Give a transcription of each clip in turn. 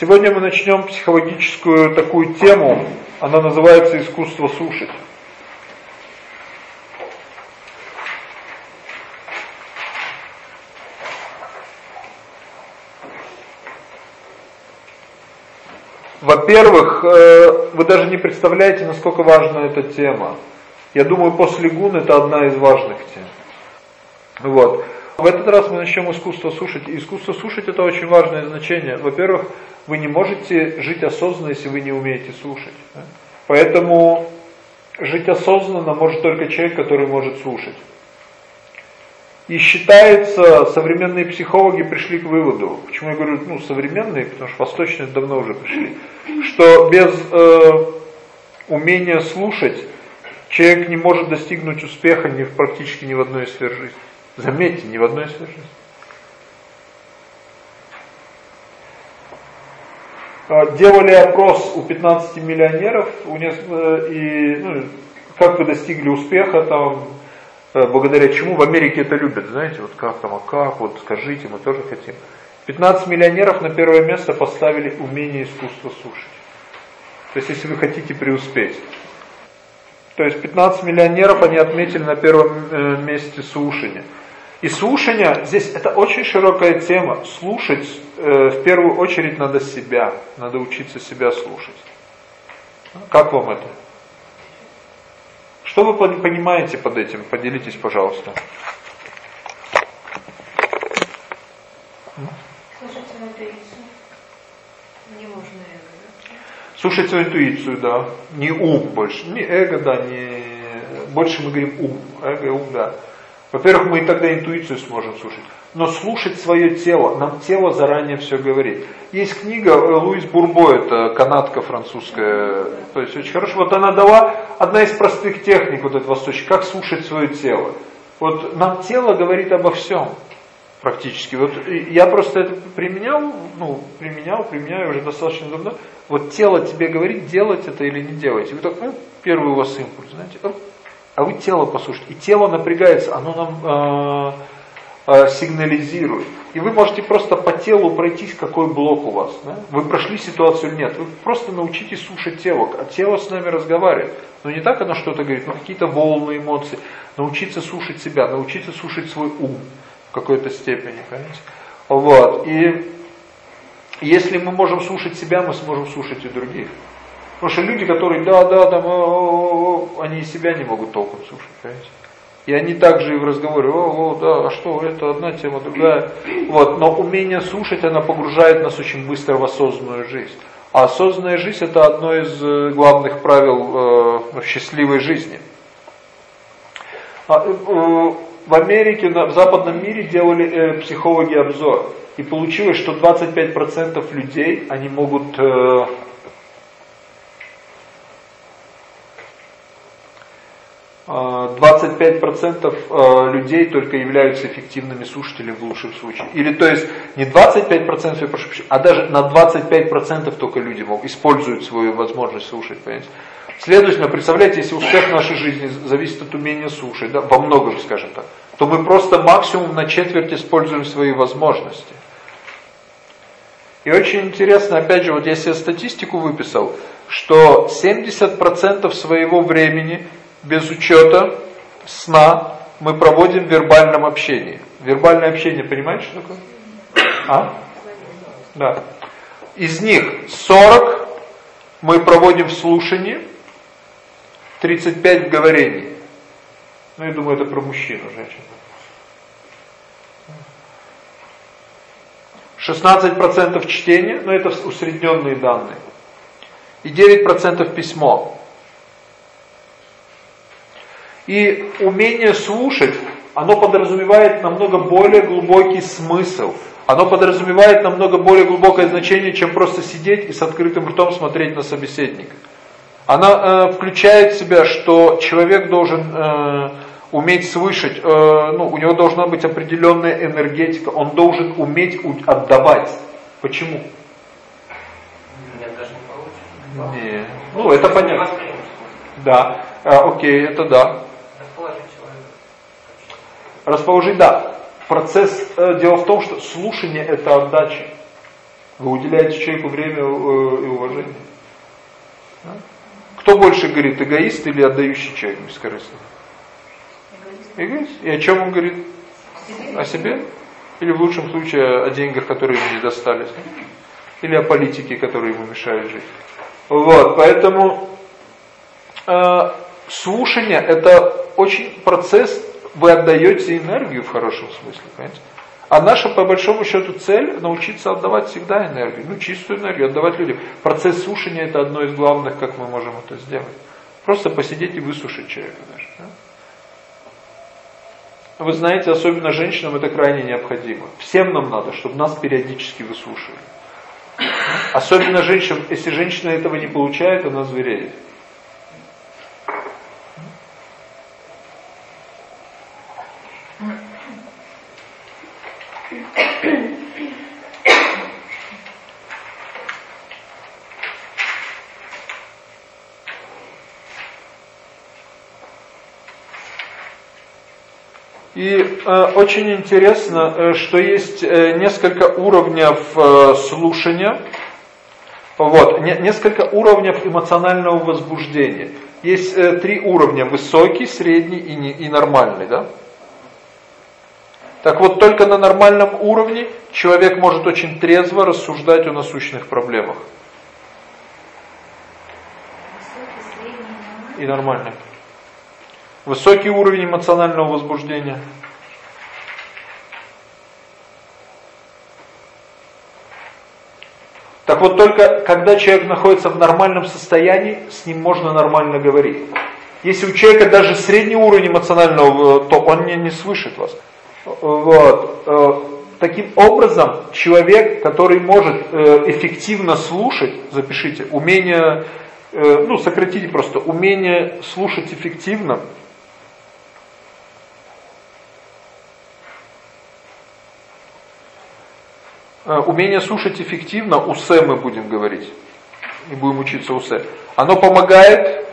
Сегодня мы начнем психологическую такую тему, она называется «Искусство слушать». Во-первых, э, вы даже не представляете, насколько важна эта тема. Я думаю, после гун это одна из важных тем. Вот. В этот раз мы начнем искусство слушать. И искусство слушать это очень важное значение. Во-первых, вы не можете жить осознанно, если вы не умеете слушать. Поэтому жить осознанно может только человек, который может слушать. И считается, современные психологи пришли к выводу, почему я говорю, ну, современные, потому что восточные давно уже пришли, что без э, умения слушать человек не может достигнуть успеха ни в, практически ни в одной из сфер жизни. Заметьте, ни в одной жизни. А, делали опрос у 15 миллионеров, у них, э, и ну, как вы достигли успеха, там, э, благодаря чему в Америке это любят, знаете, вот как там, а как, вот скажите, мы тоже хотим. 15 миллионеров на первое место поставили умение искусства слушать. То есть, если вы хотите преуспеть. То есть, 15 миллионеров они отметили на первом э, месте слушание. И слушание, здесь это очень широкая тема. Слушать э, в первую очередь надо себя, надо учиться себя слушать. Как вам это? Что вы понимаете под этим? Поделитесь, пожалуйста. Слушать свою интуицию. Не можно эго, да? Слушать свою интуицию, да. Не ум больше. Не эго, да, не... Больше мы говорим ум. Эго ум, да. Во-первых, мы и тогда интуицию сможем слушать. Но слушать свое тело, нам тело заранее все говорит. Есть книга э, Луис Бурбо, это канадка французская, то есть очень хорошая. Вот она дала, одна из простых техник вот этого восточной, как слушать свое тело. Вот нам тело говорит обо всем практически. Вот я просто это применял, ну, применял, применяю уже достаточно давно. Вот тело тебе говорит, делать это или не делать. И вы так, ну, первый у вас импульс, знаете, а вы тело послушайте. И тело напрягается, оно нам э, э, сигнализирует. И вы можете просто по телу пройтись, какой блок у вас. Да? Вы прошли ситуацию или нет. Вы просто научитесь слушать тело. А тело с нами разговаривает. Но не так оно что-то говорит, но какие-то волны, эмоции. Научиться слушать себя, научиться слушать свой ум в какой-то степени. Понимаете? Вот. И если мы можем слушать себя, мы сможем слушать и других. Потому что люди, которые да, да, там, о, о, о, они и себя не могут толком слушать, понимаете? И они также и в разговоре, о, о, да, а что, это одна тема, другая. Вот, но умение слушать, она погружает нас очень быстро в осознанную жизнь. А осознанная жизнь это одно из э, главных правил э, счастливой жизни. А, э, в Америке, в западном мире делали э, психологи обзор. И получилось, что 25% людей, они могут э, 25% э, людей только являются эффективными слушателями в лучшем случае. Или то есть не 25%, я прошу а даже на 25% только люди могут, используют свою возможность слушать. Понимаете? Следовательно, представляете, если успех нашей жизни зависит от умения слушать, да, во многом, скажем так, то мы просто максимум на четверть используем свои возможности. И очень интересно, опять же, вот я себе статистику выписал, что 70% своего времени без учета сна мы проводим в вербальном общении. Вербальное общение, понимаете, что такое? А? Да. Из них 40 мы проводим в слушании, 35 в говорении. Ну, я думаю, это про мужчину, женщину. 16% чтения, но это усредненные данные. И 9% письмо. И умение слушать, оно подразумевает намного более глубокий смысл. Оно подразумевает намного более глубокое значение, чем просто сидеть и с открытым ртом смотреть на собеседника. Она э, включает в себя, что человек должен э, уметь слышать, э, ну, у него должна быть определенная энергетика, он должен уметь отдавать. Почему? Нет, даже не получится. Не. Ну, это понятно. Да, а, окей, это да расположить, да. Процесс, э, дело в том, что слушание это отдача. Вы уделяете человеку время э, и уважение. Да? Кто больше говорит, эгоист или отдающий человек бескорыстно? Эгоист. И о чем он говорит? О себе? Или в лучшем случае о деньгах, которые ему не достались? Или о политике, которая ему мешает жить? Вот, поэтому э, слушание это очень процесс, вы отдаете энергию в хорошем смысле, понимаете? А наша, по большому счету, цель научиться отдавать всегда энергию, ну, чистую энергию, отдавать людям. Процесс сушения это одно из главных, как мы можем это сделать. Просто посидеть и высушить человека даже. Да? Вы знаете, особенно женщинам это крайне необходимо. Всем нам надо, чтобы нас периодически высушивали. Особенно женщинам, если женщина этого не получает, она звереет. И э, очень интересно, э, что есть э, несколько уровней э, слушания, вот, не, несколько уровней эмоционального возбуждения. Есть э, три уровня, высокий, средний и, не, и нормальный. Да? Так вот, только на нормальном уровне человек может очень трезво рассуждать о насущных проблемах. И нормальный. Высокий уровень эмоционального возбуждения. Так вот, только когда человек находится в нормальном состоянии, с ним можно нормально говорить. Если у человека даже средний уровень эмоционального, то он не, не слышит вас. Вот. Э, таким образом, человек, который может э, эффективно слушать, запишите, умение, э, ну сократите просто, умение слушать эффективно, умение слушать эффективно, усе мы будем говорить, и будем учиться усе, оно помогает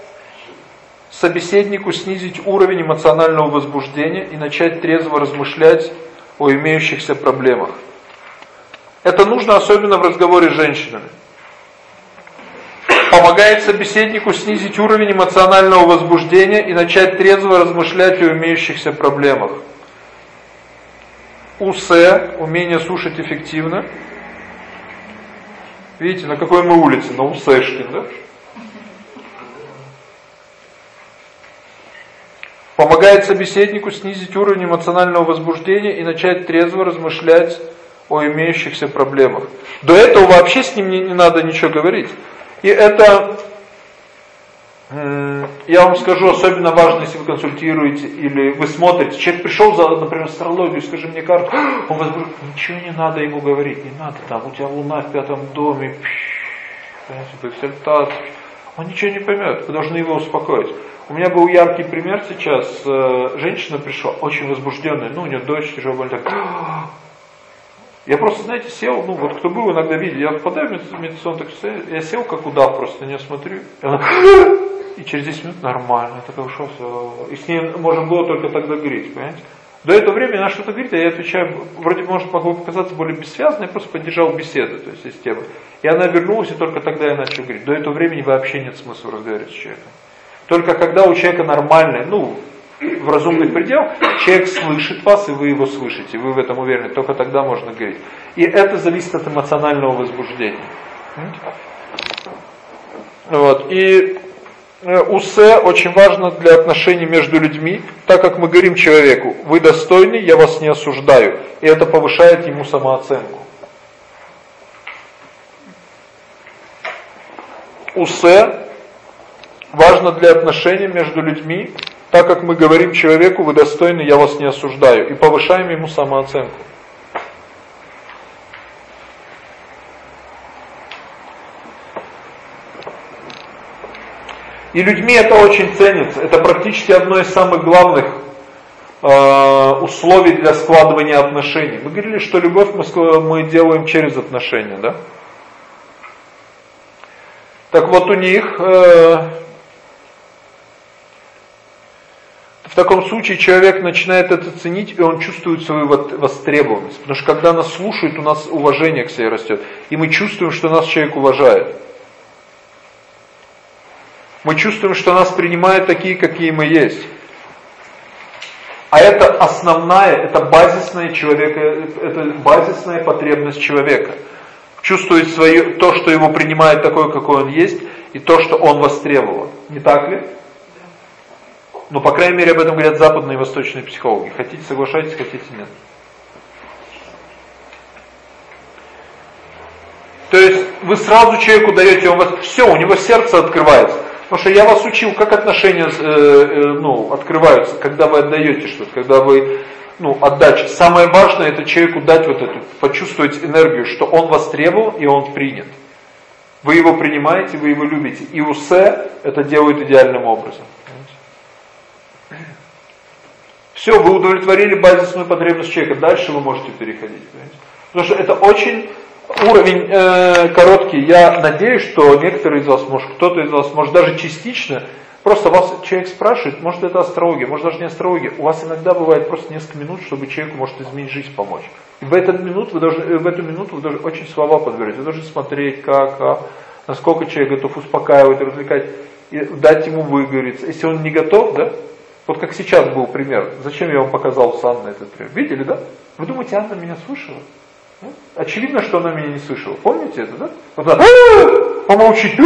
собеседнику снизить уровень эмоционального возбуждения и начать трезво размышлять о имеющихся проблемах. Это нужно особенно в разговоре с женщинами. Помогает собеседнику снизить уровень эмоционального возбуждения и начать трезво размышлять о имеющихся проблемах. Усе, умение слушать эффективно. Видите, на какой мы улице? На Усешкин, да? Помогает собеседнику снизить уровень эмоционального возбуждения и начать трезво размышлять о имеющихся проблемах. До этого вообще с ним не, не надо ничего говорить. И это я вам скажу, особенно важно, если вы консультируете или вы смотрите. Человек пришел, за, например, астрологию, скажи мне карту, он вас говорит, ничего не надо ему говорить, не надо, там у тебя луна в пятом доме, он ничего не поймет, вы должны его успокоить. У меня был яркий пример сейчас, э, женщина пришла, очень возбужденная, ну у нее дочь тяжело больная, так, я просто, знаете, сел, ну вот кто был, иногда видел, я впадаю в медитационное я сел как удав, просто нее смотрю, и она и через 10 минут нормально, я такой ушел, все. И с ней можно было только тогда говорить, понимаете? До этого времени она что-то говорит, а я отвечаю, вроде может могло показаться более бессвязно, я просто поддержал беседу, то есть систему. И она вернулась, и только тогда я начал говорить. До этого времени вообще нет смысла разговаривать с человеком. Только когда у человека нормальный, ну, в разумных пределах, человек слышит вас, и вы его слышите, вы в этом уверены, только тогда можно говорить. И это зависит от эмоционального возбуждения. Вот. И усе очень важно для отношений между людьми, так как мы говорим человеку, вы достойны, я вас не осуждаю. И это повышает ему самооценку. Усе важно для отношений между людьми, так как мы говорим человеку, вы достойны, я вас не осуждаю. И повышаем ему самооценку. И людьми это очень ценится. Это практически одно из самых главных э, условий для складывания отношений. Мы говорили, что любовь мы, мы делаем через отношения, да? Так вот у них э, таком случае человек начинает это ценить, и он чувствует свою востребованность. Потому что когда нас слушают, у нас уважение к себе растет. И мы чувствуем, что нас человек уважает. Мы чувствуем, что нас принимают такие, какие мы есть. А это основная, это базисная, человека, это базисная потребность человека. Чувствует свое, то, что его принимает такой, какой он есть, и то, что он востребован. Не так ли? Ну, по крайней мере, об этом говорят западные и восточные психологи. Хотите, соглашайтесь, хотите, нет. То есть вы сразу человеку даете, он вас, все, у него сердце открывается. Потому что я вас учил, как отношения э, э, ну, открываются, когда вы отдаете что-то, когда вы, ну, отдача. Самое важное, это человеку дать вот эту, почувствовать энергию, что он востребован и он принят. Вы его принимаете, вы его любите. И УСЭ это делает идеальным образом. Все, вы удовлетворили базисную потребность человека, дальше вы можете переходить. Понимаете? Потому что это очень уровень э, короткий. Я надеюсь, что некоторые из вас, может кто-то из вас, может даже частично, просто вас человек спрашивает, может это астрология, может даже не астрология. У вас иногда бывает просто несколько минут, чтобы человеку может изменить жизнь, помочь. И в, этот минут вы должны, э, в эту минуту вы должны очень слова подбирать. Вы должны смотреть, как, а, насколько человек готов успокаивать, развлекать, и дать ему выговориться. Если он не готов, да, вот как сейчас был пример. Зачем я вам показал с Анной этот пример? Видели, да? Вы думаете, Анна меня слышала? Очевидно, что она меня не слышала. Помните это, да? Вот она, помолчит.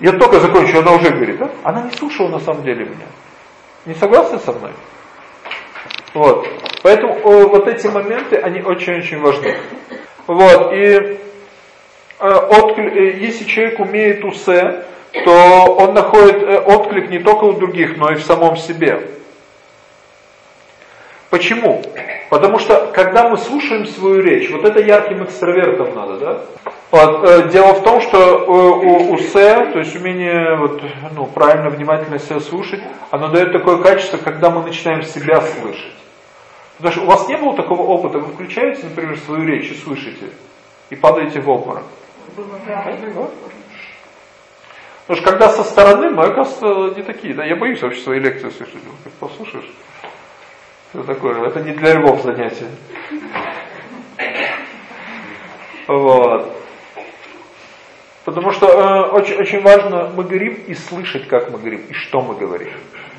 Я только закончу, она уже говорит? Она не слушала на самом деле меня. Не согласны со мной? Вот. Поэтому вот эти моменты, они очень-очень важны. Вот. И э, если человек умеет усе, то он находит э, отклик не только у других, но и в самом себе. Почему? Потому что, когда мы слушаем свою речь, вот это ярким экстравертом надо, да? Вот, э, дело в том, что э, у, у то есть умение вот, ну, правильно, внимательно себя слушать, оно дает такое качество, когда мы начинаем себя слышать. Потому что у вас не было такого опыта, вы включаете, например, свою речь и слышите, и падаете в обморок. Потому что когда со стороны, мы, оказывается, не такие. Да? Я боюсь вообще свои лекции слышать. Послушаешь, что такое? Это не для львов занятие. Вот. Потому что э, очень, очень важно, мы говорим и слышать, как мы говорим, и что мы говорим.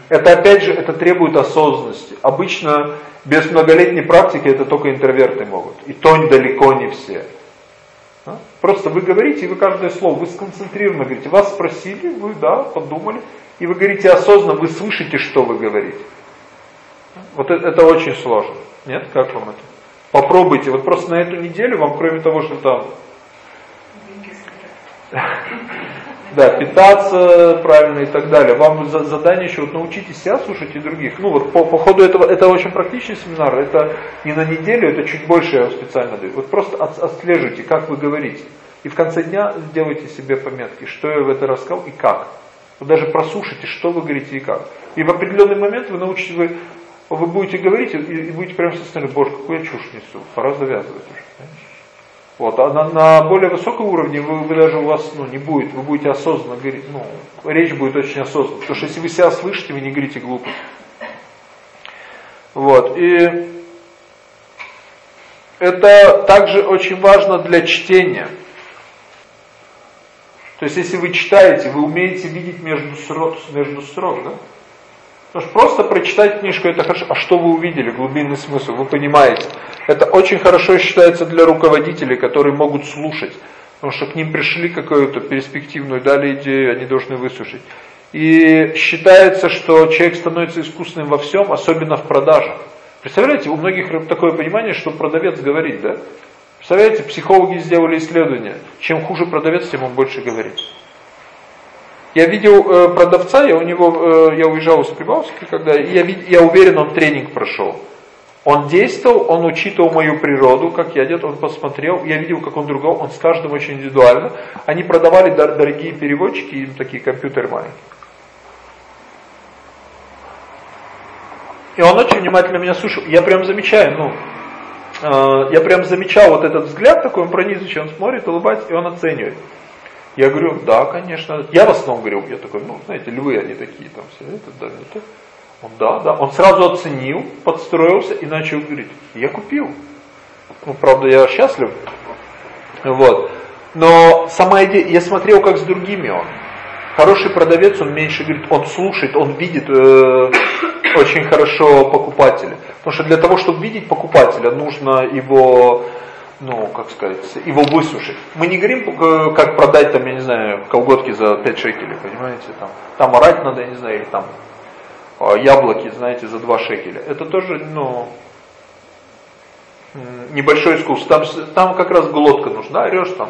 Это опять же, это требует осознанности. Обычно без многолетней практики это только интроверты могут. И то далеко не все. А? Просто вы говорите, и вы каждое слово, вы сконцентрированно говорите. Вас спросили, вы, да, подумали, и вы говорите осознанно, вы слышите, что вы говорите. Вот это, это очень сложно. Нет? Как вам это? Попробуйте. Вот просто на эту неделю вам, кроме того, что там да, питаться правильно и так далее. Вам задание еще вот научитесь себя слушать и других. Ну вот по, по ходу этого, это очень практичный семинар, это не на неделю, это чуть больше я специально даю. Вот просто от, отслеживайте, как вы говорите. И в конце дня сделайте себе пометки, что я в это рассказал и как. Вы даже прослушайте, что вы говорите и как. И в определенный момент вы научитесь, вы, вы будете говорить и, и будете прямо со стороны, боже, какую я чушь несу, пора завязывать уже. Вот, а на, на более высоком уровне вы, вы даже у вас ну, не будет, вы будете осознанно говорить, ну, речь будет очень осознанно. Потому что если вы себя слышите, вы не говорите глупость. Вот, и это также очень важно для чтения. То есть, если вы читаете, вы умеете видеть между строк, между строк да? Просто прочитать книжку это хорошо. А что вы увидели? Глубинный смысл, вы понимаете. Это очень хорошо считается для руководителей, которые могут слушать. Потому что к ним пришли какую-то перспективную, дали идею, они должны выслушать. И считается, что человек становится искусным во всем, особенно в продажах. Представляете, у многих такое понимание, что продавец говорит, да? Представляете, психологи сделали исследование. Чем хуже продавец, тем он больше говорит. Я видел э, продавца, я у него, э, я уезжал из Прибалтики, когда я, я уверен, он тренинг прошел. Он действовал, он учитывал мою природу, как я делал, он посмотрел, я видел, как он другал, он с каждым очень индивидуально. Они продавали дор дорогие переводчики, им такие компьютеры маленькие. И он очень внимательно меня слушал. Я прям замечаю, ну, э, я прям замечал вот этот взгляд такой, он пронизывающий, он смотрит, улыбается, и он оценивает. Я говорю, да, конечно. Я в основном говорю, я такой, ну, знаете, львы они такие, там все это, да, это. Он, да, да. Он сразу оценил, подстроился и начал говорить, я купил. Ну, правда, я счастлив. Вот. Но сама идея, я смотрел, как с другими он. Хороший продавец, он меньше говорит, он слушает, он видит э, очень хорошо покупателя. Потому что для того, чтобы видеть покупателя, нужно его, ну, как сказать, его высушить. Мы не говорим, э, как продать, там, я не знаю, колготки за 5 шекелей, понимаете, там, там орать надо, я не знаю, или там э, яблоки, знаете, за 2 шекеля. Это тоже, ну, небольшой искусство. Там, там как раз глотка нужна, орешь там.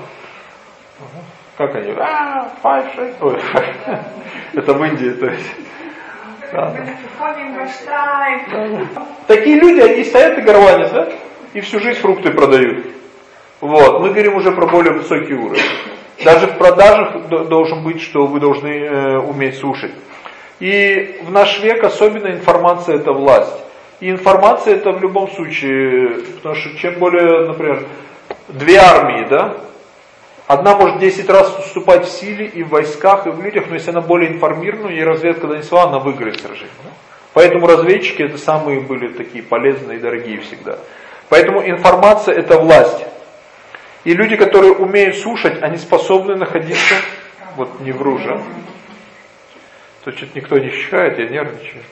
Как они? А, five. Ой, это в Индии, то есть. Да. Такие люди, они стоят и горланят, да? И всю жизнь фрукты продают. Вот, мы говорим уже про более высокий уровень. Даже в продажах должен быть, что вы должны э, уметь слушать. И в наш век особенно информация это власть. И информация это в любом случае, потому что чем более, например, две армии, да, одна может 10 раз уступать в силе и в войсках, и в людях, но если она более информирована, и разведка донесла, она выиграет сражение. Да? Поэтому разведчики это самые были такие полезные и дорогие всегда. Поэтому информация это власть. И люди, которые умеют слушать, они способны находиться, вот не вру же, то что-то никто не считает, я нервничаю.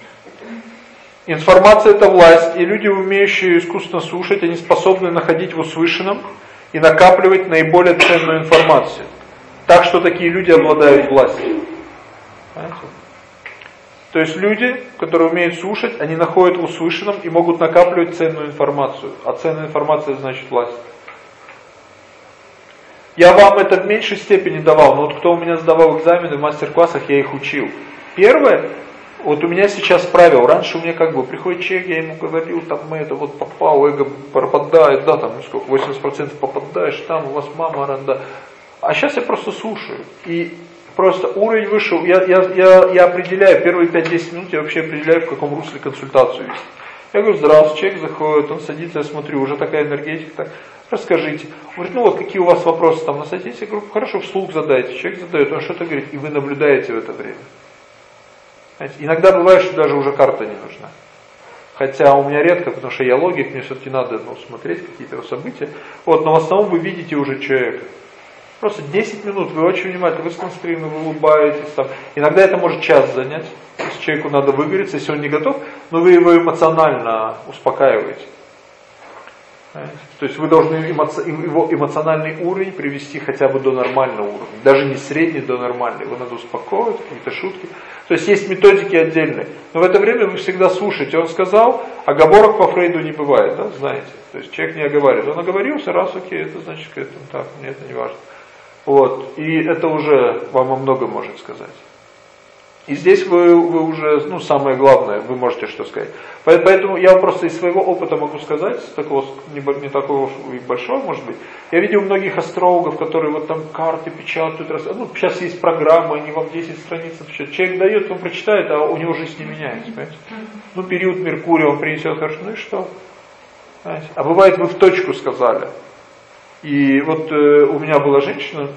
Информация это власть, и люди, умеющие искусственно слушать, они способны находить в услышанном и накапливать наиболее ценную информацию. Так что такие люди обладают властью. Понимаете? То есть люди, которые умеют слушать, они находят в услышанном и могут накапливать ценную информацию. А ценная информация значит власть. Я вам это в меньшей степени давал, но вот кто у меня сдавал экзамены в мастер-классах, я их учил. Первое, вот у меня сейчас правило, раньше у меня как бы приходит человек, я ему говорил, там мы это вот попал, эго пропадает, да, там сколько, 80% попадаешь, там у вас мама ранда. А сейчас я просто слушаю. И просто уровень вышел, я, я, я, я определяю, первые 5-10 минут я вообще определяю, в каком русле консультацию вести. Я говорю, здравствуйте, человек заходит, он садится, я смотрю, уже такая энергетика, так, расскажите. Он говорит, ну вот какие у вас вопросы там на сайте Я говорю, хорошо, вслух задайте. Человек задает, он что-то говорит, и вы наблюдаете в это время. Знаете, иногда бывает, что даже уже карта не нужна. Хотя у меня редко, потому что я логик, мне все-таки надо ну, смотреть какие-то события. Вот, но в основном вы видите уже человека. Просто 10 минут, вы очень внимательны, вы сконцентрированы, вы улыбаетесь. Там. Иногда это может час занять. Если человеку надо выгореться, если он не готов, но вы его эмоционально успокаиваете. То есть вы должны его эмоциональный уровень привести хотя бы до нормального уровня. Даже не средний, до нормального. Его надо успокоить, какие-то шутки. То есть есть методики отдельные. Но в это время вы всегда слушаете. Он сказал, оговорок по Фрейду не бывает, да, знаете. То есть человек не оговаривает. Он оговорился, раз, окей, это значит, это так, мне это не важно. Вот. И это уже вам о многом может сказать. И здесь вы, вы уже, ну, самое главное, вы можете что сказать. Поэтому я просто из своего опыта могу сказать, такого, не, не такого и большого, может быть. Я видел многих астрологов, которые вот там карты печатают. Ну, сейчас есть программы, они вам 10 страниц. Человек дает, он прочитает, а у него жизнь не меняется, понимаете? Ну, период Меркурия он принесет хорошо, ну и что? А бывает, вы в точку сказали. И вот э, у меня была женщина,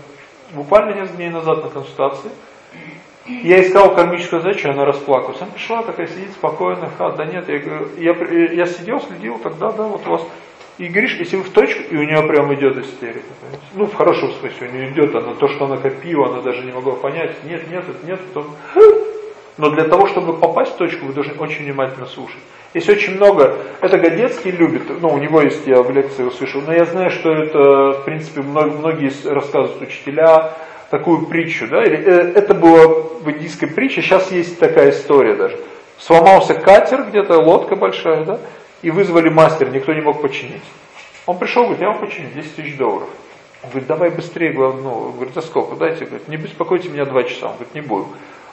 буквально несколько дней назад на консультации, я искал кармическую задачу, она расплакалась. Она пришла такая, сидит спокойно, ха, да нет, я, я, я сидел, следил, тогда, да, вот у вас. И говоришь, если вы в точку, и у нее прям идет истерика. Понимаете? Ну, в хорошем смысле, у нее идет, она то, что она копила, она даже не могла понять, нет, нет, нет, потом... Но для того, чтобы попасть в точку, вы должны очень внимательно слушать. Есть очень много, это Годецкий любит, ну, у него есть, я в лекции услышал, но я знаю, что это, в принципе, многие рассказывают учителя, такую притчу, да, или, э, это было в индийской притче, сейчас есть такая история даже. Сломался катер, где-то лодка большая, да, и вызвали мастера, никто не мог починить. Он пришел, говорит, я вам починю, 10 тысяч долларов. Он говорит, давай быстрее, ну, говорит, за сколько, дайте, говорит, не беспокойте меня два часа. Он говорит, не буду.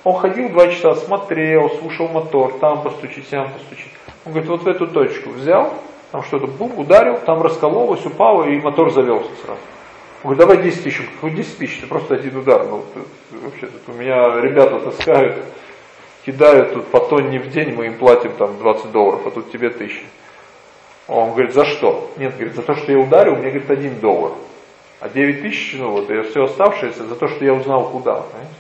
Он ходил два часа, смотрел, слушал мотор, там постучить, там постучить. Он говорит, вот в эту точку взял, там что-то бум, ударил, там раскололось, упало, и мотор завелся сразу. Он говорит, давай 10 тысяч. Вот 10 тысяч, это просто один удар. Ну, вообще тут у меня ребята таскают, кидают тут по тонне в день, мы им платим там 20 долларов, а тут тебе тысяча. Он говорит, за что? Нет, говорит, за то, что я ударил, мне, говорит, один доллар. А 9 тысяч, ну вот, и все оставшееся за то, что я узнал куда. Понимаете?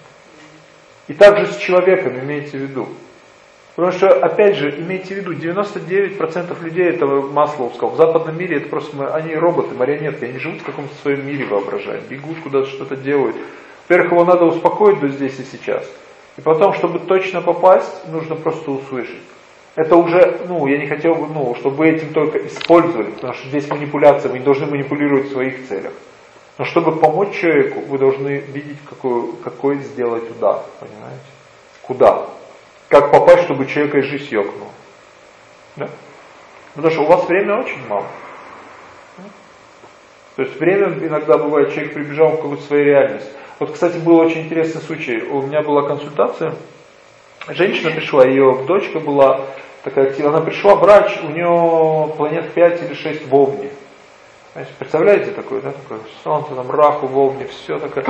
И также с человеком, имейте в виду. Потому что, опять же, имейте в виду, 99% людей этого Маслоуского. В западном мире это просто, мы, они роботы, марионетки, они живут в каком-то своем мире воображают, бегут куда-то, что-то делают. Во-первых, его надо успокоить до здесь и сейчас. И потом, чтобы точно попасть, нужно просто услышать. Это уже, ну, я не хотел бы, ну, чтобы вы этим только использовали, потому что здесь манипуляция, вы не должны манипулировать в своих целях. Но чтобы помочь человеку, вы должны видеть, какой, какой сделать удар, понимаете? Куда? Как попасть, чтобы человека из жизни ёкнул. Да? Потому что у вас время очень мало. То есть время иногда бывает, человек прибежал в какую-то свою реальность. Вот, кстати, был очень интересный случай. У меня была консультация. Женщина пришла, ее дочка была такая активная. Она пришла, врач, у нее планет 5 или 6 в Овне. Представляете такое, да, такое солнце, там, раху, волны, все такое.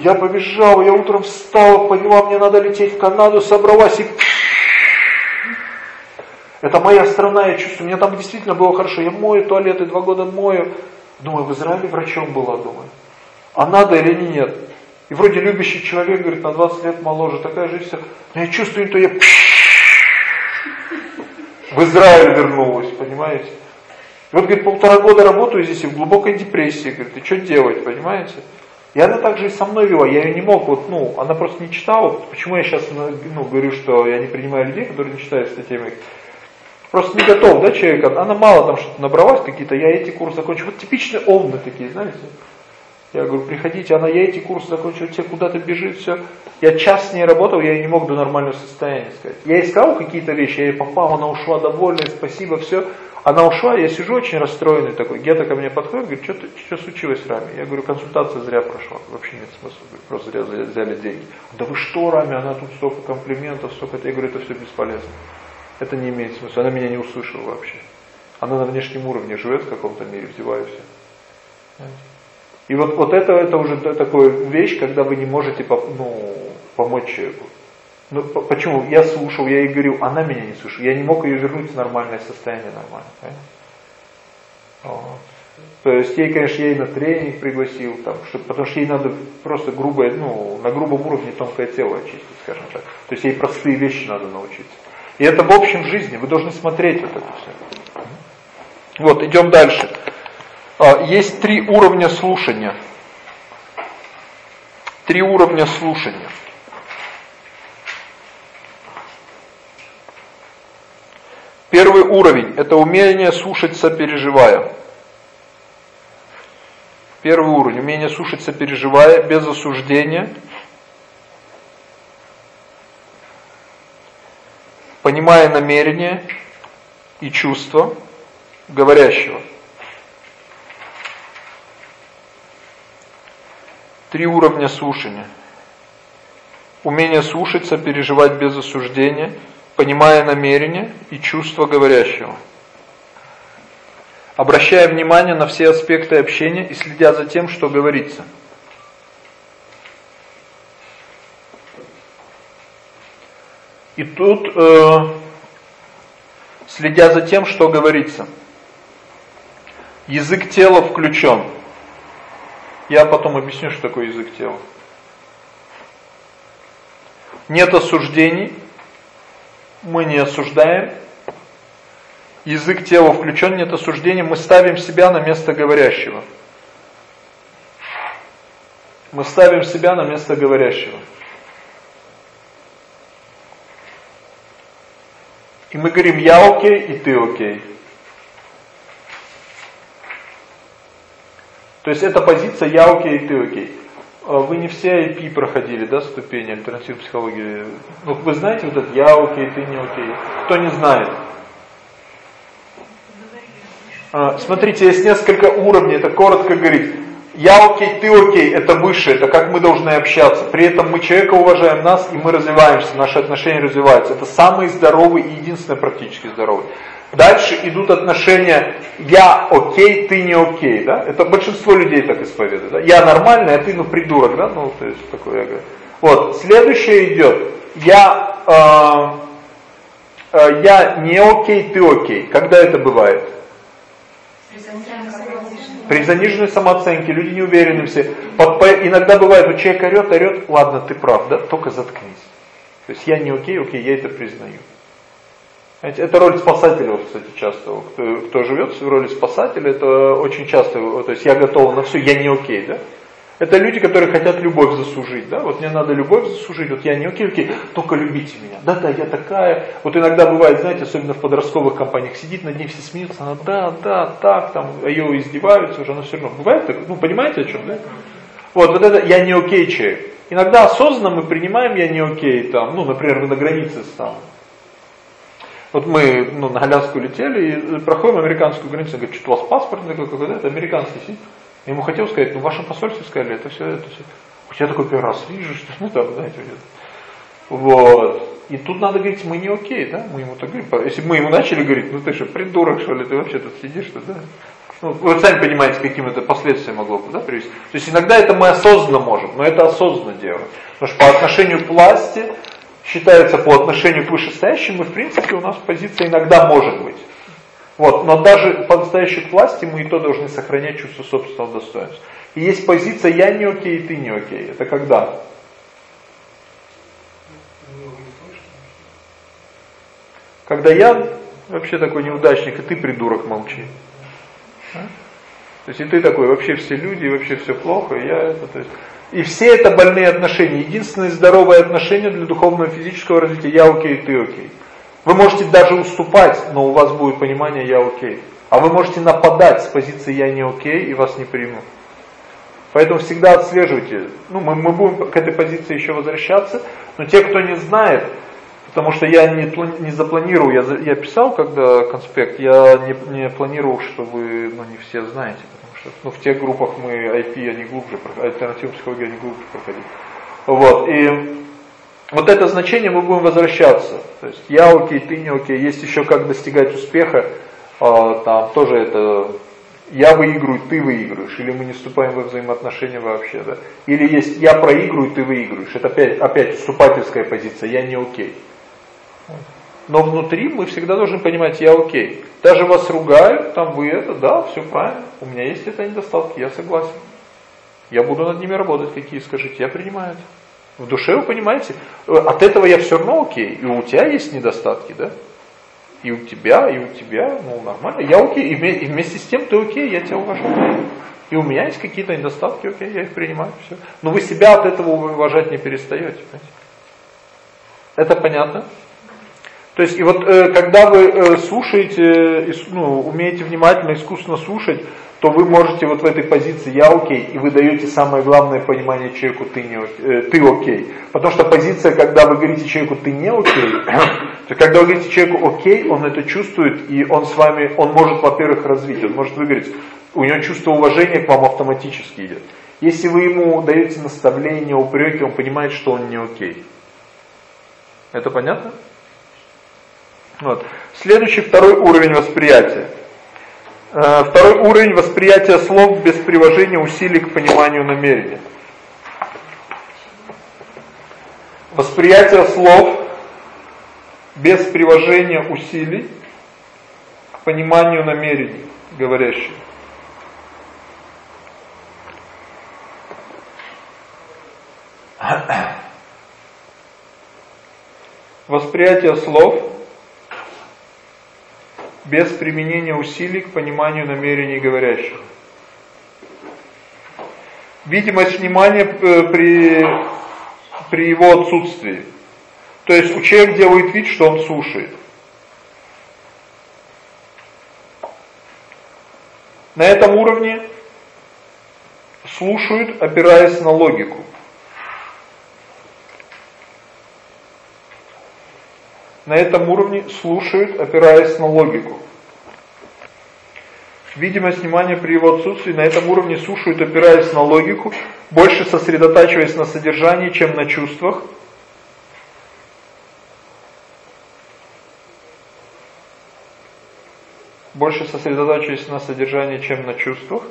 Я побежал, я утром встала, поняла, мне надо лететь в Канаду, собралась и... Это моя страна, я чувствую, мне там действительно было хорошо. Я мою туалеты, два года мою. Думаю, в Израиле врачом была, думаю. А надо или нет? И вроде любящий человек, говорит, на 20 лет моложе, такая жизнь вся. Но я чувствую, то я в Израиль вернулась, понимаете? Вот, говорит, полтора года работаю здесь и в глубокой депрессии. Говорит, и что делать, понимаете? И она также и со мной вела, я ее не мог, вот, ну, она просто не читала. Почему я сейчас ну, говорю, что я не принимаю людей, которые не читают статьи моих? Просто не готов, да, человек, она мало там что-то набралась какие-то, я эти курсы закончил. Вот типичные овны такие, знаете. Я говорю, приходите, она, я эти курсы закончил, все куда-то бежит, все. Я час с ней работал, я не мог до нормального состояния сказать. Я искал какие-то вещи, я ей попал, она ушла довольная, спасибо, все. Она ушла, я сижу очень расстроенный такой. Гета ко мне подходит, говорит, что, что случилось с Рами? Я говорю, консультация зря прошла, вообще нет смысла, просто зря взяли деньги. Да вы что, Рами, она тут столько комплиментов, столько, я говорю, это все бесполезно. Это не имеет смысла, она меня не услышала вообще. Она на внешнем уровне живет в каком-то мире, взеваю все. И вот, вот это, это уже такая вещь, когда вы не можете ну, помочь человеку. Ну, почему? Я слушал, я ей говорю, она меня не слушает. Я не мог ее вернуть в нормальное состояние, нормально. Вот. То есть ей, конечно, я ей на тренинг пригласил, там, что, потому что ей надо просто грубое, ну, на грубом уровне тонкое тело очистить, скажем так. То есть ей простые вещи надо научиться. И это в общем жизни, вы должны смотреть вот это все. Вот, идем дальше. А, есть три уровня слушания. Три уровня слушания. Первый уровень – это умение слушать сопереживая. Первый уровень – умение слушать сопереживая, без осуждения. Понимая намерение и чувства говорящего. Три уровня слушания. Умение слушать, сопереживать без осуждения – понимая намерение и чувство говорящего. Обращая внимание на все аспекты общения и следя за тем, что говорится. И тут, э, следя за тем, что говорится. Язык тела включен. Я потом объясню, что такое язык тела. Нет осуждений, мы не осуждаем. Язык тела включен, нет осуждения, мы ставим себя на место говорящего. Мы ставим себя на место говорящего. И мы говорим, я окей, и ты окей. То есть это позиция я окей, ты окей. А вы не все IP проходили, да, ступени альтернативной психологии? Ну, вы знаете вот это «я окей, ты не окей»? Кто не знает? А, смотрите, есть несколько уровней, это коротко говорить. Я окей, ты окей, это выше, это как мы должны общаться. При этом мы человека уважаем нас, и мы развиваемся, наши отношения развиваются. Это самый здоровый и единственный практически здоровый. Дальше идут отношения «я окей, ты не окей». Да? Это большинство людей так исповедуют. Да? «Я нормальный, а ты ну придурок». Да? Ну, то есть такое я говорю. Вот, следующее идет «я, э, э, я не окей, ты окей». Когда это бывает? При заниженной самооценке, люди не уверены все. Иногда бывает, вот человек орет, орет, ладно, ты прав, да, только заткнись. То есть я не окей, окей, я это признаю. Это роль спасателя, кстати, часто. Кто, кто живет в роли спасателя, это очень часто, то есть я готов на все, я не окей, да? Это люди, которые хотят любовь заслужить, да? Вот мне надо любовь заслужить, вот я не окей, окей, только любите меня. Да-да, я такая. Вот иногда бывает, знаете, особенно в подростковых компаниях, сидит над ней, все смеются, она да, да, так, там, а ее издеваются уже, она все равно. Бывает так? Ну, понимаете о чем, да? Вот, вот это я не окей человек. Иногда осознанно мы принимаем я не окей, там, ну, например, вы на границе там. Вот мы ну, на Аляску летели и проходим американскую границу, говорит, что у вас паспорт такой какой-то, это американский сидит. Я ему хотел сказать, ну в вашем посольстве сказали, это все, это все. Я такой первый раз вижу, что ну там, знаете. Вот. И тут надо говорить, мы не окей, да? Мы ему так говорим. Если мы ему начали говорить, ну ты что, придурок, что ли, ты вообще тут сидишь, что да? Ну, вы сами понимаете, каким это последствиям могло бы да, привести. То есть иногда это мы осознанно можем, но это осознанно делаем. Потому что по отношению к власти, считается по отношению к вышестоящим, и в принципе у нас позиция иногда может быть. Вот, но даже по настоящей к власти мы и то должны сохранять чувство собственного достоинства. И есть позиция «я не окей, ты не окей». Это когда? Когда я вообще такой неудачник, и ты придурок молчи. А? То есть и ты такой, вообще все люди, вообще все плохо, и я это, то есть... И все это больные отношения. Единственное здоровое отношение для духовного и физического развития «я окей, ты окей». Вы можете даже уступать, но у вас будет понимание «я окей». А вы можете нападать с позиции «я не окей» и вас не примут. Поэтому всегда отслеживайте. Ну, мы, мы будем к этой позиции еще возвращаться, но те, кто не знает, потому что я не, не запланировал, я, я писал когда конспект, я не, не планировал, что вы ну, не все знаете, ну, в тех группах мы IP, они глубже, альтернативную психологию они глубже проходили. Вот, и вот это значение мы будем возвращаться. То есть я окей, ты не окей. Есть еще как достигать успеха. А, там тоже это я выиграю, ты выигрываешь. Или мы не вступаем во взаимоотношения вообще. Да? Или есть я проигрываю, ты выигрываешь. Это опять, опять уступательская позиция. Я не окей. Но внутри мы всегда должны понимать, я окей. Даже вас ругают, там вы это, да, все правильно. У меня есть это недостатки, я согласен. Я буду над ними работать, какие скажите, я принимаю это. В душе вы понимаете, э, от этого я все равно окей. И у тебя есть недостатки, да? И у тебя, и у тебя, ну нормально. Я окей, и вместе с тем ты окей, я тебя уважаю. И у меня есть какие-то недостатки, окей, я их принимаю, все. Но вы себя от этого уважать не перестаете. Понимаете? Это понятно? То есть, и вот э, когда вы э, слушаете, ну, умеете внимательно, искусственно слушать, то вы можете вот в этой позиции «я окей», и вы даете самое главное понимание человеку «ты, не, э, ты окей». Потому что позиция, когда вы говорите человеку «ты не окей», то когда вы говорите человеку «окей», он это чувствует, и он с вами, он может, во-первых, развить, он может выговорить, у него чувство уважения к вам автоматически идет. Если вы ему даете наставления, упреки, он понимает, что он не окей. Это понятно? Вот. Следующий, второй уровень восприятия – Э, второй уровень восприятия слов без приложения усилий к пониманию намерения. Восприятие слов без приложения усилий к пониманию намерений говорящих. Восприятие слов без применения усилий к пониманию намерений говорящих. Видимость внимания э, при, при его отсутствии. То есть у человека делает вид, что он слушает. На этом уровне слушают, опираясь на логику. На этом уровне слушают, опираясь на логику. Видимость внимания при его отсутствии на этом уровне слушают, опираясь на логику, больше сосредотачиваясь на содержании, чем на чувствах. Больше сосредотачиваясь на содержании, чем на чувствах.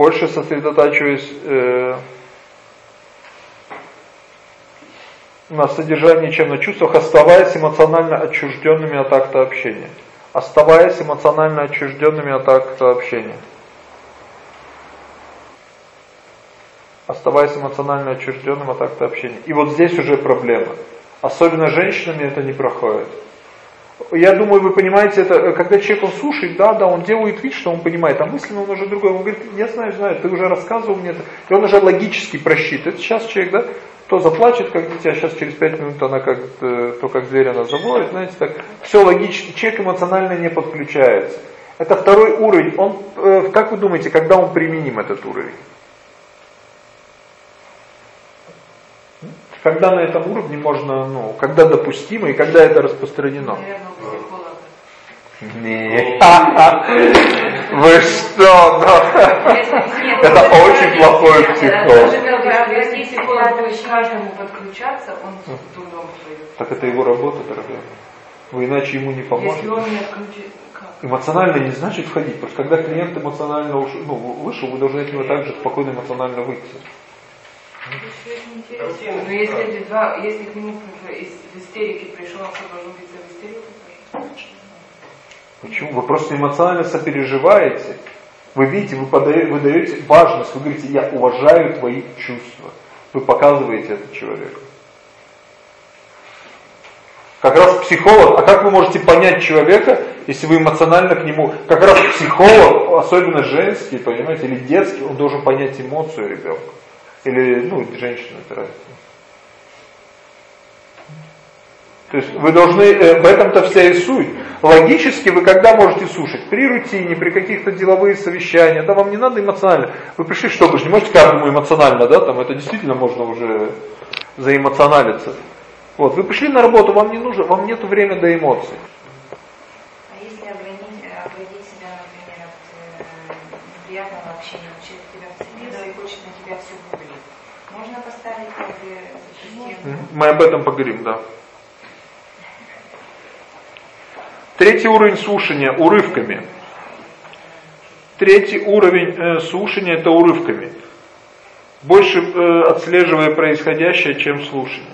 Больше сосредотачиваясь э, на содержании, чем на чувствах, оставаясь эмоционально отчужденными от акта общения. оставаясь эмоционально отчужденными от акта общения. Оставаясь эмоционально отчужденным от акта общения. И вот здесь уже проблема. Особенно женщинами это не проходит. Я думаю, вы понимаете, это когда человек он слушает, да, да, он делает вид, что он понимает, а мысленно он уже другой. Он говорит, я знаю, знаю, ты уже рассказывал мне это. И он уже логически просчитывает. Сейчас человек, да, то заплачет, как дитя, сейчас через пять минут она как, э, то как зверь она завоет, знаете, так. Все логически, человек эмоционально не подключается. Это второй уровень. Он, э, как вы думаете, когда он применим этот уровень? Когда на этом уровне можно, ну, когда допустимо и когда это распространено? Нет. Вы что? Это очень плохой психолог. Если психолог будет каждому подключаться, он трудом Так это его работа, дорогая. Вы иначе ему не поможете. Если он не отключит, Эмоционально не значит входить, потому что когда клиент эмоционально ушел, ну, вышел, вы должны от него также спокойно эмоционально выйти. Но если, два, если к нему в истерике пришел, он должен быть в истерику Почему? Вы просто эмоционально сопереживаете. Вы видите, вы, подаете, вы даете важность, вы говорите, я уважаю твои чувства. Вы показываете это человеку. Как раз психолог, а как вы можете понять человека, если вы эмоционально к нему, как раз психолог, особенно женский, понимаете, или детский, он должен понять эмоцию ребенка. Или, ну, женщина, это разница. То есть вы должны, э, в этом-то вся и суть. Логически вы когда можете слушать? При рутине, при каких-то деловые совещания, да вам не надо эмоционально. Вы пришли, что вы же не можете каждому эмоционально, да, там это действительно можно уже заэмоционалиться. Вот, вы пришли на работу, вам не нужно, вам нет времени до эмоций. Мы об этом поговорим, да. Третий уровень слушания урывками. Третий уровень э, слушания это урывками. Больше э, отслеживая происходящее, чем слушание.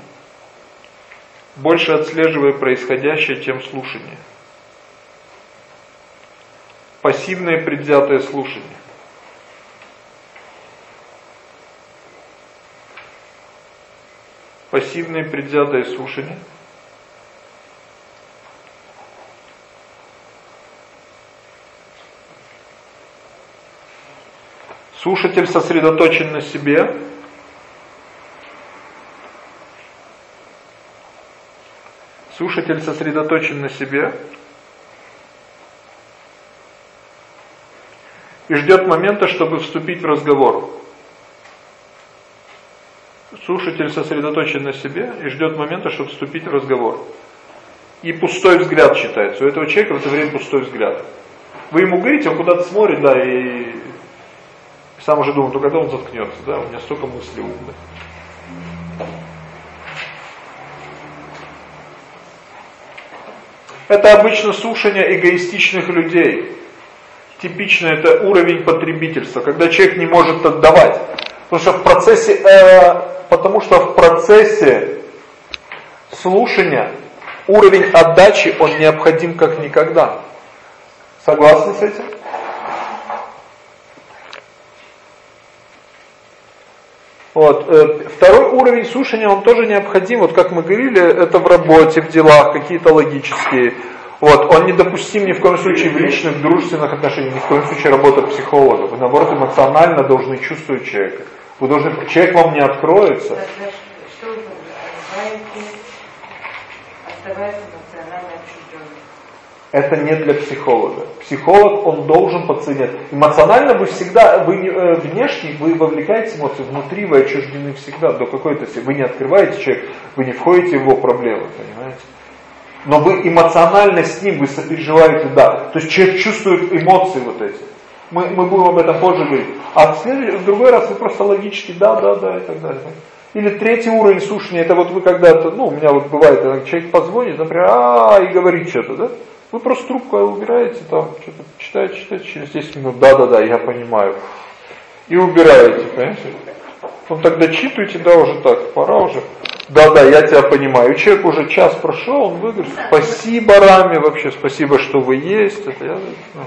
Больше отслеживая происходящее, чем слушание. Пассивное предвзятое слушание. Пассивное предвзятое слушание – Слушатель сосредоточен на себе. Слушатель сосредоточен на себе. И ждет момента, чтобы вступить в разговор. Слушатель сосредоточен на себе и ждет момента, чтобы вступить в разговор. И пустой взгляд считается. У этого человека в это время пустой взгляд. Вы ему говорите, он куда-то смотрит, да, и сам уже думал, ну когда он заткнется, да, у меня столько мыслей умных. Это обычно слушание эгоистичных людей. Типично это уровень потребительства, когда человек не может отдавать. Потому что в процессе, э, потому что в процессе слушания уровень отдачи, он необходим как никогда. Согласны с этим? Вот. Э, второй уровень слушания, он тоже необходим, вот как мы говорили, это в работе, в делах, какие-то логические. Вот. Он недопустим ни в коем случае в личных, дружественных отношениях, ни в коем случае работа психолога. Вы, наоборот, эмоционально должны чувствовать человека. Должны, человек вам не откроется. Что вы оставаясь эмоционально это не для психолога. Психолог, он должен подсоединять. Эмоционально вы всегда, вы э, внешне, вы вовлекаете эмоции, внутри вы отчуждены всегда до какой-то Вы не открываете человека, вы не входите в его проблемы, понимаете? Но вы эмоционально с ним, вы сопереживаете, да. То есть человек чувствует эмоции вот эти. Мы, мы будем об этом позже говорить. А в, другой раз вы просто логически да, да, да и так далее. Или третий уровень слушания, это вот вы когда-то, ну у меня вот бывает, человек позвонит, например, а, и говорит что-то, да? Вы просто трубку убираете, там что-то читаете, читаете, через 10 минут, да-да-да, я понимаю. И убираете, понимаете? Он тогда читаете, да, уже так, пора уже. Да, да, я тебя понимаю. Человек уже час прошел, он выиграет. Спасибо, Раме, вообще, спасибо, что вы есть. Это я, ну.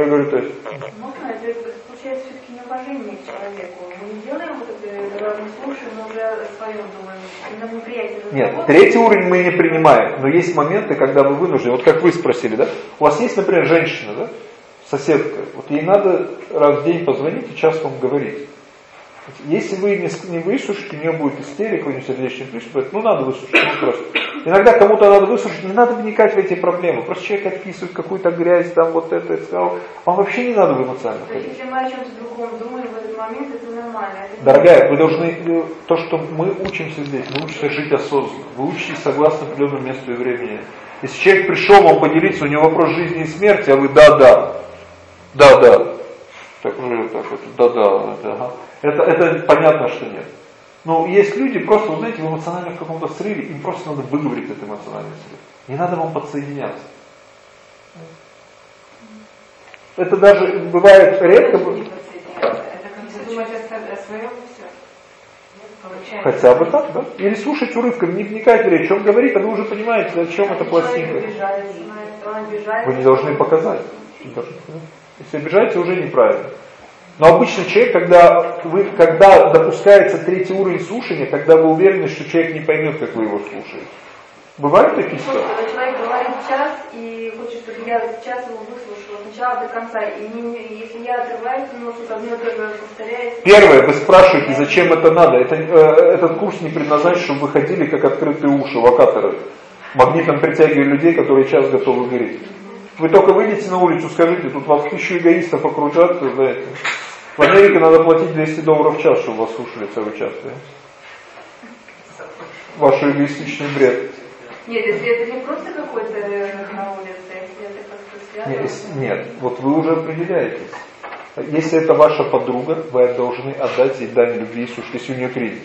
Я говорю, то есть. Можно, это получается все-таки неуважение к человеку. Мы не делаем вот это, мы слушаем, но уже о своем думаем. Нам неприятен Нет, третий уровень мы не принимаем, но есть моменты, когда вы вынуждены, вот как вы спросили, да? У вас есть, например, женщина, да? Соседка, вот ей надо раз в день позвонить и час вам говорить. Если вы не, выслушаете, у нее будет истерика, у нее сердечный приступ, ну надо выслушать, ну просто. Иногда кому-то надо выслушать, не надо вникать в эти проблемы. Просто человек отписывает какую-то грязь, там вот это, это сказал. Вам вообще не надо в эмоционально То есть, если мы о чем-то другом думаем в этот момент, это нормально. Это Дорогая, вы должны, э, то, что мы учимся здесь, мы учимся жить осознанно. Вы учитесь согласно определенному месту и времени. Если человек пришел вам поделиться, у него вопрос жизни и смерти, а вы да-да, да-да, так уже так вот, да-да, ага. Это, это понятно, что нет. Но есть люди, просто, вы знаете, в эмоциональном каком-то срыве, им просто надо выговорить этот эмоциональный срыв. Не надо вам подсоединяться. Это даже бывает редко. Это как думать о своем все. Хотя бы так, да? Или слушать урывками, не вникать в речь, о чем говорит, а вы уже понимаете, о чем эта пластинка. Вы не должны показать. Если обижаете, уже неправильно. Но обычно человек, когда, вы, когда допускается третий уровень слушания, когда вы уверены, что человек не поймет, как вы его слушаете. Бывают такие ситуации? Когда человек говорит час и хочет, чтобы я сейчас его выслушала от начала до конца. И не, не, если я отрываюсь немножко, то же повторяется. Первое, вы спрашиваете, зачем это надо. Это, э, этот курс не предназначен, чтобы вы ходили как открытые уши, локаторы. Магнитом притягивая людей, которые час готовы гореть. Вы только выйдете на улицу, скажите, тут вас тысячу эгоистов окружат, знаете. В Америке надо платить 200 долларов в час, чтобы вас слушали целый час. Да? Ваш эгоистичный бред. Нет, если это не просто какой-то на улице, если это как-то связано. Нет, нет, вот вы уже определяетесь. Если это ваша подруга, вы должны отдать ей дань любви и слушать, если у нее кризис.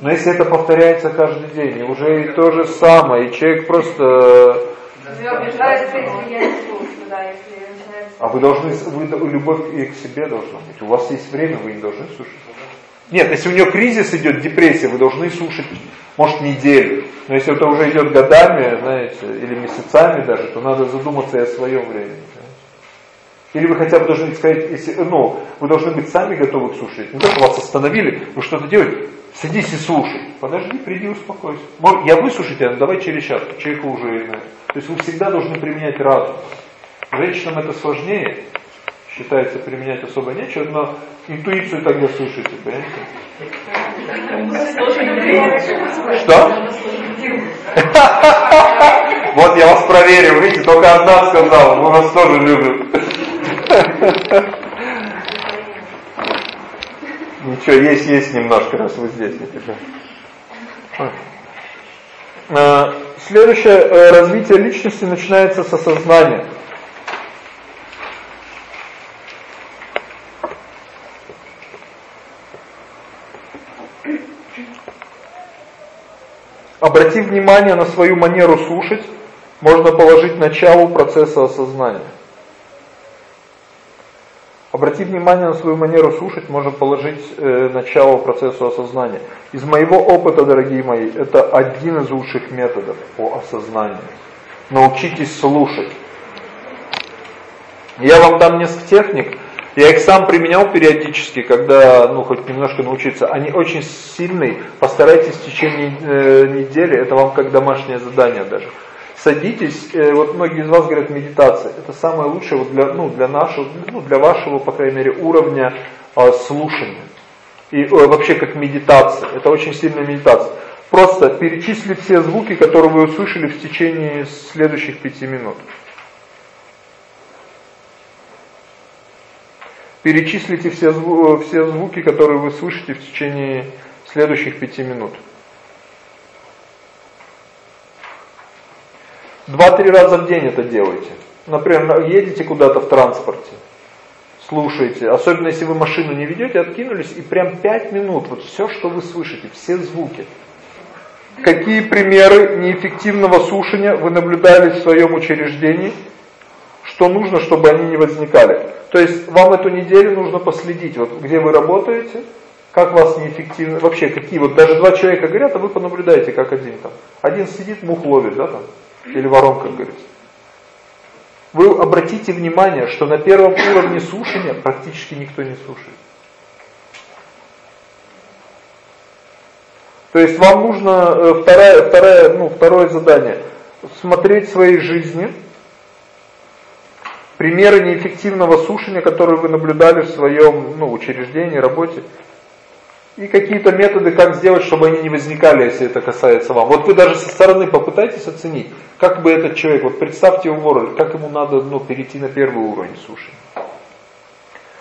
Но если это повторяется каждый день, и уже и то же самое, и человек просто... Обижается, если я не слушаю, да, если а вы должны, вы, любовь и к себе должна быть. У вас есть время, вы не должны слушать. Нет, если у нее кризис идет, депрессия, вы должны слушать, может, неделю. Но если это уже идет годами, знаете, или месяцами даже, то надо задуматься и о своем времени. Или вы хотя бы должны сказать, если, ну, вы должны быть сами готовы к слушать. Не только вас остановили, вы что-то делаете, садись и слушай. Подожди, приди, успокойся. Я выслушать, а давай через час. Человеку уже... То есть вы всегда должны применять разум. Женщинам это сложнее, считается применять особо нечего, но интуицию тогда слушайте, понимаете? Что? Вот я вас проверил, видите, только одна сказала, мы вас тоже любим. Ничего, есть, есть немножко, раз вы здесь. А, следующее э, развитие личности начинается с осознания. Обратив внимание на свою манеру слушать, можно положить начало процесса осознания. Обратив внимание на свою манеру слушать, можно положить э, начало процессу осознания. Из моего опыта, дорогие мои, это один из лучших методов по осознанию. Научитесь слушать. Я вам дам несколько техник, я их сам применял периодически, когда, ну, хоть немножко научиться. Они очень сильные. Постарайтесь в течение э, недели, это вам как домашнее задание даже. Садитесь, э, вот многие из вас говорят медитация. Это самое лучшее вот для, ну, для нашего, ну, для вашего, по крайней мере, уровня э, слушания. И э, вообще как медитация. Это очень сильная медитация. Просто перечислить все звуки, которые вы услышали в течение следующих пяти минут. Перечислите все, зву все звуки, которые вы слышите в течение следующих пяти минут. Два-три раза в день это делайте. Например, едете куда-то в транспорте, слушаете. Особенно если вы машину не ведете, откинулись и прям пять минут, вот все, что вы слышите, все звуки. Какие примеры неэффективного слушания вы наблюдали в своем учреждении? Что нужно, чтобы они не возникали? То есть вам эту неделю нужно последить, вот где вы работаете, Как вас неэффективно, вообще какие, вот даже два человека говорят, а вы понаблюдаете, как один там. Один сидит, мух ловит, да там, или ворон, как говорится. Вы обратите внимание, что на первом уровне слушания практически никто не слушает. То есть вам нужно э, второе, второе, ну, второе задание. Смотреть своей жизни примеры неэффективного сушения, которые вы наблюдали в своем ну, учреждении, работе. И какие-то методы, как сделать, чтобы они не возникали, если это касается вам. Вот вы даже со стороны попытайтесь оценить, как бы этот человек, вот представьте его роль, как ему надо ну, перейти на первый уровень сушения.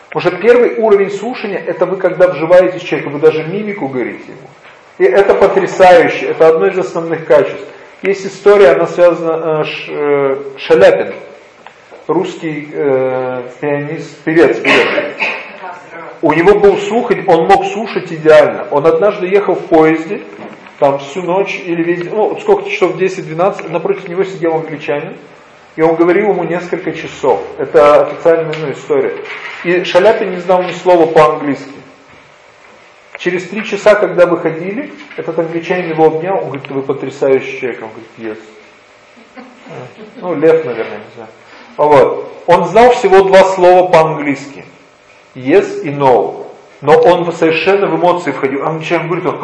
Потому что первый уровень слушания, это вы когда вживаетесь в человека, вы даже мимику говорите ему. И это потрясающе, это одно из основных качеств. Есть история, она связана, э, э, Шаляпин, русский э, пианист, певец, певец. У него был слух, он мог слушать идеально. Он однажды ехал в поезде, там всю ночь или весь, ну сколько часов, 10-12, напротив него сидел англичанин, и он говорил ему несколько часов. Это официальная ну, история. И Шаляпин не знал ни слова по-английски. Через три часа, когда выходили, этот англичанин его обнял, он говорит, вы потрясающий человек. Он говорит, yes. Ну, лев, наверное, не знаю. Вот. Он знал всего два слова по-английски. Yes и no. Но он совершенно в эмоции входил. Англичанин говорит, он,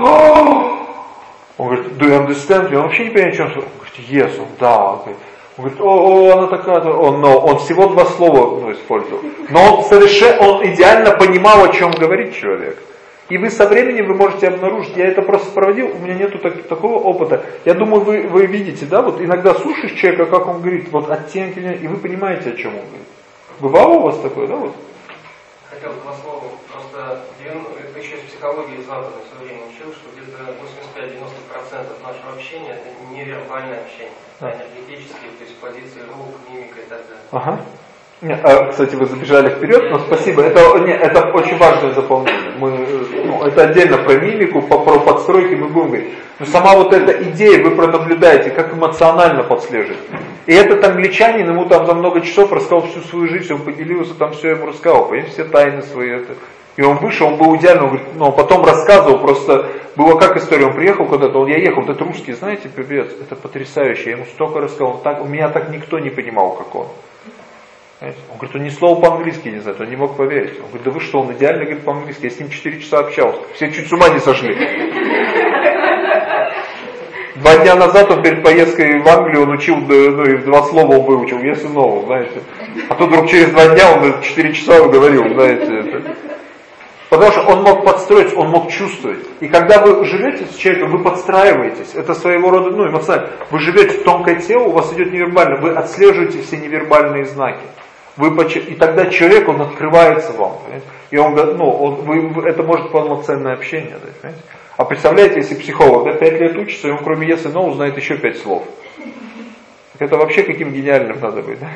он говорит, do you understand me? Он вообще не понимает, о чем Он говорит, yes, он, да. Он говорит, он говорит, о, о, она такая, он, no. Он всего два слова ну, использовал. Но он совершенно, он идеально понимал, о чем говорит человек. И вы со временем вы можете обнаружить, я это просто проводил, у меня нету так, такого опыта. Я думаю, вы, вы видите, да, вот иногда слушаешь человека, как он говорит, вот оттенки, и вы понимаете, о чем он говорит. Бывало у вас такое, да, вот? Хотел два слова, просто это еще из психологии западной все время учил, что где-то 85-90% нашего общения это невербальное общение, да. энергетические, то есть позиции рук, мимика и так далее. Ага. А, кстати, вы забежали вперед, но спасибо. Это, не, это очень важное заполнение. Мы, ну, это отдельно про мимику, по, про подстройки мы будем говорить. Но сама вот эта идея, вы пронаблюдаете, как эмоционально подслеживает. И этот англичанин, ему там за много часов рассказал всю свою жизнь, он поделился, там все ему рассказал, понимаете, все тайны свои. Это. И он вышел, он был идеально, говорит, ну, потом рассказывал, просто было как история, он приехал куда-то, он, я ехал, этот русский, знаете, певец, это потрясающе, я ему столько рассказал, он так, меня так никто не понимал, как он. Он говорит, он ни слова по-английски не знает, он не мог поверить. Он говорит, да вы что, он идеально говорит по-английски, я с ним 4 часа общался. Все чуть с ума не сошли. Два дня назад он перед поездкой в Англию он учил, ну и два слова он выучил, yes и no, знаете. А тут вдруг через два дня он 4 часа говорил, знаете. Это. Потому что он мог подстроить, он мог чувствовать. И когда вы живете с человеком, вы подстраиваетесь. Это своего рода, ну, эмоционально. Вы живете в тонкое тело, у вас идет невербально. Вы отслеживаете все невербальные знаки. Вы, и тогда человек, он открывается вам. Понимаете? И он, ну, он, вы, это может полноценное общение. Да, понимаете? А представляете, если психолог да, 5 лет учится, и он кроме yes и узнает еще 5 слов. Это вообще каким гениальным надо быть. Да?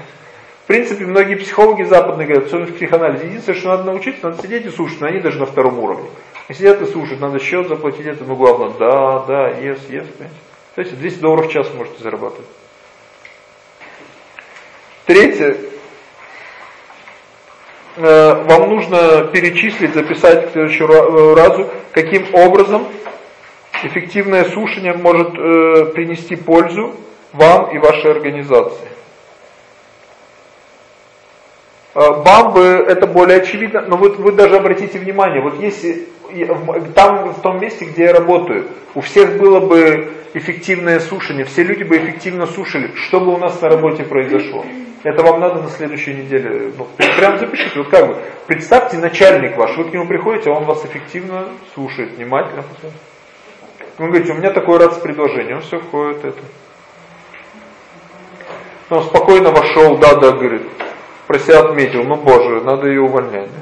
В принципе, многие психологи западные говорят, особенно в психоанализе, единственное, что надо научиться, надо сидеть и слушать, но они даже на втором уровне. И сидят и слушают, надо счет заплатить, это, ну главное, да, да, yes, yes. Понимаете? То есть 200 долларов в час можете зарабатывать. Третье, вам нужно перечислить, записать к следующему э, разу, каким образом эффективное сушение может э, принести пользу вам и вашей организации. Бамбы это более очевидно, но вот вы даже обратите внимание, вот если там в том месте, где я работаю, у всех было бы эффективное сушение, все люди бы эффективно сушили, что бы у нас на работе произошло? Это вам надо на следующей неделе. Ну, прям запишите. Вот как бы, представьте, начальник ваш, вы к нему приходите, а он вас эффективно слушает, внимательно. Вы говорите, у меня такое раз предложение, он все входит это. Ну, он спокойно вошел, да, да, говорит, про себя отметил, ну боже, надо ее увольнять, да?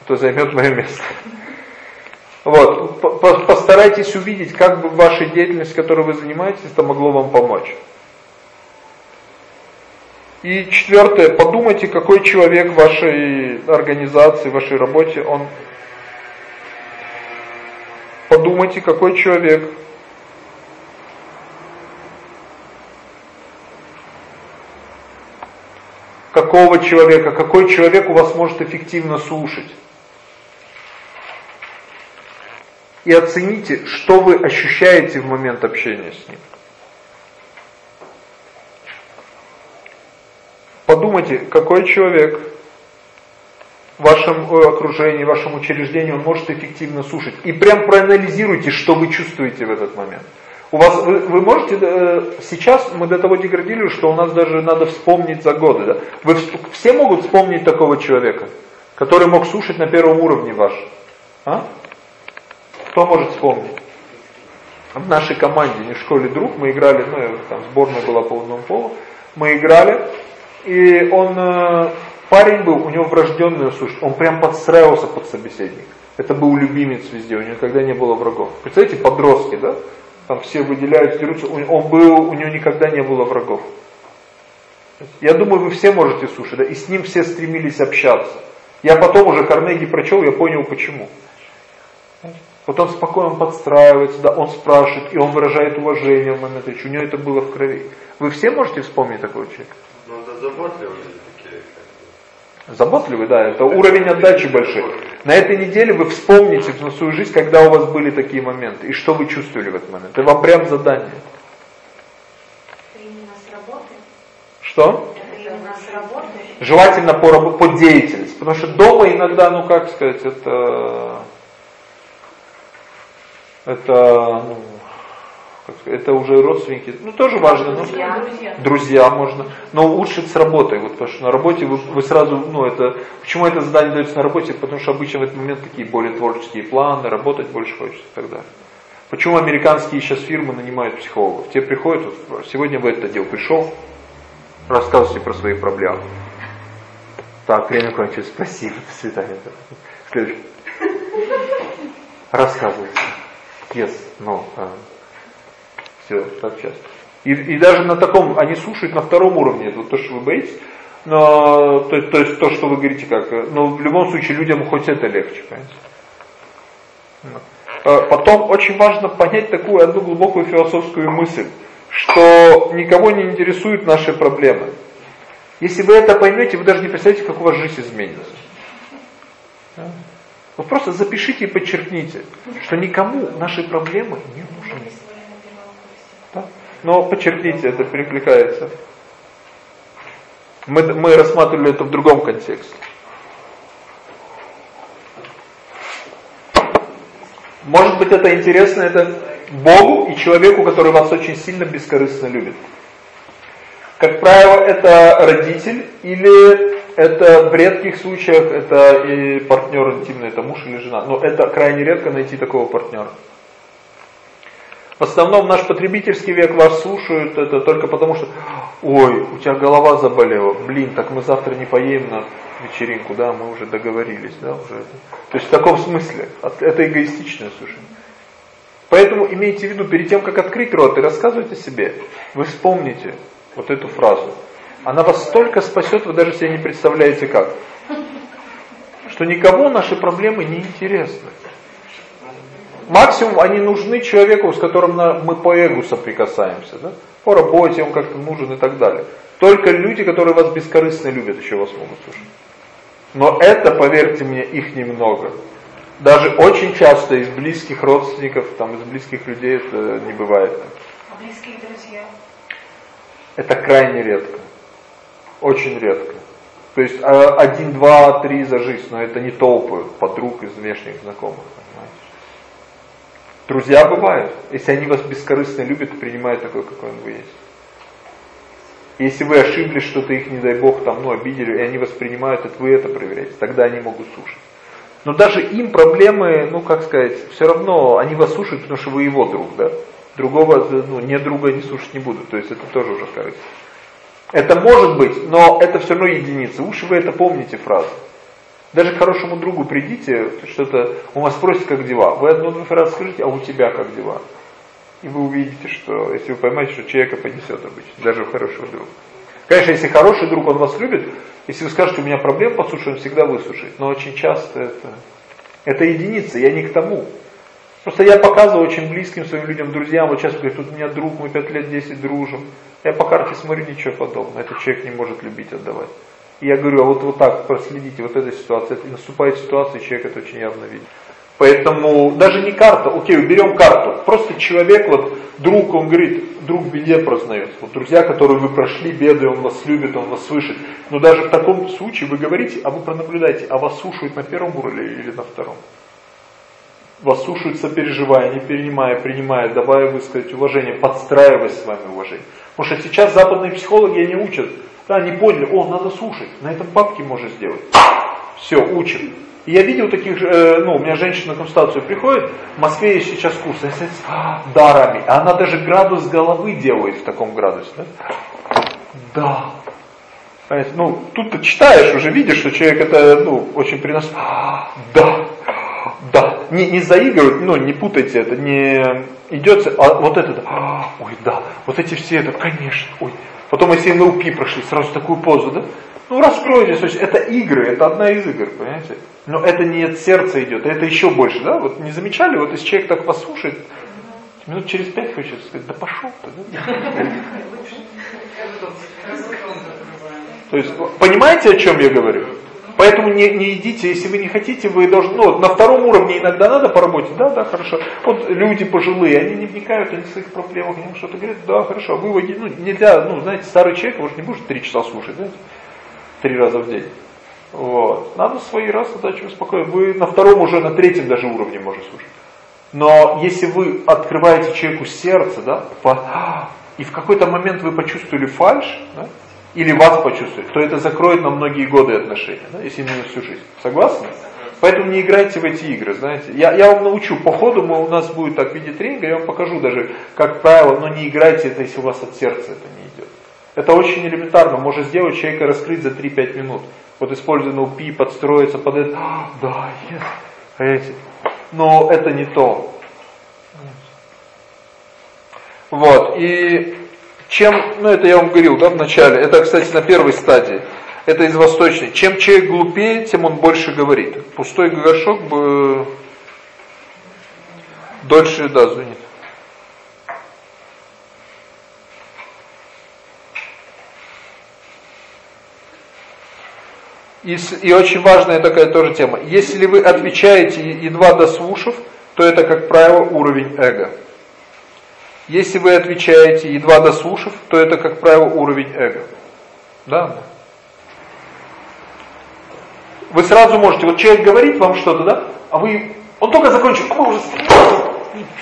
А то займет мое место. Вот, постарайтесь увидеть, как бы ваша деятельность, которой вы занимаетесь, это могло вам помочь. И четвертое, подумайте, какой человек в вашей организации, в вашей работе, он... Подумайте, какой человек какого человека, какой человек у вас может эффективно слушать. и оцените, что вы ощущаете в момент общения с ним. Подумайте, какой человек в вашем э, окружении, в вашем учреждении, он может эффективно слушать. И прям проанализируйте, что вы чувствуете в этот момент. У вас, вы, вы можете, э, сейчас мы до того деградировали, что у нас даже надо вспомнить за годы. Да? Вы все могут вспомнить такого человека, который мог слушать на первом уровне ваш. А? Кто может вспомнить? В нашей команде, не в школе друг, мы играли, ну, там сборная была по одному полу, мы играли, и он э, Парень был, у него врожденная сущность, он прям подстраивался под собеседника. Это был любимец везде, у него никогда не было врагов. Представляете, подростки, да? Там все выделяют, дерутся, он был, у него никогда не было врагов. Я думаю, вы все можете слушать, да? И с ним все стремились общаться. Я потом уже Карнеги прочел, я понял почему. Вот он спокойно подстраивается, да, он спрашивает, и он выражает уважение в момент речи. У него это было в крови. Вы все можете вспомнить такого человека? Ну, это заботливый. Да, это уровень отдачи большой. На этой неделе вы вспомните на свою жизнь, когда у вас были такие моменты, и что вы чувствовали в этот момент. Это вам прям задание. Это именно с работы? Что? Желательно по, по деятельности, потому что дома иногда, ну как сказать, это, это, ну, это уже родственники, ну тоже важно, но, Друзья. Друзья. друзья можно, но лучше с работой, вот, потому что на работе вы, вы сразу, ну это, почему это задание дается на работе, потому что обычно в этот момент такие более творческие планы, работать больше хочется и так далее. Почему американские сейчас фирмы нанимают психологов? Те приходят, вот, сегодня в этот отдел пришел, рассказывайте про свои проблемы. Так, время кончилось, спасибо, до свидания. Следующий. Рассказывайте. Yes, no. Uh, все, часто. И, и даже на таком, они слушают на втором уровне, это вот то, что вы боитесь, но, то, то есть то, что вы говорите, как, но в любом случае людям хоть это легче, понимаете. А потом очень важно понять такую одну глубокую философскую мысль, что никого не интересуют наши проблемы. Если вы это поймете, вы даже не представляете, как у вас жизнь изменится. Вы просто запишите и подчеркните, что никому наши проблемы не нужны. Но подчеркните, это перекликается. Мы, мы рассматривали это в другом контексте. Может быть это интересно, это Богу и человеку, который вас очень сильно бескорыстно любит. Как правило, это родитель или это в редких случаях это и партнер интимный, это муж или жена. Но это крайне редко найти такого партнера. В основном наш потребительский век вас слушают это только потому, что ой, у тебя голова заболела, блин, так мы завтра не поедем на вечеринку, да, мы уже договорились, да, уже. То есть в таком смысле, это эгоистичное слушание. Поэтому имейте в виду, перед тем, как открыть рот и рассказывать о себе, вы вспомните вот эту фразу. Она вас столько спасет, вы даже себе не представляете как. Что никому наши проблемы не интересны. Максимум они нужны человеку, с которым мы по эгу соприкасаемся. Да? По работе он как-то нужен и так далее. Только люди, которые вас бескорыстно любят, еще вас могут слушать. Но это, поверьте мне, их немного. Даже очень часто из близких родственников, там, из близких людей это не бывает. А близкие друзья? Это крайне редко. Очень редко. То есть а, один, два, три за жизнь, но это не толпы подруг из внешних знакомых. Друзья бывают, если они вас бескорыстно любят и принимают такой, какой вы есть. Если вы ошиблись, что-то их, не дай бог, там, ну, обидели, и они воспринимают это, вы это проверяете, тогда они могут слушать. Но даже им проблемы, ну, как сказать, все равно они вас слушают, потому что вы его друг, да? Другого, ну, не друга не слушать не будут, то есть это тоже уже корысть. Это может быть, но это все равно единицы. Уж вы это помните фразу. Даже к хорошему другу придите, что-то, он вас спросит, как дела. Вы одну-две фразы скажите, а у тебя как дела? И вы увидите, что, если вы поймаете, что человека понесет обычно, даже у хорошего друга. Конечно, если хороший друг, он вас любит, если вы скажете, у меня проблем послушай, он всегда выслушает. Но очень часто это, это единица, я не к тому. Просто я показываю очень близким своим людям, друзьям, вот сейчас говорит, тут у меня друг, мы пять лет, десять дружим. Я по карте смотрю, ничего подобного. Этот человек не может любить, отдавать. И я говорю, а вот, вот так проследите, вот эта ситуация, наступает ситуация, человек это очень явно видит. Поэтому даже не карта, окей, уберем карту. Просто человек, вот друг, он говорит, друг в беде прознается. Вот друзья, которые вы прошли беды, он вас любит, он вас слышит. Но даже в таком случае вы говорите, а вы пронаблюдаете, а вас слушают на первом уровне или на втором? Вас слушают сопереживая, не перенимая, принимая, давая высказать уважение, подстраиваясь с вами уважение. Потому что сейчас западные психологи они учат, да, они поняли, о, надо слушать, на этом бабки можно сделать. Все, учим. И я видел таких, э, ну, у меня женщина на консультацию приходит, в Москве есть сейчас курс, они сидят с дарами, а она даже градус головы делает в таком градусе. Да. да. Ну, тут ты читаешь, уже видишь, что человек это, ну, очень приносит. Да, да. Не, не заигрывать, ну, не путайте это, не идет, а вот это, да. ой, да, вот эти все, это, конечно, ой. Потом, если НЛП прошли, сразу такую позу, да? Ну, раскройтесь, то есть это игры, это одна из игр, понимаете? Но это не от сердца идет, это еще больше, да? Вот не замечали, вот если человек так послушает, минут через пять хочется сказать, да пошел ты, да? То есть, понимаете, о чем я говорю? Поэтому не, не идите, если вы не хотите, вы должны, ну, на втором уровне иногда надо поработать, да, да, хорошо. Вот люди пожилые, они не вникают, они в своих проблемах, они что-то говорят, да, хорошо, а выводи, ну, нельзя, ну, знаете, старый человек, может, не будет три часа слушать, знаете три раза в день. Вот. Надо свои раз задачи успокоить. Вы на втором уже, на третьем даже уровне можете слушать. Но если вы открываете человеку сердце, да, по, и в какой-то момент вы почувствовали фальш, да, или вас почувствовали, то это закроет на многие годы отношения, да, если не всю жизнь. Согласны? Поэтому не играйте в эти игры, знаете. Я, я вам научу, по ходу мы, у нас будет так в виде тренинга, я вам покажу даже, как правило, но не играйте это, если у вас от сердца это не это очень элементарно, может сделать человека раскрыть за 3-5 минут. Вот используя NLP, подстроиться под это. А, да, yes. Но это не то. Вот, и чем, ну это я вам говорил, да, в начале, это, кстати, на первой стадии, это из восточной. Чем человек глупее, тем он больше говорит. Пустой горшок бы дольше, да, звонит. И, и очень важная такая тоже тема. Если вы отвечаете, едва дослушав, то это, как правило, уровень эго. Если вы отвечаете, едва дослушав, то это, как правило, уровень эго. Да? Вы сразу можете, вот человек говорит вам что-то, да, а вы, он только закончил, а вы уже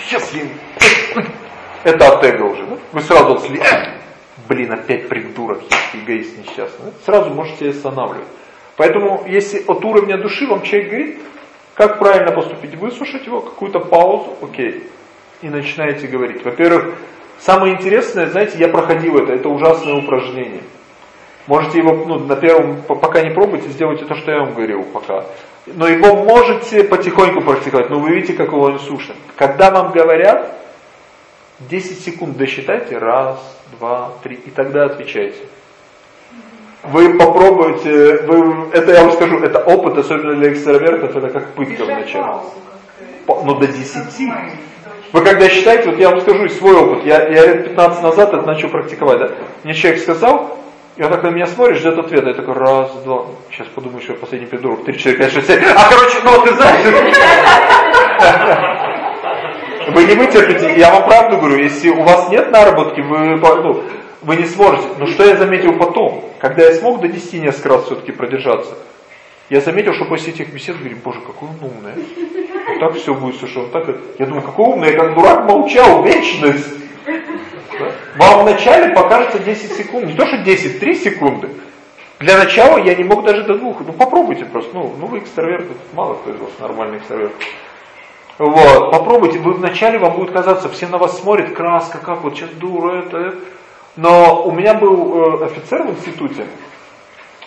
сейчас я... Это от эго уже, да? Вы сразу отсли, блин, опять придурок, эгоист несчастный. Сразу можете останавливать. Поэтому, если от уровня души вам человек говорит, как правильно поступить, выслушать его, какую-то паузу, окей, и начинаете говорить. Во-первых, самое интересное, знаете, я проходил это, это ужасное упражнение. Можете его, ну, на первом, пока не пробуйте, сделайте то, что я вам говорил пока. Но его можете потихоньку практиковать, но вы видите, как его он слушает. Когда вам говорят, 10 секунд досчитайте, раз, два, три, и тогда отвечайте. Вы попробуйте, вы, это я вам скажу, это опыт, особенно для экстравертов, это как пытка вначале. Ну до 10. Вы когда считаете, вот я вам скажу свой опыт, я, я лет 15 назад это начал практиковать, да? Мне человек сказал, и он так на меня смотрит, ждет ответа. Я такой, раз, два, сейчас подумаю, что я последний придурок, три, четыре, пять, шесть, семь. А, короче, ну ты знаешь. Вы не вытерпите, я вам правду говорю, если у вас нет наработки, вы, ну, вы не сможете. Но что я заметил потом, когда я смог до 10 несколько раз все-таки продержаться, я заметил, что после этих бесед, говорю, боже, какой он умный. Так все будет совершенно так. Я думаю, какой умный, я как дурак молчал, вечность. Да? Вам вначале покажется 10 секунд, не то что 10, 3 секунды. Для начала я не мог даже до двух. Ну попробуйте просто, ну, ну вы экстраверты, мало кто из вас нормальный экстраверт. Вот, попробуйте, вы вначале вам будет казаться, все на вас смотрят, краска, как вот сейчас дура, это, это. Но у меня был э, офицер в институте,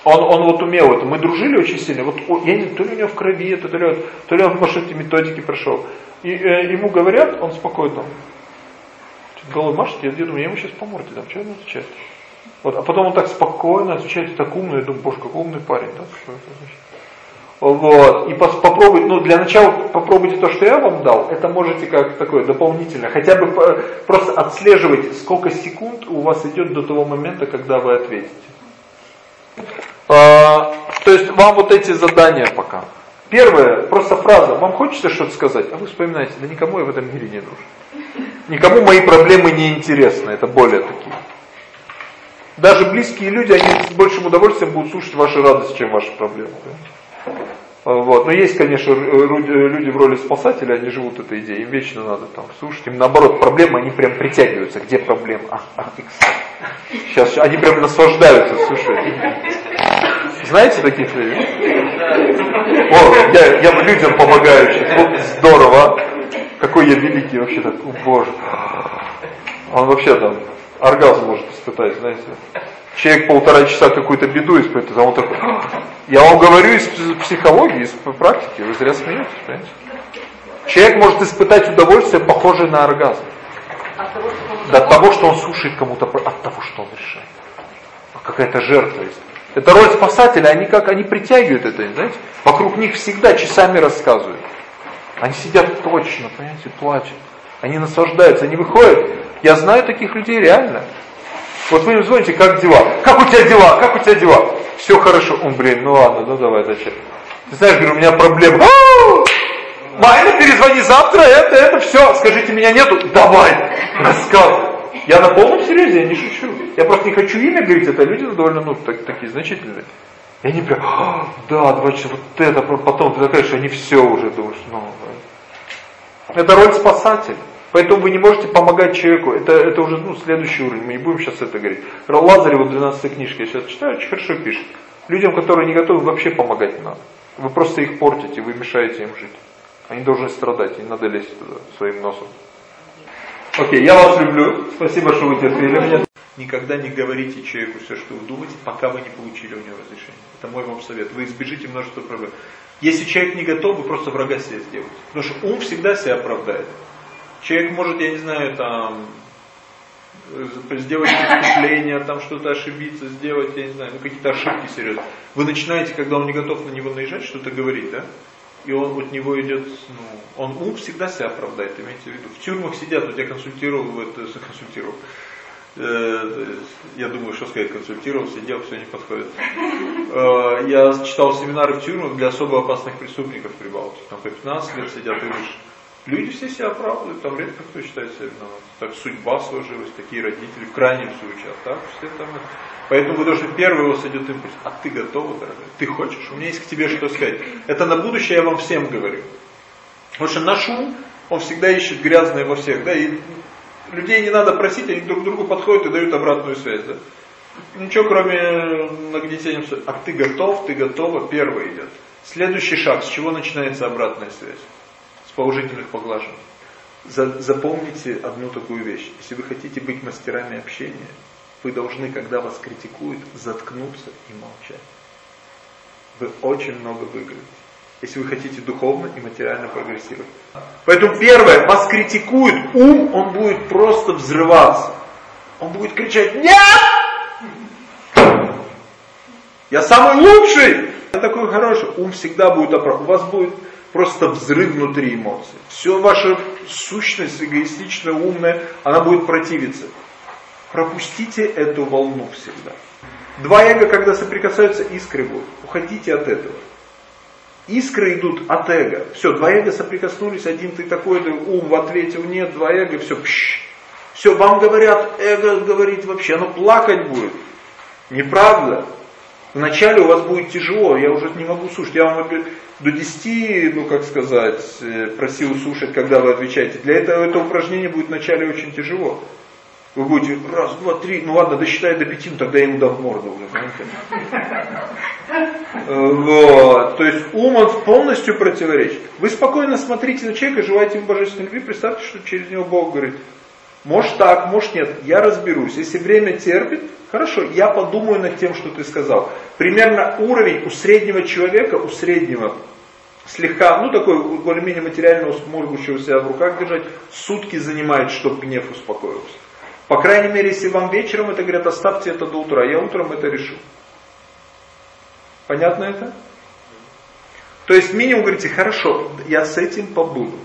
он, он вот умел это, мы дружили очень сильно, вот я не то ли у него в крови это, то ли, то ли он может эти методики прошел. И э, ему говорят, он спокойно, головой машет, я думаю, я ему сейчас по морде дам, что ему отвечать? Вот, а потом он так спокойно отвечает, так умный, я думаю, боже, какой умный парень, да, что это значит? Вот. И попробуйте, ну для начала попробуйте то, что я вам дал, это можете как такое дополнительно, хотя бы просто отслеживать, сколько секунд у вас идет до того момента, когда вы ответите. А, то есть вам вот эти задания пока. Первое, просто фраза, вам хочется что-то сказать, а вы вспоминаете, да никому я в этом мире не нужен. Никому мои проблемы не интересны, это более такие. Даже близкие люди, они с большим удовольствием будут слушать ваши радости, чем ваши проблемы. Да? Вот. Но есть, конечно, люди в роли спасателя, они живут этой идеей, им вечно надо там слушать. Им наоборот, проблемы, они прям притягиваются. Где проблема? А, а, Сейчас они прям наслаждаются, слушай. Знаете таких людей? О, я, я людям помогаю здорово. Какой я великий вообще так. О, Боже. Он вообще там оргазм может испытать, знаете. Человек полтора часа какую-то беду испытывает, а он такой... Я вам говорю из психологии, из практики, вы зря смеетесь, понимаете? Человек может испытать удовольствие, похожее на оргазм. От того, что он, того, что он слушает кому-то, от того, что он решает. Какая-то жертва есть. Это роль спасателя, они как, они притягивают это, знаете? Вокруг них всегда часами рассказывают. Они сидят точно, понимаете, плачут. Они наслаждаются, они выходят. Я знаю таких людей реально. Вот вы им звоните, как дела? Как у тебя дела? Как у тебя дела? Все хорошо. Он, блин, ну ладно, ну давай, зачем? Ты знаешь, говорю, у меня проблема. Майна, перезвони завтра, это, это, все. Скажите, меня нету? Давай, рассказывай. Я на полном серьезе, я не шучу. Я просто не хочу имя говорить, это люди довольно, ну, так, такие значительные. И они прям, «А, да, два часа, вот это, потом ты такая, они все уже думаешь, ну, это роль спасателя. Поэтому вы не можете помогать человеку. Это, это уже ну, следующий уровень. Мы не будем сейчас это говорить. Лазарев в 12 книжке, я сейчас читаю, очень хорошо пишет. Людям, которые не готовы, вообще помогать надо. Вы просто их портите, вы мешаете им жить. Они должны страдать, не надо лезть туда своим носом. Окей, я вас люблю. Спасибо, что вы терпели меня. Никогда не говорите человеку все, что вы думаете, пока вы не получили у него разрешение. Это мой вам совет. Вы избежите множества проблем. Если человек не готов, вы просто врага себе сделаете. Потому что ум всегда себя оправдает. Человек может, я не знаю, там сделать преступление, там что-то ошибиться, сделать, я не знаю, ну какие-то ошибки серьезные. Вы начинаете, когда он не готов на него наезжать, что-то говорить, да? И он от него идет, ну, он ум всегда себя оправдает, имейте в виду. В тюрьмах сидят, вот я консультировал, вот, консультировал, э, я думаю, что сказать, консультировал, сидел, все не подходит. Э, я читал семинары в тюрьмах для особо опасных преступников в Прибалтике, там по 15 лет сидят и. Люди все себя оправдывают, там редко кто считает себя виноватым. Так судьба сложилась, такие родители, в крайнем случае, а так все там... Поэтому вы должны первый у вас идет импульс. А ты готова, дорогая? Ты хочешь? У меня есть к тебе что сказать. Это на будущее я вам всем говорю. Потому что наш ум, он всегда ищет грязное во всех. Да? И людей не надо просить, они друг другу подходят и дают обратную связь. Да? Ничего кроме нагнетения. А ты готов, ты готова, первый идет. Следующий шаг, с чего начинается обратная связь? с положительных поглаживаний. Запомните одну такую вещь. Если вы хотите быть мастерами общения, вы должны, когда вас критикуют, заткнуться и молчать. Вы очень много выиграете. Если вы хотите духовно и материально прогрессировать. Поэтому первое, вас критикует ум, он будет просто взрываться. Он будет кричать «Нет!» Я самый лучший! Я такой хороший. Ум всегда будет оправдан. У вас будет просто взрыв внутри эмоций. Все ваша сущность эгоистичная, умная, она будет противиться. Пропустите эту волну всегда. Два эго, когда соприкасаются, искры будут. Уходите от этого. Искры идут от эго. Все, два эго соприкоснулись, один ты такой, ум в ответе нет, два эго, все, пш. Все, вам говорят, эго говорит вообще, оно плакать будет. Неправда. Вначале у вас будет тяжело, я уже не могу слушать. Я вам до 10, ну как сказать, э, просил слушать, когда вы отвечаете. Для этого это упражнение будет вначале очень тяжело. Вы будете раз, два, три, ну ладно, досчитаю до пяти, ну тогда я ему дам морду уже, Вот. То есть ум он полностью противоречит. Вы спокойно смотрите на человека, желаете ему божественной любви, представьте, что через него Бог говорит, может так, может нет, я разберусь. Если время терпит, хорошо, я подумаю над тем, что ты сказал. Примерно уровень у среднего человека, у среднего, слегка, ну такой более-менее материального, могущего себя в руках держать, сутки занимает, чтобы гнев успокоился. По крайней мере, если вам вечером это говорят, оставьте это до утра, я утром это решу. Понятно это? То есть минимум говорите, хорошо, я с этим побуду.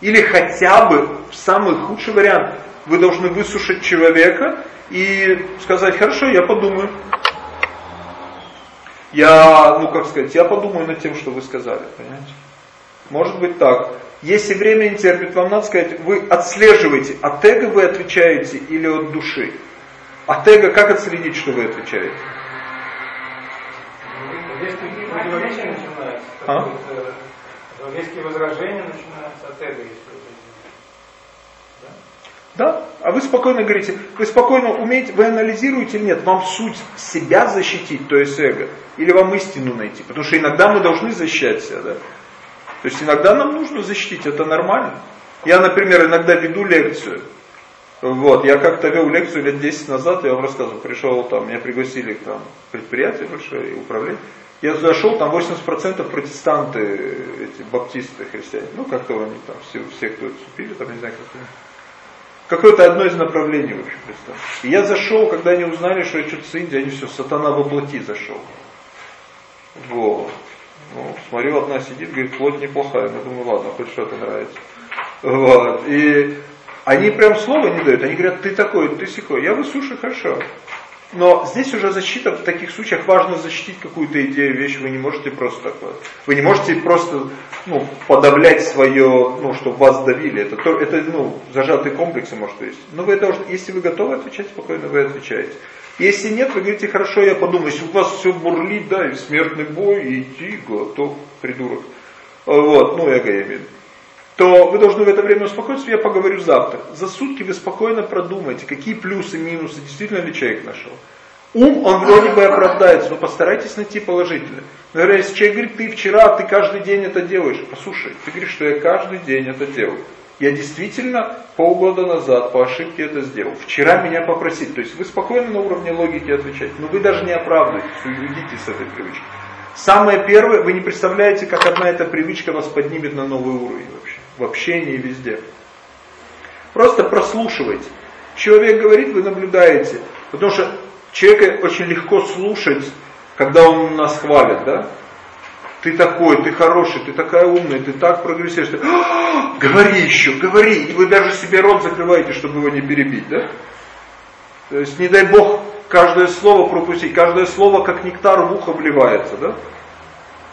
Или хотя бы, самый худший вариант, вы должны высушить человека и сказать, хорошо, я подумаю. Я, ну как сказать, я подумаю над тем, что вы сказали, понимаете? Может быть так. Если время не терпит, вам надо сказать, вы отслеживаете, от эго вы отвечаете или от души. От эго как отследить, что вы отвечаете? Резкие противоречия начинаются. А? Резкие возражения начинаются от эго, если да? А вы спокойно говорите, вы спокойно умеете, вы анализируете или нет, вам суть себя защитить, то есть эго, или вам истину найти. Потому что иногда мы должны защищать себя, да? То есть иногда нам нужно защитить, это нормально. Я, например, иногда веду лекцию. Вот, я как-то вел лекцию лет 10 назад, я вам рассказывал, пришел там, меня пригласили к там предприятие большое, управление. Я зашел, там 80% протестанты, эти баптисты, христиане. Ну, как-то они там, все, все кто отступили, там, не знаю, как Какое-то одно из направлений, в общем, представь. И я зашел, когда они узнали, что я что-то с Индии, они все, сатана во плоти зашел. Вот. Ну, смотрю, одна сидит, говорит, плоть неплохая. Я думаю, ладно, хоть что-то нравится. Вот. И они прям слова не дают. Они говорят, ты такой, ты сякой. Я выслушаю, хорошо. Но здесь уже защита, в таких случаях важно защитить какую-то идею, вещь, вы не можете просто такое. Вы не можете просто ну, подавлять свое, ну, чтобы вас давили. Это, это ну, зажатые комплексы, может, есть. Но вы должны, если вы готовы отвечать спокойно, вы отвечаете. Если нет, вы говорите, хорошо, я подумаю, если у вас все бурлит, да, и смертный бой, иди, готов, придурок. Вот, ну, эго я имею то вы должны в это время успокоиться, я поговорю завтра. За сутки вы спокойно продумайте, какие плюсы, минусы, действительно ли человек нашел. Ум, он вроде бы оправдается, но постарайтесь найти положительное. Например, если человек говорит, ты вчера, ты каждый день это делаешь. Послушай, ты говоришь, что я каждый день это делаю. Я действительно полгода назад по ошибке это сделал. Вчера меня попросили. То есть вы спокойно на уровне логики отвечаете, но вы даже не оправдываетесь, уйдите с этой привычки. Самое первое, вы не представляете, как одна эта привычка вас поднимет на новый уровень вообще. В общении, везде. Просто прослушивайте. Человек говорит, вы наблюдаете. Потому что человека очень легко слушать, когда он нас хвалит, да? Ты такой, ты хороший, ты такая умная, ты так прогрессируешь. Ты... «А, говори еще, говори. И вы даже себе рот закрываете, чтобы его не перебить, да? То есть, не дай Бог, каждое слово пропустить. Каждое слово, как нектар в ухо вливается, да?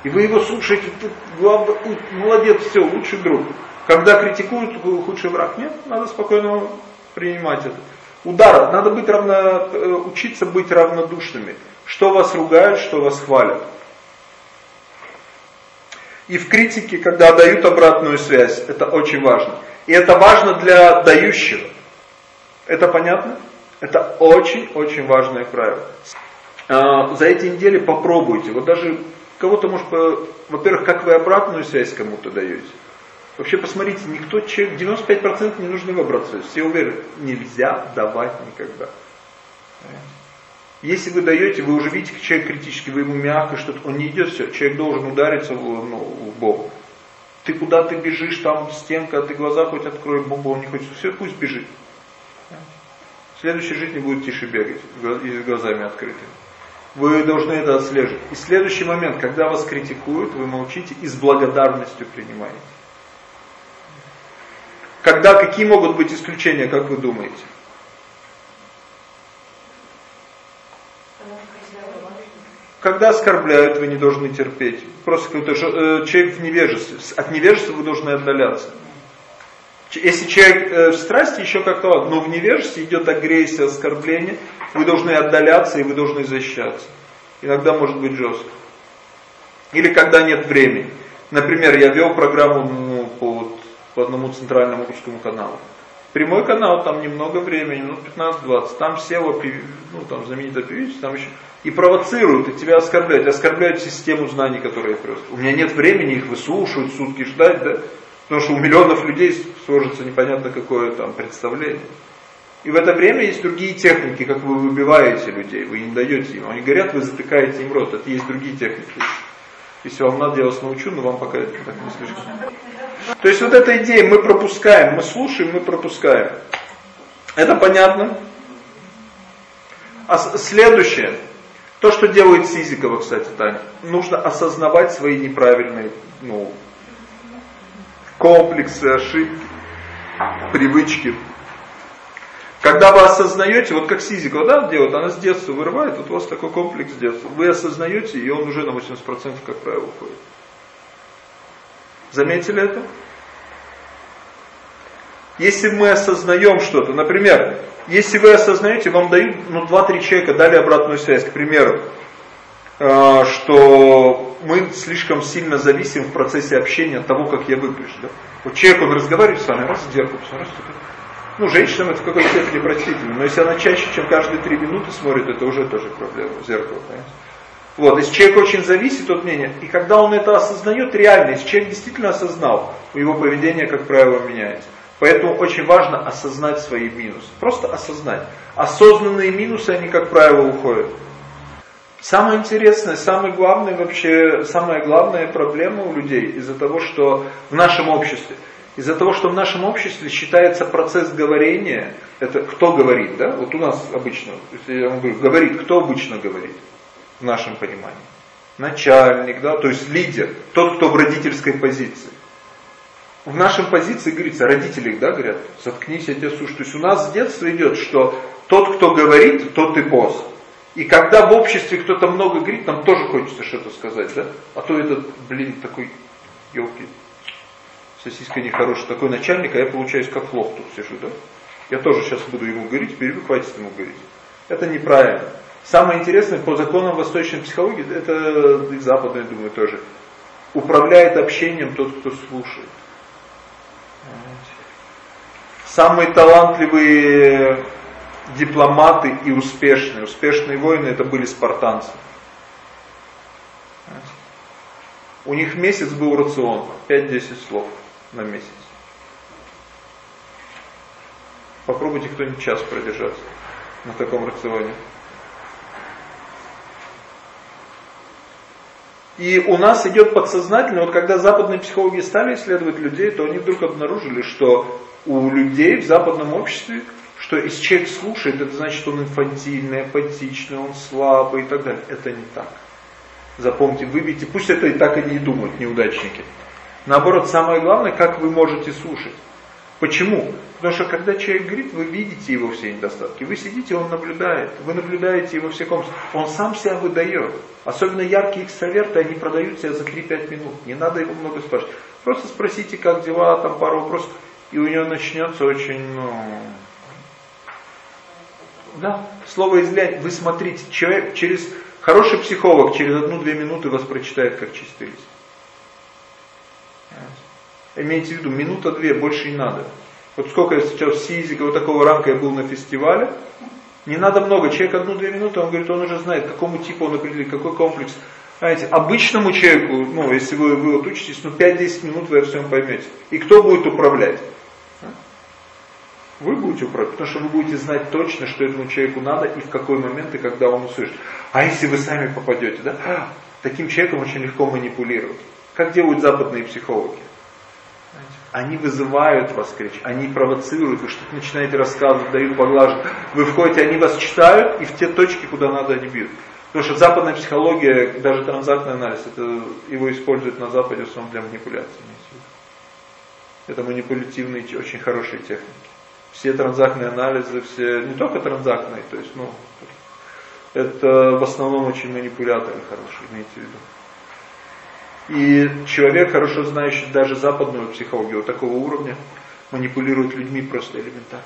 И вы его слушаете, ты, главное, молодец, все, лучший друг. Когда критикуют, худший враг. Нет, надо спокойно принимать это. Удар, надо быть равно, э, учиться быть равнодушными. Что вас ругают, что вас хвалят. И в критике, когда дают обратную связь, это очень важно. И это важно для дающего. Это понятно? Это очень-очень важное правило. А, за эти недели попробуйте. Вот даже кого-то может, во-первых, как вы обратную связь кому-то даете. Вообще посмотрите, никто, человек, 95% не нужны в обратную связь. Все уверены, нельзя давать никогда. Если вы даете, вы уже видите, как человек критически, вы ему мягко что-то, он не идет, все, человек должен удариться в, ну, в Бога. Ты куда ты бежишь, там стенка, ты глаза хоть открой, Бога он не хочет, все, пусть бежит. В следующей жизни будет тише бегать, и с глазами открытыми. Вы должны это отслеживать. И следующий момент, когда вас критикуют, вы молчите и с благодарностью принимаете. Когда, какие могут быть исключения, как вы думаете? Когда оскорбляют, вы не должны терпеть. Просто какой-то э, человек в невежестве. От невежества вы должны отдаляться. Если человек э, в страсти, еще как-то но в невежестве идет агрессия, оскорбление, вы должны отдаляться и вы должны защищаться. Иногда может быть жестко. Или когда нет времени. Например, я вел программу ну, по, по одному центральному русскому каналу. Прямой канал, там немного времени, минут 15-20. Там села, ну там знаменитая певица, там еще. И провоцируют, и тебя оскорбляют. Оскорбляют систему знаний, которые я привез. У меня нет времени их выслушивать, сутки ждать, да? Потому что у миллионов людей сложится непонятно какое там представление. И в это время есть другие техники, как вы выбиваете людей, вы не даете им. Они говорят, вы затыкаете им рот. Это есть другие техники. Если вам надо, я вас научу, но вам пока это так не слишком. То есть вот эта идея, мы пропускаем, мы слушаем, мы пропускаем. Это понятно? А следующее, то, что делает Сизикова, кстати, Таня, нужно осознавать свои неправильные ну, комплексы, ошибки, привычки. Когда вы осознаете, вот как Сизикова да, делает, она с детства вырывает, вот у вас такой комплекс с детства. Вы осознаете, и он уже на 80% как правило уходит. Заметили это? Если мы осознаем что-то, например, если вы осознаете, вам дают, ну, 2-3 человека дали обратную связь, к примеру, э, что мы слишком сильно зависим в процессе общения от того, как я выгляжу. Да? Вот человек, он разговаривает с вами, раз зеркало, раз ну, женщинам это в какой-то степени простительно, но если она чаще, чем каждые три минуты смотрит, это уже тоже проблема, зеркало, понимаете? Вот, если человек очень зависит от мнения, и когда он это осознает реально, если человек действительно осознал, его поведение, как правило, меняется. Поэтому очень важно осознать свои минусы. Просто осознать. Осознанные минусы, они, как правило, уходят. Самое интересное, самое главное вообще, самая главная проблема у людей из-за того, что в нашем обществе, из-за того, что в нашем обществе считается процесс говорения, это кто говорит, да? Вот у нас обычно, я вам говорю, говорит, кто обычно говорит в нашем понимании? Начальник, да, то есть лидер, тот, кто в родительской позиции в нашем позиции говорится, родители да, говорят, заткнись, я тебя слушаю. То есть у нас с детства идет, что тот, кто говорит, тот и босс. И когда в обществе кто-то много говорит, нам тоже хочется что-то сказать, да? А то этот, блин, такой, елки, сосиска нехорошая, такой начальник, а я получаюсь как лох тут сижу, да? Я тоже сейчас буду ему говорить, перебью, хватит ему говорить. Это неправильно. Самое интересное, по законам восточной психологии, это и западной, думаю, тоже, управляет общением тот, кто слушает. Самые талантливые дипломаты и успешные. Успешные воины это были спартанцы. У них месяц был рацион, 5-10 слов на месяц. Попробуйте кто-нибудь час продержаться на таком рационе. И у нас идет подсознательно, вот когда западные психологи стали исследовать людей, то они вдруг обнаружили, что у людей в западном обществе, что если человек слушает, это значит, он инфантильный, апатичный, он слабый и так далее. Это не так. Запомните, выбейте, пусть это и так и не думают неудачники. Наоборот, самое главное, как вы можете слушать. Почему? Потому что когда человек говорит, вы видите его все недостатки. Вы сидите, он наблюдает. Вы наблюдаете его все комнаты. Он сам себя выдает. Особенно яркие экстраверты, они продают себя за 3-5 минут. Не надо его много спрашивать. Просто спросите, как дела, там пару вопросов и у него начнется очень, ну, да, слово излияние. Вы смотрите, человек через, хороший психолог через одну-две минуты вас прочитает как чистый лист. Имейте в виду, минута-две, больше не надо. Вот сколько я сейчас в Сизике, вот такого ранка я был на фестивале, не надо много, человек одну-две минуты, он говорит, он уже знает, какому типу он определит, какой комплекс. Знаете, обычному человеку, ну, если вы, вы вот учитесь, ну, 5-10 минут вы о всем поймете. И кто будет управлять? Вы будете управлять, потому что вы будете знать точно, что этому человеку надо и в какой момент и когда он услышит. А если вы сами попадете, да? Таким человеком очень легко манипулировать. Как делают западные психологи? Они вызывают вас к речи, они провоцируют, вы что-то начинаете рассказывать, дают поглаживать. Вы входите, они вас читают, и в те точки, куда надо, они бьют. Потому что западная психология, даже транзактный анализ, это его используют на Западе в основном для манипуляции. Это манипулятивные, очень хорошие техники все транзактные анализы, все, не только транзактные, то есть, ну, это в основном очень манипуляторы хорошие, имейте в виду. И человек, хорошо знающий даже западную психологию, такого уровня, манипулирует людьми просто элементарно.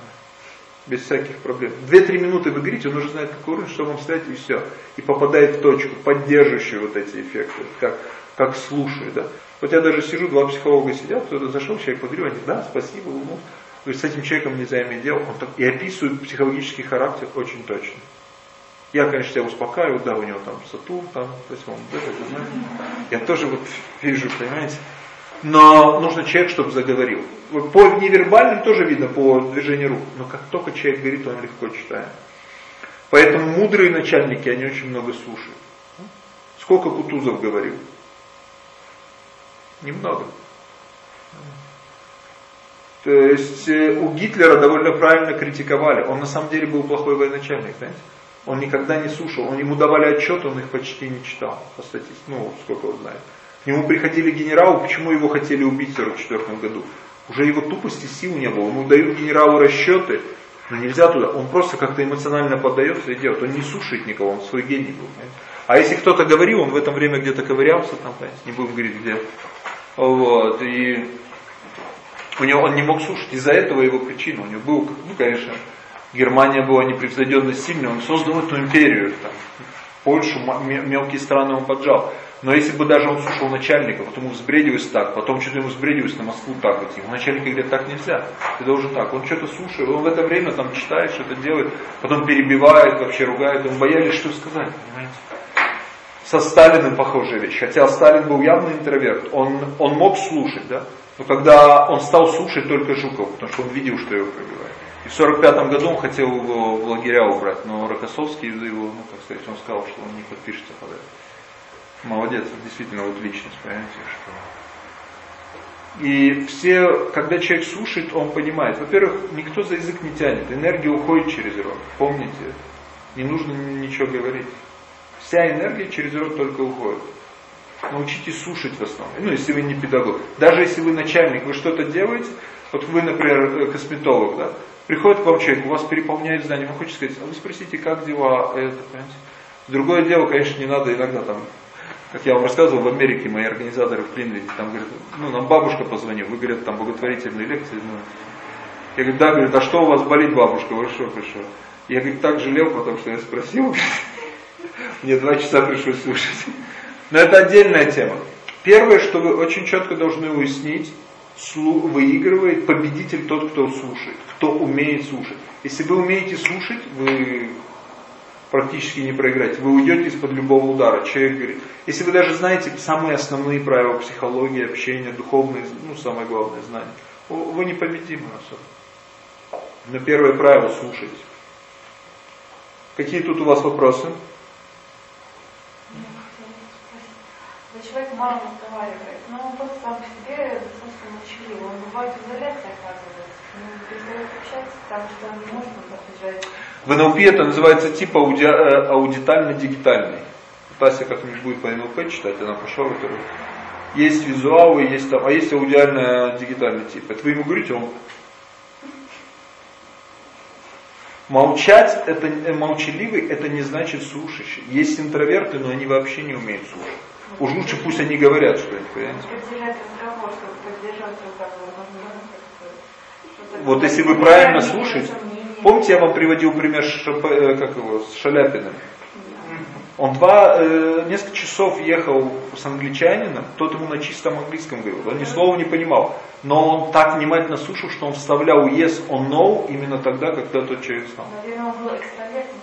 Без всяких проблем. Две-три минуты вы говорите, он уже знает какой уровень, что вам сказать, и все. И попадает в точку, поддерживающую вот эти эффекты, как, как слушаю, да. Вот я даже сижу, два психолога сидят, кто-то зашел, человек поговорил, они, да, спасибо, то есть с этим человеком нельзя иметь дело. Он так, и описывает психологический характер очень точно. Я, конечно, себя успокаиваю, да, у него там Сатурн, там, то есть он, да, это. Я тоже вот вижу, понимаете. Но нужно человек, чтобы заговорил. По невербальным тоже видно, по движению рук. Но как только человек говорит, он легко читает. Поэтому мудрые начальники, они очень много слушают. Сколько Кутузов говорил? Немного. То есть э, у Гитлера довольно правильно критиковали. Он на самом деле был плохой военачальник, знаете. Он никогда не слушал, он, ему давали отчет, он их почти не читал, по статистике, ну, сколько он знает. К нему приходили генералы, почему его хотели убить в 1944 году. Уже его тупости сил не было. Ему дают генералу расчеты, Но нельзя туда, он просто как-то эмоционально поддается и делает. Он не слушает никого, он свой гений был. Понимаете? А если кто-то говорил, он в это время где-то ковырялся, там, понимаете, не будем говорить где. Вот, и у него он не мог слушать. Из-за этого его причина. У него был, ну, конечно, Германия была непревзойденно сильной, он создал эту империю. Там, Польшу, мелкие страны он поджал. Но если бы даже он слушал начальника, потом ему взбредилось так, потом что-то ему взбредилось на Москву так идти. У начальника говорит, так нельзя, ты должен так. Он что-то слушает, он в это время там читает, что-то делает, потом перебивает, вообще ругает. Он боялись, что сказать, понимаете. Со Сталиным похожая вещь. Хотя Сталин был явный интроверт, он, он мог слушать, да? Но когда он стал слушать только Жуков, потому что он видел, что его пробивает. И в 45 году он хотел его в лагеря убрать, но Рокоссовский его, ну, как сказать, он сказал, что он не подпишется под это. Молодец, действительно вот личность, понимаете, что... И все, когда человек слушает, он понимает. Во-первых, никто за язык не тянет, энергия уходит через рот, помните, не нужно ничего говорить. Вся энергия через рот только уходит. Научитесь слушать в основном. Ну, если вы не педагог. Даже если вы начальник, вы что-то делаете, вот вы, например, косметолог, да, приходит к вам человек, у вас переполняет здание, вы хотите сказать, а вы спросите, как дела, это, понимаете. Другое дело, конечно, не надо иногда там как я вам рассказывал, в Америке мои организаторы в Клинвине, там говорят, ну нам бабушка позвонила, вы, говорят, там благотворительные лекции. Ну. Я говорю, да, говорит, а что у вас болит бабушка, вы что, пришел? Я, говорит, так жалел, потому что я спросил, мне два часа пришлось слушать. Но это отдельная тема. Первое, что вы очень четко должны уяснить, выигрывает победитель тот, кто слушает, кто умеет слушать. Если вы умеете слушать, вы практически не проиграть. Вы уйдете из-под любого удара. Человек говорит, если вы даже знаете самые основные правила психологии, общения, духовные, ну, самое главное знание, вы непобедимы особо. Но первое правило – слушать. Какие тут у вас вопросы? Человек мало разговаривает, но он просто сам по себе достаточно молчаливый. Он бывает в изоляции оказывается. Он перестает общаться, потому что он не может поддержать в НЛП это называется тип ауди... Э, аудитально-дигитальный. Тася как-нибудь будет по НЛП читать, она пошла в это. Есть визуалы, есть там, а есть аудиально-дигитальный тип. Это вы ему говорите, он Молчать, это э, молчаливый, это не значит слушающий. Есть интроверты, но они вообще не умеют слушать. Уж лучше пусть они говорят что-нибудь, понимаете? Вот если вы правильно слушаете, Помните, я вам приводил пример Шап, э, как его, с Шаляпиным? Он два, э, несколько часов ехал с англичанином, тот ему на чистом английском говорил, он ни слова не понимал. Но он так внимательно слушал, что он вставлял yes on no именно тогда, когда тот человек знал. Наверное, он был экстравертом,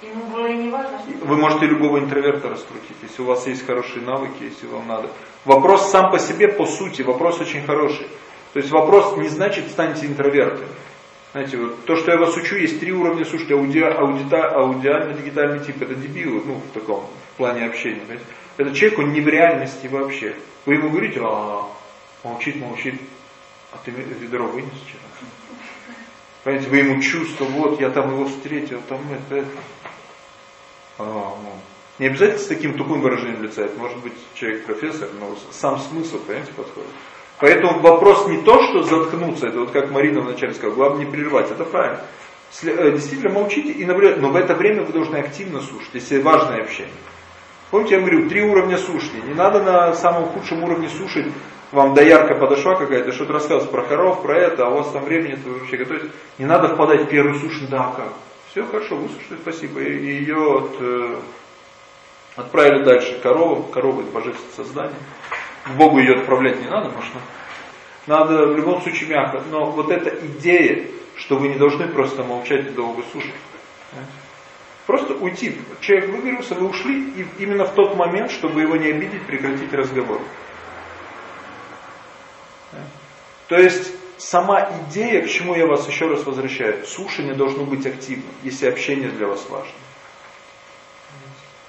Что... Вы можете любого интроверта раскрутить, если у вас есть хорошие навыки, если вам надо. Вопрос сам по себе, по сути, вопрос очень хороший. То есть вопрос не значит станьте интровертом. Знаете, вот то, что я вас учу, есть три уровня, слушайте, ауди, аудита, аудиально-дигитальный тип, это дебилы, ну, в таком в плане общения. Понимаете? Это человек, он не в реальности вообще. Вы ему говорите, а, молчит, молчит, а ты ведро вынес вчера. Понимаете, вы ему чувство, вот, я там его встретил, там это, это. А, ну. Не обязательно с таким тупым выражением лица, это может быть человек профессор, но сам смысл, понимаете, подходит. Поэтому вопрос не то, что заткнуться, это вот как Марина вначале сказала, главное не прерывать, это правильно. Э, действительно молчите и наблюдайте, но в это время вы должны активно слушать, если важное общение. Помните, я говорю, три уровня слушания. Не надо на самом худшем уровне слушать, вам доярка подошла какая-то, что-то рассказывает про коров, про это, а у вас там времени вы вообще готовите. Не надо впадать в первый слушание, да, как? Все хорошо, выслушали, спасибо. И ее от, э, отправили дальше корову, корова это божественное создание. К Богу ее отправлять не надо, может, надо в любом случае мягко. Но вот эта идея, что вы не должны просто молчать и долго слушать. Просто уйти. Человек выговорился, вы ушли, и именно в тот момент, чтобы его не обидеть, прекратить разговор. То есть сама идея, к чему я вас еще раз возвращаю, слушание должно быть активным, если общение для вас важно.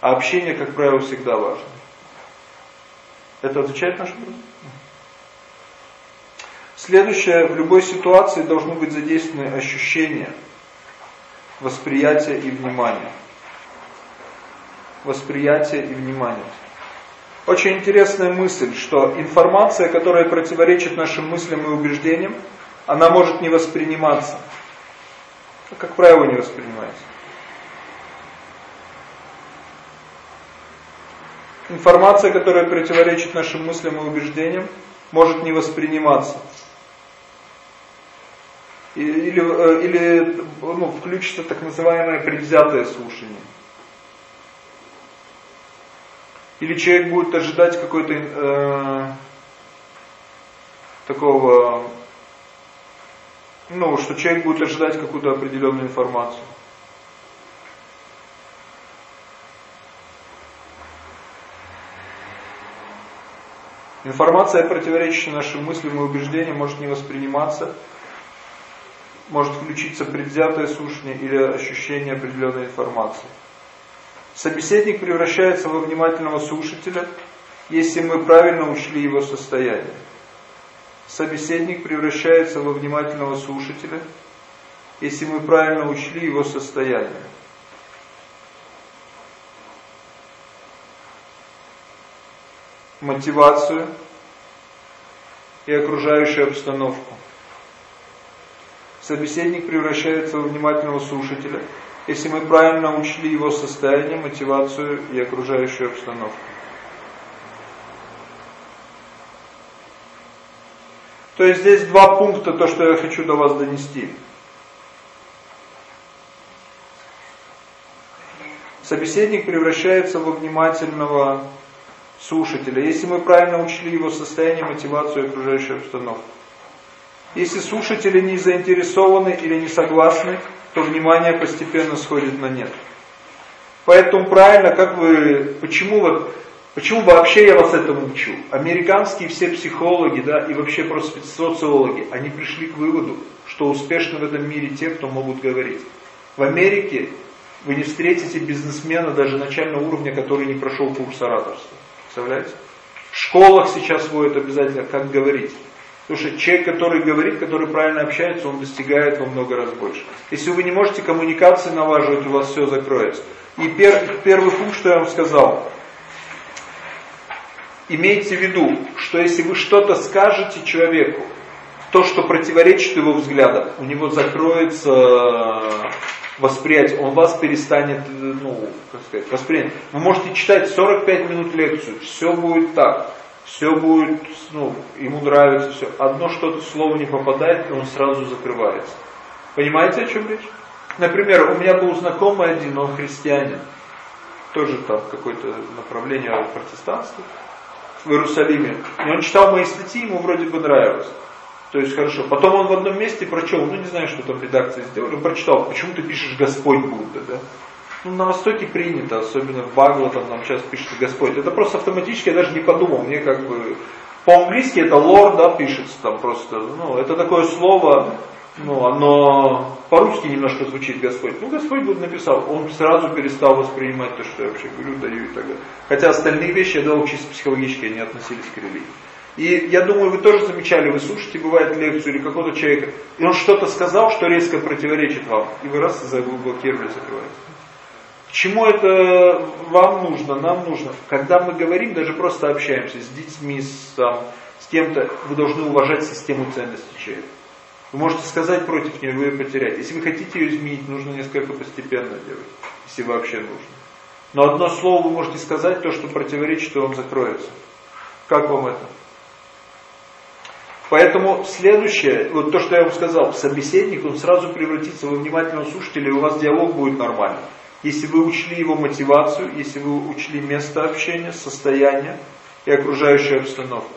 А общение, как правило, всегда важно. Это отвечает наш вопрос? Следующее, в любой ситуации должны быть задействованы ощущения, восприятие и внимание. Восприятие и внимание. Очень интересная мысль, что информация, которая противоречит нашим мыслям и убеждениям, она может не восприниматься. как правило, не воспринимается. Информация, которая противоречит нашим мыслям и убеждениям, может не восприниматься. Или, э, или ну, включится так называемое предвзятое слушание. Или человек будет ожидать какой-то э, такого, ну, что человек будет ожидать какую-то определенную информацию. Информация, противоречащая нашим мыслям и убеждениям, может не восприниматься, может включиться предвзятое слушание или ощущение определенной информации. Собеседник превращается во внимательного слушателя, если мы правильно учли его состояние. Собеседник превращается во внимательного слушателя, если мы правильно учли его состояние. мотивацию и окружающую обстановку. Собеседник превращается во внимательного слушателя, если мы правильно учли его состояние, мотивацию и окружающую обстановку. То есть здесь два пункта, то, что я хочу до вас донести. Собеседник превращается во внимательного слушателя, если мы правильно учли его состояние, мотивацию и окружающую обстановку. Если слушатели не заинтересованы или не согласны, то внимание постепенно сходит на нет. Поэтому правильно, как вы, почему вот, почему вообще я вас этому учу? Американские все психологи, да, и вообще просто социологи, они пришли к выводу, что успешны в этом мире те, кто могут говорить. В Америке вы не встретите бизнесмена даже начального уровня, который не прошел курс ораторства. Представляете? В школах сейчас вводят обязательно, как говорить. Что человек, который говорит, который правильно общается, он достигает во много раз больше. Если вы не можете коммуникации налаживать, у вас все закроется. И пер, первый пункт, что я вам сказал. Имейте в виду, что если вы что-то скажете человеку, то, что противоречит его взглядам, у него закроется восприятие, он вас перестанет, ну, как сказать, воспринять. Вы можете читать 45 минут лекцию, все будет так все будет, ну, ему нравится все. Одно что-то слово не попадает, и он сразу закрывается. Понимаете, о чем речь? Например, у меня был знакомый один, он христианин, тоже там какое-то направление протестанства в Иерусалиме. И он читал мои статьи, ему вроде бы нравилось. То есть хорошо. Потом он в одном месте прочел, ну не знаю, что там редакция сделала, он прочитал, почему ты пишешь Господь Будда, да? Ну, на Востоке принято, особенно в Багло, там нам сейчас пишет Господь. Это просто автоматически, я даже не подумал. Мне как бы... По-английски это лор, да, пишется там просто. Ну, это такое слово, ну, оно по-русски немножко звучит Господь. Ну, Господь будет написал. Он сразу перестал воспринимать то, что я вообще говорю, даю и так далее. Хотя остальные вещи я дал чисто психологически, они относились к религии. И я думаю, вы тоже замечали, вы слушаете, бывает лекцию или какого-то человека, и он что-то сказал, что резко противоречит вам, и вы раз заблокировали, закрываете. Чему это вам нужно, нам нужно? Когда мы говорим, даже просто общаемся с детьми, с, там, с кем-то, вы должны уважать систему ценностей человека. Вы можете сказать против нее, вы ее потеряете. Если вы хотите ее изменить, нужно несколько постепенно делать, если вообще нужно. Но одно слово вы можете сказать, то, что противоречит, то вам закроется. Как вам это? Поэтому следующее, вот то, что я вам сказал, собеседник, он сразу превратится во внимательного слушателя, и у вас диалог будет нормальный если вы учли его мотивацию, если вы учли место общения, состояние и окружающую обстановку.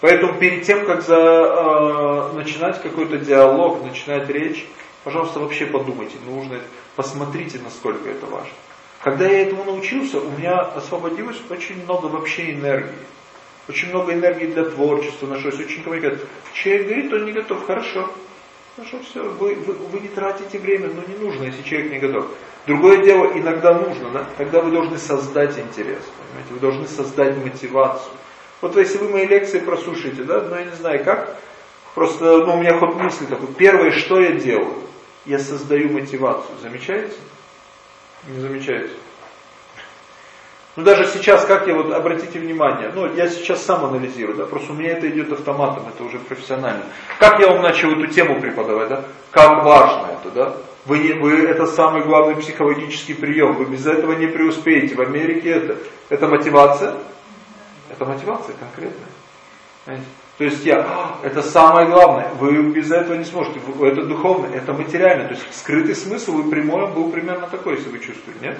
Поэтому перед тем, как за, э, начинать какой-то диалог, начинать речь, пожалуйста, вообще подумайте, нужно, посмотрите, насколько это важно. Когда я этому научился, у меня освободилось очень много вообще энергии. Очень много энергии для творчества нашлось, очень коммуникации. Человек говорит, он не готов, хорошо. Хорошо, все, вы, вы, вы не тратите время, но не нужно, если человек не готов. Другое дело, иногда нужно, да? Тогда вы должны создать интерес, понимаете? Вы должны создать мотивацию. Вот если вы мои лекции прослушаете, да, ну я не знаю как, просто, ну у меня ход мысли такой, первое, что я делаю? Я создаю мотивацию, замечаете? Не замечаете? Ну даже сейчас, как я вот, обратите внимание, ну я сейчас сам анализирую, да, просто у меня это идет автоматом, это уже профессионально. Как я вам начал эту тему преподавать, да? Как важно это, да? Вы, не, вы это самый главный психологический прием. Вы без этого не преуспеете. В Америке это, это мотивация. Это мотивация конкретная. То есть я, «А, это самое главное, вы без этого не сможете, это духовно, это материально, то есть скрытый смысл вы прямой был примерно такой, если вы чувствуете, нет?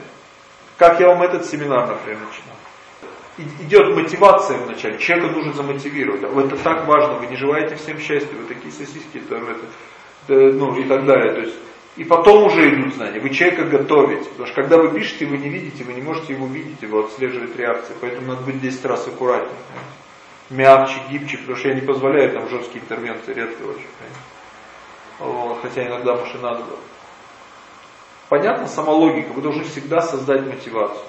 Как я вам этот семинар, например, начинал. Идет мотивация вначале, человека нужно замотивировать, это так важно, вы не желаете всем счастья, вы такие сосиски, это, это, ну и так далее, то есть и потом уже идут знания. Вы человека готовите. Потому что когда вы пишете, вы не видите, вы не можете его видеть, его отслеживать реакции. Поэтому надо быть 10 раз аккуратнее мягче, гибче, потому что я не позволяю там жесткие интервенции, редко очень. Вот, хотя иногда, и надо было. Понятно, сама логика, вы должны всегда создать мотивацию.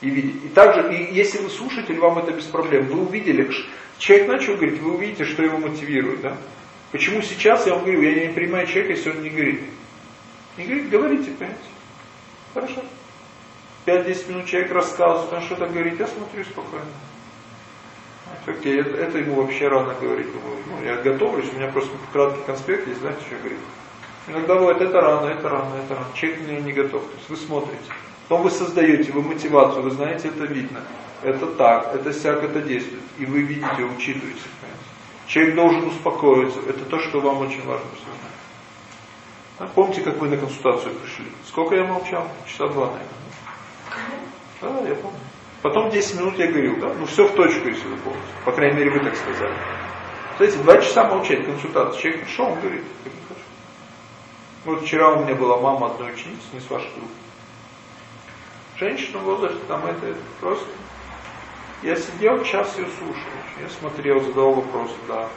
И видеть. И также, и если вы слушатель, вам это без проблем. Вы увидели, человек начал говорить, вы увидите, что его мотивирует. Да? Почему сейчас я вам говорю, я не принимаю человека, если он не говорит. Не говорит, говорите, понимаете. Хорошо. 5-10 минут человек рассказывает, он что-то говорит, я смотрю спокойно. Окей, это, ему вообще рано говорить. Думаю, ну, я готовлюсь, у меня просто краткий конспект есть, знаете, что говорить. Иногда бывает, это рано, это рано, это рано. Человек не, не готов. То есть вы смотрите. Потом вы создаете, вы мотивацию, вы знаете, это видно. Это так, это сяк, это действует. И вы видите, учитываете. Понимаете? Человек должен успокоиться. Это то, что вам очень важно осознать. А помните, как вы на консультацию пришли? Сколько я молчал? Часа два, наверное. Да, я помню. Потом 10 минут я говорил, да, ну все в точку, если вы помните. По крайней мере, вы так сказали. Знаете, два часа молчать, консультация. Человек пришел, он говорит. Вот вчера у меня была мама одной ученицы, не с вашей группы. Женщина в возрасте, там это, это просто. Я сидел, час ее слушал. Я смотрел, задавал вопросы, да.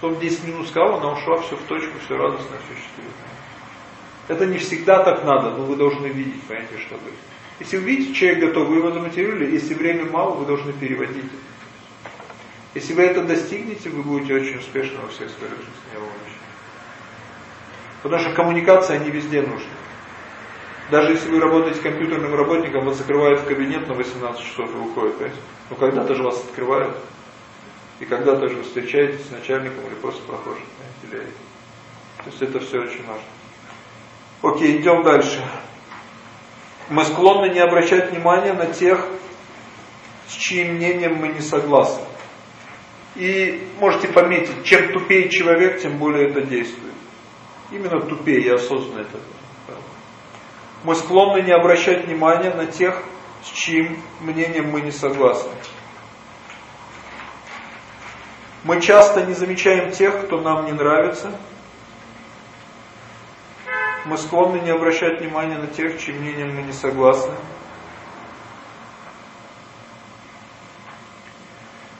Потом 10 минут сказал, она ушла, все в точку, все радостно, все счастливо. Это не всегда так надо, но вы должны видеть, понимаете, что говорить. Если вы видите, человек готов, вы его замотивировали, если время мало, вы должны переводить. Если вы это достигнете, вы будете очень успешны во всех сферах жизни, Потому что коммуникация не везде нужна. Даже если вы работаете компьютерным работником, вас закрывают в кабинет на 18 часов и уходят. Понимаете? Но когда-то же вас открывают. И когда-то же вы встречаетесь с начальником или просто прохожим. Или... То есть это все очень важно. Окей, идем дальше мы склонны не обращать внимания на тех, с чьим мнением мы не согласны. И можете пометить, чем тупее человек, тем более это действует. Именно тупее, я осознанно это. Мы склонны не обращать внимания на тех, с чьим мнением мы не согласны. Мы часто не замечаем тех, кто нам не нравится, мы склонны не обращать внимания на тех, чьим мнением мы не согласны.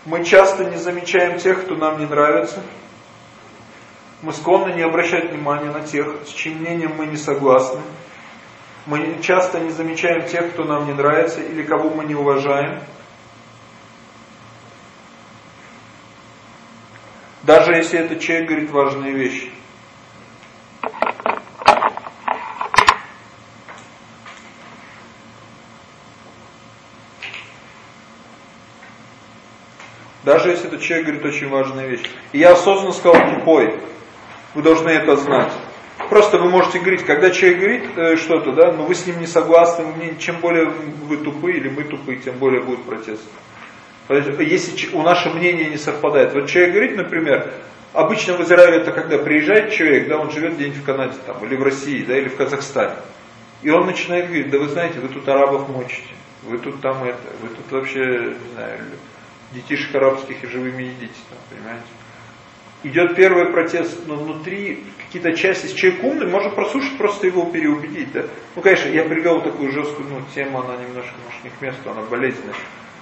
Мы часто не замечаем тех, кто нам не нравится. Склонны не обращать внимания на тех, с чьим мнением мы не согласны. Мы часто не замечаем тех, кто нам не нравится или кого мы не уважаем. Даже если этот человек говорит важные вещи. Даже если этот человек говорит очень важные вещи. И я осознанно сказал тупой. Вы должны это знать. Просто вы можете говорить, когда человек говорит э, что-то, да, но вы с ним не согласны, мне, чем более вы тупы или мы тупы, тем более будет протест. Если у наше мнение не совпадает. Вот человек говорит, например, обычно в Израиле это когда приезжает человек, да, он живет где-нибудь в Канаде там, или в России, да, или в Казахстане. И он начинает говорить, да вы знаете, вы тут арабов мочите, вы тут там это, вы тут вообще, не знаю, детишек арабских и живыми едите, там, понимаете. Идет первый протест, но внутри какие-то части, человек умный, может прослушать, просто его переубедить. Да? Ну, конечно, я привел такую жесткую ну, тему, она немножко, может, не к месту, она болезненная.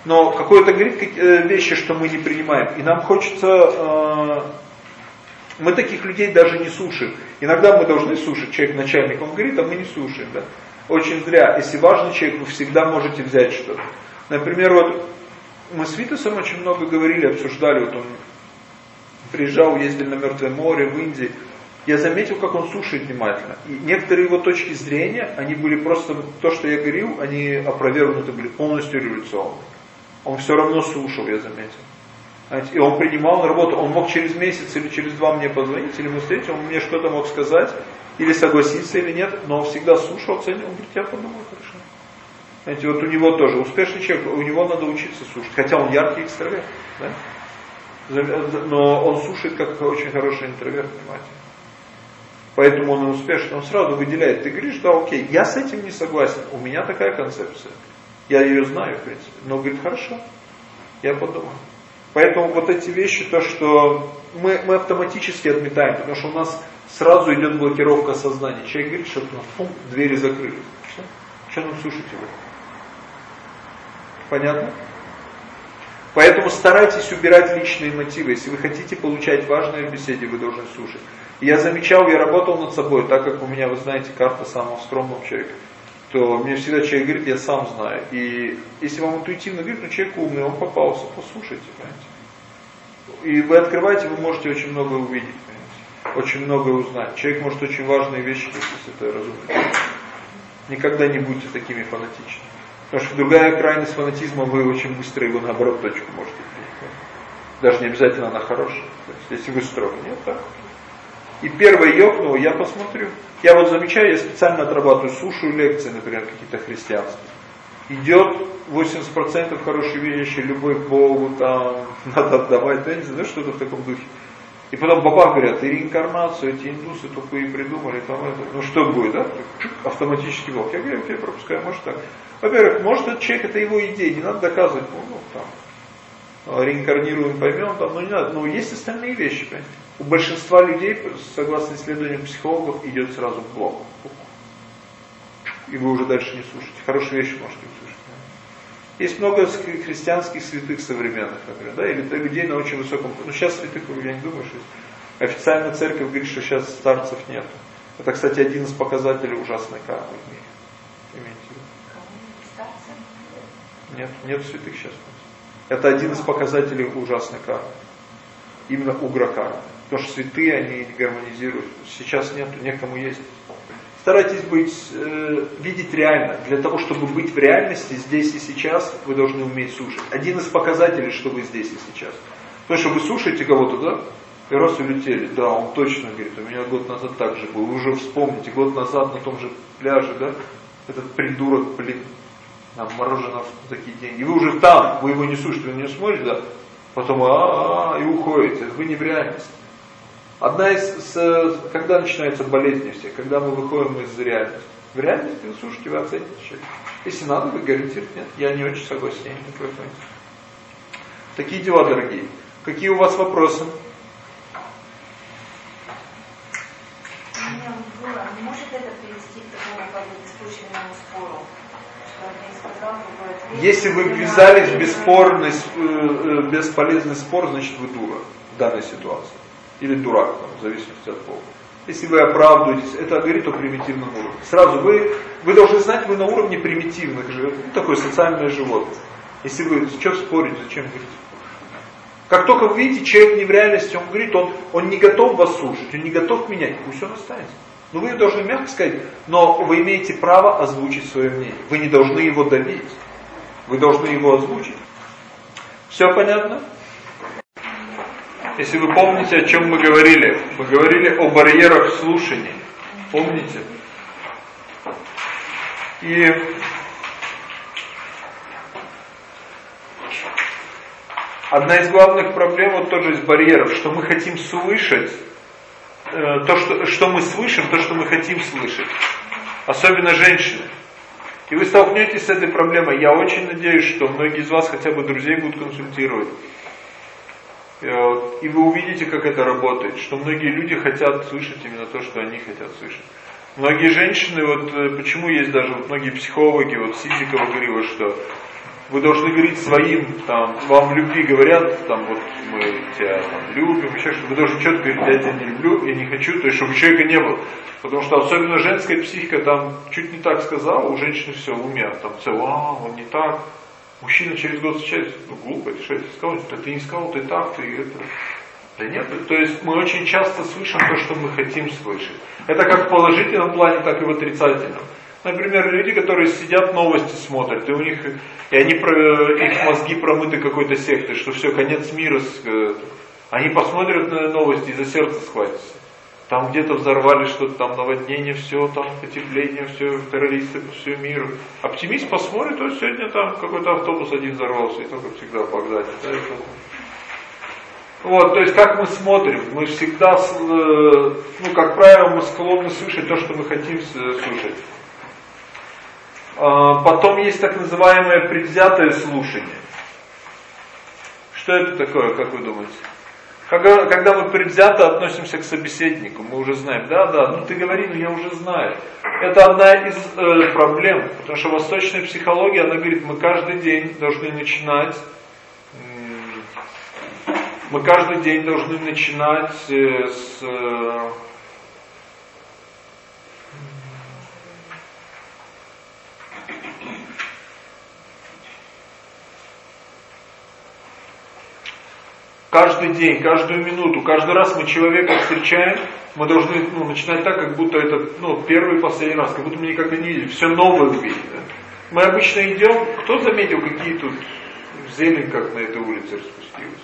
Но какое-то говорит э, вещи, что мы не принимаем. И нам хочется... Э, мы таких людей даже не слушаем. Иногда мы должны слушать, человек начальник, он говорит, а мы не слушаем. Да? Очень зря. Если важный человек, вы всегда можете взять что-то. Например, вот мы с Витасом очень много говорили, обсуждали, вот он приезжал, ездили на Мертвое море, в Индии. Я заметил, как он слушает внимательно. И некоторые его точки зрения, они были просто, то, что я говорил, они опровергнуты были полностью революционно. Он все равно слушал, я заметил. И он принимал на работу, он мог через месяц или через два мне позвонить, или мы встретимся, он мне что-то мог сказать, или согласиться, или нет, но он всегда слушал, оценивал, он говорит, я подумал, хорошо. Знаете, вот у него тоже, успешный человек, у него надо учиться слушать, хотя он яркий экстраверт, да? Но он слушает как очень хороший интроверт, внимательно. Поэтому он успешный, он сразу выделяет. Ты говоришь, да, окей, я с этим не согласен, у меня такая концепция. Я ее знаю, в принципе. Но говорит, хорошо, я подумаю. Поэтому вот эти вещи, то, что мы, мы автоматически отметаем, потому что у нас сразу идет блокировка сознания. Человек говорит, что ну, двери закрыли. Все. Что нам слушать его? Понятно? Поэтому старайтесь убирать личные мотивы. Если вы хотите получать важные беседы, вы должны слушать. Я замечал, я работал над собой, так как у меня, вы знаете, карта самого скромного человека, то мне всегда человек говорит, я сам знаю. И если вам интуитивно говорит, ну человек умный, он попался, послушайте, понимаете. И вы открываете, вы можете очень много увидеть, понимаете. Очень много узнать. Человек может очень важные вещи, если это разумно. Никогда не будьте такими фанатичными. Потому что другая крайность фанатизма, вы очень быстро его наоборот точку можете принять. Даже не обязательно она хорошая. То есть, если вы строго, нет, так. И первое ёкнуло, я посмотрю. Я вот замечаю, я специально отрабатываю, слушаю лекции, например, какие-то христианские. Идет 80% хорошие вещи, любовь к Богу, там, надо отдавать, да, не знаю, что-то в таком духе. И потом баба говорят, и реинкарнацию, эти индусы тупые придумали, там это, ну что будет, да? Автоматически Бог. Я говорю, окей, пропускаю, может так. Во-первых, может этот человек, это его идея, не надо доказывать, ну, ну там, реинкарнируем, поймем, там, ну не надо, но есть остальные вещи, понимаете? У большинства людей, согласно исследованиям психологов, идет сразу блок. И вы уже дальше не слушаете. Хорошие вещи можете услышать. Есть много христианских святых современных, например, да, или людей на очень высоком... Ну, сейчас святых, я не думаю, что есть. Официально церковь говорит, что сейчас старцев нет. Это, кстати, один из показателей ужасной кармы в мире. Имейте в виду. Нет, нет святых сейчас. Это один из показателей ужасной кармы. Именно угрокармы. Потому что святые, они гармонизируют. Сейчас нету, некому есть. Старайтесь быть, э, видеть реально. Для того, чтобы быть в реальности здесь и сейчас, вы должны уметь слушать. Один из показателей, что вы здесь и сейчас. То, что вы слушаете кого-то, да? И раз улетели, да, он точно говорит, у меня год назад так же был. Вы уже вспомните, год назад на том же пляже, да? Этот придурок, блин, нам мороженое такие деньги. Вы уже там, вы его не слушаете, вы не смотрите, да? Потом а, -а, -а и уходите. Вы не в реальности. Одна из, с, когда начинаются болезни все, когда мы выходим из реальности. В реальности вы слушаете, вы оцените человека. Если надо, вы говорите, нет, я не очень согласен. Такие дела, дорогие. Какие у вас вопросы? Может это привести к такому как бы спору? Если вы ввязались в бесспорный, э, э, бесполезный спор, значит вы дура в данной ситуации. Или дурак, там, в зависимости от пола. Если вы оправдываетесь, это говорит о примитивном уровне. Сразу вы, вы должны знать, вы на уровне примитивных животных, ну, такое социальное животное. Если вы, что спорить, зачем говорить? Как только вы видите, человек не в реальности, он говорит, он, он не готов вас слушать, он не готов менять, пусть он останется. Но вы должны мягко сказать, но вы имеете право озвучить свое мнение. Вы не должны его давить. Вы должны его озвучить. Все понятно? Если вы помните, о чем мы говорили, мы говорили о барьерах слушания. Помните? И одна из главных проблем вот тоже из барьеров, что мы хотим слышать, то, что, что мы слышим, то, что мы хотим слышать. Особенно женщины. И вы столкнетесь с этой проблемой. Я очень надеюсь, что многие из вас хотя бы друзей будут консультировать. Э, и вы увидите, как это работает, что многие люди хотят слышать именно то, что они хотят слышать. Многие женщины, вот э, почему есть даже вот многие психологи, вот Сизикова говорила, что вы должны говорить своим, там, вам любви говорят, там, вот мы тебя там, любим, еще что вы должны четко говорить, я тебя не люблю, я не хочу, то есть, чтобы человека не было. Потому что особенно женская психика, там, чуть не так сказал, у женщины все в уме, там, все, а, он не так, Мужчина через год встречается, ну глупо, это что я сказал, что ты не сказал, ты так, ты это. Да нет, то есть мы очень часто слышим то, что мы хотим слышать. Это как в положительном плане, так и в отрицательном. Например, люди, которые сидят, новости смотрят, и у них, и они, их мозги промыты какой-то сектой, что все, конец мира. Э, они посмотрят на новости и за сердце схватятся. Там где-то взорвали что-то, там наводнение, все, там потепление, все, террористы по всему миру. Оптимист посмотрит, то сегодня там какой-то автобус один взорвался, и только всегда в Багдаде. Да, вот, то есть как мы смотрим, мы всегда, э, ну как правило, мы склонны слышать то, что мы хотим слушать. А, потом есть так называемое предвзятое слушание. Что это такое, как вы думаете? Когда, когда мы предвзято относимся к собеседнику, мы уже знаем, да, да, ну ты говори, но я уже знаю. Это одна из э, проблем, потому что восточная психология, она говорит, мы каждый день должны начинать, мы каждый день должны начинать э, с... Э, Каждый день, каждую минуту, каждый раз мы человека встречаем, мы должны ну, начинать так, как будто это ну, первый и последний раз, как будто мы никогда не видели, все новое видим. Да? Мы обычно идем, кто заметил, какие тут зелень, как на этой улице распустилась?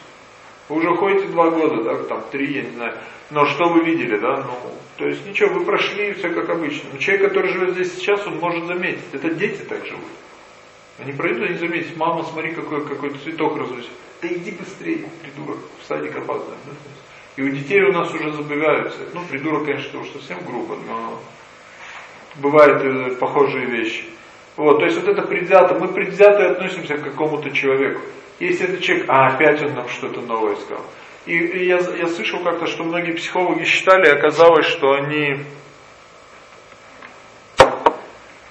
Вы уже ходите два года, да, там три, я не знаю. Но что вы видели, да? Ну, то есть ничего, вы прошли все как обычно. Но человек, который живет здесь сейчас, он может заметить. Это дети так живут. Они пройдут, они заметят, мама, смотри, какой какой-то цветок развесил. Да иди быстрее, придурок, в садик опаздываем. Да? И у детей у нас уже забываются. Ну, придурок, конечно, уж совсем грубо, но бывают похожие вещи. Вот, то есть вот это предвзято. Мы предвзято относимся к какому-то человеку. Если этот человек, а опять он нам что-то новое сказал. И, и я, я слышал как-то, что многие психологи считали, оказалось, что они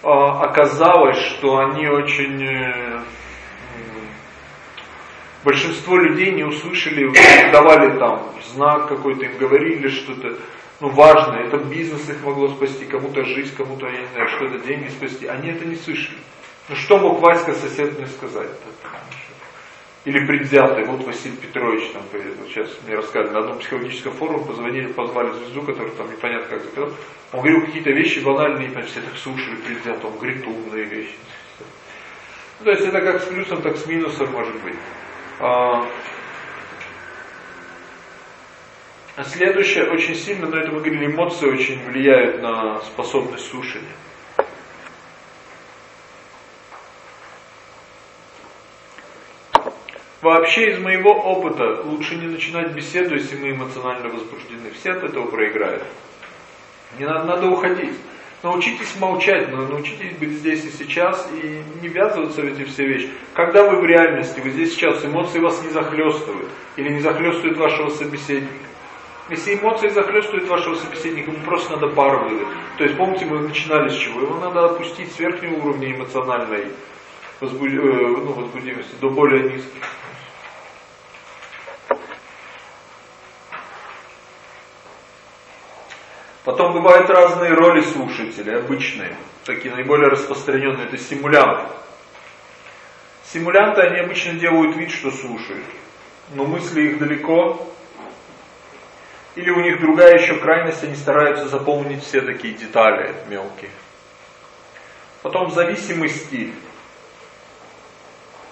а, оказалось, что они очень э, большинство людей не услышали, давали там знак какой-то, им говорили что-то ну, важное, это бизнес их могло спасти, кому-то жизнь, кому-то, я не знаю, что-то деньги спасти. Они это не слышали. Ну что мог Васька сосед мне сказать? Или предвзятый, вот Василий Петрович, там, сейчас мне рассказывали, на одном психологическом форуме позвонили, позвали звезду, который там непонятно как заказал. Он говорил какие-то вещи банальные, значит, все так слушали предвзято, он говорит умные вещи. Ну, то есть это как с плюсом, так с минусом может быть. А, следующее, очень сильно, но это мы говорили, эмоции очень влияют на способность слушания. Вообще из моего опыта лучше не начинать беседу, если мы эмоционально возбуждены. Все от этого проиграют. Не надо, надо уходить. Научитесь молчать, научитесь быть здесь и сейчас и не ввязываться в эти все вещи. Когда вы в реальности, вы здесь сейчас, эмоции вас не захлестывают или не захлестывают вашего собеседника. Если эмоции захлестывают вашего собеседника, ему просто надо пару выдать. То есть помните, мы начинали с чего? Его надо опустить с верхнего уровня эмоциональной возбуд... э, ну, возбудимости до более низких. Потом бывают разные роли слушателей, обычные, такие наиболее распространенные, это симулянты. Симулянты, они обычно делают вид, что слушают, но мысли их далеко, или у них другая еще крайность, они стараются запомнить все такие детали мелкие. Потом зависимый стиль.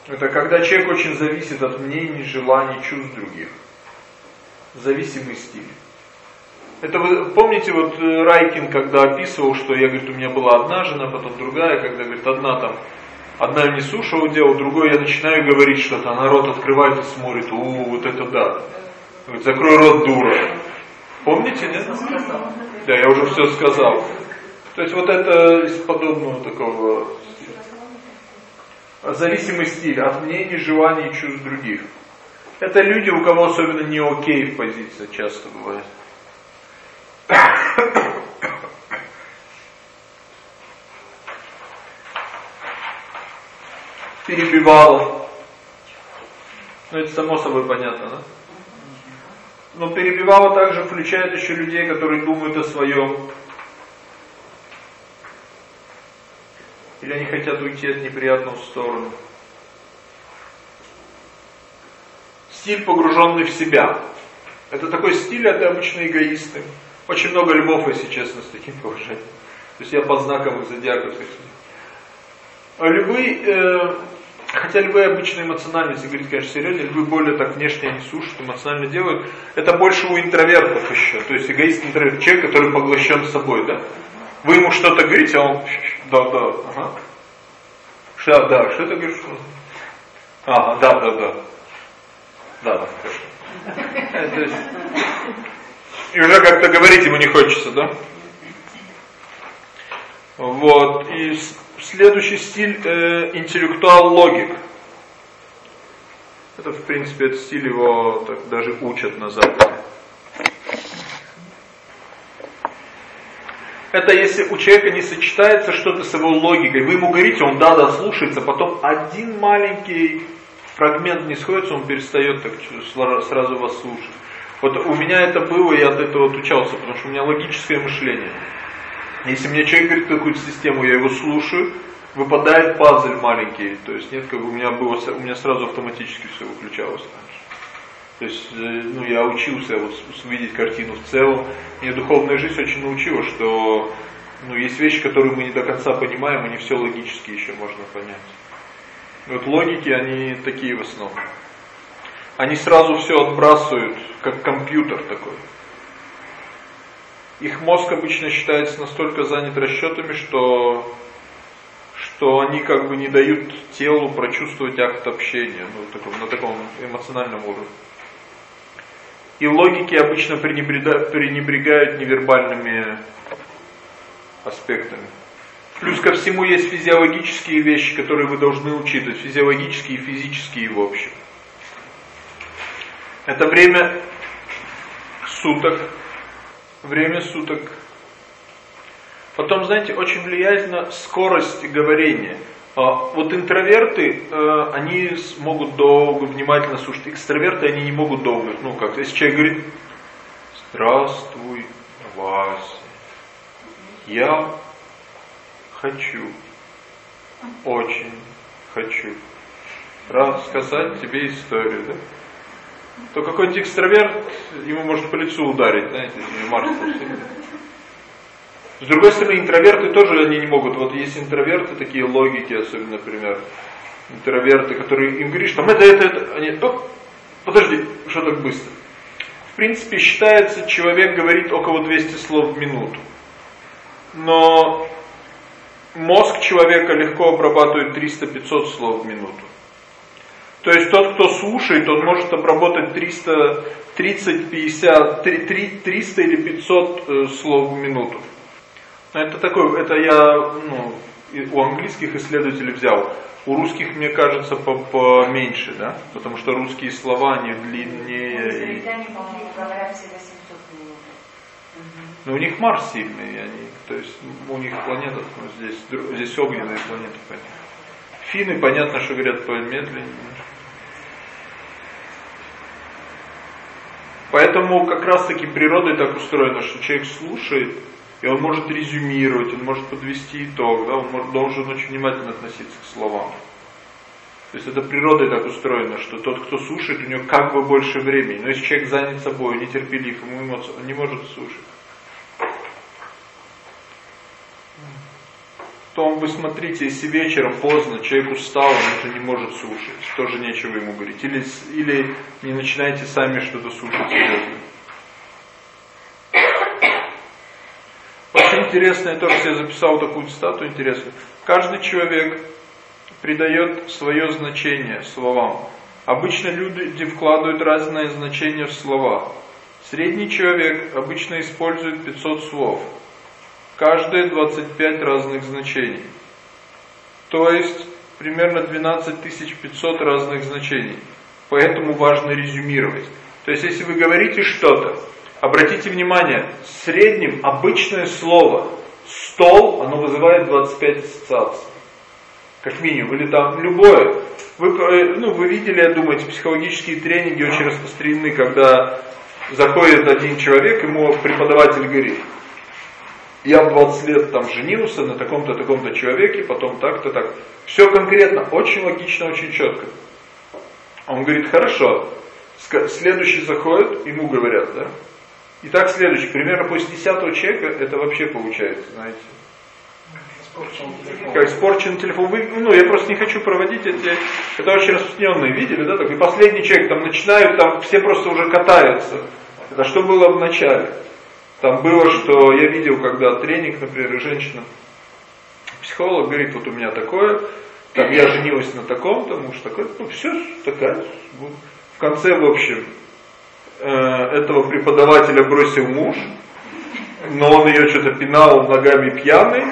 Это когда человек очень зависит от мнений, желаний, чувств других. Зависимый стиль. Это вы помните, вот э, Райкин, когда описывал, что я, говорит, у меня была одна жена, потом другая, когда, говорит, одна там, одна не сушила дело, другой я начинаю говорить что-то, а народ открывает и смотрит, у, вот это да. Говорит, закрой рот, дура. Помните, нет? Да, я уже все сказал. То есть вот это из подобного такого зависимый стиль от мнений, желаний и чувств других. Это люди, у кого особенно не окей в позиции часто бывает. Перебивало. Ну это само собой понятно, да? Но перебивало также включает еще людей, которые думают о своем. Или они хотят уйти от неприятного в сторону. Стиль, погруженный в себя. Это такой стиль, это обычно эгоисты. Очень много львов, если честно, с таким положением. есть я по знакам их зодиака всех а львы, э, хотя львы обычно эмоциональны, если говорить, конечно, серьезно, львы более так внешне они слушают, эмоционально делают. Это больше у интровертов еще. То есть эгоист интроверт, человек, который поглощен собой, да? Вы ему что-то говорите, а он, да, да, ага. Что, да, что ты говоришь? Ага, да, да, да. Да, да, хорошо. Э, и уже как-то говорить ему не хочется, да? Вот. И следующий стиль э, интеллектуал-логик. Это, в принципе, этот стиль его так, даже учат на Западе. Это если у человека не сочетается что-то с его логикой. Вы ему говорите, он да-да слушается, потом один маленький фрагмент не сходится, он перестает так сразу вас слушать. Вот у меня это было, я от этого отучался, потому что у меня логическое мышление. Если мне человек говорит какую-то систему, я его слушаю, выпадает пазль маленький. То есть нет, как у меня было, у меня сразу автоматически все выключалось. То есть, э, ну, я учился вот увидеть картину в целом. Мне духовная жизнь очень научила, что ну, есть вещи, которые мы не до конца понимаем, и не все логически еще можно понять. Вот логики, они такие в основном. Они сразу все отбрасывают, как компьютер такой. Их мозг обычно считается настолько занят расчетами, что, что они как бы не дают телу прочувствовать акт общения ну, таком, на таком эмоциональном уровне. И логики обычно пренебрегают невербальными аспектами. Плюс ко всему есть физиологические вещи, которые вы должны учитывать, физиологические и физические в общем. Это время суток, время суток. Потом, знаете, очень влияет скорость говорения. А, вот интроверты, э, они могут долго, внимательно слушать. Экстраверты, они не могут долго. Ну как, если человек говорит, здравствуй, Вася, я хочу, очень хочу рассказать тебе историю, да? То какой-нибудь экстраверт, ему может по лицу ударить, знаете, Марс С другой стороны, интроверты тоже они не могут. Вот есть интроверты, такие логики, особенно, например, интроверты, которые им говоришь, там это, это, это, они, оп, подожди, что так быстро? В принципе, считается, человек говорит около 200 слов в минуту. Но мозг человека легко обрабатывает 300-500 слов в минуту. То есть тот, кто слушает, он может обработать 300, 30, 50, 300 или 500 э, слов в минуту. Это такой, это я ну, у английских исследователей взял. У русских, мне кажется, поменьше, да? Потому что русские слова, они длиннее. Ну, говорят но у них Марс сильный, они, то есть у них планета, ну, здесь, здесь огненные планеты, понятно. Финны, понятно, что говорят помедленнее. Поэтому как раз таки природой так устроено, что человек слушает, и он может резюмировать, он может подвести итог, да, он может, должен очень внимательно относиться к словам. То есть это природой так устроено, что тот, кто слушает, у него как бы больше времени. Но если человек занят собой, нетерпелив, ему не может слушать. То вы смотрите, если вечером поздно человек устал, он уже не может слушать, тоже нечего ему говорить. Или, или не начинайте сами что-то слушать серьезно. Очень интересно, я тоже себе записал такую цитату интересную. Каждый человек придает свое значение словам. Обычно люди вкладывают разное значение в слова. Средний человек обычно использует 500 слов каждые 25 разных значений. То есть примерно 12500 разных значений. Поэтому важно резюмировать. То есть если вы говорите что-то, обратите внимание, в среднем обычное слово стол, оно вызывает 25 ассоциаций. Как минимум. Или там любое. Вы, э, ну, вы видели, я думаю, эти психологические тренинги очень распространены, когда заходит один человек, ему преподаватель говорит, я в 20 лет там женился на таком-то, таком-то человеке, потом так-то, так. Все конкретно, очень логично, очень четко. Он говорит, хорошо. Следующий заходит, ему говорят, да. И так следующий, примерно после десятого человека это вообще получается, знаете. Как испорченный телефон. Вы, ну, я просто не хочу проводить эти... Это очень распространенные. Видели, да? Так, и последний человек, там начинают, там все просто уже катаются. Это что было в начале? Там было, что я видел, когда тренинг, например, женщина, психолог говорит, вот у меня такое, там я женилась на таком, там муж такой, ну все, такая. В конце, в общем, э, этого преподавателя бросил муж, но он ее что-то пинал ногами пьяный,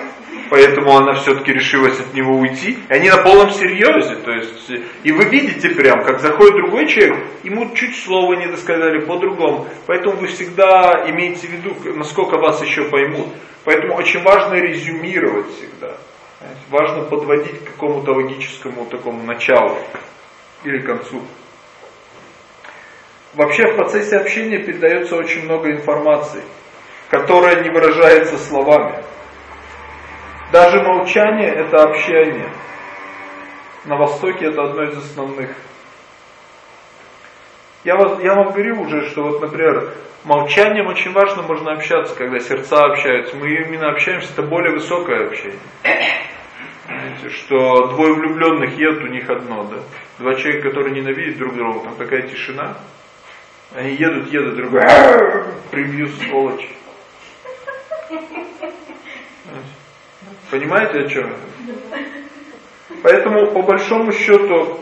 поэтому она все-таки решилась от него уйти. И они на полном серьезе, то есть, и вы видите прям, как заходит другой человек, ему чуть слова не досказали по-другому. Поэтому вы всегда имеете в виду, насколько вас еще поймут. Поэтому очень важно резюмировать всегда. Важно подводить к какому-то логическому такому началу или концу. Вообще в процессе общения передается очень много информации, которая не выражается словами. Даже молчание – это общение. На Востоке это одно из основных. Я, вас, я вам говорю уже, что вот, например, молчанием очень важно можно общаться, когда сердца общаются. Мы именно общаемся, это более высокое общение. Знаете, что двое влюбленных едут, у них одно, да. Два человека, которые ненавидят друг друга, там такая тишина. Они едут, едут, другой, прибью сволочь. Понимаете, о чем это? Поэтому, по большому счету,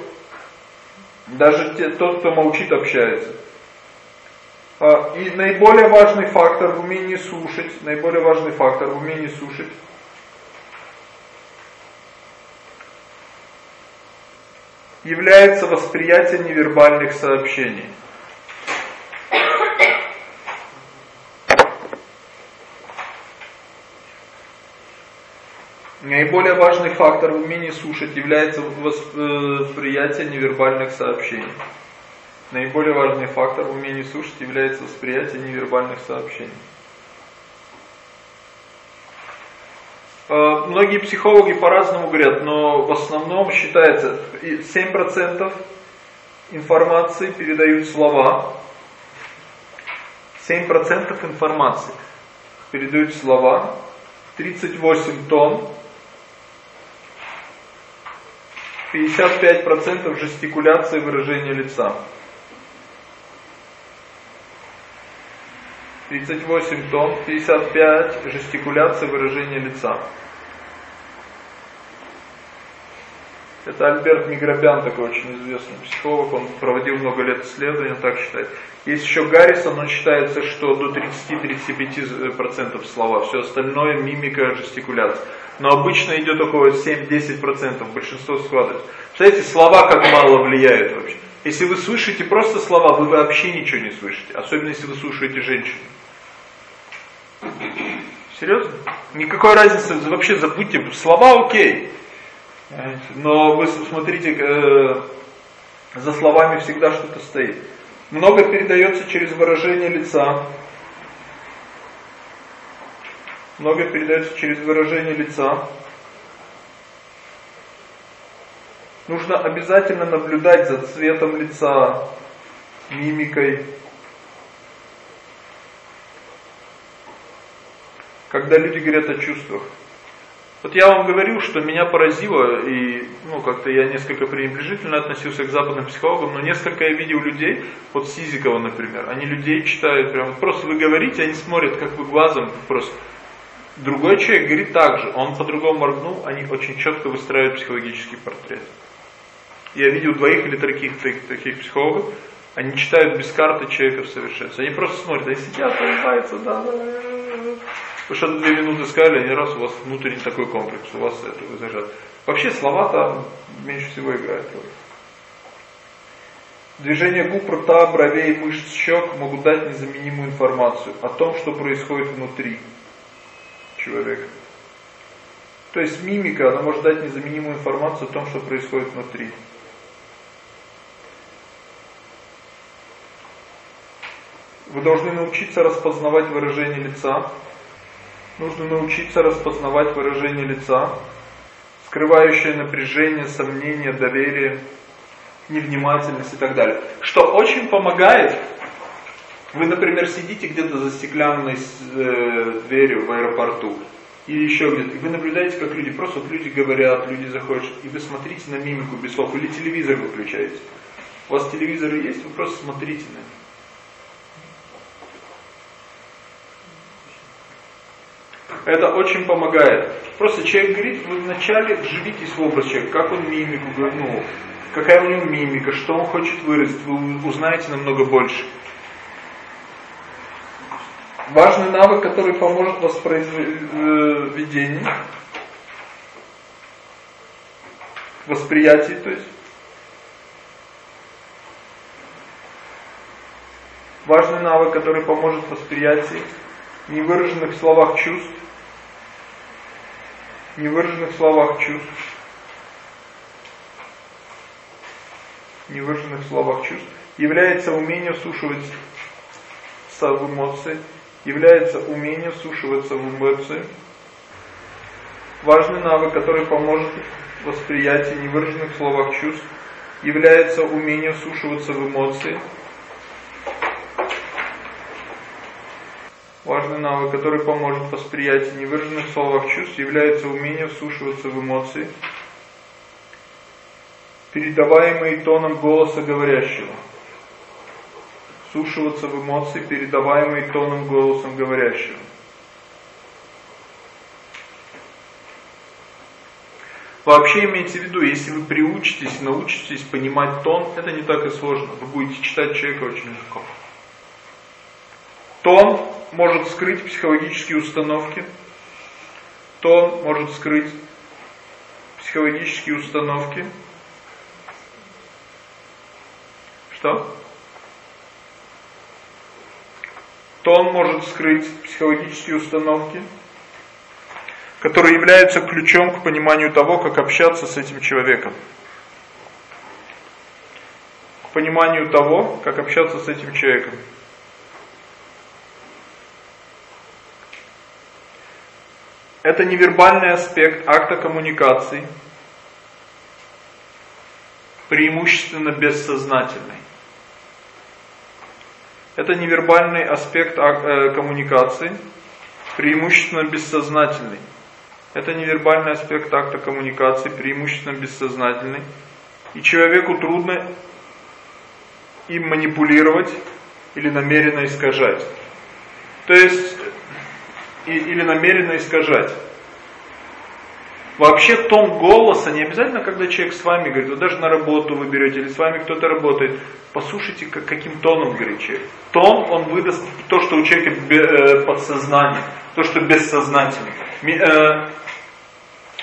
даже те, тот, кто молчит, общается. А, и наиболее важный фактор в умении слушать, наиболее важный фактор в умении слушать, является восприятие невербальных сообщений. Наиболее важный фактор в умении слушать является э, восприятие невербальных сообщений. Наиболее важный фактор в умении слушать является восприятие невербальных сообщений. Э, многие психологи по-разному говорят, но в основном считается 7% информации передают слова, 7% информации передают слова, 38 тонн 55% жестикуляции выражения лица. 38 тонн, 55 жестикуляции выражения лица. Это Альберт Миграбян, такой очень известный психолог, он проводил много лет исследований, так считает. Есть еще Гаррисон, он считается, что до 30-35% слова, все остальное мимика, жестикуляция но обычно идет около 7-10%, большинство складывается. Представляете, слова как мало влияют вообще. Если вы слышите просто слова, вы вообще ничего не слышите, особенно если вы слушаете женщину. Серьезно? Никакой разницы, вообще забудьте, слова окей. Но вы смотрите, э, за словами всегда что-то стоит. Много передается через выражение лица, много передается через выражение лица. Нужно обязательно наблюдать за цветом лица, мимикой. Когда люди говорят о чувствах. Вот я вам говорю, что меня поразило, и ну как-то я несколько пренебрежительно относился к западным психологам, но несколько я видел людей, вот Сизикова, например, они людей читают, прям просто вы говорите, они смотрят, как вы глазом просто Другой человек говорит так же, он по-другому моргнул, они очень четко выстраивают психологический портрет. Я видел двоих или таких, таких психологов, они читают без карты человека в совершенстве. Они просто смотрят, они сидят, улыбаются, да, да. Вы что-то две минуты сказали, они раз, у вас внутренний такой комплекс, у вас это вы зажат. Вообще слова там меньше всего играют. Движение губ, рта, бровей, мышц, щек могут дать незаменимую информацию о том, что происходит внутри человека. То есть мимика, она может дать незаменимую информацию о том, что происходит внутри. Вы должны научиться распознавать выражение лица. Нужно научиться распознавать выражение лица, скрывающее напряжение, сомнение, доверие, невнимательность и так далее. Что очень помогает вы, например, сидите где-то за стеклянной э, дверью в аэропорту, или еще где-то, и вы наблюдаете, как люди, просто вот люди говорят, люди заходят, и вы смотрите на мимику без слов, или телевизор выключаете. У вас телевизоры есть, вы просто смотрите на них. Это очень помогает. Просто человек говорит, вы вначале вживитесь в образ человека, как он мимику, ну, какая у него мимика, что он хочет выразить, вы узнаете намного больше. Важный навык, который поможет в воспроизведении, восприятии, то есть. Важный навык, который поможет в восприятии невыраженных словах чувств, невыраженных словах чувств, невыраженных словах чувств, является умение вслушиваться в эмоции, является умение вслушиваться в эмоции. Важный навык, который поможет в восприятии невыраженных словах чувств, является умение вслушиваться в эмоции. Важный навык, который поможет в невыраженных словах чувств, является умение вслушиваться в эмоции, передаваемые тоном голоса говорящего. Вслушиваться в эмоции, передаваемые тоном голосом говорящего. Вообще имейте в виду, если вы приучитесь, научитесь понимать тон, это не так и сложно. Вы будете читать человека очень легко. Тон может скрыть психологические установки. Тон может скрыть психологические установки. Что? Тон может скрыть психологические установки, которые являются ключом к пониманию того, как общаться с этим человеком. К пониманию того, как общаться с этим человеком. Это невербальный аспект акта коммуникации, преимущественно бессознательный. Это невербальный аспект э, коммуникации, преимущественно бессознательный. Это невербальный аспект акта коммуникации, преимущественно бессознательный. И человеку трудно им манипулировать или намеренно искажать. То есть и, или намеренно искажать. Вообще тон голоса, не обязательно, когда человек с вами говорит, вот даже на работу вы берете, или с вами кто-то работает, послушайте, как, каким тоном говорит человек. Тон, он выдаст то, что у человека э, подсознание, то, что бессознательно. Э,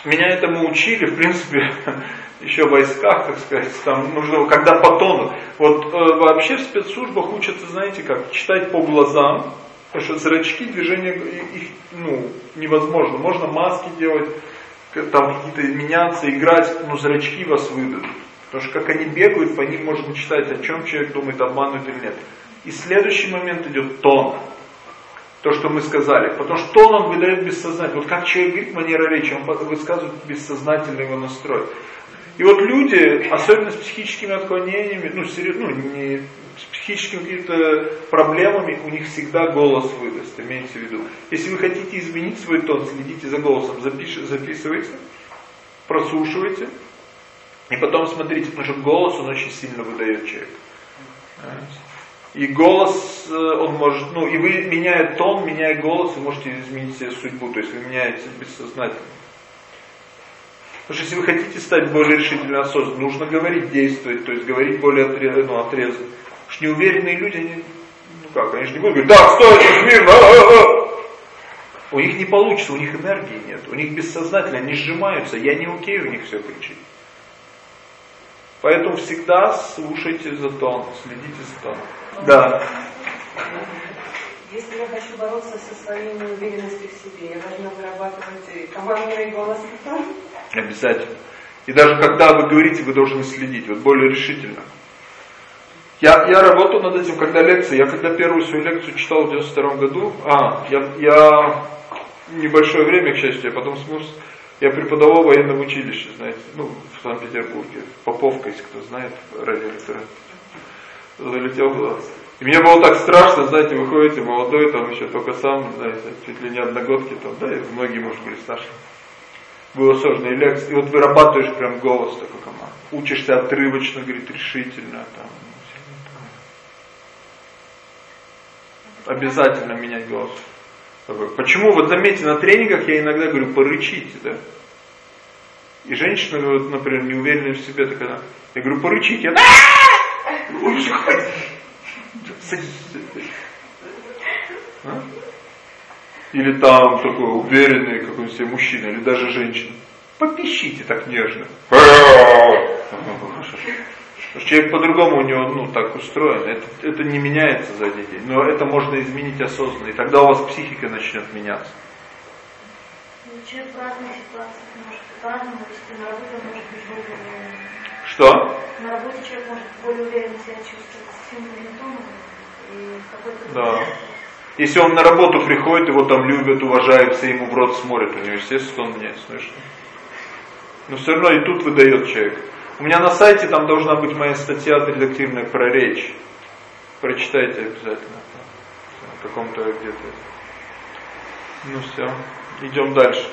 меня этому учили, в принципе, еще в войсках, так сказать, там нужно, когда по тону. Вот э, вообще в спецслужбах учатся, знаете как, читать по глазам, Потому что зрачки, движения их ну, невозможно. Можно маски делать, там какие-то меняться, играть, но зрачки вас выдадут. Потому что как они бегают, по ним можно читать, о чем человек думает, обманывает или нет. И следующий момент идет тон. То, что мы сказали. Потому что тон он выдает бессознательно. Вот как человек говорит манера речи, он высказывает бессознательно его настрой. И вот люди, особенно с психическими отклонениями, ну, серьезно, ну не психическими какими-то проблемами, у них всегда голос выдаст, имейте в виду. Если вы хотите изменить свой тон, следите за голосом, запиш, записывайте, прослушивайте, и потом смотрите, потому что голос, он очень сильно выдает человек. И голос, э, он может, ну, и вы, меняя тон, меняя голос, вы можете изменить себе судьбу, то есть вы меняете бессознательно. Потому что если вы хотите стать более решительно осознанным, нужно говорить, действовать, то есть говорить более отрезанно. Ну, отрезанно. Что неуверенные люди, они, ну как, они же не будут говорить, да, стой, смирно, а, а, а. У них не получится, у них энергии нет, у них бессознательно, они сжимаются, я не окей у них все кричит. Поэтому всегда слушайте за тон, следите за тоном. Да. Если я хочу бороться со своей неуверенностью в себе, я должна вырабатывать командный голос Обязательно. И даже когда вы говорите, вы должны следить, вот более решительно. Я, я работал над этим, когда лекции, я когда первую свою лекцию читал в 92 году, а, я, я небольшое время, к счастью, я потом смылся, я преподавал в военном училище, знаете, ну, в Санкт-Петербурге, Поповка, если кто знает, радиолитература. Залетел туда. И мне было так страшно, знаете, выходите молодой, там еще только сам, знаете, чуть ли не одногодки, там, да, и многие, может, были старше. Было сложно, и лекции, и вот вырабатываешь прям голос такой команд. Учишься отрывочно, говорит, решительно, там, обязательно менять голос. Почему? Вот заметьте, на тренингах я иногда говорю, порычите, да? И женщина, вот, например, неуверенная в себе, такая, я говорю, порычите, я а? Или там такой уверенный какой-нибудь себе мужчина, или даже женщина. Попищите так нежно. Потому что человек по-другому у него ну, так устроен. Это, это не меняется за один день. Но это можно изменить осознанно. И тогда у вас психика начнет меняться. Ну, человек в разных ситуациях может по-разному вести. На работе может быть более Что? На работе человек может более уверенно себя чувствовать с сильным тоном. И какой-то... Да. Если он на работу приходит, его там любят, уважают, все ему в рот смотрят, у него, естественно, он меняется. Ну Но все равно и тут выдает человек. У меня на сайте там должна быть моя статья редактивная про речь. Прочитайте обязательно. В каком-то где-то. Ну все, идем дальше.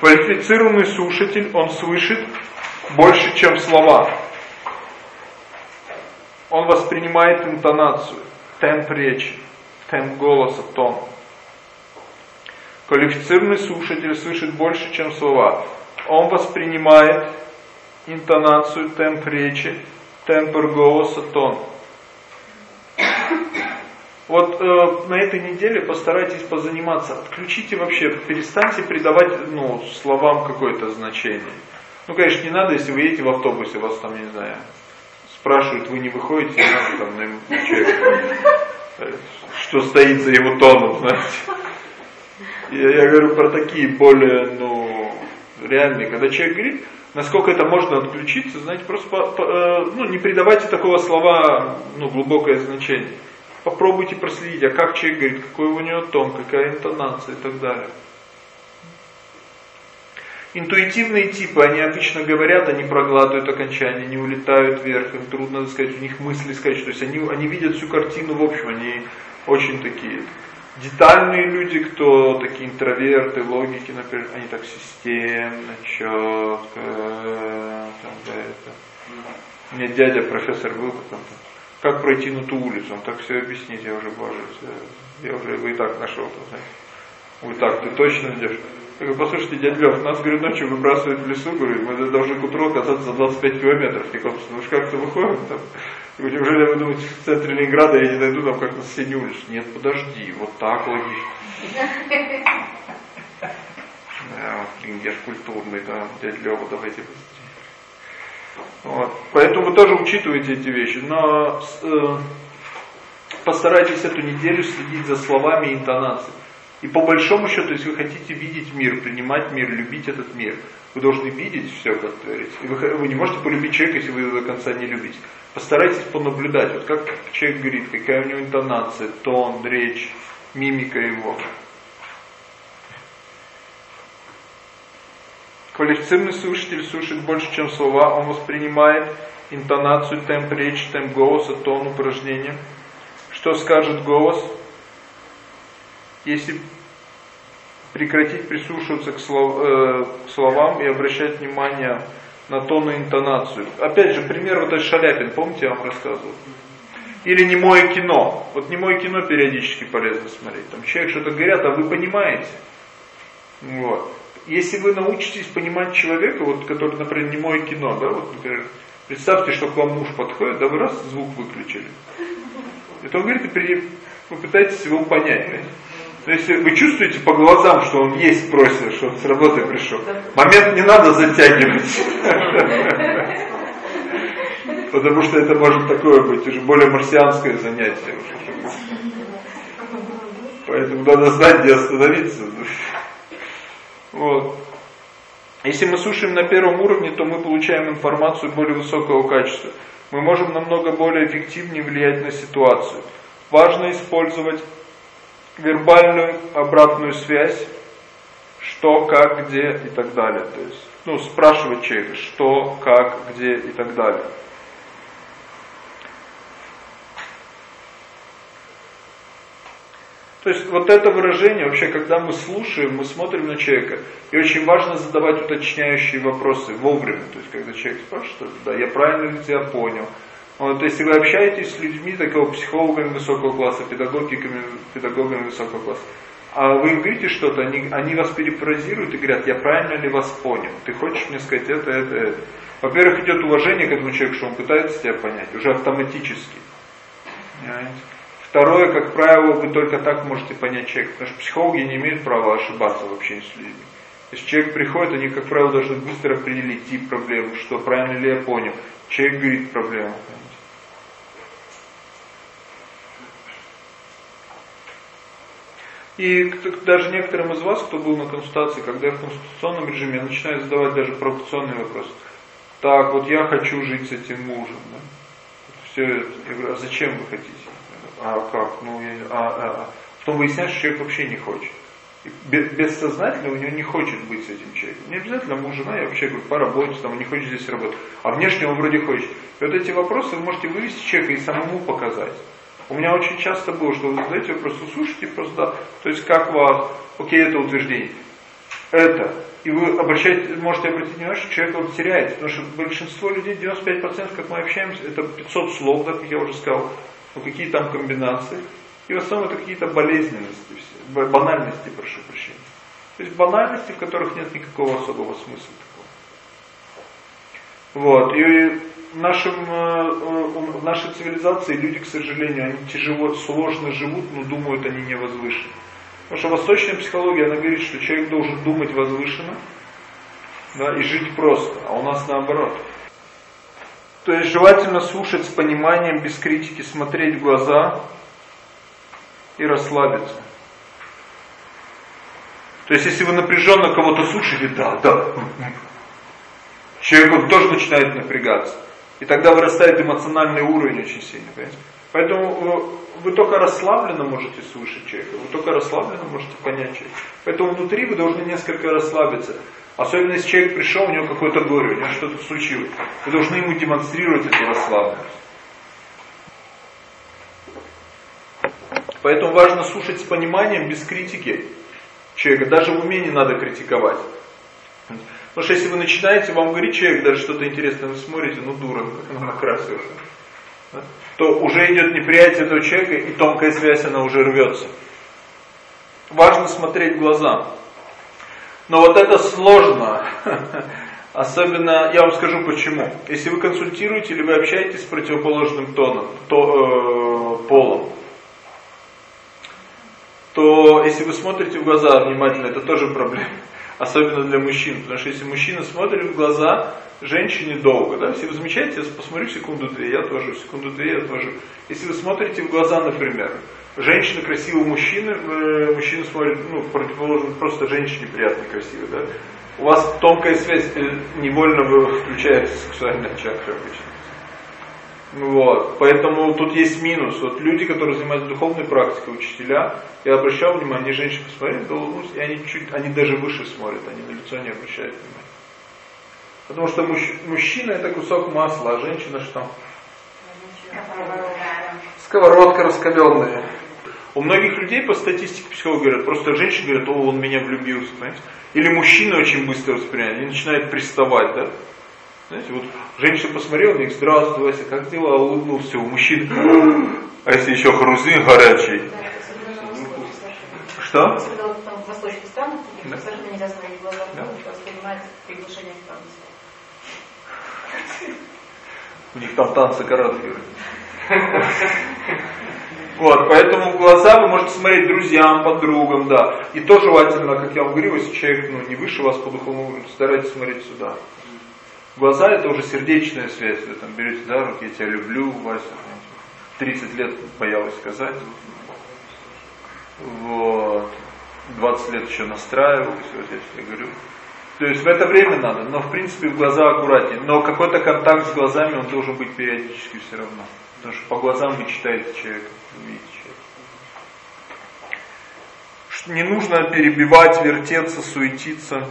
Квалифицированный слушатель, он слышит больше, чем слова. Он воспринимает интонацию, темп речи, темп голоса, тон. Квалифицированный слушатель слышит больше, чем слова. Он воспринимает интонацию, темп речи, темпор голоса, тон. Вот э, на этой неделе постарайтесь позаниматься. Отключите вообще, перестаньте придавать ну, словам какое-то значение. Ну, конечно, не надо, если вы едете в автобусе, вас там, не знаю, спрашивают, вы не выходите, надо там на человек, э, что стоит за его тоном, знаете. Я, я говорю про такие более, ну, реальные. Когда человек говорит, насколько это можно отключиться, знаете, просто по, по, э, ну, не придавайте такого слова ну, глубокое значение. Попробуйте проследить, а как человек говорит, какой у него тон, какая интонация и так далее. Интуитивные типы, они обычно говорят, они проглатывают окончания, они улетают вверх, им трудно сказать, у них мысли сказать, то есть они, они видят всю картину в общем, они очень такие детальные люди, кто такие интроверты, логики, например, они так системно, четко, там, да, это. У меня дядя профессор был потом, как пройти на ту улицу, он так все объяснить, я уже, боже, я уже его и так нашел. Ой, так, ты точно идешь? Я говорю, послушайте, дядя Лев, нас, говорю, ночью выбрасывают в лесу, говорю, мы должны к утру оказаться за 25 километров, и ну уж как-то выходим там. Вы неужели вы думаете, в центре Ленинграда я не дойду там как на соседнюю улицу? Нет, подожди, вот так логично. Да, Лингер культурный, да, дядя Лева, давайте вот. Поэтому вы тоже учитываете эти вещи, но э, постарайтесь эту неделю следить за словами и интонацией. И по большому счету, если вы хотите видеть мир, принимать мир, любить этот мир, вы должны видеть все, как говорится. И вы, вы не можете полюбить человека, если вы его до конца не любите. Постарайтесь понаблюдать, вот как человек говорит, какая у него интонация, тон, речь, мимика его. Квалифицированный слушатель слушает больше, чем слова, он воспринимает интонацию, темп речи, темп голоса, тон упражнения. Что скажет голос? Если прекратить прислушиваться э, к словам и обращать внимание на тон и интонацию. Опять же, пример вот этот Шаляпин, помните, я вам рассказывал? Или немое кино. Вот немое кино периодически полезно смотреть. Там человек что-то говорят, а вы понимаете. Вот. Если вы научитесь понимать человека, вот, который, например, немое кино, да, вот, например, представьте, что к вам муж подходит, да вы раз звук выключили. Это он говорит, и вы пытаетесь его понять. Понимаете? То есть вы чувствуете по глазам, что он есть просит, что он с работы пришел. Момент не надо затягивать. Потому что это может такое быть, уже более марсианское занятие. Поэтому надо знать, где остановиться. Вот. Если мы слушаем на первом уровне, то мы получаем информацию более высокого качества. Мы можем намного более эффективнее влиять на ситуацию. Важно использовать вербальную обратную связь, что, как, где и так далее. То есть, ну, спрашивать человека, что, как, где и так далее. То есть вот это выражение, вообще, когда мы слушаем, мы смотрим на человека, и очень важно задавать уточняющие вопросы вовремя. То есть когда человек спрашивает, да, я правильно ли тебя понял. Вот, если вы общаетесь с людьми, такого психологами высокого класса, педагогиками, педагогами высокого класса, а вы им говорите что-то, они, они вас перефразируют и говорят, я правильно ли вас понял? Ты хочешь мне сказать это, это, это. Во-первых, идет уважение к этому человеку, что он пытается тебя понять, уже автоматически. Понимаете? Второе, как правило, вы только так можете понять человека, потому что психологи не имеют права ошибаться в общении с людьми. Если человек приходит, они, как правило, должны быстро определить тип проблемы, что правильно ли я понял. Человек говорит проблему. И даже некоторым из вас, кто был на консультации, когда я в конституционном режиме, я начинаю задавать даже провокационные вопросы. Так, вот я хочу жить с этим мужем. Да? Все это. Я говорю, а зачем вы хотите? А как? Ну, я, а, а, а. Потом выясняешь, что человек вообще не хочет. И бессознательно у него не хочет быть с этим человеком. Не обязательно муж, жена, я вообще говорю, по работе, там, не хочет здесь работать. А внешне он вроде хочет. И вот эти вопросы вы можете вывести человека и самому показать. У меня очень часто было, что вы задаете вопрос, слушайте просто, да, то есть как вас, окей, это утверждение. Это. И вы обращаете, можете обратить внимание, что человек вот теряет, потому что большинство людей, 95%, как мы общаемся, это 500 слов, да, как я уже сказал, ну какие там комбинации. И в основном это какие-то болезненности, все, банальности, прошу прощения. То есть банальности, в которых нет никакого особого смысла такого. Вот. И нашем, э, в нашей цивилизации люди, к сожалению, они тяжело, сложно живут, но думают они не возвышенно. Потому что восточная психология, она говорит, что человек должен думать возвышенно да, и жить просто, а у нас наоборот. То есть желательно слушать с пониманием, без критики, смотреть в глаза и расслабиться. То есть если вы напряженно кого-то слушаете, да, да, человек тоже начинает напрягаться. И тогда вырастает эмоциональный уровень очень сильно. Понимаете? Поэтому вы только расслабленно можете слышать человека, вы только расслабленно можете понять человека. Поэтому внутри вы должны несколько расслабиться. Особенно если человек пришел, у него какое-то горе, у него что-то случилось. Вы должны ему демонстрировать эту расслабленность. Поэтому важно слушать с пониманием, без критики человека. Даже в уме не надо критиковать. Потому что если вы начинаете, вам говорит человек даже что-то интересное, вы смотрите, ну дура, ну накрасился. То уже идет неприятие этого человека, и тонкая связь, она уже рвется. Важно смотреть в глаза. Но вот это сложно. Особенно, я вам скажу почему. Если вы консультируете или вы общаетесь с противоположным тоном, то, э, полом, то если вы смотрите в глаза внимательно, это тоже проблема. Особенно для мужчин. Потому что если мужчина смотрит в глаза женщине долго, да, если вы замечаете, я посмотрю секунду-две, я тоже, секунду-две, я тоже. Если вы смотрите в глаза, например, женщина красивого мужчины, э, мужчина смотрит, ну, противоположно, просто женщине приятно красиво, да. У вас тонкая связь, э, невольно вы включаете сексуальная чакра обычно. Вот. Поэтому тут есть минус. Вот люди, которые занимаются духовной практикой, учителя, я обращал внимание, они женщины посмотрели, улыбнулись, и они чуть, они даже выше смотрят, они на лицо не обращают внимания. Потому что мужч, мужчина это кусок масла, а женщина что? Сковородка раскаленная. У многих людей по статистике психологи говорят, просто женщины говорят, о, он меня влюбился, понимаете? Или мужчины очень быстро воспринимают, они начинают приставать, да? Знаете, вот женщина посмотрела на них, здравствуй, Вася, как дела? Улыбнулся, у мужчин, а если еще хрузин горячий? Что? В восточных странах, да. совершенно нельзя смотреть в глаза, да. потому что воспринимается приглашение к танцу. У них там танцы короткие. Вот, поэтому в глаза вы можете смотреть друзьям, подругам, да. И то желательно, как я вам говорю, если человек ну, не выше вас по духовному уровню, старайтесь смотреть сюда. Глаза это уже сердечная связь. Вы там берете за руки, я тебя люблю, Вася. 30 лет боялась сказать. Вот. 20 лет еще настраивалась, вот я тебе говорю. То есть в это время надо, но в принципе в глаза аккуратнее. Но какой-то контакт с глазами он должен быть периодически все равно. Потому что по глазам вы читаете человека, видите человека. Не нужно перебивать, вертеться, суетиться,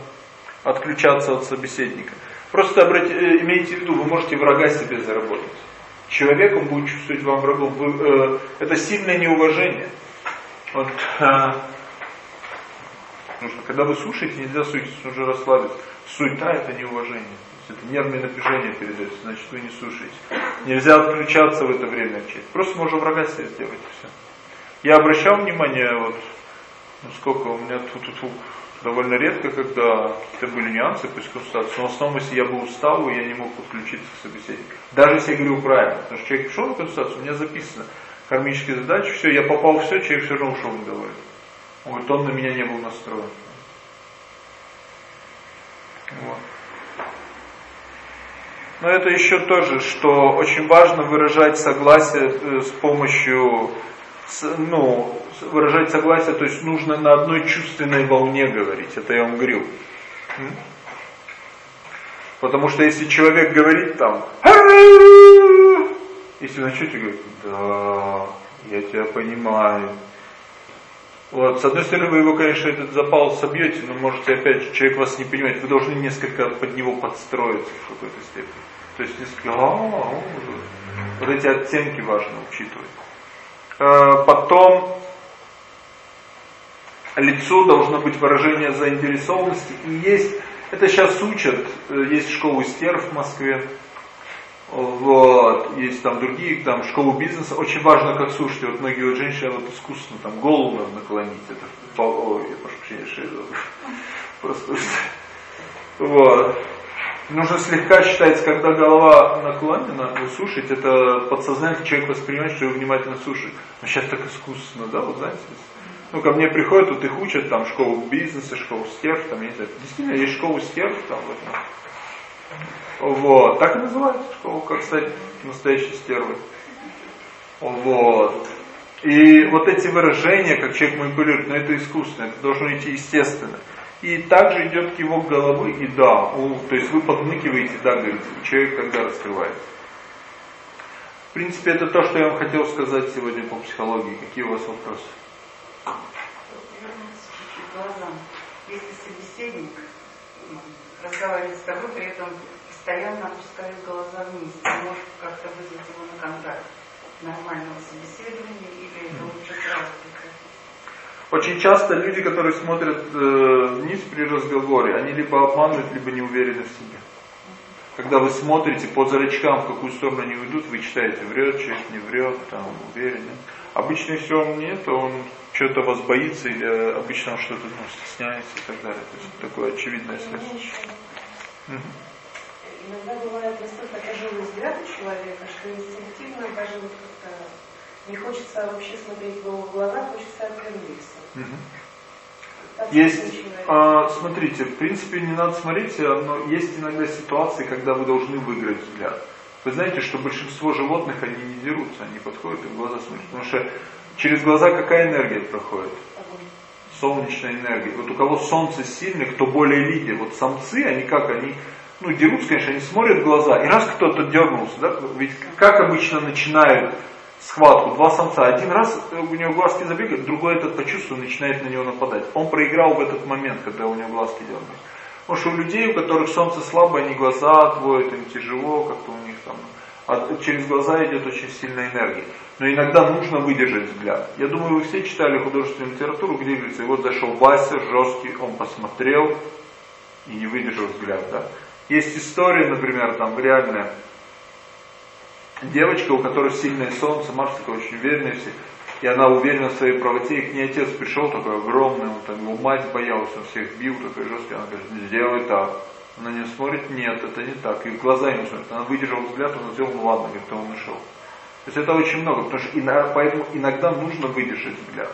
отключаться от собеседника. Просто обрати, э, имейте в виду, вы можете врага себе заработать. Человек, он будет чувствовать вам врагом. Вы, э, это сильное неуважение. Вот, э, нужно, когда вы слушаете, нельзя суетиться, нужно расслабиться. Суета это неуважение. Это нервное напряжение передается, значит вы не слушаете. Нельзя отключаться в это время честь. Просто можно врага себе сделать все. Я обращал внимание, вот, ну сколько у меня тут, тут, тут довольно редко, когда какие-то были нюансы после консультации, но в основном, если я был устал, я не мог подключиться к собеседнику. Даже если я говорю правильно, потому что человек пришел на консультацию, у меня записано кармические задачи, все, я попал все, человек все равно ушел недоволен. Он говорит, он на меня не был настроен. Вот. Но это еще тоже, что очень важно выражать согласие э, с помощью, ну, выражать согласие, то есть нужно на одной чувственной волне говорить, это я вам говорил. Потому что если человек говорит там, если начнете говорить, да, я тебя понимаю. Вот, с одной стороны, вы его, конечно, этот запал собьете, но можете опять же, человек вас не понимает, вы должны несколько под него подстроиться в какой-то степени. То есть несколько, а, -а, -а вот эти оттенки важно учитывать. Э, потом лицо должно быть выражение заинтересованности. И есть, это сейчас учат, э, есть школы стерв в Москве, вот, есть там другие, там школу бизнеса. Очень важно, как слушать. Вот многие вот женщины вот искусственно там голову наклонить. Это, ой, я прошу прощения, что просто, вот. Нужно слегка считать, когда голова наклонена, вы слушаете, это подсознательно человек воспринимает, что вы внимательно слушаете. Но сейчас так искусственно, да, вот знаете, ну, ко мне приходят, вот их учат, там, школу бизнеса, школу стерв, там, я не знаю, действительно, есть школа стерв, там, вот, вот, так и называется школа, как стать настоящей стервой. Вот. И вот эти выражения, как человек манипулирует, но ну, это искусственно, это должно идти естественно. И также идет кивок головы, и да, у, то есть вы подмыкиваете, да, говорите, человек когда раскрывается. В принципе, это то, что я вам хотел сказать сегодня по психологии. Какие у вас вопросы? Глазам. Если собеседник разговаривает с тобой, при этом постоянно опускает глаза вниз, ты можешь как-то вызвать его на контакт нормального собеседования или это лучше сразу прекратить? Очень часто люди, которые смотрят э, вниз при разговоре, они либо обманывают, либо не уверены в себе. Когда вы смотрите по зрачкам, в какую сторону они уйдут, вы читаете, врет человек, не врет, там, уверен. Обычно, если он нет, он что-то вас боится или обычно он что-то ну, стесняется и так далее. То есть такое очевидное следствие. Угу. Иногда бывает настолько тяжелый взгляд у человека, что инстинктивно даже вот как-то не хочется вообще смотреть в его глаза, хочется отвернуться. Угу. Есть, а, смотрите, в принципе не надо смотреть, но есть иногда ситуации, когда вы должны выиграть взгляд. Вы знаете, что большинство животных, они не дерутся, они подходят и в глаза смотрят. Потому что Через глаза какая энергия проходит? Солнечная энергия. Вот у кого солнце сильное, кто более лидер. Вот самцы, они как, они, ну, дерутся, конечно, они смотрят в глаза. И раз кто-то дернулся, да, ведь как обычно начинают схватку, два самца, один раз у него глазки забегают, другой этот почувствует, начинает на него нападать. Он проиграл в этот момент, когда у него глазки дернулись. Потому что у людей, у которых солнце слабое, они глаза отводят, им тяжело, как-то у них там, а через глаза идет очень сильная энергия но иногда нужно выдержать взгляд. Я думаю, вы все читали художественную литературу, где говорится, и вот зашел Вася, жесткий, он посмотрел и не выдержал взгляд. Да? Есть история, например, там реальная, девочка, у которой сильное солнце, Марс такой очень уверенный все, и она уверена в своей правоте, и к ней отец пришел такой огромный, он там, его мать боялась, он всех бил, такой жесткий, она говорит, сделай так. Она не смотрит, нет, это не так. И в глаза ему смотрит. Она выдержала взгляд, он сделал, ну ладно, говорит, он ушел. То есть это очень много, потому что иногда, поэтому иногда нужно выдержать взгляд.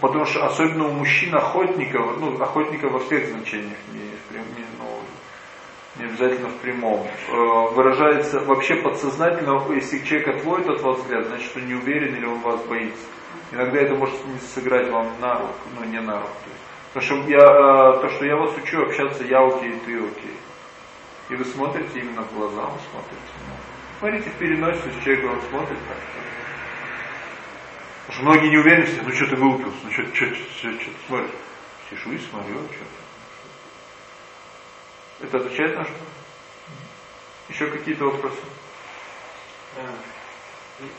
Потому что особенно у мужчин охотников, ну охотников во всех значениях, не, не, ну, не обязательно в прямом, э, выражается вообще подсознательно, если человек отводит от вас взгляд, значит он не уверен или он вас боится. Иногда это может сыграть вам на руку, ну не на руку. Потому что я, э, то, что я вас учу общаться, я окей, ты окей. И вы смотрите именно в глаза, вы смотрите. Смотрите в переносицу, человек он смотрит так. Потому что многие не уверены ну что ты вылупился, ну что, что, что, что ты смотришь? Сижу и смотрю, а что Это отвечает на что? Еще какие-то вопросы?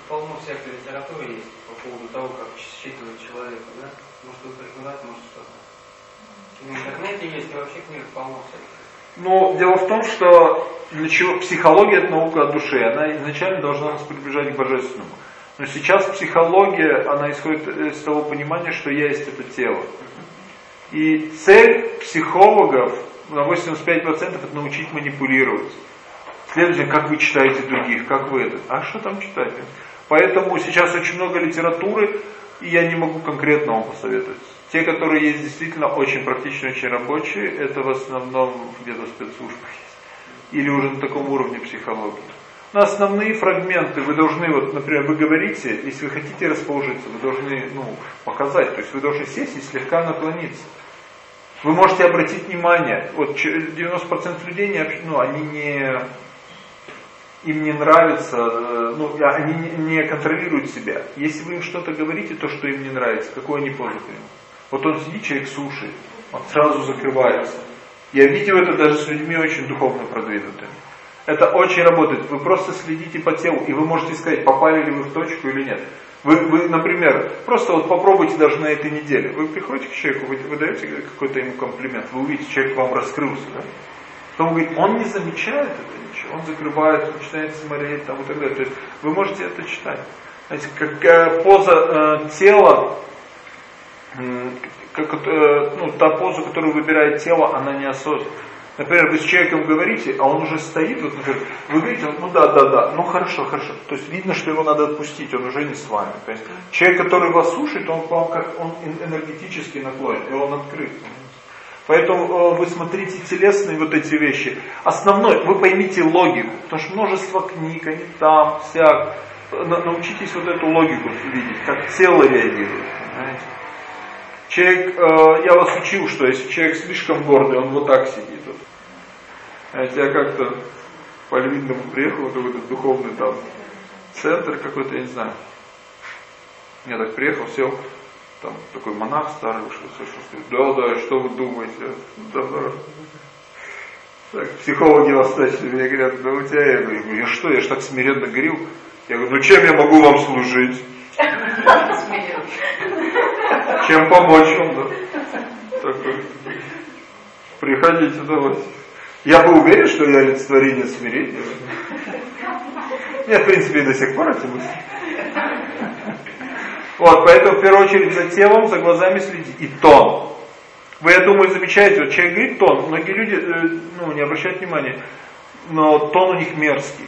Полно всякой литературы есть по поводу того, как считывать человека, да? Может вы порекомендовать, может что-то. Интернете есть и вообще книг полно. Но дело в том, что чего психология это наука о душе, она изначально должна нас приближать к божественному. Но сейчас психология, она исходит из того понимания, что я есть это тело. И цель психологов на 85% это научить манипулировать. Следующее, как вы читаете других, как вы это. А что там читать? Поэтому сейчас очень много литературы, и я не могу конкретно вам посоветовать. Те, которые есть действительно очень практичные, очень рабочие, это в основном где-то спецслужбы есть. Или уже на таком уровне психологии. Но основные фрагменты вы должны, вот, например, вы говорите, если вы хотите расположиться, вы должны ну, показать, то есть вы должны сесть и слегка наклониться. Вы можете обратить внимание, вот 90% людей, не, ну, они не, им не нравится, э, ну, они не контролируют себя. Если вы им что-то говорите, то, что им не нравится, какой они позу примут. Вот он сидит, человек слушает, он сразу закрывается. Я видел это даже с людьми очень духовно продвинутыми. Это очень работает. Вы просто следите по телу, и вы можете сказать, попали ли вы в точку или нет. Вы, вы, например, просто вот попробуйте даже на этой неделе. Вы приходите к человеку, вы, вы даете какой-то ему комплимент, вы увидите, человек вам раскрылся, да? Потом говорит, он не замечает это ничего, он закрывает, начинает смотреть там и так далее. То есть вы можете это читать. Знаете, как поза э, тела, как, э, ну, та поза, которую выбирает тело, она неосознанна. Например, вы с человеком говорите, а он уже стоит, вот, например, вы говорите, ну да, да, да, ну хорошо, хорошо. То есть видно, что его надо отпустить, он уже не с вами. То есть человек, который вас слушает, он он энергетически наклонен, и он открыт. Поэтому э, вы смотрите телесные вот эти вещи. Основной, вы поймите логику, потому что множество книг, они там, всяк. научитесь вот эту логику видеть, как тело реагирует. Понимаете? Человек, э, я вас учил, что если человек слишком гордый, он вот так сидит. Вот. Знаете, я как-то по Львиному приехал какой-то духовный там центр какой-то, я не знаю. Я так приехал, сел, там такой монах старый вышел, слышал, да, да, что вы думаете? Да, да. Так, психологи вас начали, мне говорят, да у тебя, я говорю, я что, я же так смиренно говорил. Я говорю, ну чем я могу вам служить? Чем помочь вам, да? Такой. Приходите, давайте. Я был уверен, что я олицетворение смирения. Нет, в принципе, до сих пор эти мысли. Вот, поэтому в первую очередь за телом, за глазами следить. И тон. Вы, я думаю, замечаете, вот человек говорит тон, многие люди, э, ну, не обращают внимания, но тон у них мерзкий.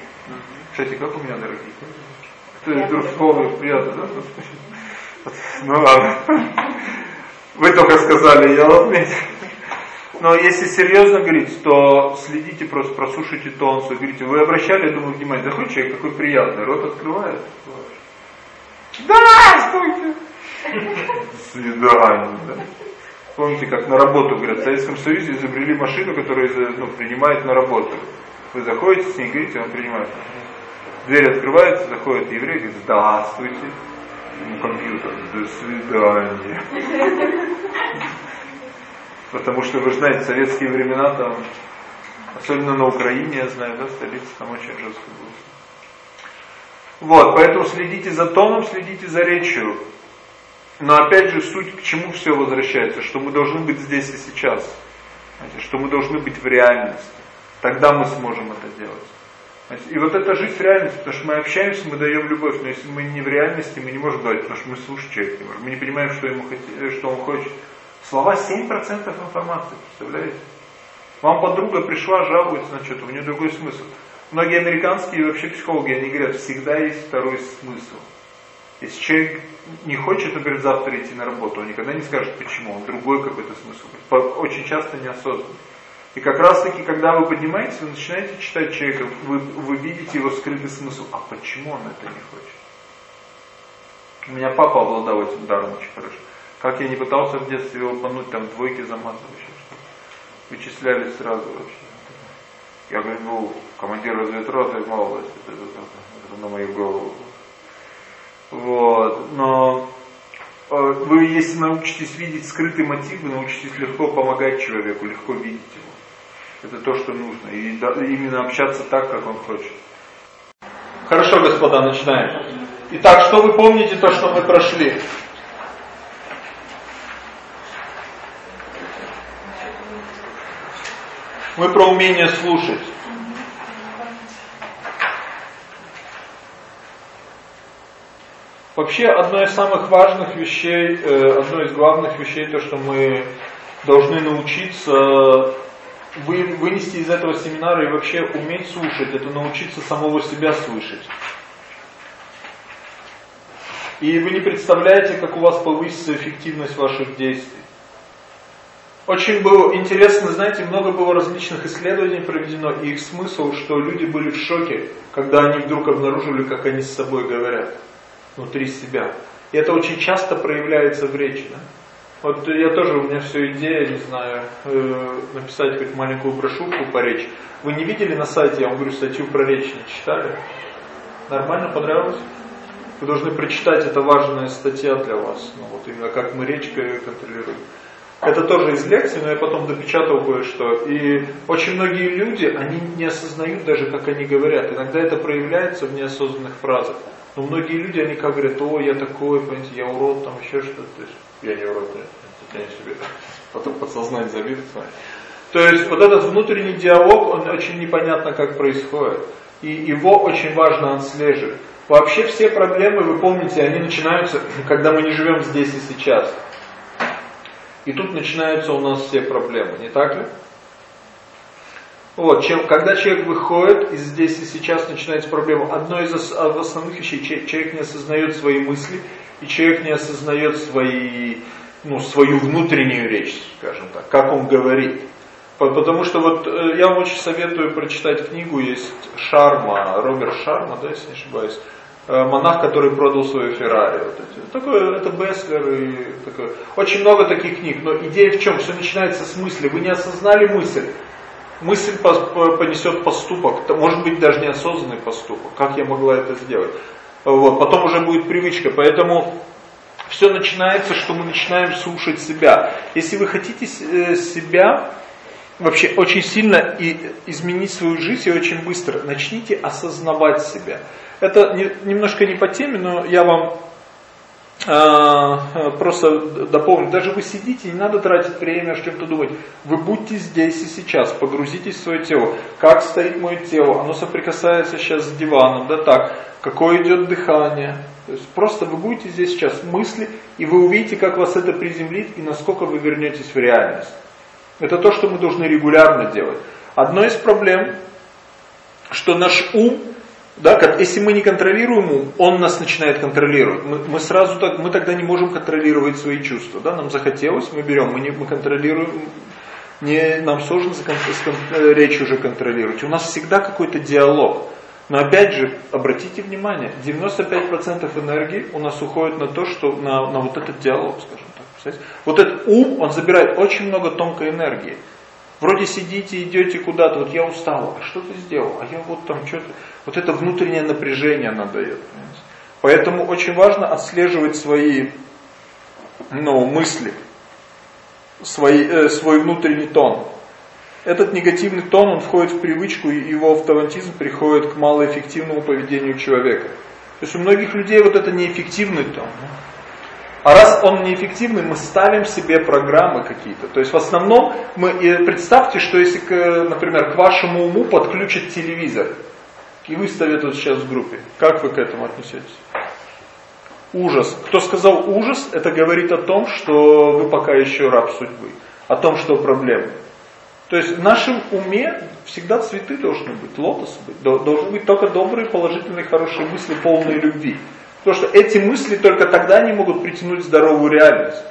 Кстати, как у меня, дорогие? Вдруг приятно, да? Ну ладно. Вы только сказали, я отметил. Но если серьезно говорить, то следите просто, прослушайте тон, говорите, вы обращали, я думаю, внимание, заходит человек, какой приятный, рот открывает. Здравствуйте! Свидание, да? Помните, как на работу, говорят, в Советском Союзе изобрели машину, которая ну, принимает на работу. Вы заходите с ней, говорите, он принимает. Дверь открывается, заходит еврей, говорит, здравствуйте. Ему компьютер, до свидания. Потому что, вы знаете, советские времена там, особенно на Украине, я знаю, да, столица, там очень жестко было. Вот, поэтому следите за тоном, следите за речью. Но опять же, суть к чему все возвращается, что мы должны быть здесь и сейчас. Что мы должны быть в реальности. Тогда мы сможем это делать. И вот эта жизнь в реальности, потому что мы общаемся, мы даем любовь, но если мы не в реальности, мы не можем давать, потому что мы слушать человека. Мы не понимаем, что, ему, что он хочет. Слова 7% информации, представляете? Вам подруга пришла, жалуется на что-то, у нее другой смысл. Многие американские вообще психологи, они говорят, всегда есть второй смысл. Если человек не хочет, например, завтра идти на работу, он никогда не скажет почему, он другой какой-то смысл. Очень часто неосознанно. И как раз таки, когда вы поднимаетесь, вы начинаете читать человека, вы, вы видите его скрытый смысл. А почему он это не хочет? У меня папа обладал этим даром очень хорошо. Как я не пытался в детстве его обмануть, там двойки замазывать, что вычисляли сразу вообще. Я говорю, ну, командир разведроты, молодость, это, это, это, это на мою голову. Вот, но э, вы, если научитесь видеть скрытый мотив, вы научитесь легко помогать человеку, легко видеть его. Это то, что нужно. И именно общаться так, как он хочет. Хорошо, господа, начинаем. Итак, что вы помните, то, что мы прошли? Мы про умение слушать. Вообще, одно из самых важных вещей, э, одно из главных вещей, то, что мы должны научиться вынести из этого семинара и вообще уметь слушать, это научиться самого себя слышать. И вы не представляете, как у вас повысится эффективность ваших действий. Очень было интересно, знаете, много было различных исследований проведено, и их смысл, что люди были в шоке, когда они вдруг обнаружили, как они с собой говорят, внутри себя. И это очень часто проявляется в речи. Да? Вот я тоже, у меня все идея, не знаю, э, написать хоть маленькую брошюрку по речи. Вы не видели на сайте, я вам говорю, статью про речь не читали? Нормально, понравилось? Вы должны прочитать, это важная статья для вас. Ну, вот именно как мы речь контролируем. Это тоже из лекции, но я потом допечатал кое-что. И очень многие люди, они не осознают даже, как они говорят. Иногда это проявляется в неосознанных фразах. Но многие люди, они как говорят, о, я такой, понимаете, я урод, там еще что-то. Я не урод, нет, я себе. Потом подсознание забит То есть вот этот внутренний диалог, он очень непонятно как происходит. И его очень важно отслеживать. Вообще все проблемы, вы помните, они начинаются, когда мы не живем здесь и сейчас. И тут начинаются у нас все проблемы, не так ли? Вот, чем, когда человек выходит и здесь и сейчас начинается проблема, одно из основных вещей, человек не осознает свои мысли, и человек не осознает свои, ну, свою внутреннюю речь, скажем так, как он говорит. Потому что вот э, я вам очень советую прочитать книгу, есть Шарма, Роберт Шарма, да, если не ошибаюсь, Э, монах, который продал свою Феррари. Вот эти. Такое, это Беслер и такое. Очень много таких книг, но идея в чем? Все начинается с мысли. Вы не осознали мысль. Мысль понесет поступок, может быть даже неосознанный поступок. Как я могла это сделать? Вот. Потом уже будет привычка. Поэтому все начинается, что мы начинаем слушать себя. Если вы хотите э, себя вообще очень сильно и изменить свою жизнь и очень быстро, начните осознавать себя. Это не, немножко не по теме, но я вам просто дополню. Даже вы сидите, не надо тратить время, о чем-то думать. Вы будьте здесь и сейчас, погрузитесь в свое тело. Как стоит мое тело? Оно соприкасается сейчас с диваном, да так. Какое идет дыхание? Есть просто вы будете здесь сейчас мысли, и вы увидите, как вас это приземлит, и насколько вы вернетесь в реальность. Это то, что мы должны регулярно делать. Одно из проблем, что наш ум да, если мы не контролируем ум, он нас начинает контролировать. Мы, мы сразу так, мы тогда не можем контролировать свои чувства. Да? Нам захотелось, мы берем, мы, не, мы контролируем, не, нам сложно с, с, речь уже контролировать. У нас всегда какой-то диалог. Но опять же, обратите внимание, 95% энергии у нас уходит на то, что на, на вот этот диалог, скажем так. Вот этот ум, он забирает очень много тонкой энергии. Вроде сидите, идете куда-то, вот я устал, а что ты сделал? А я вот там что-то... Вот это внутреннее напряжение она дает. Понимаете? Поэтому очень важно отслеживать свои ну, мысли, свои, э, свой внутренний тон. Этот негативный тон, он входит в привычку, и его автоматизм приходит к малоэффективному поведению человека. То есть у многих людей вот это неэффективный тон. А раз он неэффективный, мы ставим себе программы какие-то. То есть в основном, мы, представьте, что если, например, к вашему уму подключат телевизор, и выставят вот сейчас в группе, как вы к этому отнесетесь? Ужас. Кто сказал ужас, это говорит о том, что вы пока еще раб судьбы, о том, что проблемы. То есть в нашем уме всегда цветы должны быть, лотосы быть, должны быть только добрые, положительные, хорошие мысли, полные любви. Потому что эти мысли только тогда не могут притянуть здоровую реальность.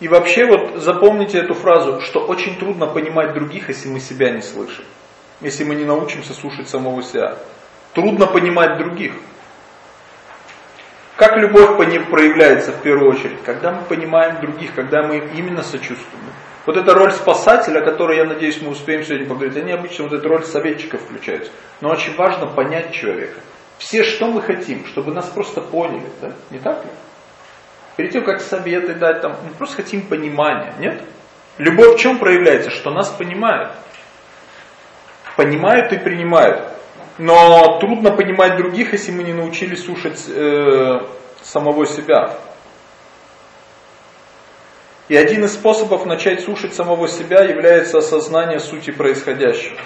И вообще вот запомните эту фразу, что очень трудно понимать других, если мы себя не слышим. Если мы не научимся слушать самого себя. Трудно понимать других. Как любовь проявляется в первую очередь? Когда мы понимаем других, когда мы именно сочувствуем. Вот эта роль спасателя, о которой, я надеюсь, мы успеем сегодня поговорить, они обычно вот эта роль советчика включаются. Но очень важно понять человека. Все, что мы хотим, чтобы нас просто поняли, да? не так ли? Перед тем, как советы дать, там, мы просто хотим понимания, нет? Любовь в чем проявляется? Что нас понимают. Понимают и принимают. Но трудно понимать других, если мы не научились слушать э, самого себя. И один из способов начать слушать самого себя является осознание сути происходящего.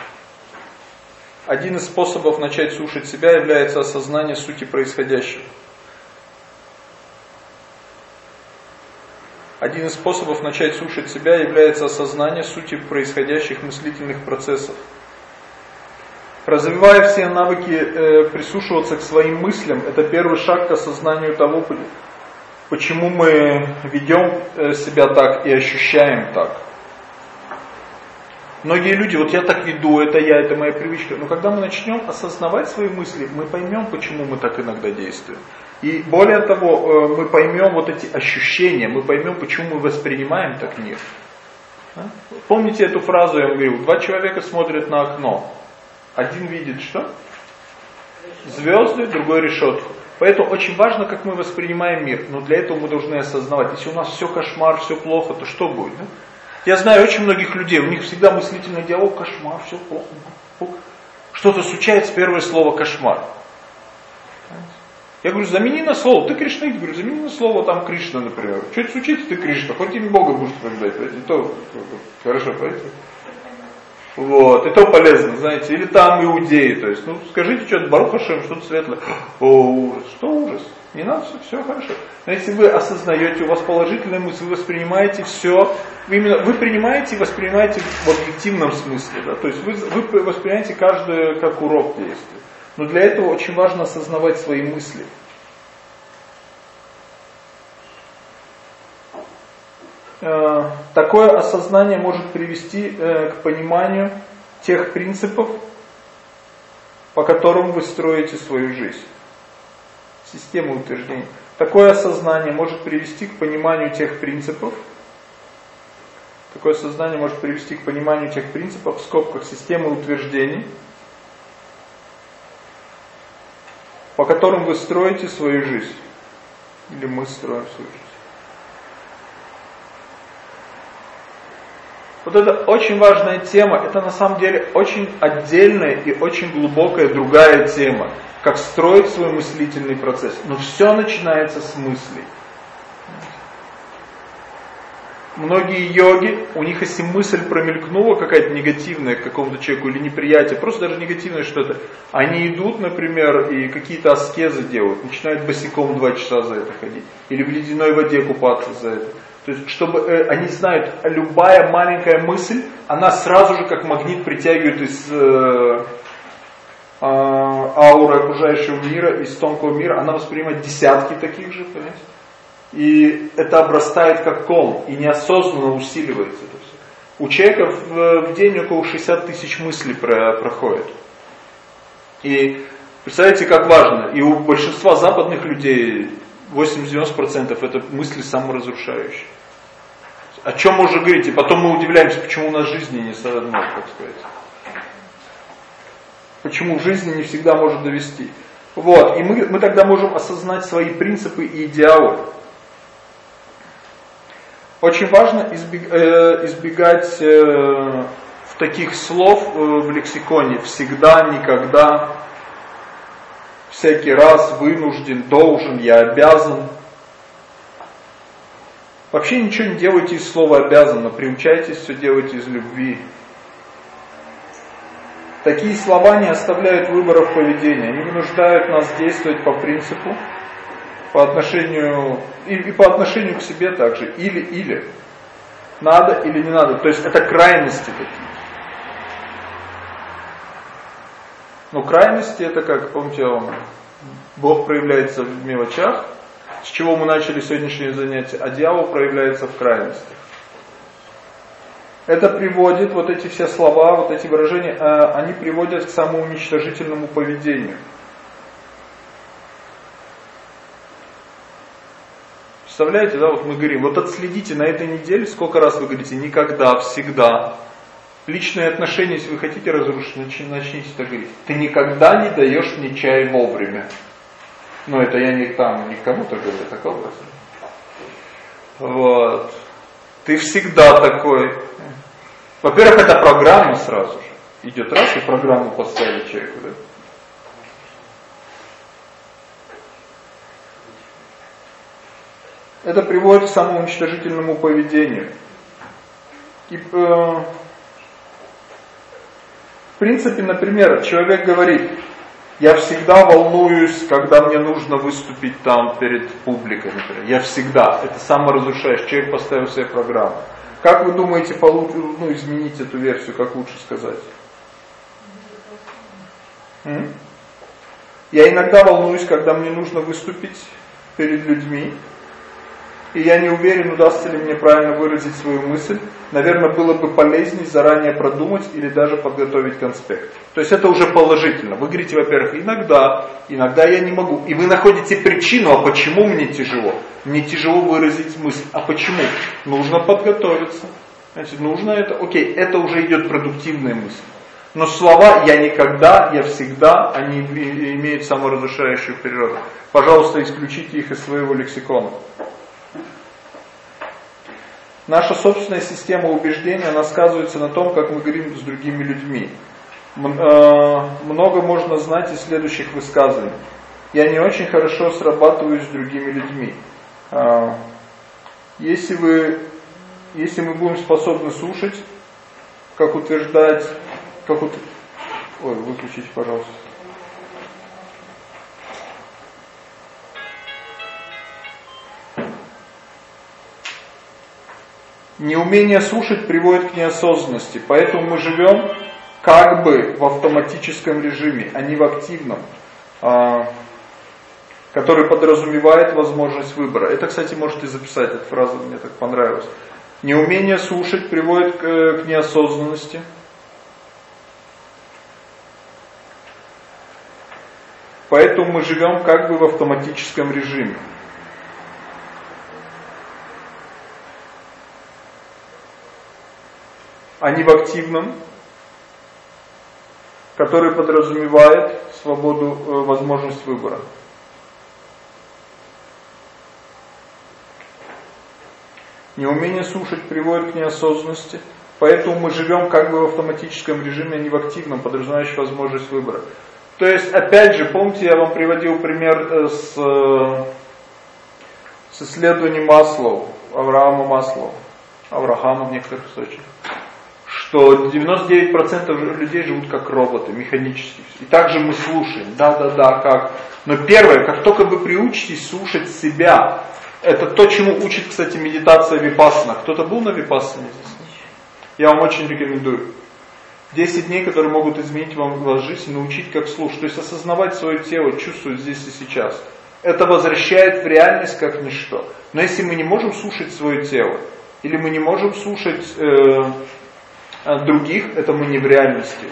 Один из способов начать слушать себя является осознание сути происходящего. Один из способов начать слушать себя является осознание сути происходящих мыслительных процессов. Развивая все навыки э, прислушиваться к своим мыслям, это первый шаг к осознанию того, почему мы ведем э, себя так и ощущаем так. Многие люди, вот я так веду, это я, это моя привычка. Но когда мы начнем осознавать свои мысли, мы поймем, почему мы так иногда действуем. И более того, э, мы поймем вот эти ощущения, мы поймем, почему мы воспринимаем так мир. А? Помните эту фразу, я говорил, два человека смотрят на окно. Один видит что? Звезды, другой решетку. Поэтому очень важно, как мы воспринимаем мир. Но для этого мы должны осознавать, если у нас все кошмар, все плохо, то что будет? Да? Я знаю очень многих людей, у них всегда мыслительный диалог, кошмар, все плохо. Что-то случается, первое слово кошмар. Я говорю, замени на слово, ты Кришна, я говорю, замени на слово там Кришна, например. Что-то случится, ты Кришна, хоть им Бога будешь побеждать, и то хорошо, понимаете? Вот, и то полезно, знаете, или там иудеи, то есть, ну, скажите что-то, Барухашем, что-то светлое. О, ужас, что ужас? Не надо, все, все хорошо. Но если вы осознаете, у вас положительная мысль, вы воспринимаете все, вы именно, вы принимаете и воспринимаете в объективном смысле, да, то есть вы, вы воспринимаете каждое как урок действия. Но для этого очень важно осознавать свои мысли. Э, такое осознание может привести э, к пониманию тех принципов, по которым вы строите свою жизнь системы утверждений. Такое осознание может привести к пониманию тех принципов, такое сознание может привести к пониманию тех принципов в скобках системы утверждений, по которым вы строите свою жизнь. Или мы строим свою жизнь. Вот это очень важная тема, это на самом деле очень отдельная и очень глубокая другая тема как строить свой мыслительный процесс. Но все начинается с мыслей. Многие йоги, у них если мысль промелькнула какая-то негативная к какому-то человеку или неприятие, просто даже негативное что-то, они идут, например, и какие-то аскезы делают, начинают босиком два часа за это ходить, или в ледяной воде купаться за это. То есть, чтобы э, они знают, любая маленькая мысль, она сразу же как магнит притягивает из э, а, аура окружающего мира, из тонкого мира, она воспринимает десятки таких же, понимаете? И это обрастает как ком, и неосознанно усиливается это все. У человека в, в день около 60 тысяч мыслей про, проходит. И представляете, как важно, и у большинства западных людей 80-90% это мысли саморазрушающие. О чем мы уже говорить? И потом мы удивляемся, почему у нас жизни не соодно, так сказать почему в жизни не всегда может довести. Вот, и мы, мы тогда можем осознать свои принципы и идеалы. Очень важно избег, э, избегать э, таких слов э, в лексиконе всегда, никогда, всякий раз, вынужден, должен, я обязан. Вообще ничего не делайте из слова обязан, но приучайтесь все делать из любви. Такие слова не оставляют выборов поведения, они вынуждают нас действовать по принципу, по отношению, и, и по отношению к себе также, или-или. Надо или не надо. То есть это крайности такие. Но крайности это как, помните, Бог проявляется в мелочах, с чего мы начали сегодняшнее занятие, а дьявол проявляется в крайностях. Это приводит, вот эти все слова, вот эти выражения, э, они приводят к самоуничтожительному поведению. Представляете, да, вот мы говорим, вот отследите на этой неделе, сколько раз вы говорите, никогда, всегда. Личные отношения, если вы хотите разрушить, начните так говорить. Ты никогда не даешь мне чай вовремя. Но это я не там, не кому-то говорю, так образом. Вот. Ты всегда такой. Во-первых, это программа сразу же. Идет раз, и программу поставили человеку. Да? Это приводит к самоуничтожительному поведению. И э, в принципе, например, человек говорит, я всегда волнуюсь, когда мне нужно выступить там перед публикой, например. Я всегда. Это саморазрушаешь. Человек поставил себе программу. Как вы думаете, получ... ну, изменить эту версию, как лучше сказать? М? Я иногда волнуюсь, когда мне нужно выступить перед людьми и я не уверен, удастся ли мне правильно выразить свою мысль. Наверное, было бы полезнее заранее продумать или даже подготовить конспект. То есть это уже положительно. Вы говорите, во-первых, иногда, иногда я не могу. И вы находите причину, а почему мне тяжело. Мне тяжело выразить мысль. А почему? Нужно подготовиться. Значит, нужно это. Окей, это уже идет продуктивная мысль. Но слова «я никогда», «я всегда», они имеют саморазрушающую природу. Пожалуйста, исключите их из своего лексикона. Наша собственная система убеждения, она сказывается на том, как мы говорим с другими людьми. Э, много можно знать из следующих высказываний. Я не очень хорошо срабатываю с другими людьми. Э, если, вы, если мы будем способны слушать, как утверждать, как ут... Ой, выключите, пожалуйста. Неумение слушать приводит к неосознанности, поэтому мы живем как бы в автоматическом режиме, а не в активном, а, который подразумевает возможность выбора. Это, кстати, можете записать, эта фраза мне так понравилась. Неумение слушать приводит к, к неосознанности. Поэтому мы живем как бы в автоматическом режиме. А не в активном, который подразумевает свободу, э, возможность выбора. Неумение слушать приводит к неосознанности, поэтому мы живем как бы в автоматическом режиме, а не в активном, подразумевающем возможность выбора. То есть, опять же, помните, я вам приводил пример э, с, э, с исследованием Маслоу, Авраама Маслоу, Авраама в некоторых случаях что 99% людей живут как роботы, механически. И также мы слушаем, да-да-да, как. Но первое, как только вы приучитесь слушать себя, это то, чему учит, кстати, медитация Випассана. Кто-то был на Випассане здесь? Я вам очень рекомендую. 10 дней, которые могут изменить вам вашу жизнь, научить как слушать. То есть осознавать свое тело, чувствовать здесь и сейчас. Это возвращает в реальность как ничто. Но если мы не можем слушать свое тело, или мы не можем слушать э, других, это мы не в реальности.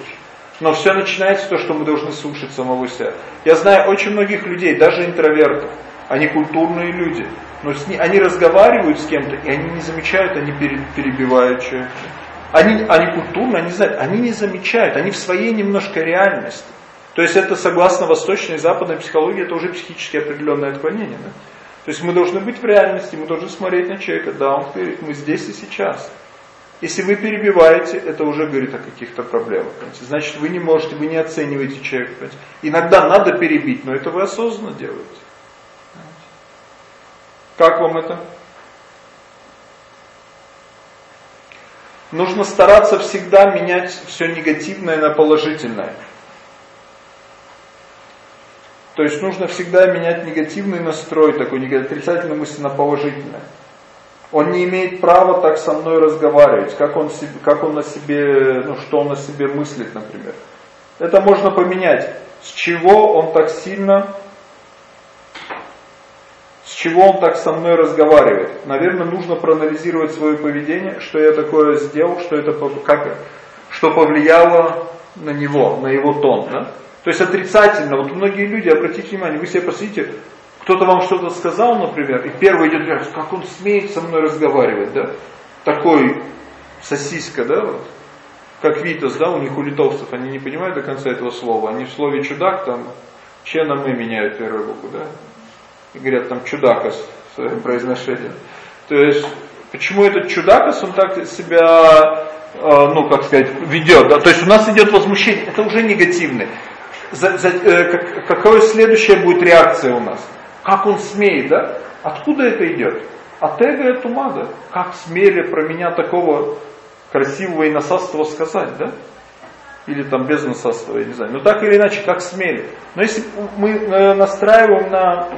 Но все начинается того, что мы должны слушать самого себя. Я знаю очень многих людей, даже интровертов, они культурные люди, но с, они разговаривают с кем-то, и они не замечают, они перебивают человека. Они, они культурно, они, они не замечают, они в своей немножко реальности. То есть это согласно восточной и западной психологии, это уже психически определенное отклонение. Да? То есть мы должны быть в реальности, мы должны смотреть на человека, да, он говорит, мы здесь и сейчас. Если вы перебиваете, это уже говорит о каких-то проблемах. Понимаете? Значит, вы не можете, вы не оцениваете человека. Понимаете? Иногда надо перебить, но это вы осознанно делаете. Как вам это? Нужно стараться всегда менять все негативное на положительное. То есть нужно всегда менять негативный настрой, такой отрицательную мысль на положительное. Он не имеет права так со мной разговаривать, как он, себе, как он на себе, ну что он о себе мыслит, например. Это можно поменять. С чего он так сильно, с чего он так со мной разговаривает. Наверное, нужно проанализировать свое поведение, что я такое сделал, что это как, что повлияло на него, на его тон. Да? То есть отрицательно. Вот многие люди, обратите внимание, вы себе посмотрите, кто-то вам что-то сказал, например, и первый идет говорит, как он смеет со мной разговаривать, да? Такой сосиска, да, вот. Как Витас, да, у них у литовцев, они не понимают до конца этого слова. Они в слове чудак там, че на мы меняют первую букву, да? И говорят там чудакос в своем произношении. То есть, почему этот чудакос, он так себя, э, ну, как сказать, ведет, да? То есть у нас идет возмущение, это уже негативный. За, за, э, как, какая следующая будет реакция у нас? Как он смеет, да? Откуда это идет? от эго и от да? Как смели про меня такого красивого и насастого сказать, да? Или там без насастого, я не знаю. Но так или иначе, как смели. Но если мы э, настраиваем на...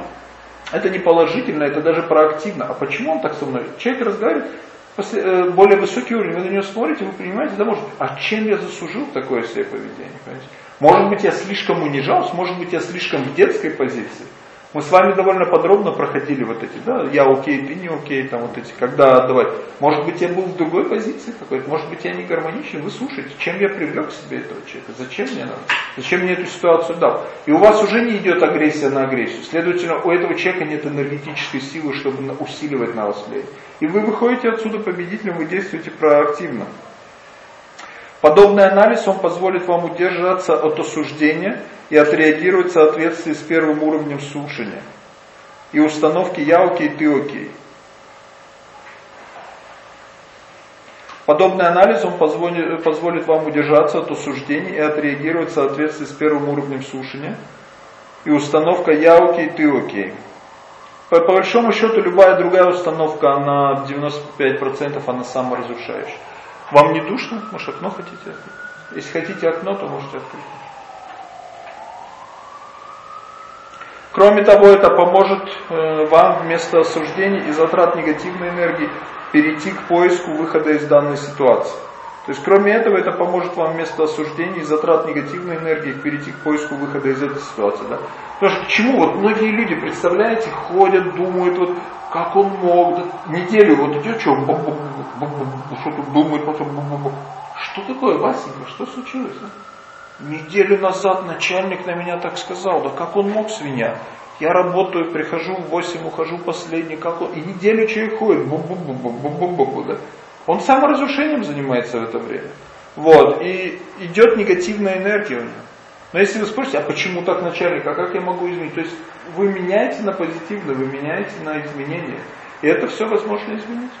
Это не положительно, это даже проактивно. А почему он так со мной? Человек разговаривает, после, э, более высокий уровень, вы на него смотрите, вы понимаете, да может, а чем я заслужил такое себе поведение? Понимаете? Может быть, я слишком унижался, может быть, я слишком в детской позиции. Мы с вами довольно подробно проходили вот эти, да, я окей, ты не окей, там вот эти, когда отдавать. Может быть, я был в другой позиции какой-то, может быть, я не гармоничен, вы слушаете, чем я привлек к себе этого человека, зачем мне надо, зачем мне эту ситуацию дал. И у вас уже не идет агрессия на агрессию, следовательно, у этого человека нет энергетической силы, чтобы усиливать на вас влияние. И вы выходите отсюда победителем, вы действуете проактивно. Подобный анализ, он позволит вам удержаться от осуждения и отреагировать в соответствии с первым уровнем слушания и установки «я окей, ты окей». Подобный анализ он позволит, позволит вам удержаться от осуждений и отреагировать в соответствии с первым уровнем слушания и установка «я окей, ты окей». По, по большому счету любая другая установка, она в 95% она саморазрушающая. Вам не душно? Может окно хотите открыть? Если хотите окно, то можете открыть. Кроме того, это поможет э, вам вместо осуждений и затрат негативной энергии перейти к поиску выхода из данной ситуации. То есть, кроме этого, это поможет вам вместо осуждений и затрат негативной энергии перейти к поиску выхода из этой ситуации. Да? Потому что к чему? Вот многие люди, представляете, ходят, думают, вот как он мог, да, неделю вот идет, что, что-то думает, потом, что такое, Васенька, что случилось? А? Неделю назад начальник на меня так сказал, да как он мог, свинья? Я работаю, прихожу в 8, ухожу последний, как он... И неделю человек ходит, бу -бу -бу -бу -бу -бу -бу, да? Он саморазрушением занимается в это время. Вот, и идет негативная энергия у него. Но если вы спросите, а почему так начальник, а как я могу изменить? То есть вы меняете на позитивное, вы меняете на изменение. И это все возможно изменить.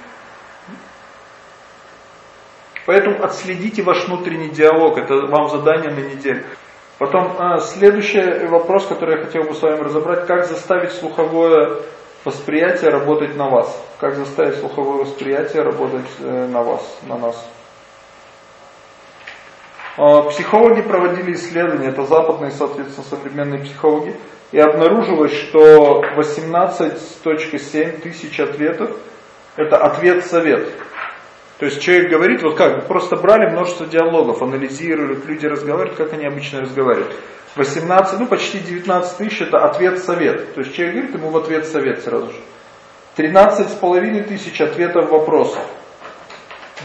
Поэтому отследите ваш внутренний диалог, это вам задание на неделю. Потом а, следующий вопрос, который я хотел бы с вами разобрать, как заставить слуховое восприятие работать на вас. Как заставить слуховое восприятие работать э, на вас, на нас. А, психологи проводили исследования, это западные, соответственно, современные психологи, и обнаружилось, что 18.7 тысяч ответов – это ответ-совет. То есть человек говорит, вот как, просто брали множество диалогов, анализировали, люди разговаривают, как они обычно разговаривают. 18, ну почти 19 тысяч это ответ-совет. То есть человек говорит ему в ответ совет сразу же. 13 с половиной тысяч ответов вопросов.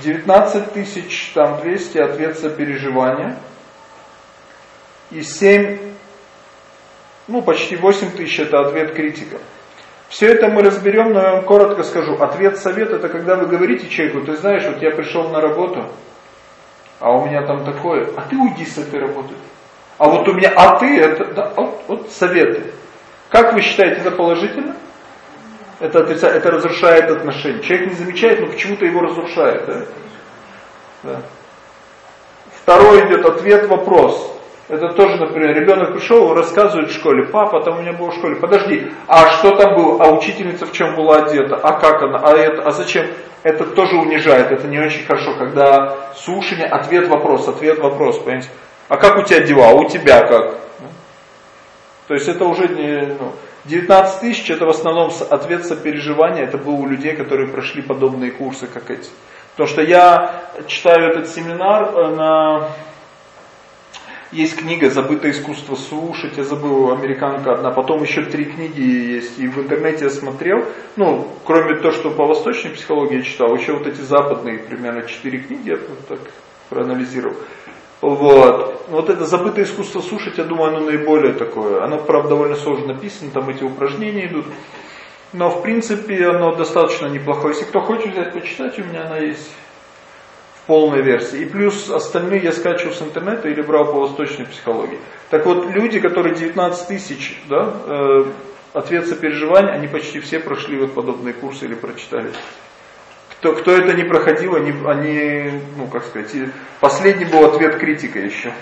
19 тысяч, там 200 ответ сопереживания. И 7, ну почти 8 тысяч это ответ критика. Все это мы разберем, но я вам коротко скажу. Ответ совет это когда вы говорите человеку, ты знаешь, вот я пришел на работу, а у меня там такое, а ты уйди с этой работы. А вот у меня, а ты, это, да, вот, вот советы. Как вы считаете, это положительно? Это, отрицает, это разрушает отношения. Человек не замечает, но почему-то его разрушает. Да? Да. Второй идет ответ, вопрос. Это тоже, например, ребенок пришел, рассказывает в школе, папа, там у меня был в школе, подожди, а что там было, а учительница в чем была одета, а как она, а это, а зачем? Это тоже унижает, это не очень хорошо, когда слушание, ответ, вопрос, ответ, вопрос, понимаете? А как у тебя дела, а у тебя как? То есть это уже не, ну, 19 тысяч, это в основном ответ сопереживания, это было у людей, которые прошли подобные курсы, как эти. Потому что я читаю этот семинар э, на есть книга «Забытое искусство слушать», я забыл, американка одна, потом еще три книги есть, и в интернете я смотрел, ну, кроме того, что по восточной психологии я читал, еще вот эти западные, примерно четыре книги я вот так проанализировал. Вот. вот это «Забытое искусство слушать», я думаю, оно наиболее такое, оно, правда, довольно сложно написано, там эти упражнения идут, но, в принципе, оно достаточно неплохое. Если кто хочет взять, почитать, у меня она есть полной версии. И плюс остальные я скачивал с интернета или брал по восточной психологии. Так вот, люди, которые 19 тысяч, да, э, ответ сопереживания, они почти все прошли вот подобные курсы или прочитали. Кто, кто это не проходил, они, они, ну как сказать, последний был ответ критика еще.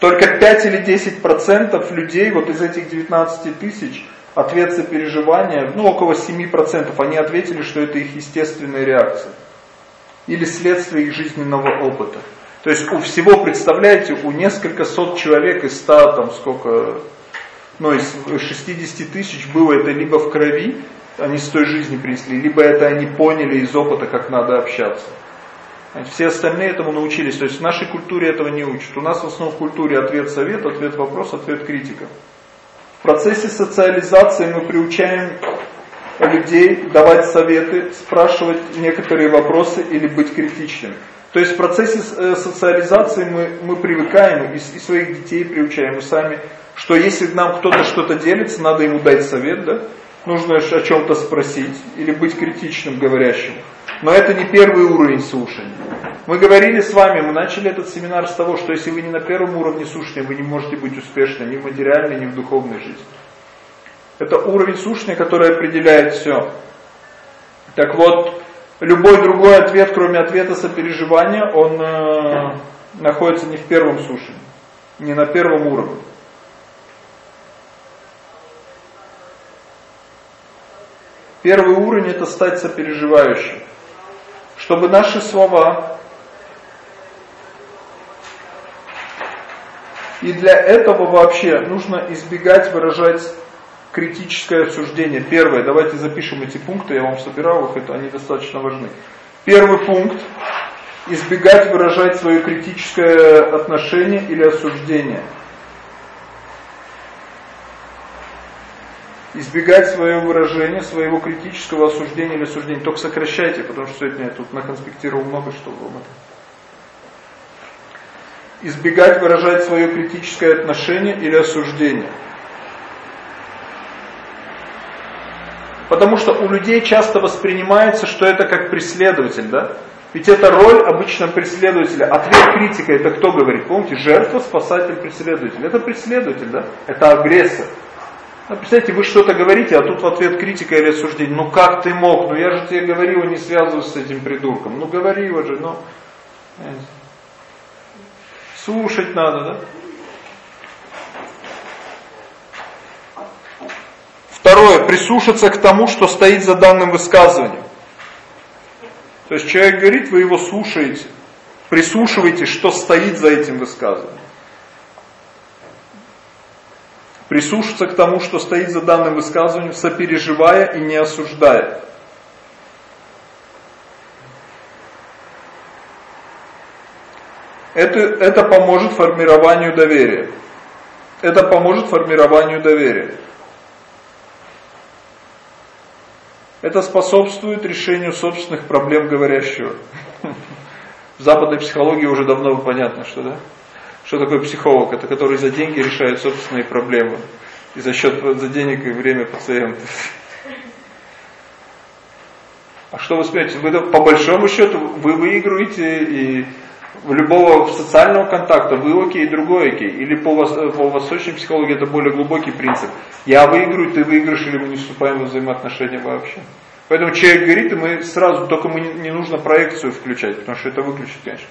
Только 5 или 10 процентов людей вот из этих 19 тысяч ответ сопереживания, ну около 7%, они ответили, что это их естественная реакция. Или следствие их жизненного опыта. То есть у всего, представляете, у несколько сот человек из 100, там сколько, ну из 60 тысяч было это либо в крови, они с той жизни принесли, либо это они поняли из опыта, как надо общаться. Все остальные этому научились. То есть в нашей культуре этого не учат. У нас в основном в культуре ответ-совет, ответ-вопрос, ответ-критика. В процессе социализации мы приучаем людей давать советы, спрашивать некоторые вопросы или быть критичными. То есть в процессе э, социализации мы, мы привыкаем, и, и своих детей приучаем, и сами, что если нам кто-то что-то делится, надо ему дать совет, да? нужно о чем-то спросить или быть критичным говорящим. Но это не первый уровень слушания. Мы говорили с вами, мы начали этот семинар с того, что если вы не на первом уровне слушания, вы не можете быть успешны ни в материальной, ни в духовной жизни. Это уровень слушания, который определяет все. Так вот, любой другой ответ, кроме ответа сопереживания, он э, находится не в первом слушании, не на первом уровне. Первый уровень это стать сопереживающим. Чтобы наши слова и для этого вообще нужно избегать выражать критическое обсуждение. Первое, давайте запишем эти пункты, я вам собирал их, это они достаточно важны. Первый пункт избегать выражать свое критическое отношение или осуждение. Избегать свое выражение, своего критического осуждения или осуждения. Только сокращайте, потому что сегодня я тут наконспектировал много что это. Избегать выражать свое критическое отношение или осуждение. Потому что у людей часто воспринимается, что это как преследователь, да? Ведь это роль обычно преследователя. Ответ критика это кто говорит? Помните, жертва, спасатель, преследователь. Это преследователь, да? Это агрессор. Ну, представьте, вы что-то говорите, а тут в ответ критика или осуждение. Ну как ты мог? Ну я же тебе говорил, не связывайся с этим придурком. Ну говори его же, ну. Слушать надо, да? Второе, прислушаться к тому, что стоит за данным высказыванием. То есть человек говорит, вы его слушаете, прислушиваетесь, что стоит за этим высказыванием прислушаться к тому, что стоит за данным высказыванием, сопереживая и не осуждая. Это, это поможет формированию доверия. Это поможет формированию доверия. Это способствует решению собственных проблем говорящего. В западной психологии уже давно понятно, что да? Что такое психолог? Это который за деньги решает собственные проблемы. И за счет за денег и время пациентов. А что вы смеете? Вы, по большому счету вы выигрываете и в любого социального контакта вы окей, другой окей. Или по, по восточной психологии это более глубокий принцип. Я выиграю, ты выиграешь, или мы не вступаем в взаимоотношения вообще. Поэтому человек говорит, и мы сразу, только мы не, не нужно проекцию включать, потому что это выключить, конечно.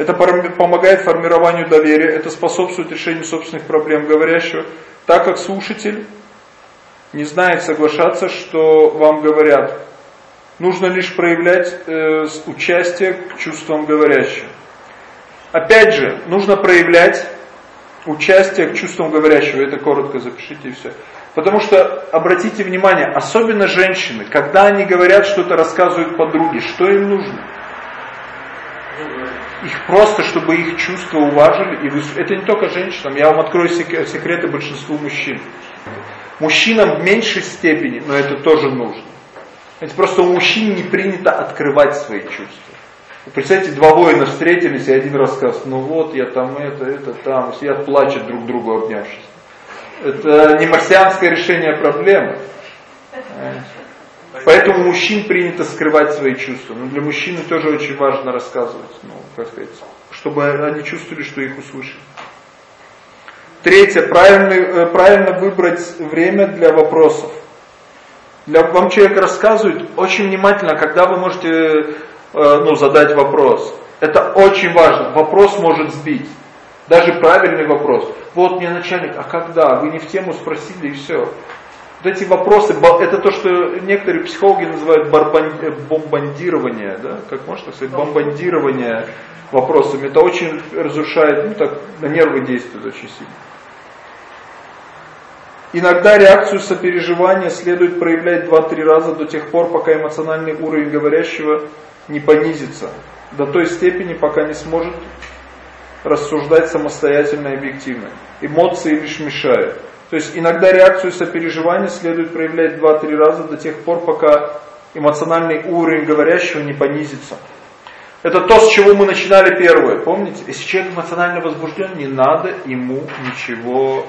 Это помогает формированию доверия, это способствует решению собственных проблем говорящего, так как слушатель не знает соглашаться, что вам говорят. Нужно лишь проявлять э, участие к чувствам говорящего. Опять же, нужно проявлять участие к чувствам говорящего. Это коротко запишите и все. Потому что, обратите внимание, особенно женщины, когда они говорят что-то, рассказывают подруге, что им нужно? Их просто, чтобы их чувства уважили. И вы... Это не только женщинам, я вам открою секреты большинству мужчин. Мужчинам в меньшей степени, но это тоже нужно. Это просто у мужчин не принято открывать свои чувства. Вы представляете, два воина встретились, и один рассказ, ну вот, я там это, это, там, сидят, плачут друг другу, обнявшись. Это не марсианское решение проблемы. Поэтому мужчин принято скрывать свои чувства. Но для мужчины тоже очень важно рассказывать, ну, как сказать, чтобы они чувствовали, что их услышали. Третье, правильно, э, правильно выбрать время для вопросов. Для, вам человек рассказывает очень внимательно, когда вы можете э, ну, задать вопрос. Это очень важно. Вопрос может сбить. Даже правильный вопрос. Вот мне начальник, а когда? Вы не в тему спросили и все. Вот эти вопросы, это то, что некоторые психологи называют э, бомбандирование, да, как можно сказать, бомбандирование вопросами. Это очень разрушает, ну так, на нервы действует очень сильно. Иногда реакцию сопереживания следует проявлять 2-3 раза до тех пор, пока эмоциональный уровень говорящего не понизится, до той степени, пока не сможет рассуждать самостоятельно и объективно. Эмоции лишь мешают. То есть иногда реакцию сопереживания следует проявлять 2-3 раза до тех пор, пока эмоциональный уровень говорящего не понизится. Это то, с чего мы начинали первое. Помните? Если человек эмоционально возбужден, не надо ему ничего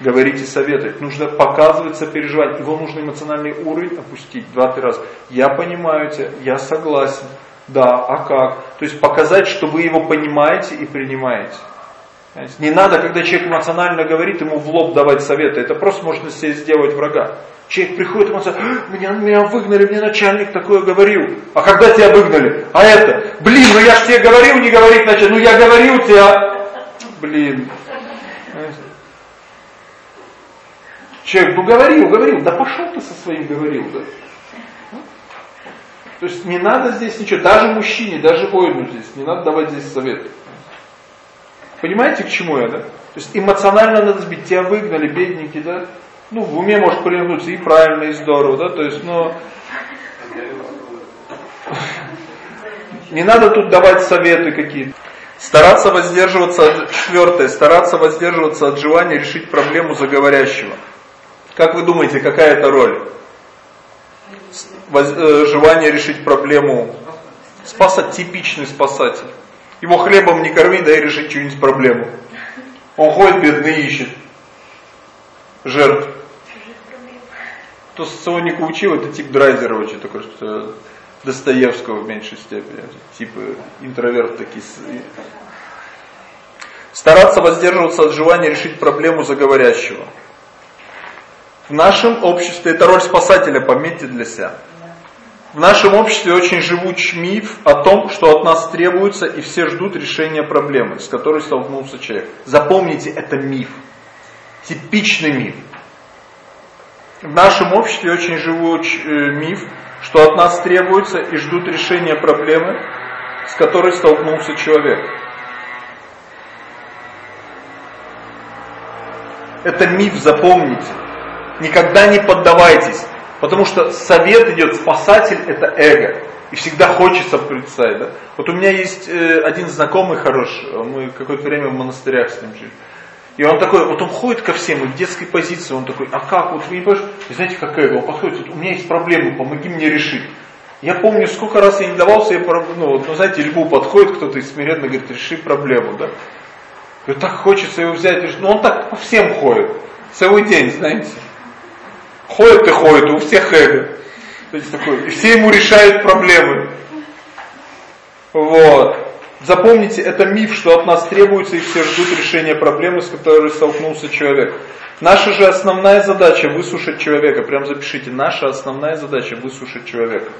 говорить и советовать. Нужно показывать сопереживать. Его нужно эмоциональный уровень опустить 2-3 раза. Я понимаю тебя, я согласен. Да, а как? То есть показать, что вы его понимаете и принимаете. Не надо, когда человек эмоционально говорит, ему в лоб давать советы. Это просто можно себе сделать врага. Человек приходит, он говорит, меня, меня выгнали, мне начальник такое говорил. А когда тебя выгнали? А это, блин, ну я ж тебе говорил не говорить начальник. Ну я говорил тебе, блин. Человек, ну говорил, говорил, да пошел ты со своим говорил. Да. То есть не надо здесь ничего, даже мужчине, даже воину здесь, не надо давать здесь советы. Понимаете, к чему да? То есть эмоционально надо сбить, тебя выгнали, бедненький, да? Ну, в уме может примкнуться и правильно, и здорово, да? То есть, но... Не надо тут давать советы какие-то. Стараться воздерживаться, четвертое, стараться воздерживаться от желания решить проблему заговорящего. Как вы думаете, какая это роль? Воз, э, желание решить проблему. Спасать, типичный спасатель. Его хлебом не корми, дай решить что-нибудь проблему. Он ходит бедный ищет жертв. Кто соционику учил, это тип Драйзера очень такой, что Достоевского в меньшей степени. Типа интроверт такие. Стараться воздерживаться от желания решить проблему заговорящего. В нашем обществе, это роль спасателя, пометьте для себя. В нашем обществе очень живуч миф о том, что от нас требуется, и все ждут решения проблемы, с которой столкнулся человек. Запомните, это миф. Типичный миф. В нашем обществе очень живуч э, миф, что от нас требуется и ждут решения проблемы, с которой столкнулся человек. Это миф, запомните. Никогда не поддавайтесь. Потому что совет идет, спасатель это эго. И всегда хочется представить. Да? Вот у меня есть э, один знакомый хороший, мы какое-то время в монастырях с ним жили. И он такой, вот он ходит ко всем, и в детской позиции он такой, а как, вот вы не понимаете, знаете, как эго, он подходит, у меня есть проблемы, помоги мне решить. Я помню, сколько раз я не давал себе, ну, ну знаете, льву подходит кто-то и смиренно говорит, реши проблему, да. И так хочется его взять, ну он так по всем ходит, целый день, знаете. Ходит и ходит, у всех эго. То есть такой, и все ему решают проблемы. Вот. Запомните, это миф, что от нас требуется и все ждут решения проблемы, с которой столкнулся человек. Наша же основная задача высушить человека. Прям запишите, наша основная задача высушить человека.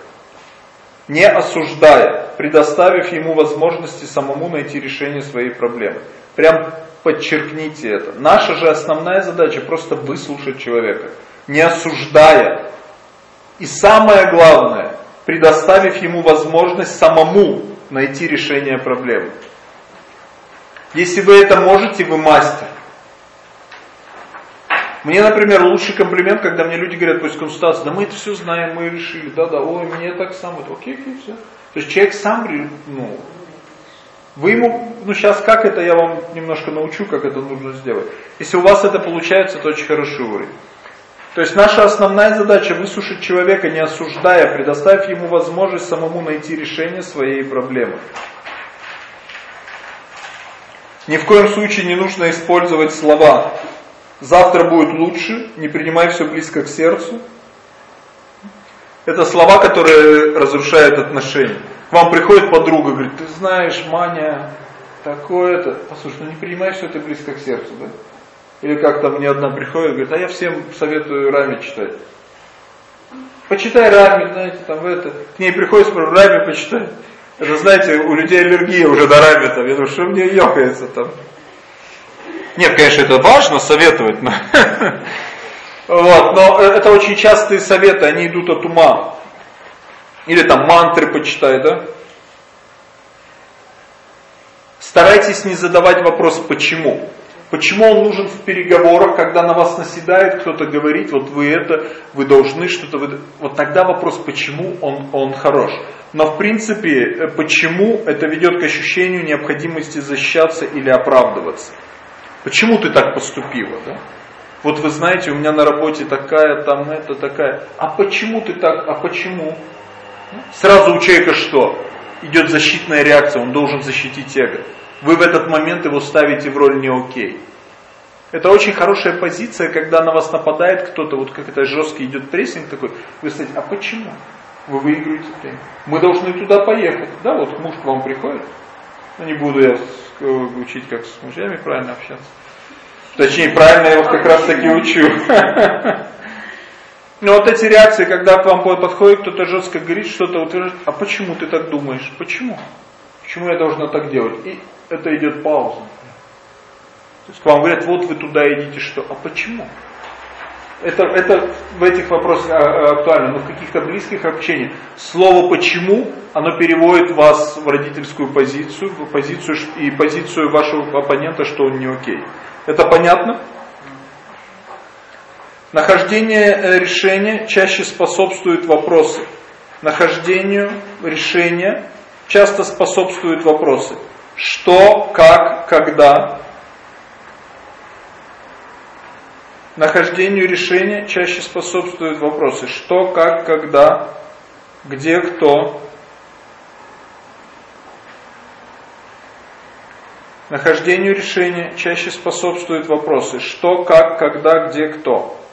Не осуждая, предоставив ему возможности самому найти решение своей проблемы. Прям подчеркните это. Наша же основная задача просто выслушать человека не осуждая. И самое главное, предоставив ему возможность самому найти решение проблемы. Если вы это можете, вы мастер. Мне, например, лучший комплимент, когда мне люди говорят после консультации, да мы это все знаем, мы решили, да-да, ой, мне так само, окей, окей, все. То есть человек сам, ну, вы ему, ну сейчас как это, я вам немножко научу, как это нужно сделать. Если у вас это получается, то очень хороший уровень. То есть наша основная задача высушить человека, не осуждая, предоставив ему возможность самому найти решение своей проблемы. Ни в коем случае не нужно использовать слова «завтра будет лучше», «не принимай все близко к сердцу». Это слова, которые разрушают отношения. К вам приходит подруга, говорит, ты знаешь, Маня, такое-то. Послушай, ну не принимай все это близко к сердцу, да? Или как там мне одна приходит, говорит, а я всем советую Рами читать. Почитай Рами, знаете, там в это. К ней приходит, спрашивает, Рами почитай. Это, знаете, у людей аллергия уже на Рами, там, я думаю, что мне ёкается там. Нет, конечно, это важно советовать, но Вот, но э, это очень частые советы, они идут от ума. Или там мантры почитай, да? Старайтесь не задавать вопрос «почему?». Почему он нужен в переговорах, когда на вас наседает кто-то говорит, вот вы это, вы должны что-то, вы... вот тогда вопрос, почему он, он хорош. Но в принципе, э, почему это ведет к ощущению необходимости защищаться или оправдываться. Почему ты так поступила, да? Вот вы знаете, у меня на работе такая, там это, такая. А почему ты так, а почему? Сразу у человека что? Идет защитная реакция, он должен защитить эго. Вы в этот момент его ставите в роль не окей. Это очень хорошая позиция, когда на вас нападает кто-то, вот как это жесткий идет прессинг такой, вы сказать, а почему? Вы выиграете время. Мы должны туда поехать. Да, вот муж к вам приходит. Ну, не буду я учить, как с мужьями правильно общаться. Точнее, правильно я вас как раз таки учу. Но вот эти реакции, когда к вам подходит кто-то жестко говорит что-то, утверждает, а почему ты так думаешь? Почему? Почему я должна так делать? И это идет пауза. То есть к вам говорят, вот вы туда идите, что? А почему? Это, это в этих вопросах а, а, актуально, но в каких-то близких общениях слово «почему» оно переводит вас в родительскую позицию, в позицию и позицию вашего оппонента, что он не окей. Это понятно? Нахождение э, решения чаще способствует вопросы. Нахождению решения часто способствуют вопросы. Что, как, когда. Нахождению решения чаще способствуют вопросы. Что, как, когда, где, кто. Нахождению решения чаще способствуют вопросы «что», «как», «когда», «где», «кто».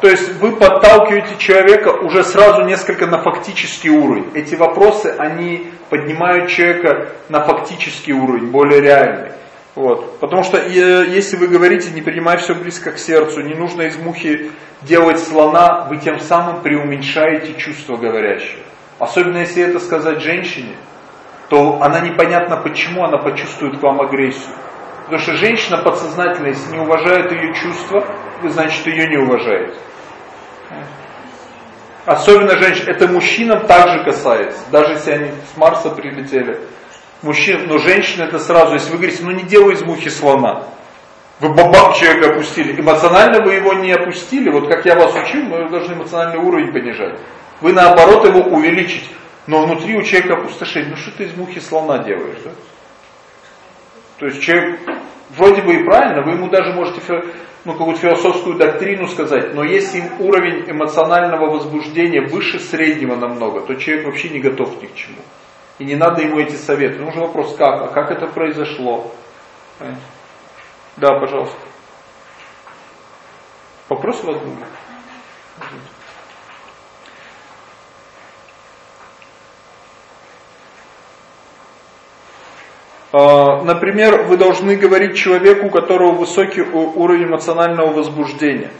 То есть вы подталкиваете человека уже сразу несколько на фактический уровень. Эти вопросы, они поднимают человека на фактический уровень, более реальный. Вот. Потому что э, если вы говорите, не принимай все близко к сердцу, не нужно из мухи делать слона, вы тем самым преуменьшаете чувство говорящего. Особенно если это сказать женщине – то она непонятно почему она почувствует к вам агрессию. Потому что женщина подсознательно, если не уважает ее чувства, вы значит ее не уважаете. Особенно женщин, это мужчинам также касается, даже если они с Марса прилетели. Мужчин, но женщины это сразу, если вы говорите, ну не делай из мухи слона. Вы бабак человека опустили. Эмоционально вы его не опустили. Вот как я вас учил, мы должны эмоциональный уровень понижать. Вы наоборот его увеличить но внутри у человека опустошение. Ну что ты из мухи слона делаешь, да? То есть человек вроде бы и правильно, вы ему даже можете ну, какую-то философскую доктрину сказать, но если уровень эмоционального возбуждения выше среднего намного, то человек вообще не готов ни к чему. И не надо ему эти советы. Нужен вопрос, как? А как это произошло? Да, пожалуйста. Вопрос в одном. А, например, вы должны говорить человеку, у которого высокий уровень эмоционального возбуждения.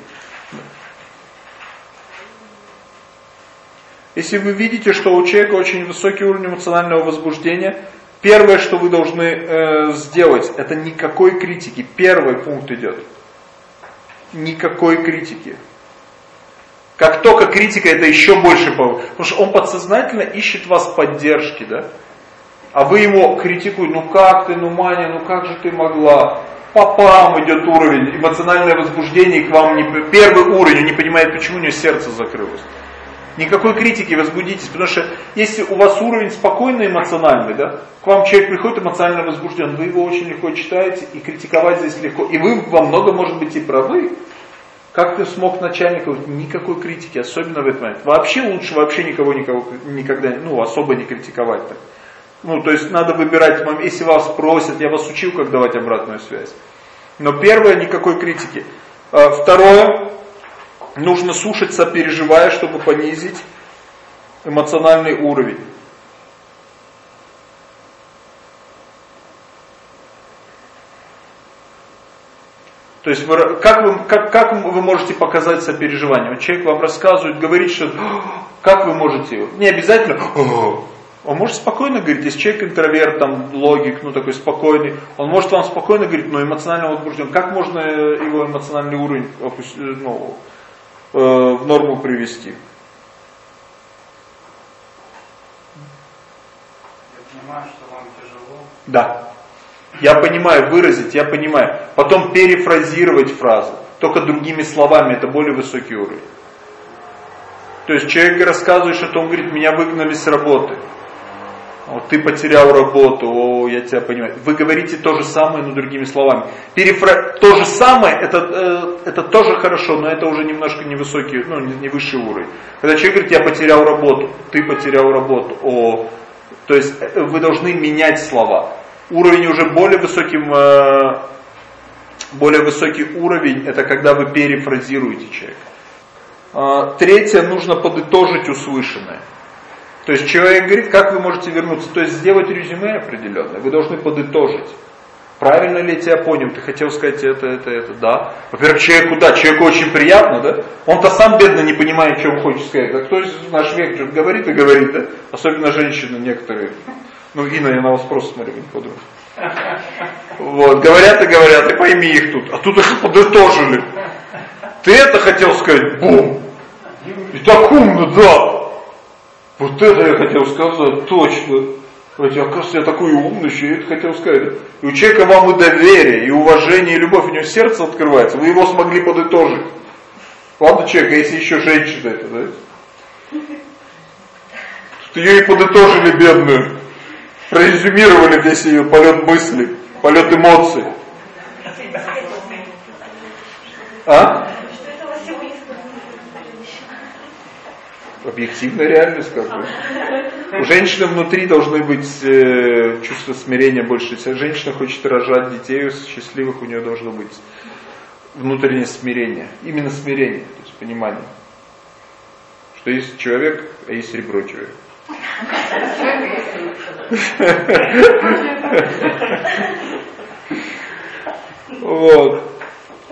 Если вы видите, что у человека очень высокий уровень эмоционального возбуждения, первое, что вы должны э, сделать, это никакой критики. Первый пункт идет. Никакой критики. Как только критика, это еще больше, потому что он подсознательно ищет вас поддержки, да? А вы его критикуете, ну как ты, ну Маня, ну как же ты могла? Попам идет уровень, эмоциональное возбуждение к вам не... Первый уровень, он не понимает, почему у него сердце закрылось. Никакой критики возбудитесь, потому что если у вас уровень спокойный эмоциональный, да, к вам человек приходит эмоционально возбужден, вы его очень легко читаете, и критиковать здесь легко. И вы во много, может быть, и правы. Как ты смог начальника, никакой критики, особенно в этот момент. Вообще лучше вообще никого, никого никогда, ну, особо не критиковать так. Ну, то есть надо выбирать, если вас просят, я вас учил, как давать обратную связь. Но первое, никакой критики. А, второе, нужно слушать, сопереживая, чтобы понизить эмоциональный уровень. То есть, вы, как, вы, как, как вы можете показать сопереживание? Вот человек вам рассказывает, говорит, что как вы можете, не обязательно, Он может спокойно говорить, если человек интроверт, там, логик, ну такой спокойный, он может вам спокойно говорить, но эмоционально возбужден. Как можно его эмоциональный уровень ну, э, в норму привести? Я понимаю, что вам тяжело. Да. Я понимаю, выразить, я понимаю. Потом перефразировать фразу, только другими словами, это более высокий уровень. То есть человек рассказывает, что он говорит, меня выгнали с работы. Ты потерял работу, о, я тебя понимаю. Вы говорите то же самое, но другими словами. Перефра... То же самое, это, э, это тоже хорошо, но это уже немножко невысокий, ну, не, высший уровень. Когда человек говорит, я потерял работу, ты потерял работу, о, то есть э, вы должны менять слова. Уровень уже более высоким, э, более высокий уровень, это когда вы перефразируете человека. Третье, нужно подытожить услышанное. То есть человек говорит, как вы можете вернуться? То есть сделать резюме определенное. Вы должны подытожить. Правильно ли я тебя понял? Ты хотел сказать это, это, это, да. Во-первых, человеку, да, человеку очень приятно, да. Он-то сам бедно не понимает, он хочет сказать. А кто из наш век говорит и говорит, да? Особенно женщины некоторые. Ну, Инна, я на вас просто смотрю, не подумай. Вот, говорят и говорят, и пойми их тут. А тут их подытожили. Ты это хотел сказать? Бум! И так умно, да. Вот это я хотел сказать, точно. Хотя, оказывается, я такой умный, я это хотел сказать. И у человека вам и доверие, и уважение, и любовь, у него сердце открывается. Вы его смогли подытожить. Ладно, человек, а если еще женщина это, да? Тут ее и подытожили бедную. Прорезюмировали весь ее полет мысли, полет эмоций. А? Объективная реальность как бы. У женщины внутри должны быть э, чувство смирения больше. Если женщина хочет рожать детей счастливых, у нее должно быть внутреннее смирение. Именно смирение, то есть понимание. Что есть человек, а есть ребро человека.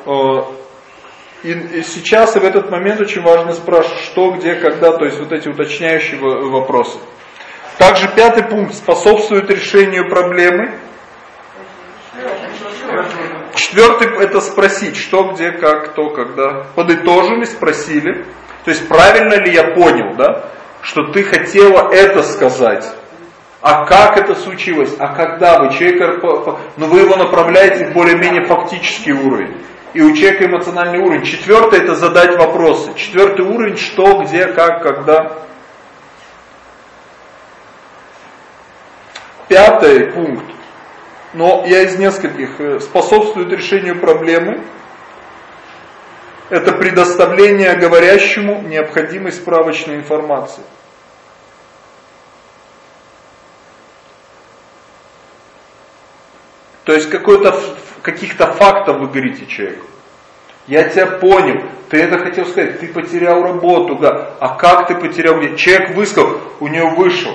Вот. И, сейчас и в этот момент очень важно спрашивать, что, где, когда, то есть вот эти уточняющие вопросы. Также пятый пункт способствует решению проблемы. Четвертый это спросить, что, где, как, кто, когда. Подытожили, спросили. То есть правильно ли я понял, да, что ты хотела это сказать. А как это случилось? А когда вы человека, но ну, вы его направляете в более-менее фактический уровень и у человека эмоциональный уровень. Четвертый это задать вопросы. Четвертый уровень что, где, как, когда. Пятый пункт, но я из нескольких, э, способствует решению проблемы. Это предоставление говорящему необходимой справочной информации. То есть каких-то фактов вы говорите человеку. Я тебя понял, ты это хотел сказать, ты потерял работу, да. А как ты потерял? Человек высказал, у него вышел.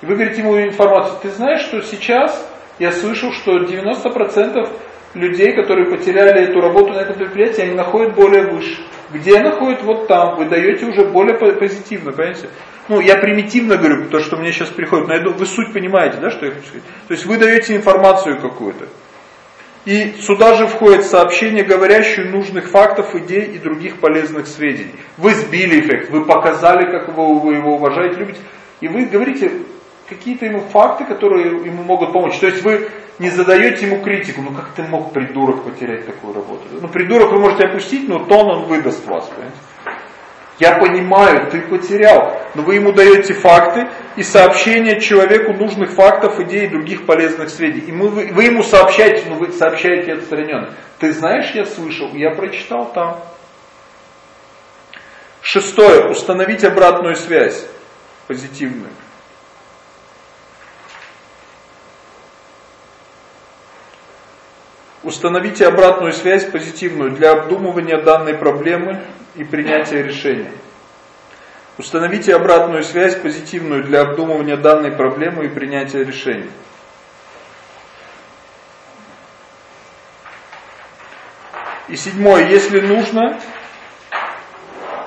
И вы говорите ему информацию, ты знаешь, что сейчас я слышал, что 90% людей, которые потеряли эту работу на этом предприятии, они находят более выше. Где находят? Вот там. Вы даете уже более позитивно, понимаете? Ну, я примитивно говорю, то, что мне сейчас приходит, но вы суть понимаете, да, что я хочу сказать? То есть вы даете информацию какую-то. И сюда же входит сообщение, говорящее нужных фактов, идей и других полезных сведений. Вы сбили эффект, вы показали, как вы, вы его уважаете, любите. И вы говорите какие-то ему факты, которые ему могут помочь. То есть вы не задаете ему критику, ну как ты мог, придурок, потерять такую работу. Ну придурок вы можете опустить, но тон он выдаст вас, понимаете. Я понимаю, ты потерял, но вы ему даете факты и сообщение человеку нужных фактов, идей других полезных сведений. И мы, вы, вы ему сообщаете, но вы сообщаете отстраненно. Ты знаешь, я слышал, я прочитал там. Шестое. Установить обратную связь. Позитивную. Установите обратную связь позитивную для обдумывания данной проблемы и принятия решения. Установите обратную связь позитивную для обдумывания данной проблемы и принятия решений. И седьмое, если нужно,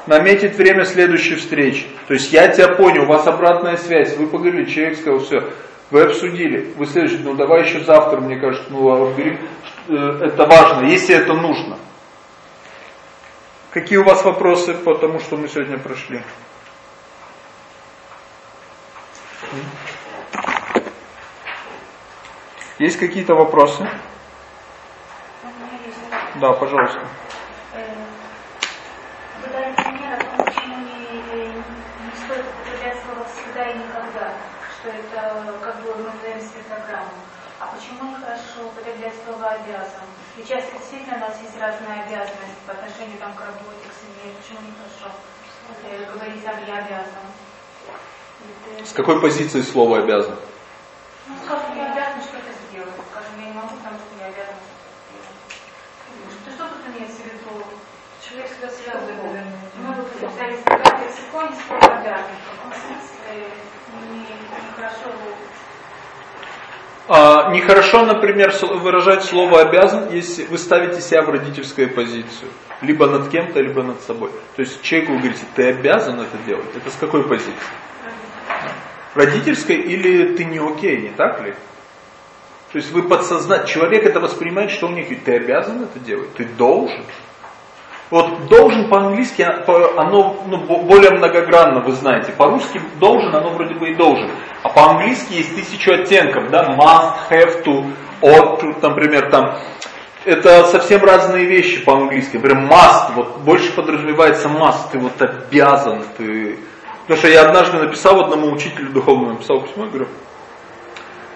наметить время следующей встречи. То есть я тебя понял, у вас обратная связь, вы поговорили, человек сказал, все, вы обсудили, вы следующий, ну давай еще завтра, мне кажется, ну обговорим, э, это важно, если это нужно. Какие у вас вопросы по тому, что мы сегодня прошли? Есть какие-то вопросы? Да, пожалуйста. Это как бы мы назовем спектограмму. А почему нехорошо употреблять слово «обязан»? Сейчас действительно у нас есть разные обязанности по отношению там, к работе, к семье. Почему нехорошо вот, говорить там «я обязан»? Это... С какой позиции слово «обязан»? Ну, скажем, я обязан что-то сделать. Скажем, я не могу, потому что я обязан что что тут имеется в виду? Человек всегда связывает, мы вот взяли в лексиконе слово обязан. В каком смысле нехорошо а, нехорошо, например, выражать слово «обязан», если вы ставите себя в родительскую позицию. Либо над кем-то, либо над собой. То есть человеку вы говорите, ты обязан это делать. Это с какой позиции? Родительской или ты не окей, не так ли? То есть вы подсознать, человек это воспринимает, что у них, ты обязан это делать, ты должен. Вот должен по-английски, а, оно ну, более многогранно, вы знаете. По-русски должен, оно вроде бы и должен. А по-английски есть тысячу оттенков, да, must, have to, ought to, например, там. Это совсем разные вещи по-английски. Например, must, вот больше подразумевается must, ты вот обязан, ты... Потому что я однажды написал одному учителю духовному, написал письмо, говорю,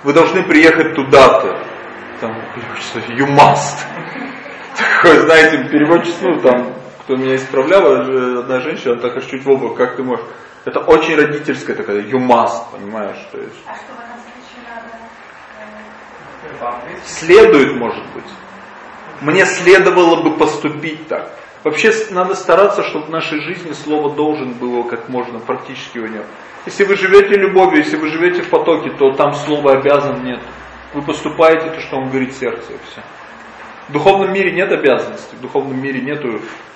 вы должны приехать туда-то. Там, you must. Такой, знаете, переводчество, ну, там, кто меня исправлял, одна женщина, она так чуть в оба, как ты можешь. Это очень родительская такая, you must, понимаешь, то есть. А что в этом случае надо? Следует, может быть. Мне следовало бы поступить так. Вообще надо стараться, чтобы в нашей жизни слово «должен» было как можно практически у него. Если вы живете любовью, если вы живете в потоке, то там слова «обязан» нет. Вы поступаете то, что вам говорит сердце, и все. В духовном мире нет обязанностей, в духовном мире нет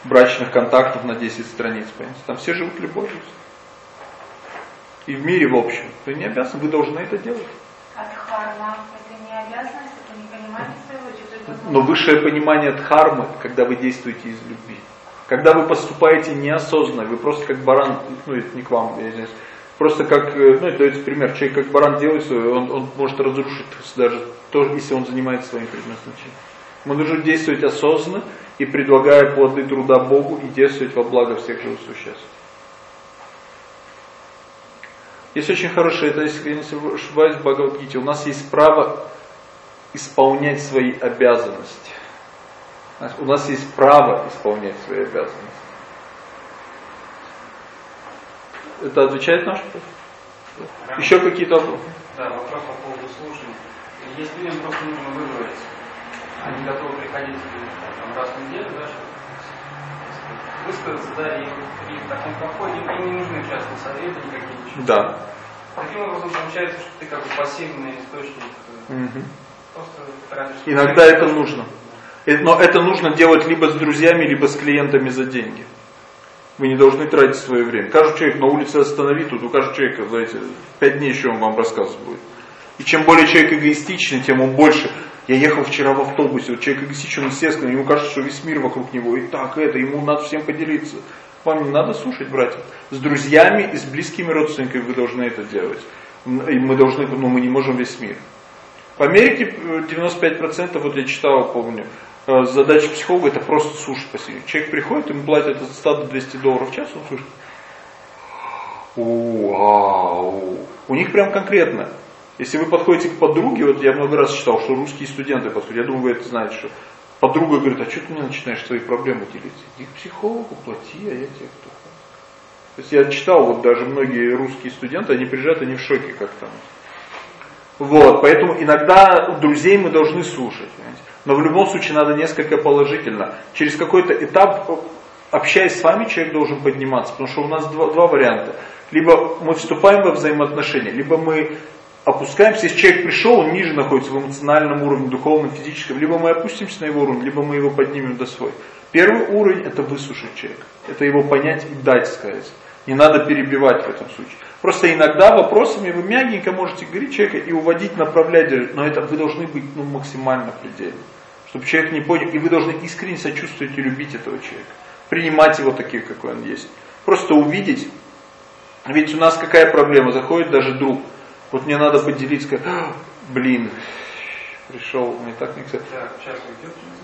брачных контактов на 10 страниц, понимаете? Там все живут любовью. И в мире в общем. Вы не обязаны, вы должны это делать. А дхарма это не обязанность, это не понимание своего, Но высшее понимание дхармы, когда вы действуете из любви. Когда вы поступаете неосознанно, вы просто как баран, ну это не к вам, я извиняюсь, Просто как, э, ну это дается пример, человек как баран делает он, он может разрушить даже то, если он занимается своим предназначением. Мы должны действовать осознанно и предлагая плоды труда Богу и действовать во благо всех живых существ. Есть очень хорошее, это если я не ошибаюсь в Бхагавадгите, у нас есть право исполнять свои обязанности. У нас есть право исполнять свои обязанности. Это отвечает наш вопрос? Еще какие-то вопросы? Да, вопрос по поводу слушания. Если людям просто нужно выговориться, они готовы приходить там, раз в неделю, да, чтобы высказаться, да, и, и в таком подходе им не нужны частные советы никакие. Ничего. Да. Таким образом получается, что ты как бы пассивный источник. Угу. Просто Иногда это нужно. Но это нужно делать либо с друзьями, либо с клиентами за деньги. Вы не должны тратить свое время. Каждый человек на улице останови, тут у каждого человека, знаете, пять дней еще он вам рассказывать будет. И чем более человек эгоистичный, тем он больше. Я ехал вчера в автобусе, вот человек эгоистичен, естественно, ему кажется, что весь мир вокруг него. И так, это, ему надо всем поделиться. Вам не надо слушать, братья. С друзьями и с близкими родственниками вы должны это делать. И мы должны, ну мы не можем весь мир. В Америке 95%, вот я читал, помню, Э, задача психолога это просто слушать посидеть. Человек приходит, ему платят от 100 до 200 долларов в час, он слушает. Вау. У них прям конкретно. Если вы подходите к подруге, вот я много раз читал, что русские студенты подходят, я думаю, вы это знаете, что подруга говорит, а что ты мне начинаешь свои проблемы делиться? Иди к психологу, плати, а я тебе кто. То есть я читал, вот даже многие русские студенты, они приезжают, они в шоке как там. Вот, поэтому иногда друзей мы должны слушать. Понимаете? Но в любом случае надо несколько положительно. Через какой-то этап, общаясь с вами, человек должен подниматься. Потому что у нас два, два варианта. Либо мы вступаем во взаимоотношения, либо мы опускаемся, если человек пришел, он ниже находится в эмоциональном уровне, духовном, физическом, либо мы опустимся на его уровень, либо мы его поднимем до свой. Первый уровень – это высушить человека, это его понять и дать сказать. Не надо перебивать в этом случае. Просто иногда вопросами вы мягенько можете говорить человека и уводить, направлять, но это вы должны быть ну, максимально предельно. Чтобы человек не понял, и вы должны искренне сочувствовать и любить этого человека. Принимать его таким, какой он есть. Просто увидеть, ведь у нас какая проблема, заходит даже друг – вот мне надо поделиться, сказать, блин, пришел, мне так не кстати.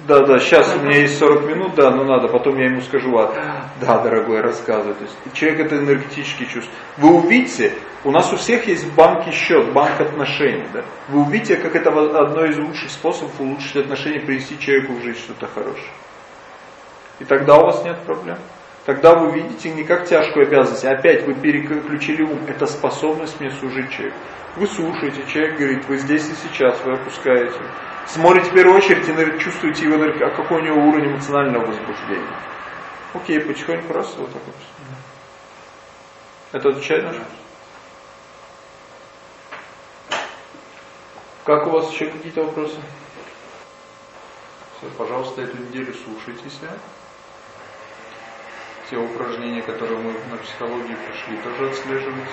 Да, да, сейчас у меня есть 40 минут, да, но надо, потом я ему скажу, а, да, дорогой, рассказывай. То есть человек это энергетически чувствует. Вы увидите, у нас у всех есть в банке счет, банк отношений, да. Вы увидите, как это одно из лучших способов улучшить отношения, привести человеку в жизнь что-то хорошее. И тогда у вас нет проблем. Тогда вы видите не как тяжкую обязанность, а опять вы переключили ум. Это способность мне служить человеку. Вы слушаете, человек говорит, вы здесь и сейчас, вы опускаете. Смотрите в первую очередь и чувствуете его, а какой у него уровень эмоционального возбуждения. Окей, потихоньку раз, вот так вот. Это отвечает на Как у вас еще какие-то вопросы? Все, пожалуйста, эту неделю слушайте себя те упражнения, которые мы на психологии прошли, тоже отслеживать.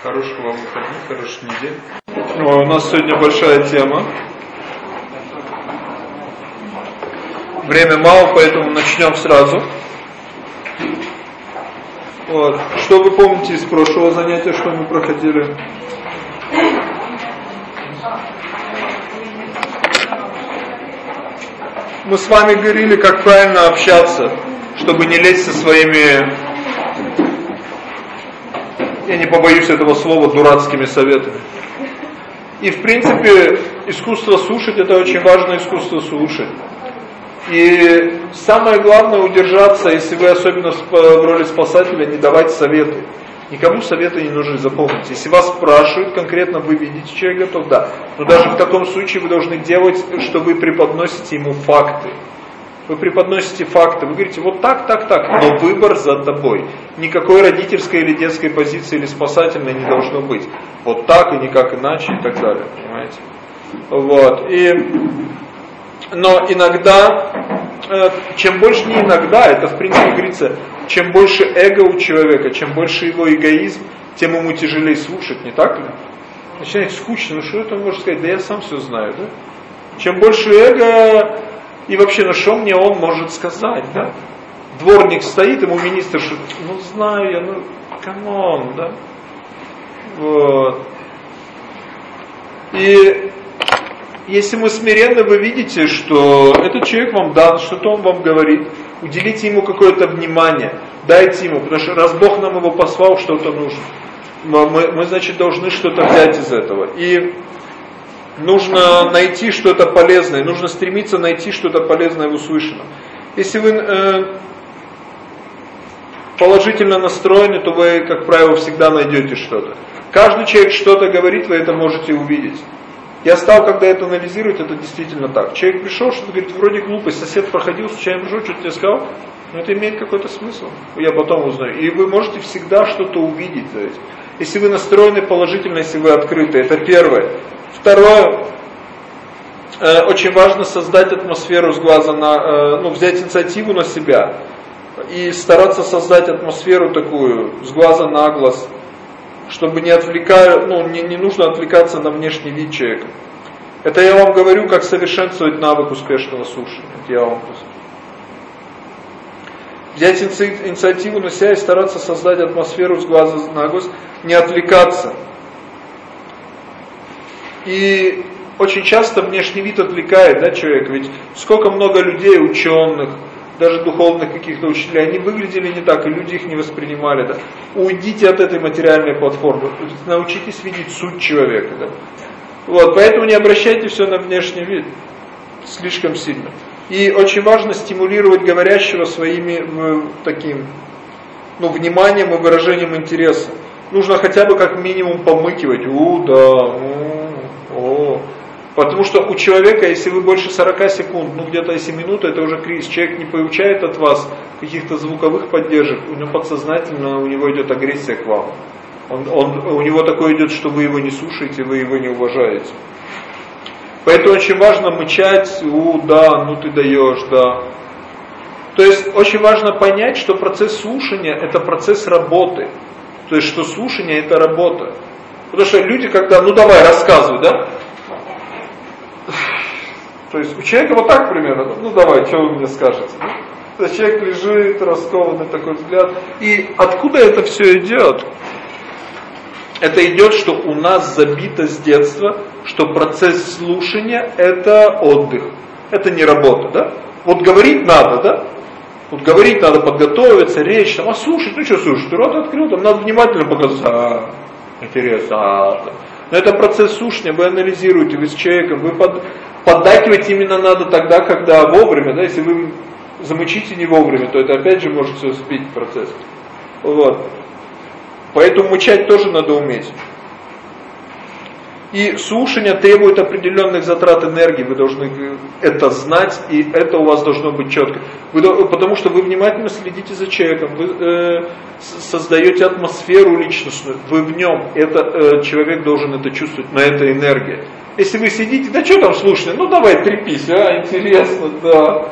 Хороших вам выходных, хорошей недели. О, у нас сегодня большая тема. Время мало, поэтому начнем сразу. Вот. Что вы помните из прошлого занятия, что мы проходили? Мы с вами говорили, как правильно общаться чтобы не лезть со своими, я не побоюсь этого слова, дурацкими советами. И в принципе искусство слушать это очень важное искусство слушать. И самое главное удержаться, если вы особенно в роли спасателя, не давать советы. Никому советы не нужны, запомните. Если вас спрашивают, конкретно вы видите человека, то да. Но даже в таком случае вы должны делать, что вы преподносите ему факты вы преподносите факты, вы говорите вот так, так, так, но выбор за тобой. Никакой родительской или детской позиции или спасательной не должно быть. Вот так и никак иначе и так далее, понимаете? Вот, и, но иногда, э, чем больше не иногда, это в принципе говорится, чем больше эго у человека, чем больше его эгоизм, тем ему тяжелее слушать, не так ли? Начинает скучно, ну что это можно сказать, да я сам все знаю, да? Чем больше эго, и вообще, ну что мне он может сказать, да? Дворник стоит, ему министр шутит, ну знаю я, ну come on, да? Вот. И если мы смиренны, вы видите, что этот человек вам дан, что-то он вам говорит, уделите ему какое-то внимание, дайте ему, потому что раз Бог нам его послал, что-то нужно. Мы, мы, значит, должны что-то взять из этого. И нужно найти что-то полезное, нужно стремиться найти что-то полезное в услышанном. Если вы э, положительно настроены, то вы, как правило, всегда найдете что-то. Каждый человек что-то говорит, вы это можете увидеть. Я стал, когда это анализировать, это действительно так. Человек пришел, что-то говорит, вроде глупость, сосед проходил, случайно пришел, что-то тебе сказал, но это имеет какой-то смысл. Я потом узнаю. И вы можете всегда что-то увидеть за этим. Если вы настроены положительно, если вы открыты, это первое. Второе, э, очень важно создать атмосферу с глаза на, э, ну, взять инициативу на себя и стараться создать атмосферу такую с глаза на глаз, чтобы не отвлекая, ну, не, не нужно отвлекаться на внешний вид человека. Это я вам говорю, как совершенствовать навык успешного слушания. Это я вам Взять инициативу на себя и стараться создать атмосферу с глаза на глаз, не отвлекаться. И очень часто внешний вид отвлекает да, человека. Ведь сколько много людей, ученых, даже духовных каких-то учителей, они выглядели не так, и люди их не воспринимали. Да. Уйдите от этой материальной платформы, научитесь видеть суть человека. Да. Вот, поэтому не обращайте все на внешний вид слишком сильно. И очень важно стимулировать говорящего своими таким ну, вниманием и выражением интереса. Нужно хотя бы как минимум помыкивать. У, да, у, потому что у человека, если вы больше 40 секунд, ну где-то если минута, это уже кризис. Человек не получает от вас каких-то звуковых поддержек, у него подсознательно у него идет агрессия к вам. Он, он, у него такое идет, что вы его не слушаете, вы его не уважаете. Поэтому очень важно мычать, у, да, ну ты даешь, да. То есть очень важно понять, что процесс слушания это процесс работы. То есть что слушание это работа. Потому что люди, когда, ну давай, рассказывай, да? То есть у человека вот так примерно, ну давай, что вы мне скажете? Есть человек лежит, раскованный такой взгляд. И откуда это все идет? Это идет, что у нас забито с детства, что процесс слушания это отдых. Это не работа, да? Вот говорить надо, да? Вот говорить надо подготовиться, речь, там, а слушать, ну что слушать, рот открыл, там надо внимательно показать, а, интересно, а, но это процесс слушания, вы анализируете, вы с человеком, вы под, поддакивать именно надо тогда, когда вовремя, да, если вы замучите не вовремя, то это опять же может все сбить процесс. Вот. Поэтому мучать тоже надо уметь. И слушание требует определенных затрат энергии, вы должны это знать, и это у вас должно быть четко. Вы, потому что вы внимательно следите за человеком, вы э, создаете атмосферу личностную, вы в нем, это, э, человек должен это чувствовать, но это энергия. Если вы сидите, да что там слушай, ну давай трепись, а, интересно, да.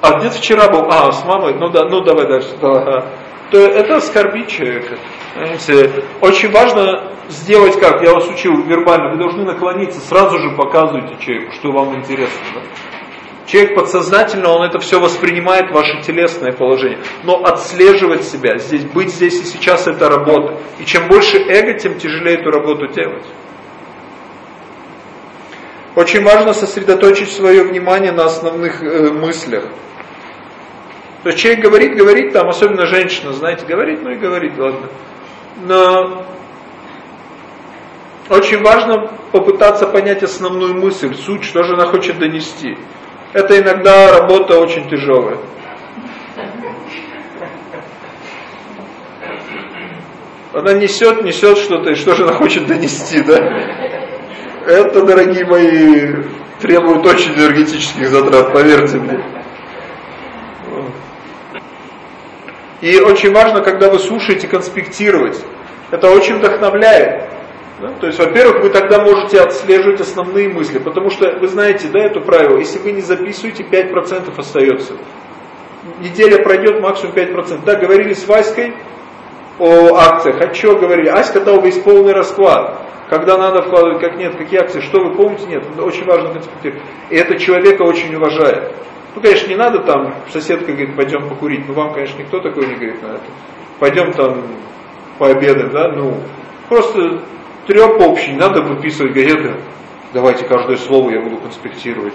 А где вчера был? А, с мамой, ну да, ну давай дальше, да. То это оскорбить человека. Понимаете? Очень важно сделать как, я вас учил вербально, вы должны наклониться, сразу же показывайте человеку, что вам интересно. Да? Человек подсознательно, он это все воспринимает, ваше телесное положение. Но отслеживать себя, здесь, быть здесь и сейчас это работа. И чем больше эго, тем тяжелее эту работу делать. Очень важно сосредоточить свое внимание на основных э, мыслях. То есть человек говорит, говорит, там, особенно женщина, знаете, говорит, ну и говорит, ладно. Но очень важно попытаться понять основную мысль, суть, что же она хочет донести. Это иногда работа очень тяжелая. Она несет, несет что-то, и что же она хочет донести, да? Это, дорогие мои, требует очень энергетических затрат, поверьте мне. И очень важно, когда вы слушаете, конспектировать. Это очень вдохновляет. Да? То есть, во-первых, вы тогда можете отслеживать основные мысли, потому что вы знаете, да, это правило, если вы не записываете, 5% остается. Неделя пройдет, максимум 5%. Да, говорили с Васькой о акциях, а что говорили? Аська дал весь полный расклад. Когда надо вкладывать, как нет, какие акции, что вы помните, нет. Очень важно конспектировать. И это человека очень уважает. Ну, конечно, не надо там, соседка говорит, пойдем покурить. Ну, вам, конечно, никто такой не говорит на это. Пойдем там пообедаем, да, ну, просто треп общий, не надо выписывать газеты. Давайте каждое слово я буду конспектировать.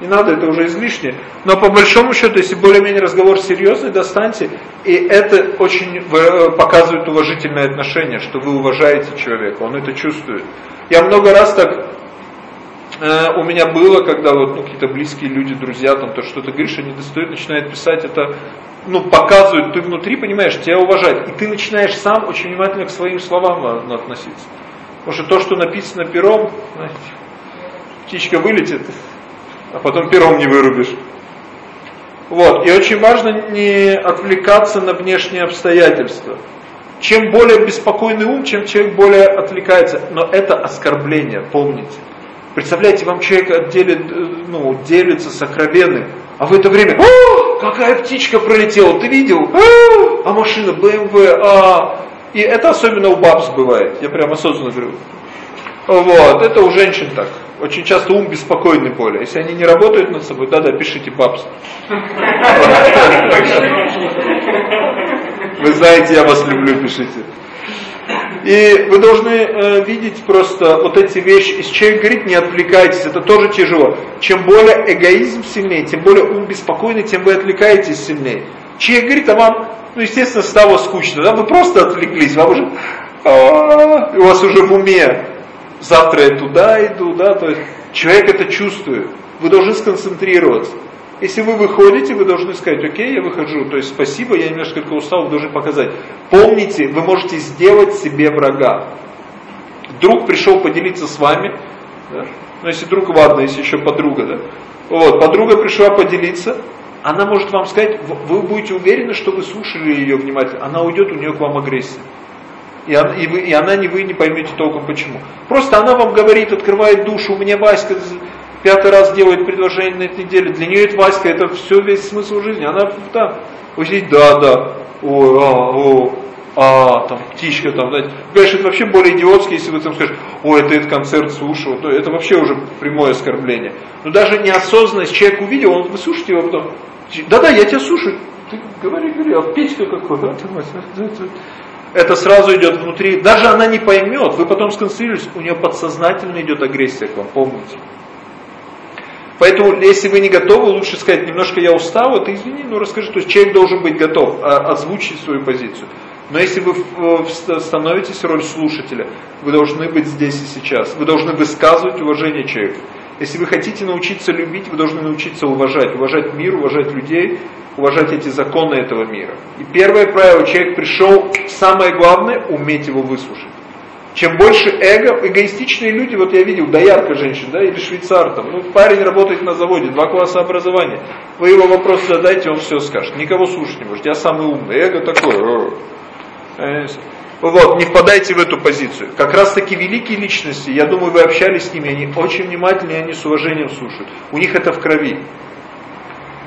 Не надо, это уже излишне. Но по большому счету, если более-менее разговор серьезный, достаньте. И это очень э, показывает уважительное отношение, что вы уважаете человека, он это чувствует. Я много раз так Э, у меня было, когда вот ну, какие-то близкие люди, друзья, там то что-то говоришь, они достают, начинают писать это, ну, показывают, ты внутри понимаешь, тебя уважают. И ты начинаешь сам очень внимательно к своим словам относиться. Потому что то, что написано пером, знаете, птичка вылетит, а потом пером не вырубишь. Вот. И очень важно не отвлекаться на внешние обстоятельства. Чем более беспокойный ум, чем человек более отвлекается. Но это оскорбление, помните. Представляете, вам человек отделит, э, ну, делится сокровенным, а в это время, О, какая птичка пролетела, ты видел? А, а машина BMW, а... И это особенно у бабс бывает, я прямо осознанно говорю. Вот, это у женщин так. Очень часто ум беспокойный более. Если они не работают над собой, да-да, пишите бабс. Вы знаете, я вас люблю, пишите. И вы должны э, видеть просто вот эти вещи. Если человек говорит, не отвлекайтесь, это тоже тяжело. Чем более эгоизм сильнее, тем более ум беспокойный, тем вы отвлекаетесь сильнее. Человек говорит, а вам, ну естественно, стало скучно, да? вы просто отвлеклись, вам уже, а, у вас уже в уме, завтра я туда иду, да, то есть человек это чувствует. Вы должны сконцентрироваться. Если вы выходите, вы должны сказать, окей, я выхожу, то есть спасибо, я немножко устал, вы должны показать. Помните, вы можете сделать себе врага. Друг пришел поделиться с вами, да? ну если друг, ладно, если еще подруга, да? Вот, подруга пришла поделиться, она может вам сказать, вы будете уверены, что вы слушали ее внимательно, она уйдет, у нее к вам агрессия. И, она, и, вы, и она не вы не поймете толком почему. Просто она вам говорит, открывает душу, у меня Васька пятый раз делает предложение на этой неделе. Для нее это Васька, это все весь смысл жизни. Она там, вы сидите, да, да, ой, а, о, а, там, птичка, там, знаете. Конечно, это вообще более идиотски, если вы там скажете, ой, это этот концерт слушал, то это вообще уже прямое оскорбление. Но даже неосознанность человек увидел, он, вы слушаете его потом, да-да, я тебя слушаю, ты говори, говори, а Петька какой, да, это сразу идет внутри, даже она не поймет, вы потом сконцентрируетесь, у нее подсознательно идет агрессия к вам, помните. Поэтому, если вы не готовы, лучше сказать, немножко я устал, это извини, но расскажи. То есть человек должен быть готов а, озвучить свою позицию. Но если вы становитесь в роль слушателя, вы должны быть здесь и сейчас. Вы должны высказывать уважение человеку. Если вы хотите научиться любить, вы должны научиться уважать. Уважать мир, уважать людей, уважать эти законы этого мира. И первое правило, человек пришел, самое главное, уметь его выслушать. Чем больше эго, эгоистичные люди, вот я видел, доярка женщин, да, или швейцар там, ну, парень работает на заводе, два класса образования, вы его вопрос задайте, он все скажет, никого слушать не может, я самый умный, эго такое, вот, не впадайте в эту позицию. Как раз таки великие личности, я думаю, вы общались с ними, они очень внимательны, они с уважением слушают. У них это в крови.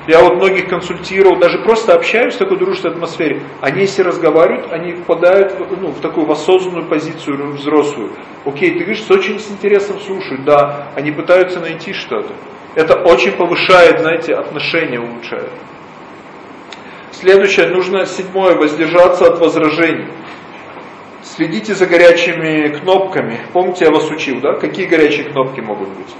Я вот многих консультировал, даже просто общаюсь в такой дружественной атмосфере. Они если разговаривают, они впадают в, ну, в такую в осознанную позицию взрослую. Окей, ты говоришь, очень с интересом слушают, да, они пытаются найти что-то. Это очень повышает, знаете, отношения улучшает. Следующее, нужно седьмое, воздержаться от возражений. Следите за горячими кнопками. Помните, я вас учил, да? Какие горячие кнопки могут быть?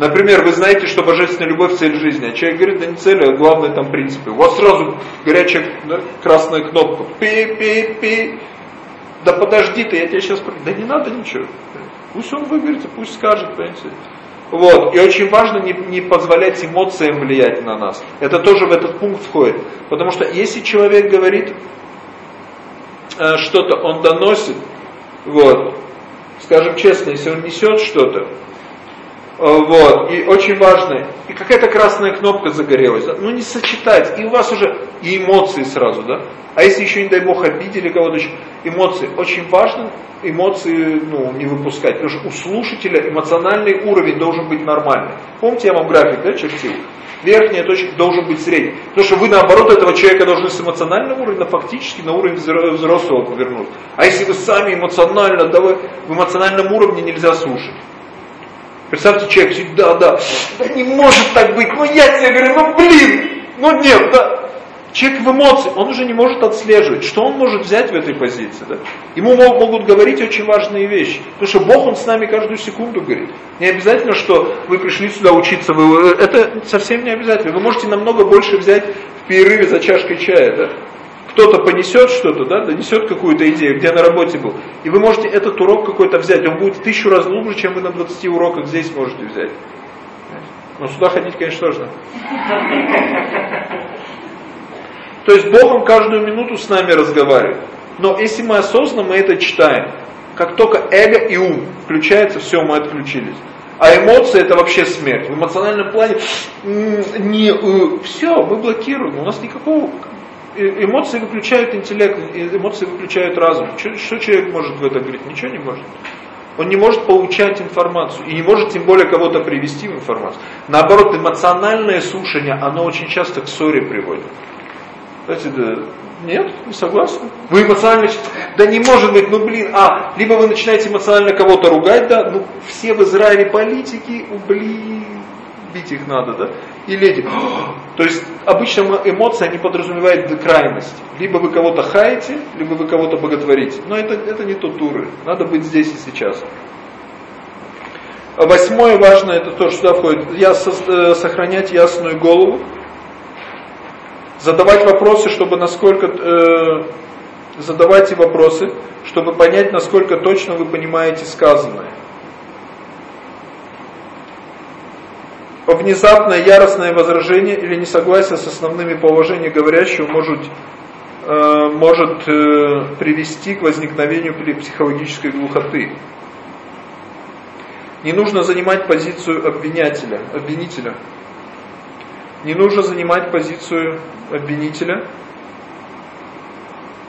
Например, вы знаете, что божественная любовь – цель жизни, а человек говорит, да не цель, а главное там принципы. У вас сразу горячая да, красная кнопка. Пи-пи-пи. Да подожди ты, я тебе сейчас... Да не надо ничего. Пусть он выберется, пусть скажет, понимаете. Вот. И очень важно не, не позволять эмоциям влиять на нас. Это тоже в этот пункт входит. Потому что если человек говорит э, что-то, он доносит, вот, скажем честно, если он несет что-то, вот, и очень важно, и какая-то красная кнопка загорелась, да? ну не сочетать, и у вас уже и эмоции сразу, да, а если еще, не дай бог, обидели кого-то, эмоции, очень важно эмоции ну, не выпускать, потому что у слушателя эмоциональный уровень должен быть нормальный. Помните, я вам график да, чертил? Верхняя точка должен быть средний. Потому что вы, наоборот, этого человека должны с эмоционального уровня фактически на уровень взрослого повернуть. А если вы сами эмоционально, да вы, в эмоциональном уровне нельзя слушать. Представьте, человек сидит, да, да, да не может так быть, ну я тебе говорю, ну блин, ну нет, да. Человек в эмоции, он уже не может отслеживать, что он может взять в этой позиции. Да? Ему могут говорить очень важные вещи. Потому что Бог, Он с нами каждую секунду говорит. Не обязательно, что вы пришли сюда учиться, вы, это совсем не обязательно. Вы можете намного больше взять в перерыве за чашкой чая. Да? Кто-то понесет что-то, да, донесет какую-то идею, где на работе был. И вы можете этот урок какой-то взять, он будет в тысячу раз глубже, чем вы на 20 уроках здесь можете взять. Но сюда ходить, конечно, сложно. То есть Бог он каждую минуту с нами разговаривает. Но если мы осознанно, мы это читаем. Как только эго и ум включается, все, мы отключились. А эмоции это вообще смерть. В эмоциональном плане не, э, все, мы блокируем. У нас никакого эмоции выключают интеллект, эмоции выключают разум. Что, человек может в это говорить? Ничего не может. Он не может получать информацию и не может тем более кого-то привести в информацию. Наоборот, эмоциональное слушание, оно очень часто к ссоре приводит. Знаете, да, нет, не согласен. Вы эмоционально, да не может быть, ну блин, а, либо вы начинаете эмоционально кого-то ругать, да, ну все в Израиле политики, блин, бить их надо, да, и леди. То есть обычно эмоции, они подразумевают крайность. Либо вы кого-то хаете, либо вы кого-то боготворите. Но это, это не тот уровень. Надо быть здесь и сейчас. Восьмое важное, это то, что сюда входит. Я, э, сохранять ясную голову. Задавать вопросы, чтобы насколько... Э, задавайте вопросы, чтобы понять, насколько точно вы понимаете сказанное. Внезапное яростное возражение или несогласие с основными положениями говорящего может, э, может э, привести к возникновению психологической глухоты. Не нужно занимать позицию обвинятеля, обвинителя. Не нужно занимать позицию обвинителя.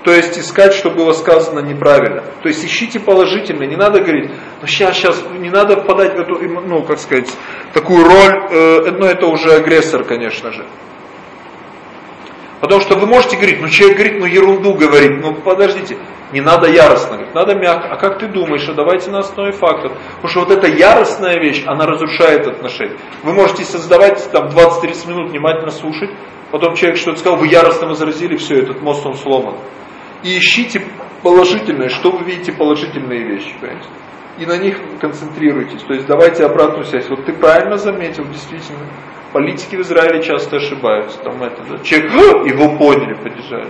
То есть искать, что было сказано неправильно. То есть ищите положительное, не надо говорить, ну сейчас, сейчас, не надо впадать в эту, ну как сказать, такую роль, э, ну это уже агрессор, конечно же. Потому что вы можете говорить, ну человек говорит, ну ерунду говорит, ну подождите, не надо яростно, говорит, надо мягко. А как ты думаешь, а давайте на основе фактов. Потому что вот эта яростная вещь, она разрушает отношения. Вы можете создавать там 20-30 минут внимательно слушать, потом человек что-то сказал, вы яростно возразили, все, этот мост он сломан и ищите положительное, что вы видите положительные вещи, понимаете? И на них концентрируйтесь. То есть давайте обратную связь. Вот ты правильно заметил, действительно, политики в Израиле часто ошибаются. Там это, да, человек, его поняли, поддержали.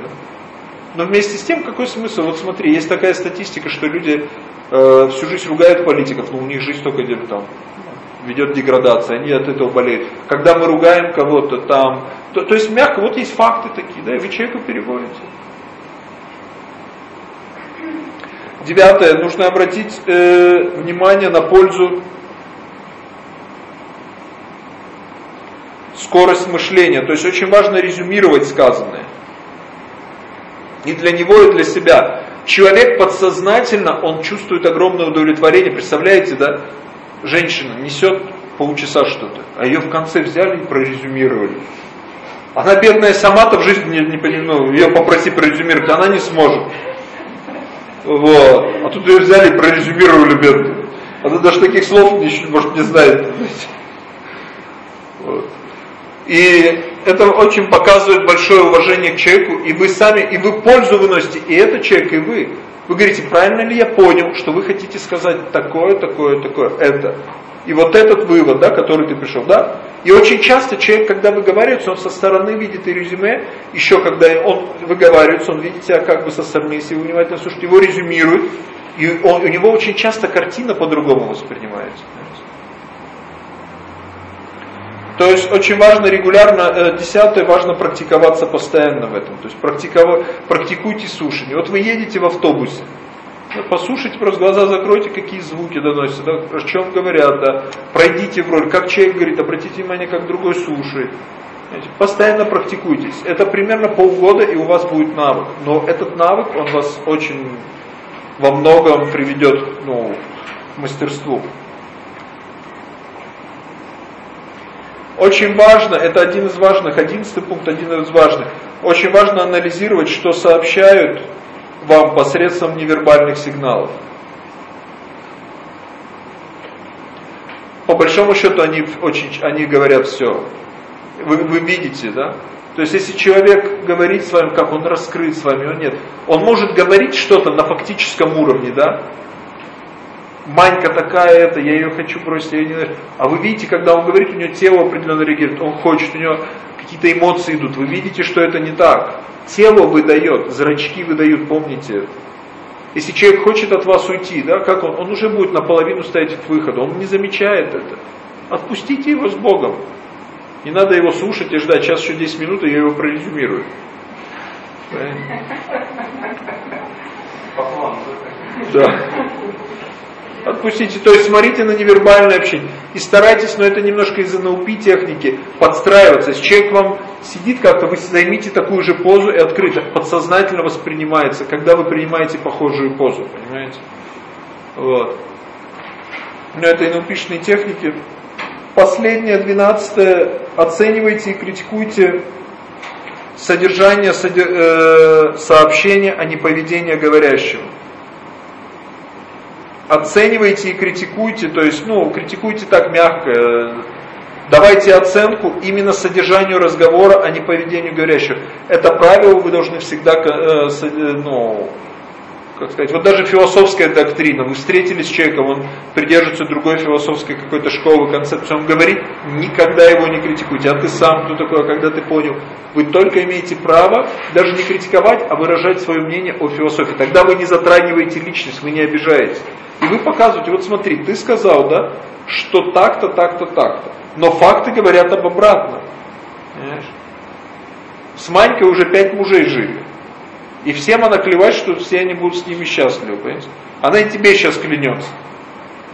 Но вместе с тем, какой смысл? Вот смотри, есть такая статистика, что люди э, всю жизнь ругают политиков, но у них жизнь только где-то там ведет деградация, они от этого болеют. Когда мы ругаем кого-то там, то, то есть мягко, вот есть факты такие, да, и вы человеку переводите. Девятое. Нужно обратить э, внимание на пользу скорость мышления. То есть очень важно резюмировать сказанное. И для него, и для себя. Человек подсознательно, он чувствует огромное удовлетворение. Представляете, да? Женщина несет полчаса что-то, а ее в конце взяли и прорезюмировали. Она бедная сама-то в жизни не, не ну, ее попроси прорезюмировать, она не сможет. Вот. А тут ее взяли и прорезюмировали бедную. Она даже таких слов может, не знает. Вот. И это очень показывает большое уважение к человеку, и вы сами, и вы пользу выносите, и этот человек, и вы. Вы говорите, правильно ли я понял, что вы хотите сказать такое, такое, такое, это. И вот этот вывод, да, который ты пришел, да? И очень часто человек, когда выговаривается, он со стороны видит и резюме, еще когда он выговаривается, он видит себя как бы со стороны, если вы внимательно слушаете, его резюмирует, и он, у него очень часто картина по-другому воспринимается. То есть очень важно регулярно, э, десятое, важно практиковаться постоянно в этом. То есть практикуйте слушание. Вот вы едете в автобусе, послушайте, просто глаза закройте, какие звуки доносятся, да, о чем говорят, да, пройдите в роль, как человек говорит, обратите внимание, как другой слушает. Знаете, постоянно практикуйтесь. Это примерно полгода, и у вас будет навык. Но этот навык, он вас очень во многом приведет ну, к мастерству. Очень важно, это один из важных, одиннадцатый пункт, один из важных. Очень важно анализировать, что сообщают вам посредством невербальных сигналов. По большому счету они очень, они говорят все. Вы, вы видите, да? То есть если человек говорит с вами, как он раскрыт с вами, он нет. Он может говорить что-то на фактическом уровне, да? Манька такая это, я ее хочу бросить, я ее не А вы видите, когда он говорит, у него тело определенно реагирует, он хочет, у него какие-то эмоции идут, вы видите, что это не так. Тело выдает, зрачки выдают, помните. Если человек хочет от вас уйти, да, как он? Он уже будет наполовину стоять к выходу, он не замечает это. Отпустите его с Богом. Не надо его слушать и ждать, сейчас еще 10 минут, и я его прорезюмирую. Да. Отпустите, то есть смотрите на невербальное общение. И старайтесь, но это немножко из-за НЛП техники, подстраиваться. Если человек вам сидит как-то, вы займите такую же позу и открыто, подсознательно воспринимается, когда вы принимаете похожую позу, понимаете? Вот. Но это НЛПшные техники. Последнее, двенадцатое, оценивайте и критикуйте содержание э, сообщения, а не поведение говорящего оценивайте и критикуйте, то есть, ну, критикуйте так мягко, давайте оценку именно содержанию разговора, а не поведению говорящего. Это правило вы должны всегда, э, э, ну, как сказать, вот даже философская доктрина, вы встретились с человеком, он придерживается другой философской какой-то школы, концепции, он говорит, никогда его не критикуйте, а ты сам кто такой, а когда ты понял, вы только имеете право даже не критиковать, а выражать свое мнение о философии, тогда вы не затрагиваете личность, вы не обижаете. И вы показываете, вот смотри, ты сказал, да, что так-то, так-то, так-то. Но факты говорят об обратном. Понимаешь? С Манькой уже пять мужей жили. И всем она клевать, что все они будут с ними счастливы. Понимаете? Она и тебе сейчас клянется.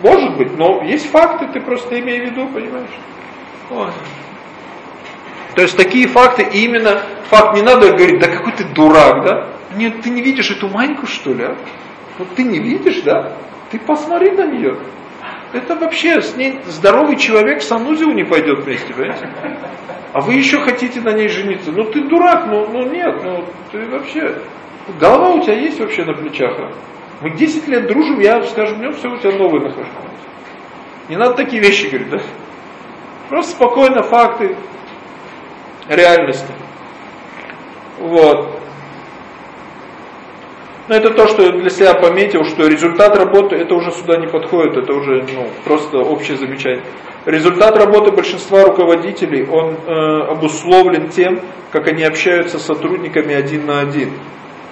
Может быть, но есть факты, ты просто имей в виду, понимаешь? Вот. То есть такие факты, именно факт не надо говорить, да какой ты дурак, да? Нет, ты не видишь эту Маньку, что ли, а? Вот ты не видишь, да? Ты посмотри на нее. Это вообще с ней здоровый человек в санузел не пойдет вместе, понимаете? А вы еще хотите на ней жениться? Ну ты дурак, ну, ну нет, ну ты вообще... Голова у тебя есть вообще на плечах? А? Мы 10 лет дружим, я с каждым днем все у тебя новые нахожу. Не надо такие вещи говорить, да? Просто спокойно факты реальности. Вот. Но это то, что я для себя пометил, что результат работы, это уже сюда не подходит, это уже ну, просто общее замечание. Результат работы большинства руководителей, он э, обусловлен тем, как они общаются с сотрудниками один на один.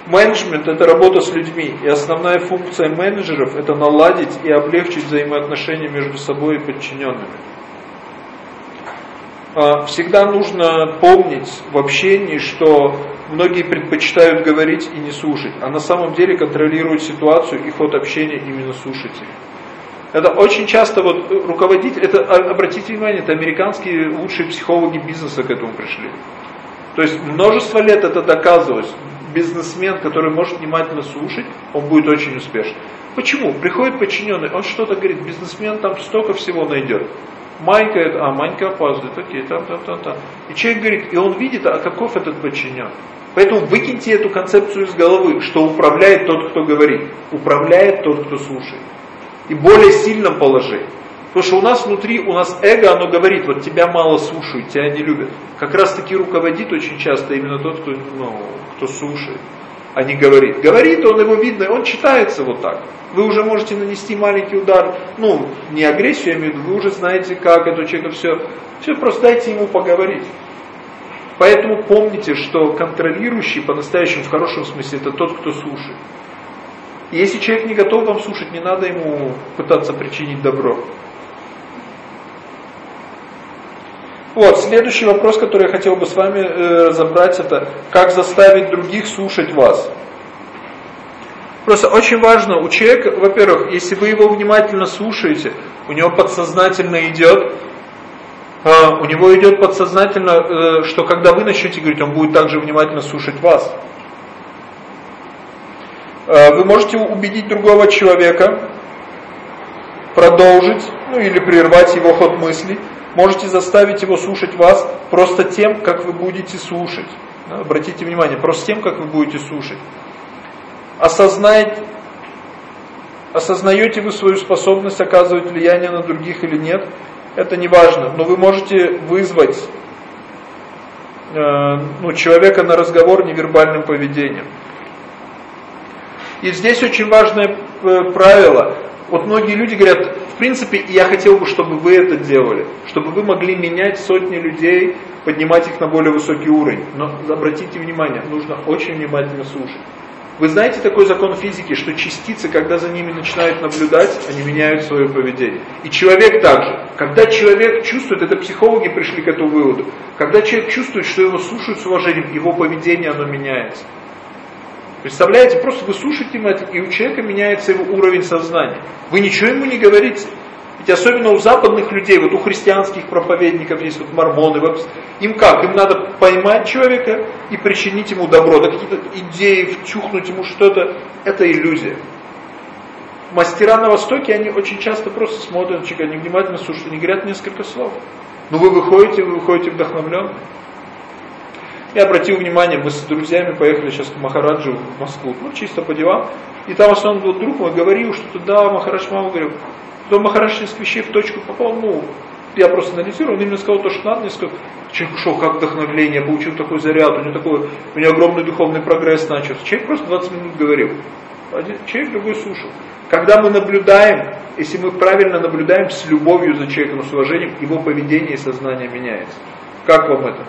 Менеджмент – это работа с людьми, и основная функция менеджеров – это наладить и облегчить взаимоотношения между собой и подчиненными. А, всегда нужно помнить в общении, что многие предпочитают говорить и не слушать, а на самом деле контролируют ситуацию и ход общения именно слушатели. Это очень часто вот руководитель, это а, обратите внимание, это американские лучшие психологи бизнеса к этому пришли. То есть множество лет это доказывалось. Бизнесмен, который может внимательно слушать, он будет очень успешен. Почему? Приходит подчиненный, он что-то говорит, бизнесмен там столько всего найдет. Манька а Манька опаздывает, окей, там, там, там, там. И человек говорит, и он видит, а каков этот подчинен. Поэтому выкиньте эту концепцию из головы, что управляет тот, кто говорит. Управляет тот, кто слушает. И более сильном положении. Потому что у нас внутри, у нас эго, оно говорит, вот тебя мало слушают, тебя не любят. Как раз таки руководит очень часто именно тот, кто, ну, кто слушает, а не говорит. Говорит, он его видно, он читается вот так вы уже можете нанести маленький удар, ну, не агрессию, я имею в виду, вы уже знаете, как это человека все. Все, просто дайте ему поговорить. Поэтому помните, что контролирующий по-настоящему, в хорошем смысле, это тот, кто слушает. Если человек не готов вам слушать, не надо ему пытаться причинить добро. Вот, следующий вопрос, который я хотел бы с вами э, разобрать, это как заставить других слушать вас. Просто очень важно, у человека, во-первых, если вы его внимательно слушаете, у него подсознательно идет, э, у него идет подсознательно, э, что когда вы начнете говорить, он будет также внимательно слушать вас. Э, вы можете убедить другого человека продолжить, ну или прервать его ход мыслей. Можете заставить его слушать вас просто тем, как вы будете слушать. Обратите внимание, просто тем, как вы будете слушать осознать, осознаете вы свою способность оказывать влияние на других или нет, это не важно, но вы можете вызвать э, ну, человека на разговор невербальным поведением. И здесь очень важное э, правило. Вот многие люди говорят, в принципе, я хотел бы, чтобы вы это делали, чтобы вы могли менять сотни людей, поднимать их на более высокий уровень. Но обратите внимание, нужно очень внимательно слушать. Вы знаете такой закон физики, что частицы, когда за ними начинают наблюдать, они меняют свое поведение. И человек также. Когда человек чувствует, это психологи пришли к этому выводу, когда человек чувствует, что его слушают с уважением, его поведение оно меняется. Представляете, просто вы слушаете и у человека меняется его уровень сознания. Вы ничего ему не говорите. Ведь особенно у западных людей, вот у христианских проповедников есть вот мормоны, им как? Им надо поймать человека и причинить ему добро, да какие-то идеи, втюхнуть ему что-то. Это иллюзия. Мастера на Востоке, они очень часто просто смотрят на человека, они внимательно слушают, они говорят несколько слов. Но вы выходите, вы выходите вдохновленные. Я обратил внимание, мы с друзьями поехали сейчас к Махараджу в Москву, ну чисто по делам. И там основном был друг мой, говорил, что да, Махарадж Мама говорил, то Махарадж из вещей в точку попал, ну, я просто анализирую, он именно сказал то, что надо, мне сказал, человек ушел как вдохновление, получил такой заряд, у него такой, у него огромный духовный прогресс начался. Человек просто 20 минут говорил, один человек другой слушал. Когда мы наблюдаем, если мы правильно наблюдаем с любовью за человеком, с уважением, его поведение и сознание меняется. Как вам это?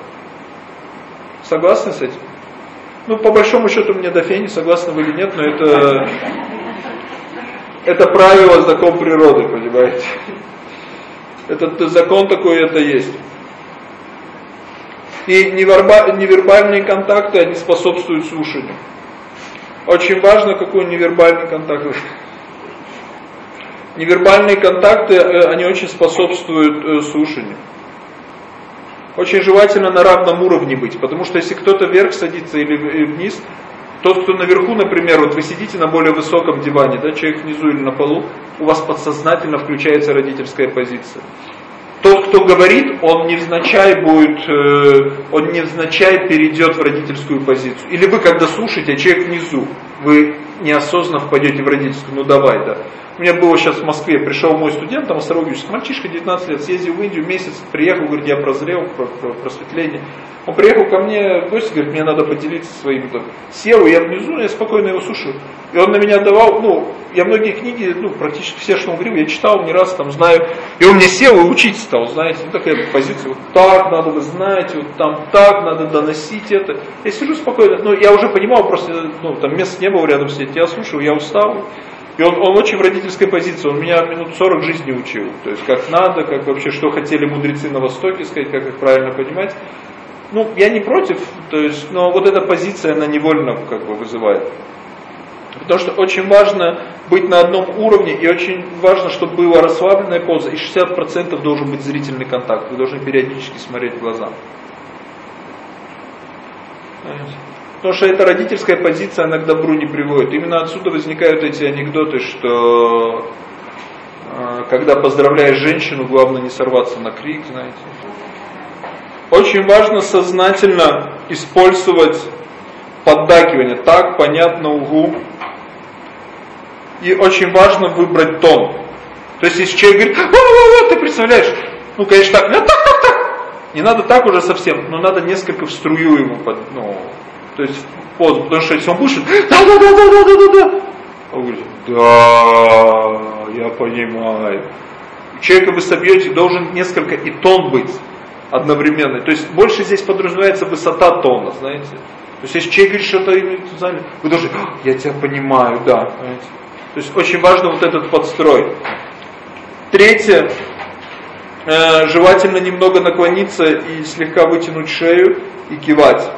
Согласны с этим? Ну, по большому счету, мне до фени, согласны вы или нет, но это это правило, закон природы, понимаете? Этот закон такой это есть. И невербальные контакты, они способствуют слушанию. Очень важно, какой невербальный контакт. Невербальные контакты, э, они очень способствуют э, слушанию. Очень желательно на равном уровне быть, потому что если кто-то вверх садится или вниз, Тот, кто наверху, например, вот вы сидите на более высоком диване, да, человек внизу или на полу, у вас подсознательно включается родительская позиция. Тот, кто говорит, он невзначай будет, э, он невзначай перейдет в родительскую позицию. Или вы, когда слушаете, а человек внизу, вы неосознанно впадете в родительскую, ну давай, да. У меня было сейчас в Москве, пришел мой студент, там Острогический, мальчишка 19 лет, съездил в Индию, месяц приехал, говорит, я прозрел, про, про просветление. Он приехал ко мне в говорит, мне надо поделиться своим. Так. Сел, я внизу, я спокойно его слушаю. И он на меня давал, ну, я многие книги, ну, практически все, что он говорил, я читал не раз, там, знаю. И он мне сел и учить стал, знаете, ну, такая позиция, вот так надо, вы знаете, вот там так надо доносить это. Я сижу спокойно, ну, я уже понимал, просто, ну, там мест не было рядом сидеть, я слушаю, я устал. И он, он очень в родительской позиции, он меня минут 40 жизни учил. То есть как надо, как вообще, что хотели мудрецы на Востоке сказать, как их правильно понимать. Ну, я не против, то есть, но вот эта позиция, она невольно как бы вызывает. Потому что очень важно быть на одном уровне, и очень важно, чтобы была расслабленная поза, и 60% должен быть зрительный контакт. Вы должны периодически смотреть в глаза. Понимаете? Потому что эта родительская позиция, она к добру не приводит. Именно отсюда возникают эти анекдоты, что э, когда поздравляешь женщину, главное не сорваться на крик, знаете. Очень важно сознательно использовать поддакивание. Так, понятно, угу. И очень важно выбрать тон. То есть, если человек говорит, о, ты представляешь, ну, конечно, так, так, так, так. Не надо так уже совсем, но надо несколько в струю ему, под, ну, то есть позу, потому что если он будет, да-да-да-да-да-да-да, он говорит, да, я понимаю. Человека вы собьете, должен несколько и тон быть одновременно. То есть больше здесь подразумевается высота тона, знаете. То есть если человек говорит что-то, вы должны, «А, я тебя понимаю, да. Понимаете? То есть очень важно вот этот подстрой. Третье, э, желательно немного наклониться и слегка вытянуть шею и кивать.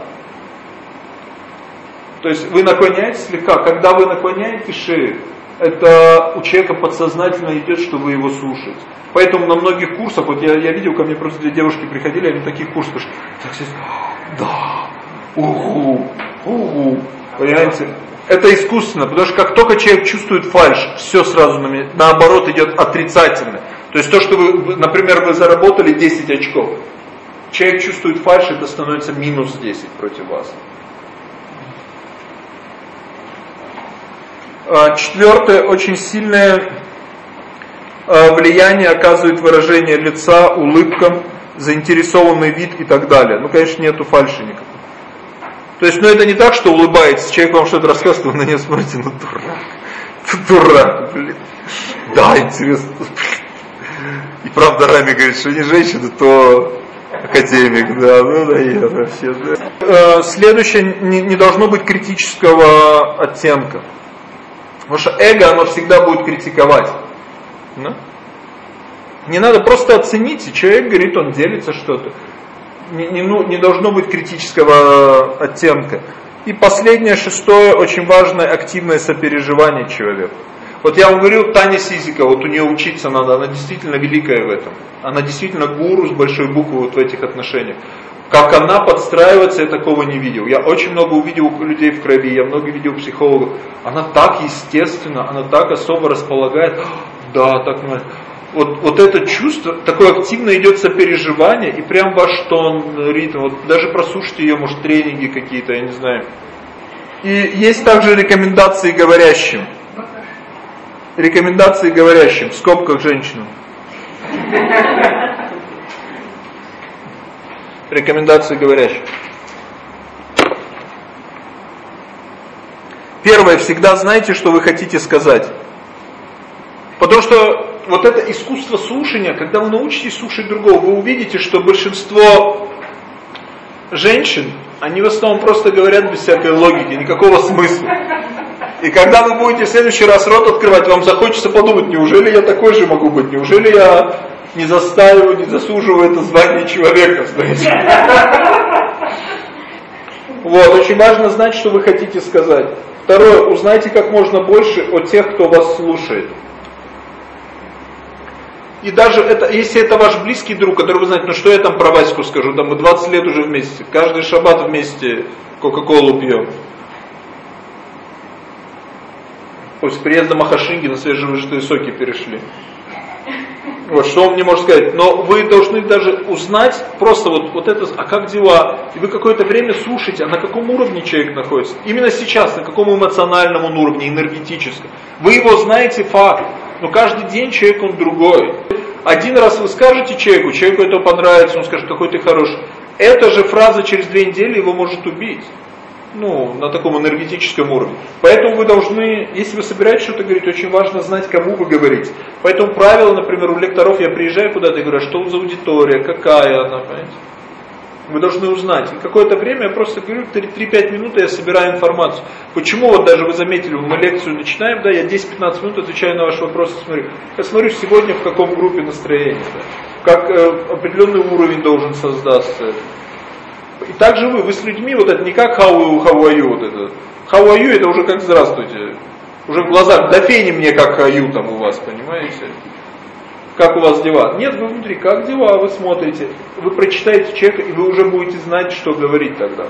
То есть вы наклоняетесь слегка, когда вы наклоняете шею, это у человека подсознательно идет, что вы его слушаете. Поэтому на многих курсах, вот я, я видел, ко мне просто две девушки приходили, они курсов, потому так здесь, да, угу, угу, понимаете? Это искусственно, потому что как только человек чувствует фальш, все сразу на меня, наоборот идет отрицательно. То есть то, что вы, например, вы заработали 10 очков, человек чувствует фальш, это становится минус 10 против вас. Четвертое, очень сильное а, влияние оказывает выражение лица, улыбка, заинтересованный вид и так далее. Ну, конечно, нету фальши никакой. То есть, ну это не так, что улыбается, человек вам что-то рассказывает, вы на него смотрите, ну дурак, ты дурак, блин. Да, интересно. И правда Рами говорит, что не женщина, то академик, да, ну да, я вообще, да. А, следующее, не должно быть критического оттенка. Потому что эго, оно всегда будет критиковать. Да? Не надо просто оценить, человек говорит, он делится что-то. Не, не, ну, не должно быть критического оттенка. И последнее, шестое, очень важное, активное сопереживание человека. Вот я вам говорил, Таня Сизика, вот у нее учиться надо, она действительно великая в этом. Она действительно гуру с большой буквы вот в этих отношениях. Как она подстраивается, я такого не видел. Я очень много увидел людей в крови, я много видел психологов. Она так естественно, она так особо располагает. Да, так вот, вот это чувство, такое активно идет сопереживание, и прям ваш тон, ритм, вот даже прослушайте ее, может, тренинги какие-то, я не знаю. И есть также рекомендации говорящим. Рекомендации говорящим, в скобках женщинам. Рекомендации говорящих. Первое, всегда знайте, что вы хотите сказать. Потому что вот это искусство слушания, когда вы научитесь слушать другого, вы увидите, что большинство женщин, они в основном просто говорят без всякой логики, никакого смысла. И когда вы будете в следующий раз рот открывать, вам захочется подумать, неужели я такой же могу быть, неужели я не заставил, не заслуживаю это звание человека, знаете. Вот, очень важно знать, что вы хотите сказать. Второе, узнайте как можно больше о тех, кто вас слушает. И даже это, если это ваш близкий друг, который вы знаете, ну что я там про Ваську скажу, там мы 20 лет уже вместе, каждый шаббат вместе Кока-Колу пьем. После приезда Махашинги на свежевыжатые соки перешли. Вот, что он мне может сказать? Но вы должны даже узнать просто вот, вот это, а как дела? И вы какое-то время слушаете, а на каком уровне человек находится? Именно сейчас, на каком эмоциональном он уровне, энергетическом. Вы его знаете факт, но каждый день человек он другой. Один раз вы скажете человеку, человеку это понравится, он скажет, какой ты хороший. Эта же фраза через две недели его может убить ну, на таком энергетическом уровне. Поэтому вы должны, если вы собираетесь что-то говорить, очень важно знать, кому вы говорите. Поэтому правило, например, у лекторов, я приезжаю куда-то и говорю, «А что за аудитория, какая она, понимаете? Вы должны узнать. И какое-то время я просто говорю, 3-5 минут я собираю информацию. Почему, вот даже вы заметили, мы лекцию начинаем, да, я 10-15 минут отвечаю на ваши вопросы, смотрю. Я смотрю сегодня в каком группе настроения, да, как э, определенный уровень должен создаться. И также вы, вы с людьми, вот это не как how, how are you, вот это. How are это уже как здравствуйте. Уже в глазах, да фени мне как you там у вас, понимаете? Как у вас дела? Нет, вы внутри, как дела, вы смотрите. Вы прочитаете человека, и вы уже будете знать, что говорить тогда.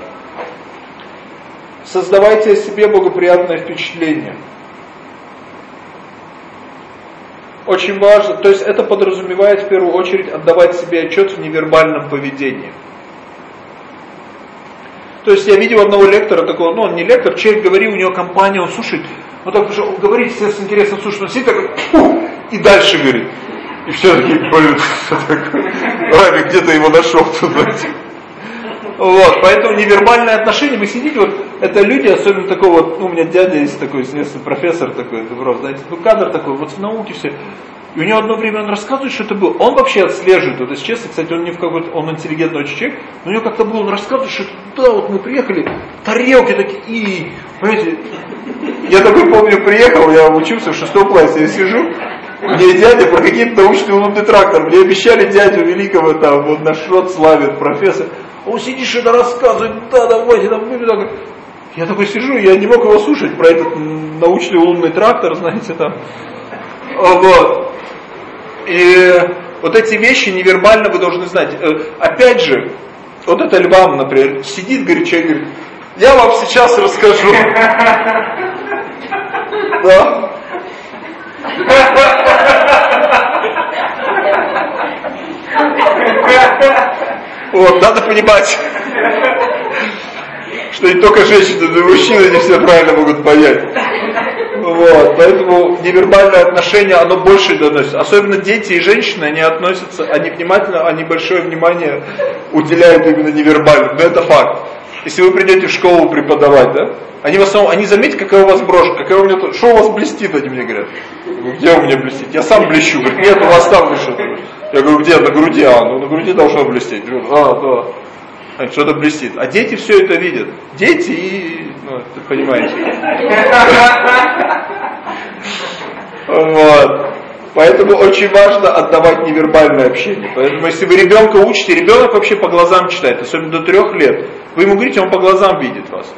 Создавайте о себе благоприятное впечатление. Очень важно, то есть это подразумевает в первую очередь отдавать себе отчет в невербальном поведении. То есть я видел одного лектора такого, ну он не лектор, человек говорил, у него компания, он слушает, он так он говорит, все с интересом слушает, он сидит такой, и дальше говорит. И все такие, блин, что такое? Рами где-то его нашел тут. Вот, поэтому невербальное отношение, вы сидите, вот, это люди, особенно такой вот, ну, у меня дядя есть такой, известный профессор такой, Дубров, знаете, ну, кадр такой, вот в науке все, и у него одно время он рассказывает, что это было. Он вообще отслеживает, вот если честно, кстати, он не в какой-то, он интеллигентный очень человек, но у него как-то было, он рассказывает, что да, вот мы приехали, тарелки такие, и, понимаете, я такой помню, приехал, я учился в шестом классе, я сижу, мне дядя про какие-то научные лунный трактор, мне обещали дядю великого там, вот наш род славит, профессор, он сидит что-то рассказывает, да, давайте, там, так. Я такой сижу, я не мог его слушать про этот научный лунный трактор, знаете, там. Вот. И вот эти вещи невербально вы должны знать. Э, опять же, вот это Львам, например, сидит, говорит, человек говорит, я вам сейчас расскажу. Да. Вот, надо понимать, что не только женщины, но и мужчины не все правильно могут понять. Вот, поэтому невербальное отношение, оно больше доносит. Особенно дети и женщины, они относятся, они внимательно, они большое внимание уделяют именно невербально. Но это факт. Если вы придете в школу преподавать, да, они в основном, они заметят, какая у вас брошка, какая у меня, что у вас блестит, они мне говорят. Где у меня блестит? Я сам блещу. Говорят, нет, у вас там блещет. Я говорю, где? На груди. А, ну на груди должно блестеть. Я говорю, а, да. Что-то блестит. А дети все это видят. Дети и, ну, ты понимаете. Вот. Поэтому очень важно отдавать невербальное общение. Поэтому если вы ребенка учите, ребенок вообще по глазам читает, особенно до трех лет. Вы ему говорите, он по глазам видит вас.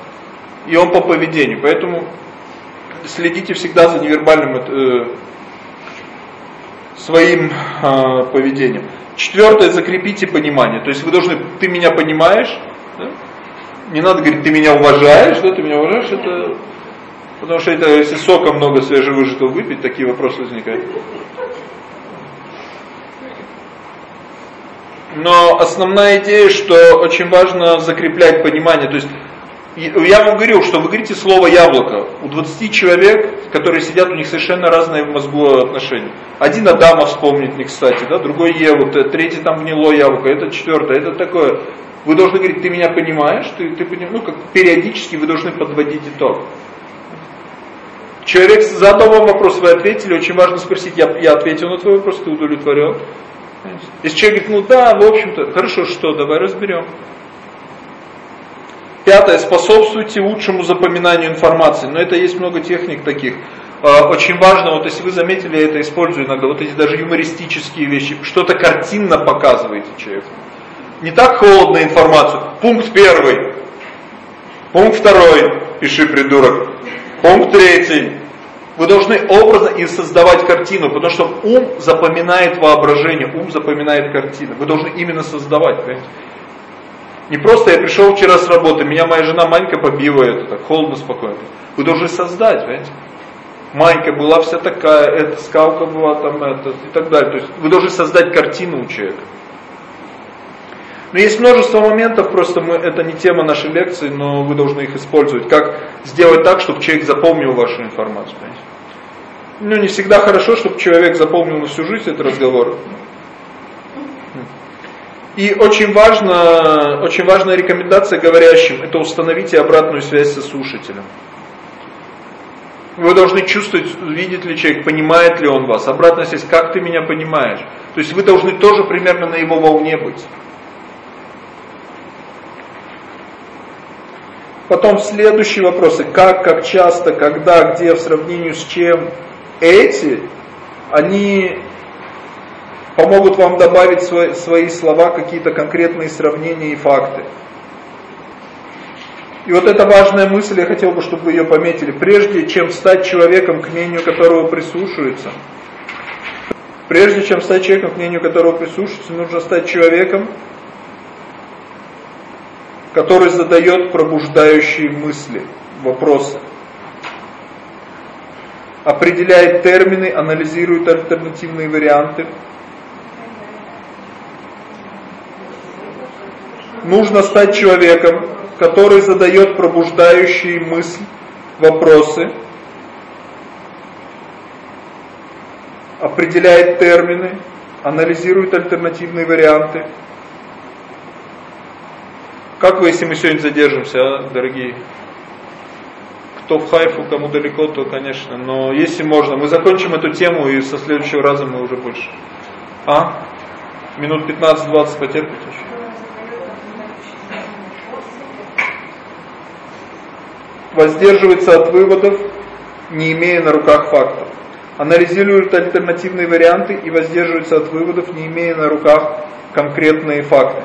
И он по поведению. Поэтому следите всегда за невербальным э, своим э, поведением. Четвертое, закрепите понимание. То есть вы должны, ты меня понимаешь, да? не надо говорить, ты меня уважаешь, да, ты меня уважаешь, это Потому что это, если сока много свежевыжатого выпить, такие вопросы возникают. Но основная идея, что очень важно закреплять понимание. То есть я вам говорил, что вы говорите слово яблоко. У 20 человек, которые сидят, у них совершенно разные в мозгу отношения. Один Адама вспомнит не кстати, да, другой Еву, третий там гнилое яблоко, это четвертое, это такое. Вы должны говорить, ты меня понимаешь, ты, ты понимаешь, ну как периодически вы должны подводить итог. Человек задал вам вопрос, вы ответили, очень важно спросить, я, я ответил на твой вопрос, ты удовлетворен? Если человек говорит, ну да, в общем-то, хорошо, что, давай разберем. Пятое, способствуйте лучшему запоминанию информации. Но это есть много техник таких. А, очень важно, вот если вы заметили, я это использую иногда, вот эти даже юмористические вещи, что-то картинно показываете человеку. Не так холодно информацию. Пункт первый. Пункт второй. Пиши, придурок. Пункт третий. Вы должны образно и создавать картину, потому что ум запоминает воображение, ум запоминает картину. Вы должны именно создавать, понимаете? Не просто я пришел вчера с работы, меня моя жена Манька побила, это так холодно, спокойно. Вы должны создать, понимаете? Майка была вся такая, эта скалка была там, это и так далее. То есть вы должны создать картину у человека. Но есть множество моментов, просто мы, это не тема нашей лекции, но вы должны их использовать. Как сделать так, чтобы человек запомнил вашу информацию. Понимаете? Ну, не всегда хорошо, чтобы человек запомнил на всю жизнь этот разговор. И очень важно, очень важная рекомендация говорящим, это установите обратную связь со слушателем. Вы должны чувствовать, видит ли человек, понимает ли он вас. Обратная связь, как ты меня понимаешь. То есть вы должны тоже примерно на его волне быть. Потом следующие вопросы. Как, как часто, когда, где, в сравнении с чем. Эти, они помогут вам добавить свои, свои слова, какие-то конкретные сравнения и факты. И вот эта важная мысль, я хотел бы, чтобы вы ее пометили. Прежде чем стать человеком, к мнению которого прислушивается, прежде чем стать человеком, к мнению которого прислушивается, нужно стать человеком, который задает пробуждающие мысли, вопросы. Определяет термины, анализирует альтернативные варианты, нужно стать человеком, который задает пробуждающие мысли, вопросы, определяет термины, анализирует альтернативные варианты. Как вы, если мы сегодня задержимся, а, дорогие? Кто в Хайфу, кому далеко, то, конечно. Но если можно, мы закончим эту тему и со следующего раза мы уже больше. А? Минут 15-20 потерпите еще. Воздерживается от выводов, не имея на руках фактов. Анализирует альтернативные варианты и воздерживается от выводов, не имея на руках конкретные факты.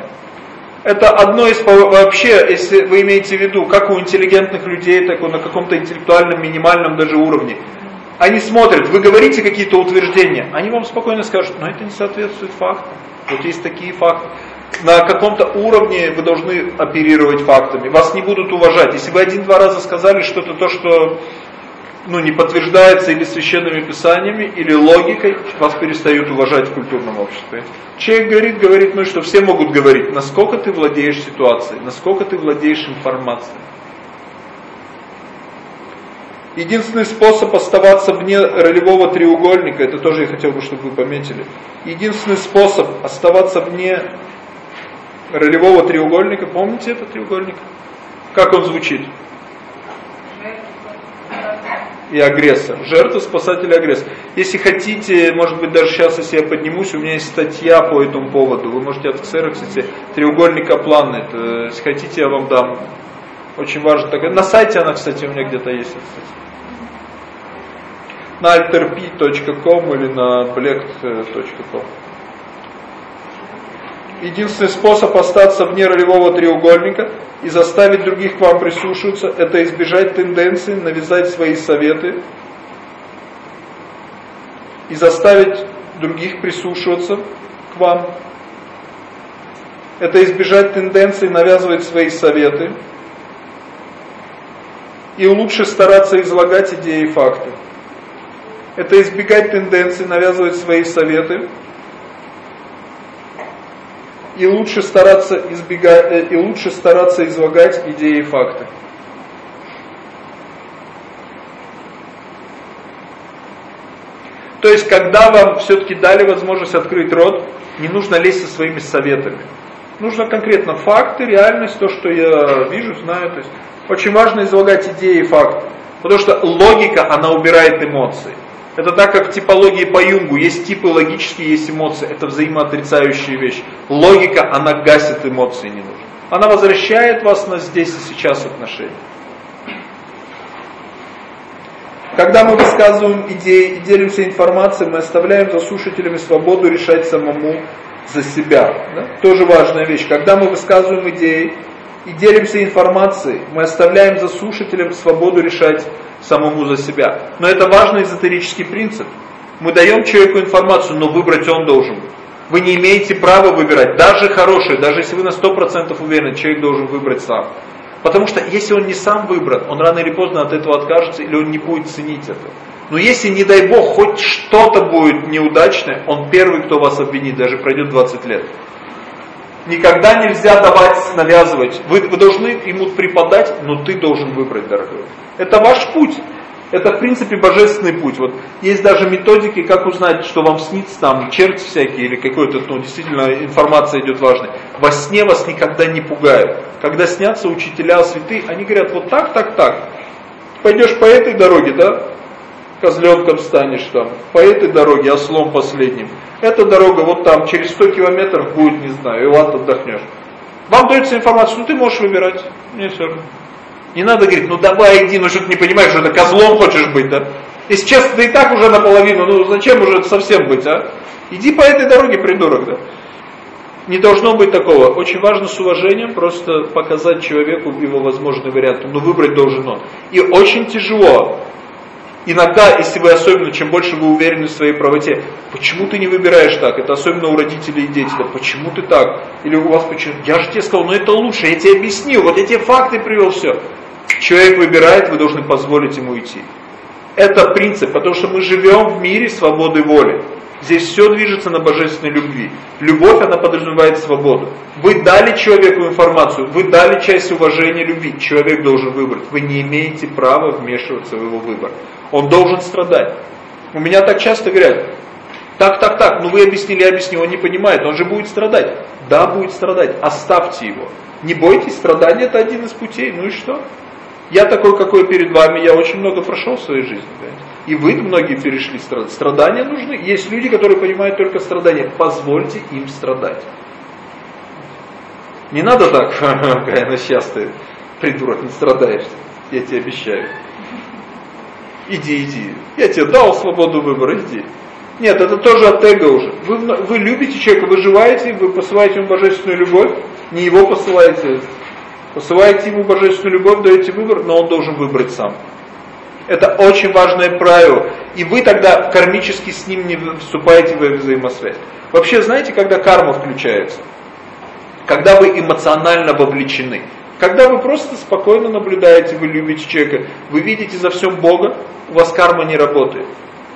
Это одно из вообще, если вы имеете в виду, как у интеллигентных людей, так и на каком-то интеллектуальном минимальном даже уровне. Они смотрят, вы говорите какие-то утверждения, они вам спокойно скажут, но это не соответствует фактам. Вот есть такие факты на каком-то уровне вы должны оперировать фактами. Вас не будут уважать. Если вы один-два раза сказали что-то, то, что ну, не подтверждается или священными писаниями, или логикой, вас перестают уважать в культурном обществе. Человек говорит, говорит, ну что, все могут говорить, насколько ты владеешь ситуацией, насколько ты владеешь информацией. Единственный способ оставаться вне ролевого треугольника, это тоже я хотел бы, чтобы вы пометили. Единственный способ оставаться вне ролевого треугольника. Помните этот треугольник? Как он звучит? И агрессор. Жертва, спасатель, агрессор. Если хотите, может быть, даже сейчас, если я поднимусь, у меня есть статья по этому поводу. Вы можете от кстати, треугольник Аплана. Это, если хотите, я вам дам. Очень важно. На сайте она, кстати, у меня где-то есть. Кстати. На alterp.com или на blect.com. Единственный способ остаться вне ролевого треугольника и заставить других к вам прислушиваться, это избежать тенденции, навязать свои советы и заставить других прислушиваться к вам. Это избежать тенденции навязывать свои советы и лучше стараться излагать идеи и факты. Это избегать тенденции навязывать свои советы и лучше стараться избегать, э, и лучше стараться излагать идеи и факты. То есть, когда вам все-таки дали возможность открыть рот, не нужно лезть со своими советами. Нужно конкретно факты, реальность, то, что я вижу, знаю. То есть, очень важно излагать идеи и факты. Потому что логика, она убирает эмоции. Это так, как в типологии по Юнгу. Есть типы логические, есть эмоции. Это взаимоотрицающая вещь. Логика, она гасит эмоции не нужно. Она возвращает вас на здесь и сейчас отношения. Когда мы высказываем идеи и делимся информацией, мы оставляем за слушателями свободу решать самому за себя. Да? Тоже важная вещь. Когда мы высказываем идеи и делимся информацией, мы оставляем за слушателем свободу решать самому за себя. Но это важный эзотерический принцип. Мы даем человеку информацию, но выбрать он должен. Вы не имеете права выбирать, даже хорошее, даже если вы на 100% уверены, человек должен выбрать сам. Потому что если он не сам выбран, он рано или поздно от этого откажется или он не будет ценить это. Но если, не дай бог, хоть что-то будет неудачное, он первый, кто вас обвинит, даже пройдет 20 лет. Никогда нельзя давать, навязывать. Вы, вы должны ему преподать, но ты должен выбрать, дорогой. Это ваш путь. Это, в принципе, божественный путь. Вот есть даже методики, как узнать, что вам снится, там, черти всякие, или какой-то, ну, действительно, информация идет важная. Во сне вас никогда не пугают. Когда снятся учителя, святые, они говорят, вот так, так, так. Пойдешь по этой дороге, да, козленком станешь там, по этой дороге, ослом последним. Эта дорога вот там, через 100 километров будет, не знаю, и вот отдохнешь. Вам дается информация, ну ты можешь выбирать, не все равно. Не надо говорить, ну давай иди, ну что ты не понимаешь, что ты козлом хочешь быть, да? Если честно, ты и так уже наполовину, ну зачем уже совсем быть, а? Иди по этой дороге, придурок, да? Не должно быть такого. Очень важно с уважением просто показать человеку его возможный вариант. Но выбрать должен он. И очень тяжело. Иногда, если вы особенно, чем больше вы уверены в своей правоте, почему ты не выбираешь так? Это особенно у родителей и детей. Да почему ты так? Или у вас почему? Я же тебе сказал, ну это лучше, я тебе объяснил, вот тебе факты привел, все. Человек выбирает, вы должны позволить ему идти. Это принцип, потому что мы живем в мире свободы воли. Здесь все движется на божественной любви. Любовь, она подразумевает свободу. Вы дали человеку информацию, вы дали часть уважения любви. Человек должен выбрать. Вы не имеете права вмешиваться в его выбор. Он должен страдать. У меня так часто говорят, так, так, так, ну вы объяснили, я объяснил, он не понимает, он же будет страдать. Да, будет страдать, оставьте его. Не бойтесь, страдание это один из путей, ну и что? Я такой, какой перед вами, я очень много прошел в своей жизни. Понимаете? И вы многие перешли страдания. Страдания нужны. Есть люди, которые понимают только страдания. Позвольте им страдать. Не надо так, какая сейчас ты, придурок, не страдаешь. Я тебе обещаю. Иди, иди. Я тебе дал свободу выбора, иди. Нет, это тоже от эго уже. Вы, вы любите человека, вы живаете, вы посылаете ему божественную любовь, не его посылаете, Посылаете ему божественную любовь, даете выбор, но он должен выбрать сам. Это очень важное правило. И вы тогда кармически с ним не вступаете в взаимосвязь. Вообще, знаете, когда карма включается? Когда вы эмоционально вовлечены. Когда вы просто спокойно наблюдаете, вы любите человека, вы видите за всем Бога, у вас карма не работает.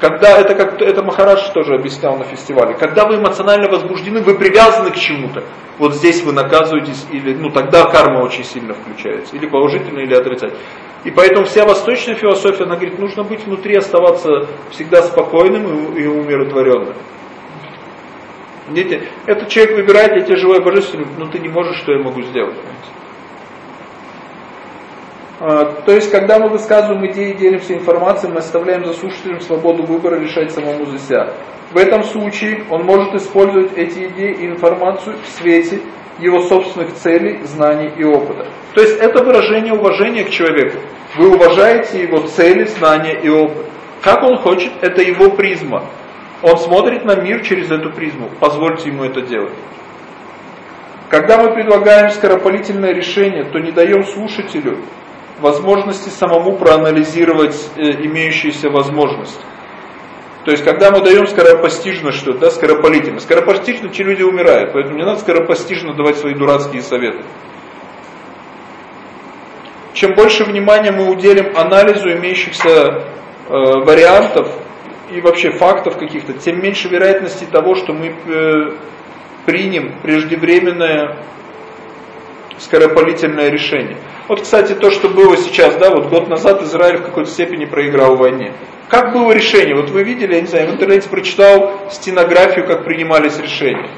Когда это как это Махарадж тоже объяснял на фестивале, когда вы эмоционально возбуждены, вы привязаны к чему-то. Вот здесь вы наказываетесь или ну тогда карма очень сильно включается, или положительно, или отрицательно. И поэтому вся восточная философия, она говорит, нужно быть внутри, оставаться всегда спокойным и, и умиротворенным. Видите, этот человек выбирает, я тебе живое божественное, но ты не можешь, что я могу сделать. Понимаете? А, то есть, когда мы высказываем идеи, делимся информацией, мы оставляем за слушателем свободу выбора решать самому за себя. В этом случае он может использовать эти идеи и информацию в свете его собственных целей, знаний и опыта. То есть это выражение уважения к человеку. Вы уважаете его цели, знания и опыт. Как он хочет, это его призма. Он смотрит на мир через эту призму. Позвольте ему это делать. Когда мы предлагаем скоропалительное решение, то не даем слушателю возможности самому проанализировать э, имеющиеся возможности. То есть, когда мы даем скоропостижно что-то, да, скоропалительно. Скоропостижно те люди умирают, поэтому не надо скоропостижно давать свои дурацкие советы. Чем больше внимания мы уделим анализу имеющихся э, вариантов и вообще фактов каких-то, тем меньше вероятности того, что мы э, примем преждевременное скоропалительное решение. Вот, кстати, то, что было сейчас, да, вот год назад Израиль в какой-то степени проиграл в войне. Как было решение? Вот вы видели, я не знаю, в интернете прочитал стенографию, как принимались решения.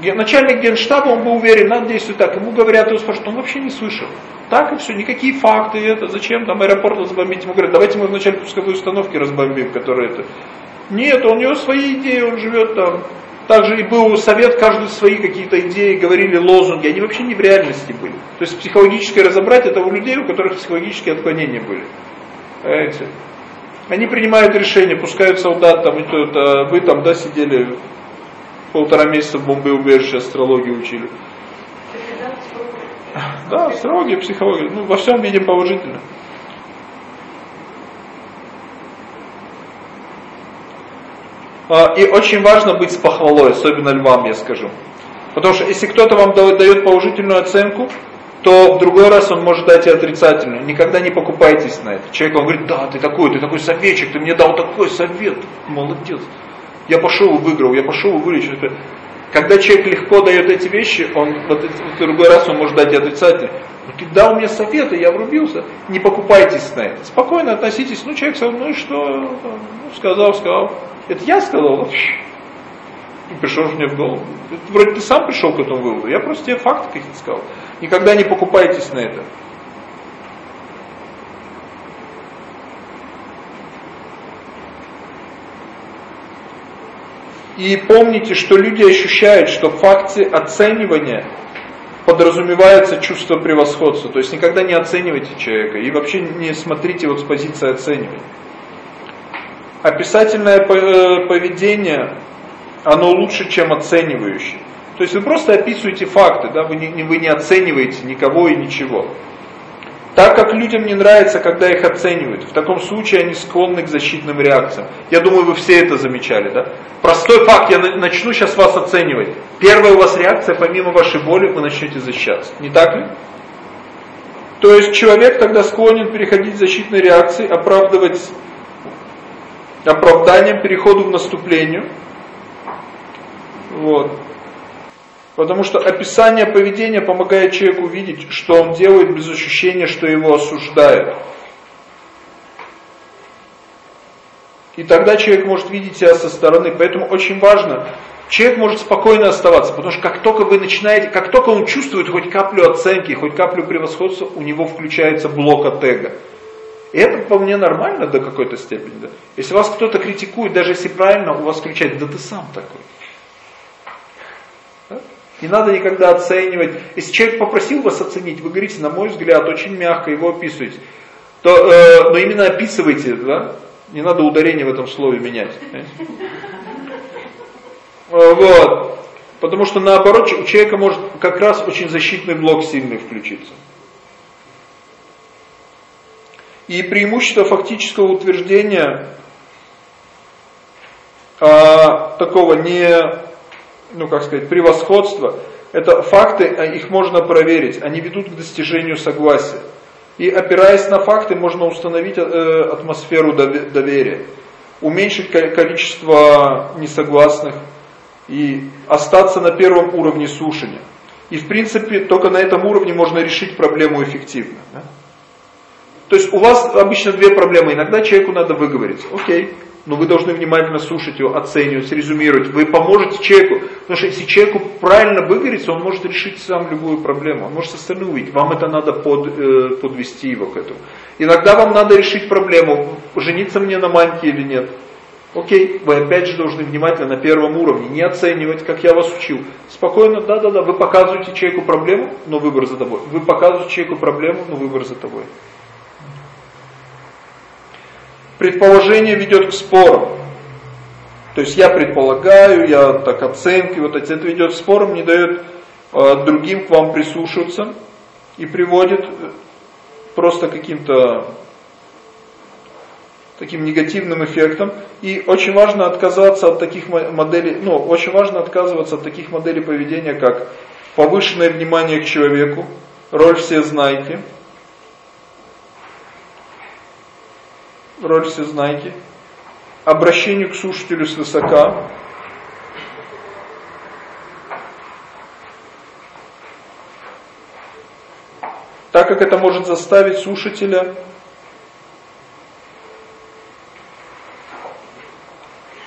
Начальник генштаба, он был уверен, надо действовать так. Ему говорят, его спрашивают, он вообще не слышал. Так и все, никакие факты, это, зачем там аэропорт разбомбить? Ему говорят, давайте мы вначале пусковые установки разбомбим, которые это. Нет, у него свои идеи, он живет там. Также и был совет, каждый свои какие-то идеи, говорили лозунги, они вообще не в реальности были. То есть психологическое разобрать это у людей, у которых психологические отклонения были. Понимаете? Они принимают решение, пускают солдат, там, и то, это, вы там, да, сидели полтора месяца в бомбоубежище, астрологию учили. Да, астрология, психология, ну, во всем видим положительно. И очень важно быть с похвалой, особенно львам, я скажу. Потому что если кто-то вам дает положительную оценку, то в другой раз он может дать и отрицательную. Никогда не покупайтесь на это. Человек он говорит, да, ты такой, ты такой советчик, ты мне дал такой совет, молодец. Я пошел и выиграл, я пошел и вылечил. Когда человек легко дает эти вещи, он вот, в другой раз он может дать и отрицательную. Ну ты дал мне советы, я врубился. Не покупайтесь на это. Спокойно относитесь. Ну человек сказал, ну и что? Ну, сказал, сказал. Это я сказал? И пришел же мне в голову. Вроде ты сам пришел к этому выводу. Я просто тебе факты какие-то сказал. Никогда не покупайтесь на это. И помните, что люди ощущают, что в факте оценивания подразумевается чувство превосходства. То есть никогда не оценивайте человека и вообще не смотрите вот с позиции оценивания. Описательное э, поведение, оно лучше, чем оценивающее. То есть вы просто описываете факты, да, вы, не, вы не оцениваете никого и ничего. Так как людям не нравится, когда их оценивают, в таком случае они склонны к защитным реакциям. Я думаю, вы все это замечали, да? Простой факт, я начну сейчас вас оценивать. Первая у вас реакция, помимо вашей боли, вы начнете защищаться. Не так ли? То есть человек тогда склонен переходить к защитной реакции, оправдывать оправданием переходу в наступление. Вот. Потому что описание поведения помогает человеку видеть, что он делает без ощущения, что его осуждают. И тогда человек может видеть себя со стороны. Поэтому очень важно, человек может спокойно оставаться, потому что как только вы начинаете, как только он чувствует хоть каплю оценки, хоть каплю превосходства, у него включается блок от эго. И это вполне нормально до какой-то степени. Да? Если вас кто-то критикует, даже если правильно, у вас включается, да ты сам такой. Не надо никогда оценивать. Если человек попросил вас оценить, вы говорите, на мой взгляд, очень мягко его описываете. То, э, но именно описывайте, да? Не надо ударение в этом слове менять. Э, вот. Потому что наоборот, у человека может как раз очень защитный блок сильный включиться. И преимущество фактического утверждения а, такого не ну как сказать, превосходство, это факты, а их можно проверить, они ведут к достижению согласия. И опираясь на факты, можно установить э, атмосферу доверия, уменьшить количество несогласных и остаться на первом уровне слушания. И в принципе только на этом уровне можно решить проблему эффективно. Да? То есть у вас обычно две проблемы. Иногда человеку надо выговорить. Окей, но вы должны внимательно слушать его, оценивать, резюмировать. Вы поможете человеку, потому что если человеку правильно выговорится, он может решить сам любую проблему, он может со стороны увидеть. Вам это надо под, э, подвести его к этому. Иногда вам надо решить проблему, жениться мне на маньке или нет. Окей, вы опять же должны внимательно на первом уровне, не оценивать, как я вас учил. Спокойно, да-да-да, вы показываете человеку проблему, но выбор за тобой. Вы показываете человеку проблему, но выбор за тобой предположение ведет к спорам. То есть я предполагаю, я так оценки, вот это ведет к спорам, не дает э, другим к вам прислушиваться и приводит э, просто каким-то таким негативным эффектом. И очень важно отказаться от таких моделей, ну, очень важно отказываться от таких моделей поведения, как повышенное внимание к человеку, роль все роль всезнайки, обращению к слушателю свысока, так как это может заставить слушателя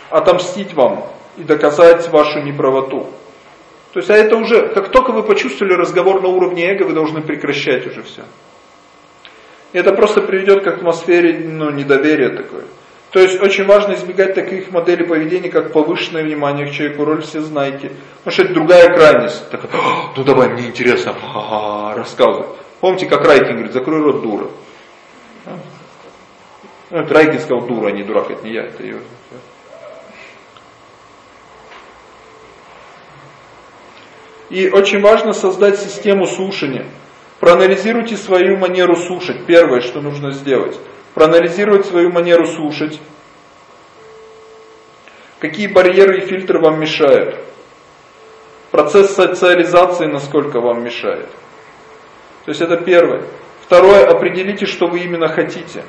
отомстить вам и доказать вашу неправоту. То есть, а это уже, как только вы почувствовали разговор на уровне эго, вы должны прекращать уже все. Это просто приведет к атмосфере ну, недоверия такой. То есть очень важно избегать таких моделей поведения, как повышенное внимание к человеку, роль все знаете. Потому что это другая крайность. Так, ну давай, мне интересно, рассказывай. Помните, как Райкин говорит, закрой рот, дура. Ну, это Райкин сказал дура, а не дурак, это не я, это ее. И очень важно создать систему слушания. Проанализируйте свою манеру слушать. Первое, что нужно сделать. Проанализировать свою манеру слушать. Какие барьеры и фильтры вам мешают. Процесс социализации насколько вам мешает. То есть это первое. Второе, определите, что вы именно хотите.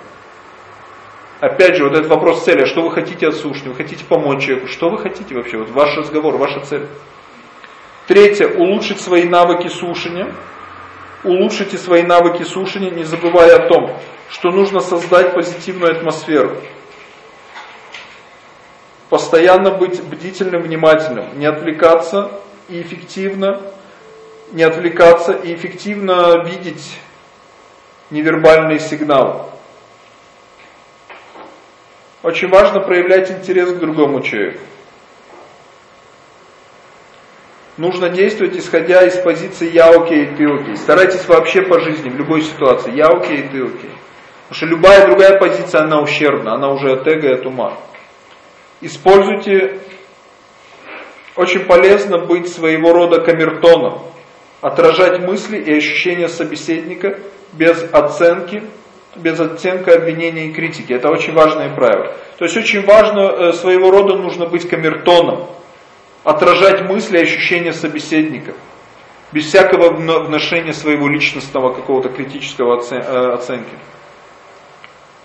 Опять же, вот этот вопрос цели, а что вы хотите от слушания, вы хотите помочь человеку, что вы хотите вообще, вот ваш разговор, ваша цель. Третье, улучшить свои навыки слушания. Улучшите свои навыки слушания, не забывая о том, что нужно создать позитивную атмосферу. Постоянно быть бдительным, внимательным, не отвлекаться и эффективно, не отвлекаться и эффективно видеть невербальные сигналы. Очень важно проявлять интерес к другому человеку. Нужно действовать, исходя из позиции «я окей, ты окей». Старайтесь вообще по жизни, в любой ситуации «я окей, ты окей». Потому что любая другая позиция, она ущербна, она уже от эго и от ума. Используйте, очень полезно быть своего рода камертоном, отражать мысли и ощущения собеседника без оценки, без оттенка обвинения и критики. Это очень важное правило. То есть очень важно, э, своего рода нужно быть камертоном, отражать мысли и ощущения собеседника, без всякого вношения своего личностного какого-то критического э, оценки.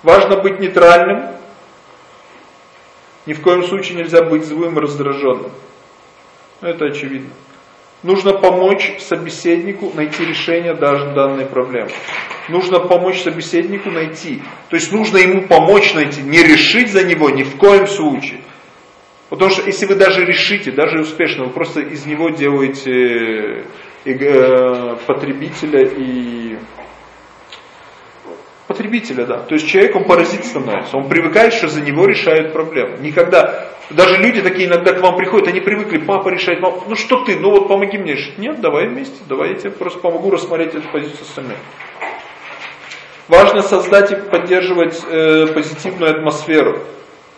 Важно быть нейтральным, ни в коем случае нельзя быть злым и раздраженным. Ну, это очевидно. Нужно помочь собеседнику найти решение даже данной проблемы. Нужно помочь собеседнику найти. То есть нужно ему помочь найти, не решить за него ни в коем случае. Потому что если вы даже решите, даже успешно, вы просто из него делаете э, потребителя и потребителя, да. То есть человек, он паразит становится, он привыкает, что за него решают проблемы. Никогда, даже люди такие иногда к вам приходят, они привыкли, папа решает, мама, ну что ты, ну вот помоги мне. Нет, давай вместе, давай я тебе просто помогу рассмотреть эту позицию остальных. Важно создать и поддерживать э, позитивную атмосферу.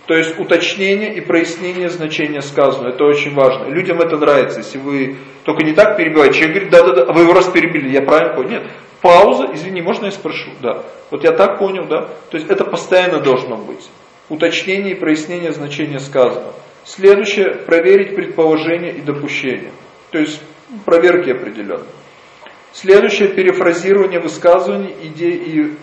То есть уточнение и прояснение значения сказанного. Это очень важно. Людям это нравится. Если вы только не так перебиваете. Человек говорит, да-да-да, а вы его раз перебили, я правильно понял? Нет. Пауза, извини, можно я спрошу? Да. Вот я так понял, да? То есть это постоянно должно быть. Уточнение и прояснение значения сказанного. Следующее, проверить предположение и допущение. То есть проверки определенные. Следующее, перефразирование высказываний, идей и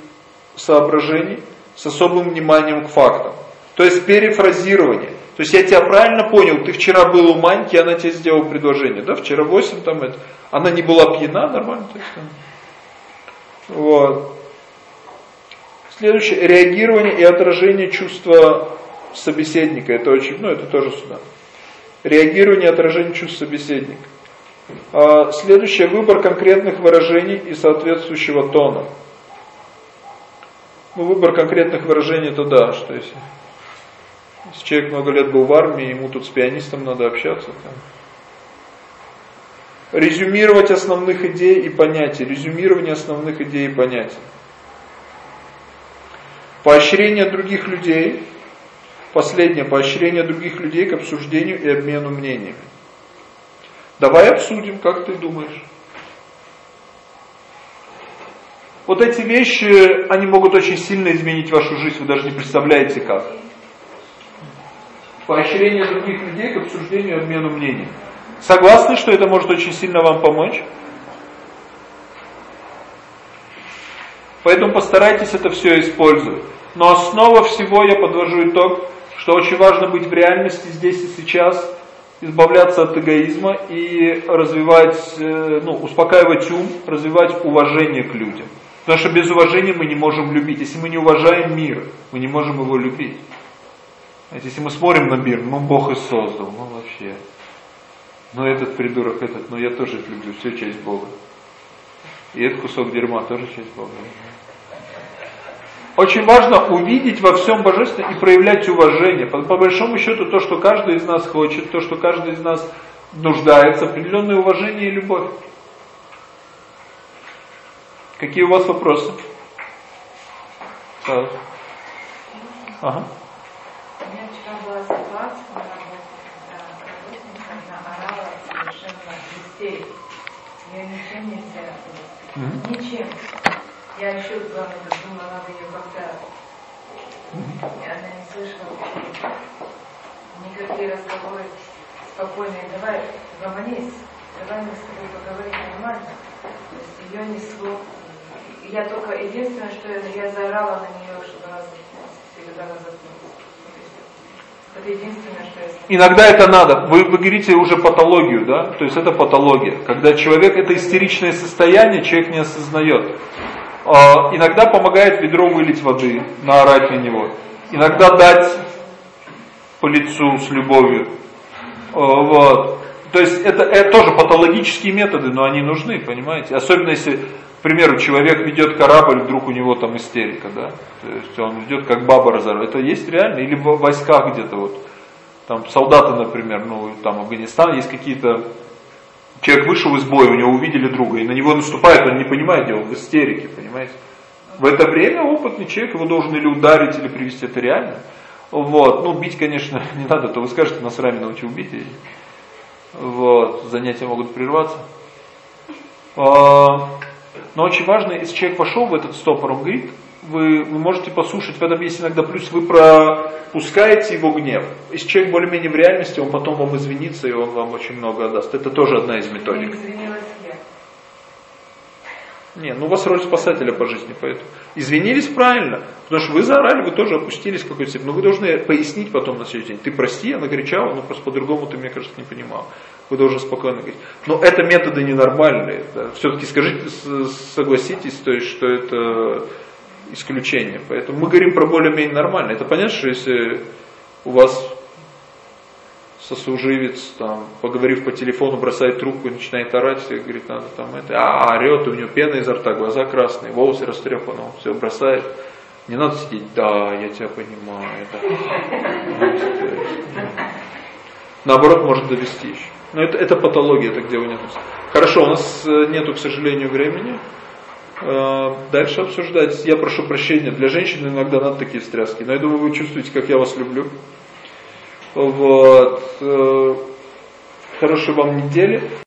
соображений с особым вниманием к фактам. То есть перефразирование. То есть я тебя правильно понял, ты вчера был у Маньки, она тебе сделала предложение, да, вчера 8 там это. Она не была пьяна, нормально, то есть, вот. Следующее, реагирование и отражение чувства собеседника, это очень, ну это тоже сюда. Реагирование и отражение чувств собеседника. А, следующее, выбор конкретных выражений и соответствующего тона. Ну, выбор конкретных выражений, то да, что если если человек много лет был в армии, ему тут с пианистом надо общаться. Там. Резюмировать основных идей и понятий. Резюмирование основных идей и понятий. Поощрение других людей. Последнее. Поощрение других людей к обсуждению и обмену мнениями. Давай обсудим, как ты думаешь. Вот эти вещи, они могут очень сильно изменить вашу жизнь, вы даже не представляете как поощрение других людей к обсуждению обмену мнений. Согласны, что это может очень сильно вам помочь? Поэтому постарайтесь это все использовать. Но основа всего, я подвожу итог, что очень важно быть в реальности здесь и сейчас, избавляться от эгоизма и развивать, э, ну, успокаивать ум, развивать уважение к людям. Потому что без уважения мы не можем любить. Если мы не уважаем мир, мы не можем его любить. Если мы смотрим на мир, ну Бог и создал, ну вообще. Ну этот придурок, этот, ну я тоже это люблю, все часть Бога. И этот кусок дерьма тоже часть Бога. Очень важно увидеть во всем божественное и проявлять уважение. По, по большому счету, то, что каждый из нас хочет, то, что каждый из нас нуждается, определенное уважение и любовь. Какие у вас вопросы? Ага. У меня вчера была ситуация на работе, когда работница, она орала совершенно в истерике. Ее ничем нельзя mm-hmm. Ничем. Я еще главное думала, надо ее как-то... И она не слышала вообще. Никакие разговоры спокойные. Давай, гомонись. Давай мы с тобой поговорим нормально. То есть ее несло я только единственное, что я, я заорала на нее, чтобы она когда она заткнулась. Иногда это надо. Вы, вы говорите уже патологию, да? То есть это патология. Когда человек, это истеричное состояние, человек не осознает. А, иногда помогает ведро вылить воды, наорать на него. Иногда дать по лицу с любовью. А, вот. То есть это, это тоже патологические методы, но они нужны, понимаете? Особенно если, к примеру, человек ведет корабль, вдруг у него там истерика, да? То есть он ведет как баба разорвать. Это есть реально? Или в войсках где-то вот, там солдаты, например, ну там Афганистан, есть какие-то... Человек вышел из боя, у него увидели друга, и на него наступает, он не понимает, где он в истерике, понимаете? В это время опытный человек его должен или ударить, или привести, это реально. Вот, ну бить, конечно, не надо, то вы скажете, нас рами научил бить, вот, занятия могут прерваться. Но очень важно, если человек вошел в этот стопор, он говорит, вы, вы можете послушать, в этом есть иногда плюс, вы пропускаете его гнев. Если человек более-менее в реальности, он потом вам извинится, и он вам очень много отдаст. Это тоже одна из методик. Не, ну у вас роль спасателя по жизни, поэтому. Извинились правильно, потому что вы заорали, вы тоже опустились в какой-то степени. Но вы должны пояснить потом на следующий день. Ты прости, она кричала, но просто по-другому ты, мне кажется, не понимал. Вы должны спокойно говорить. Но это методы ненормальные. Да. Все-таки скажите, согласитесь, то есть, что это исключение. Поэтому мы говорим про более-менее нормально. Это понятно, что если у вас сослуживец, там, поговорив по телефону, бросает трубку и начинает орать, и говорит, надо там это, а, орет, у него пена изо рта, глаза красные, волосы растрепаны, он все бросает. Не надо сидеть, да, я тебя понимаю. Да. Наоборот, может довести еще. Но это, это патология, это где вы нет. Хорошо, у нас э, нету, к сожалению, времени. Э, дальше обсуждать. Я прошу прощения, для женщин иногда надо такие встряски. Но я думаю, вы чувствуете, как я вас люблю. Вот. Э, хорошей вам недели.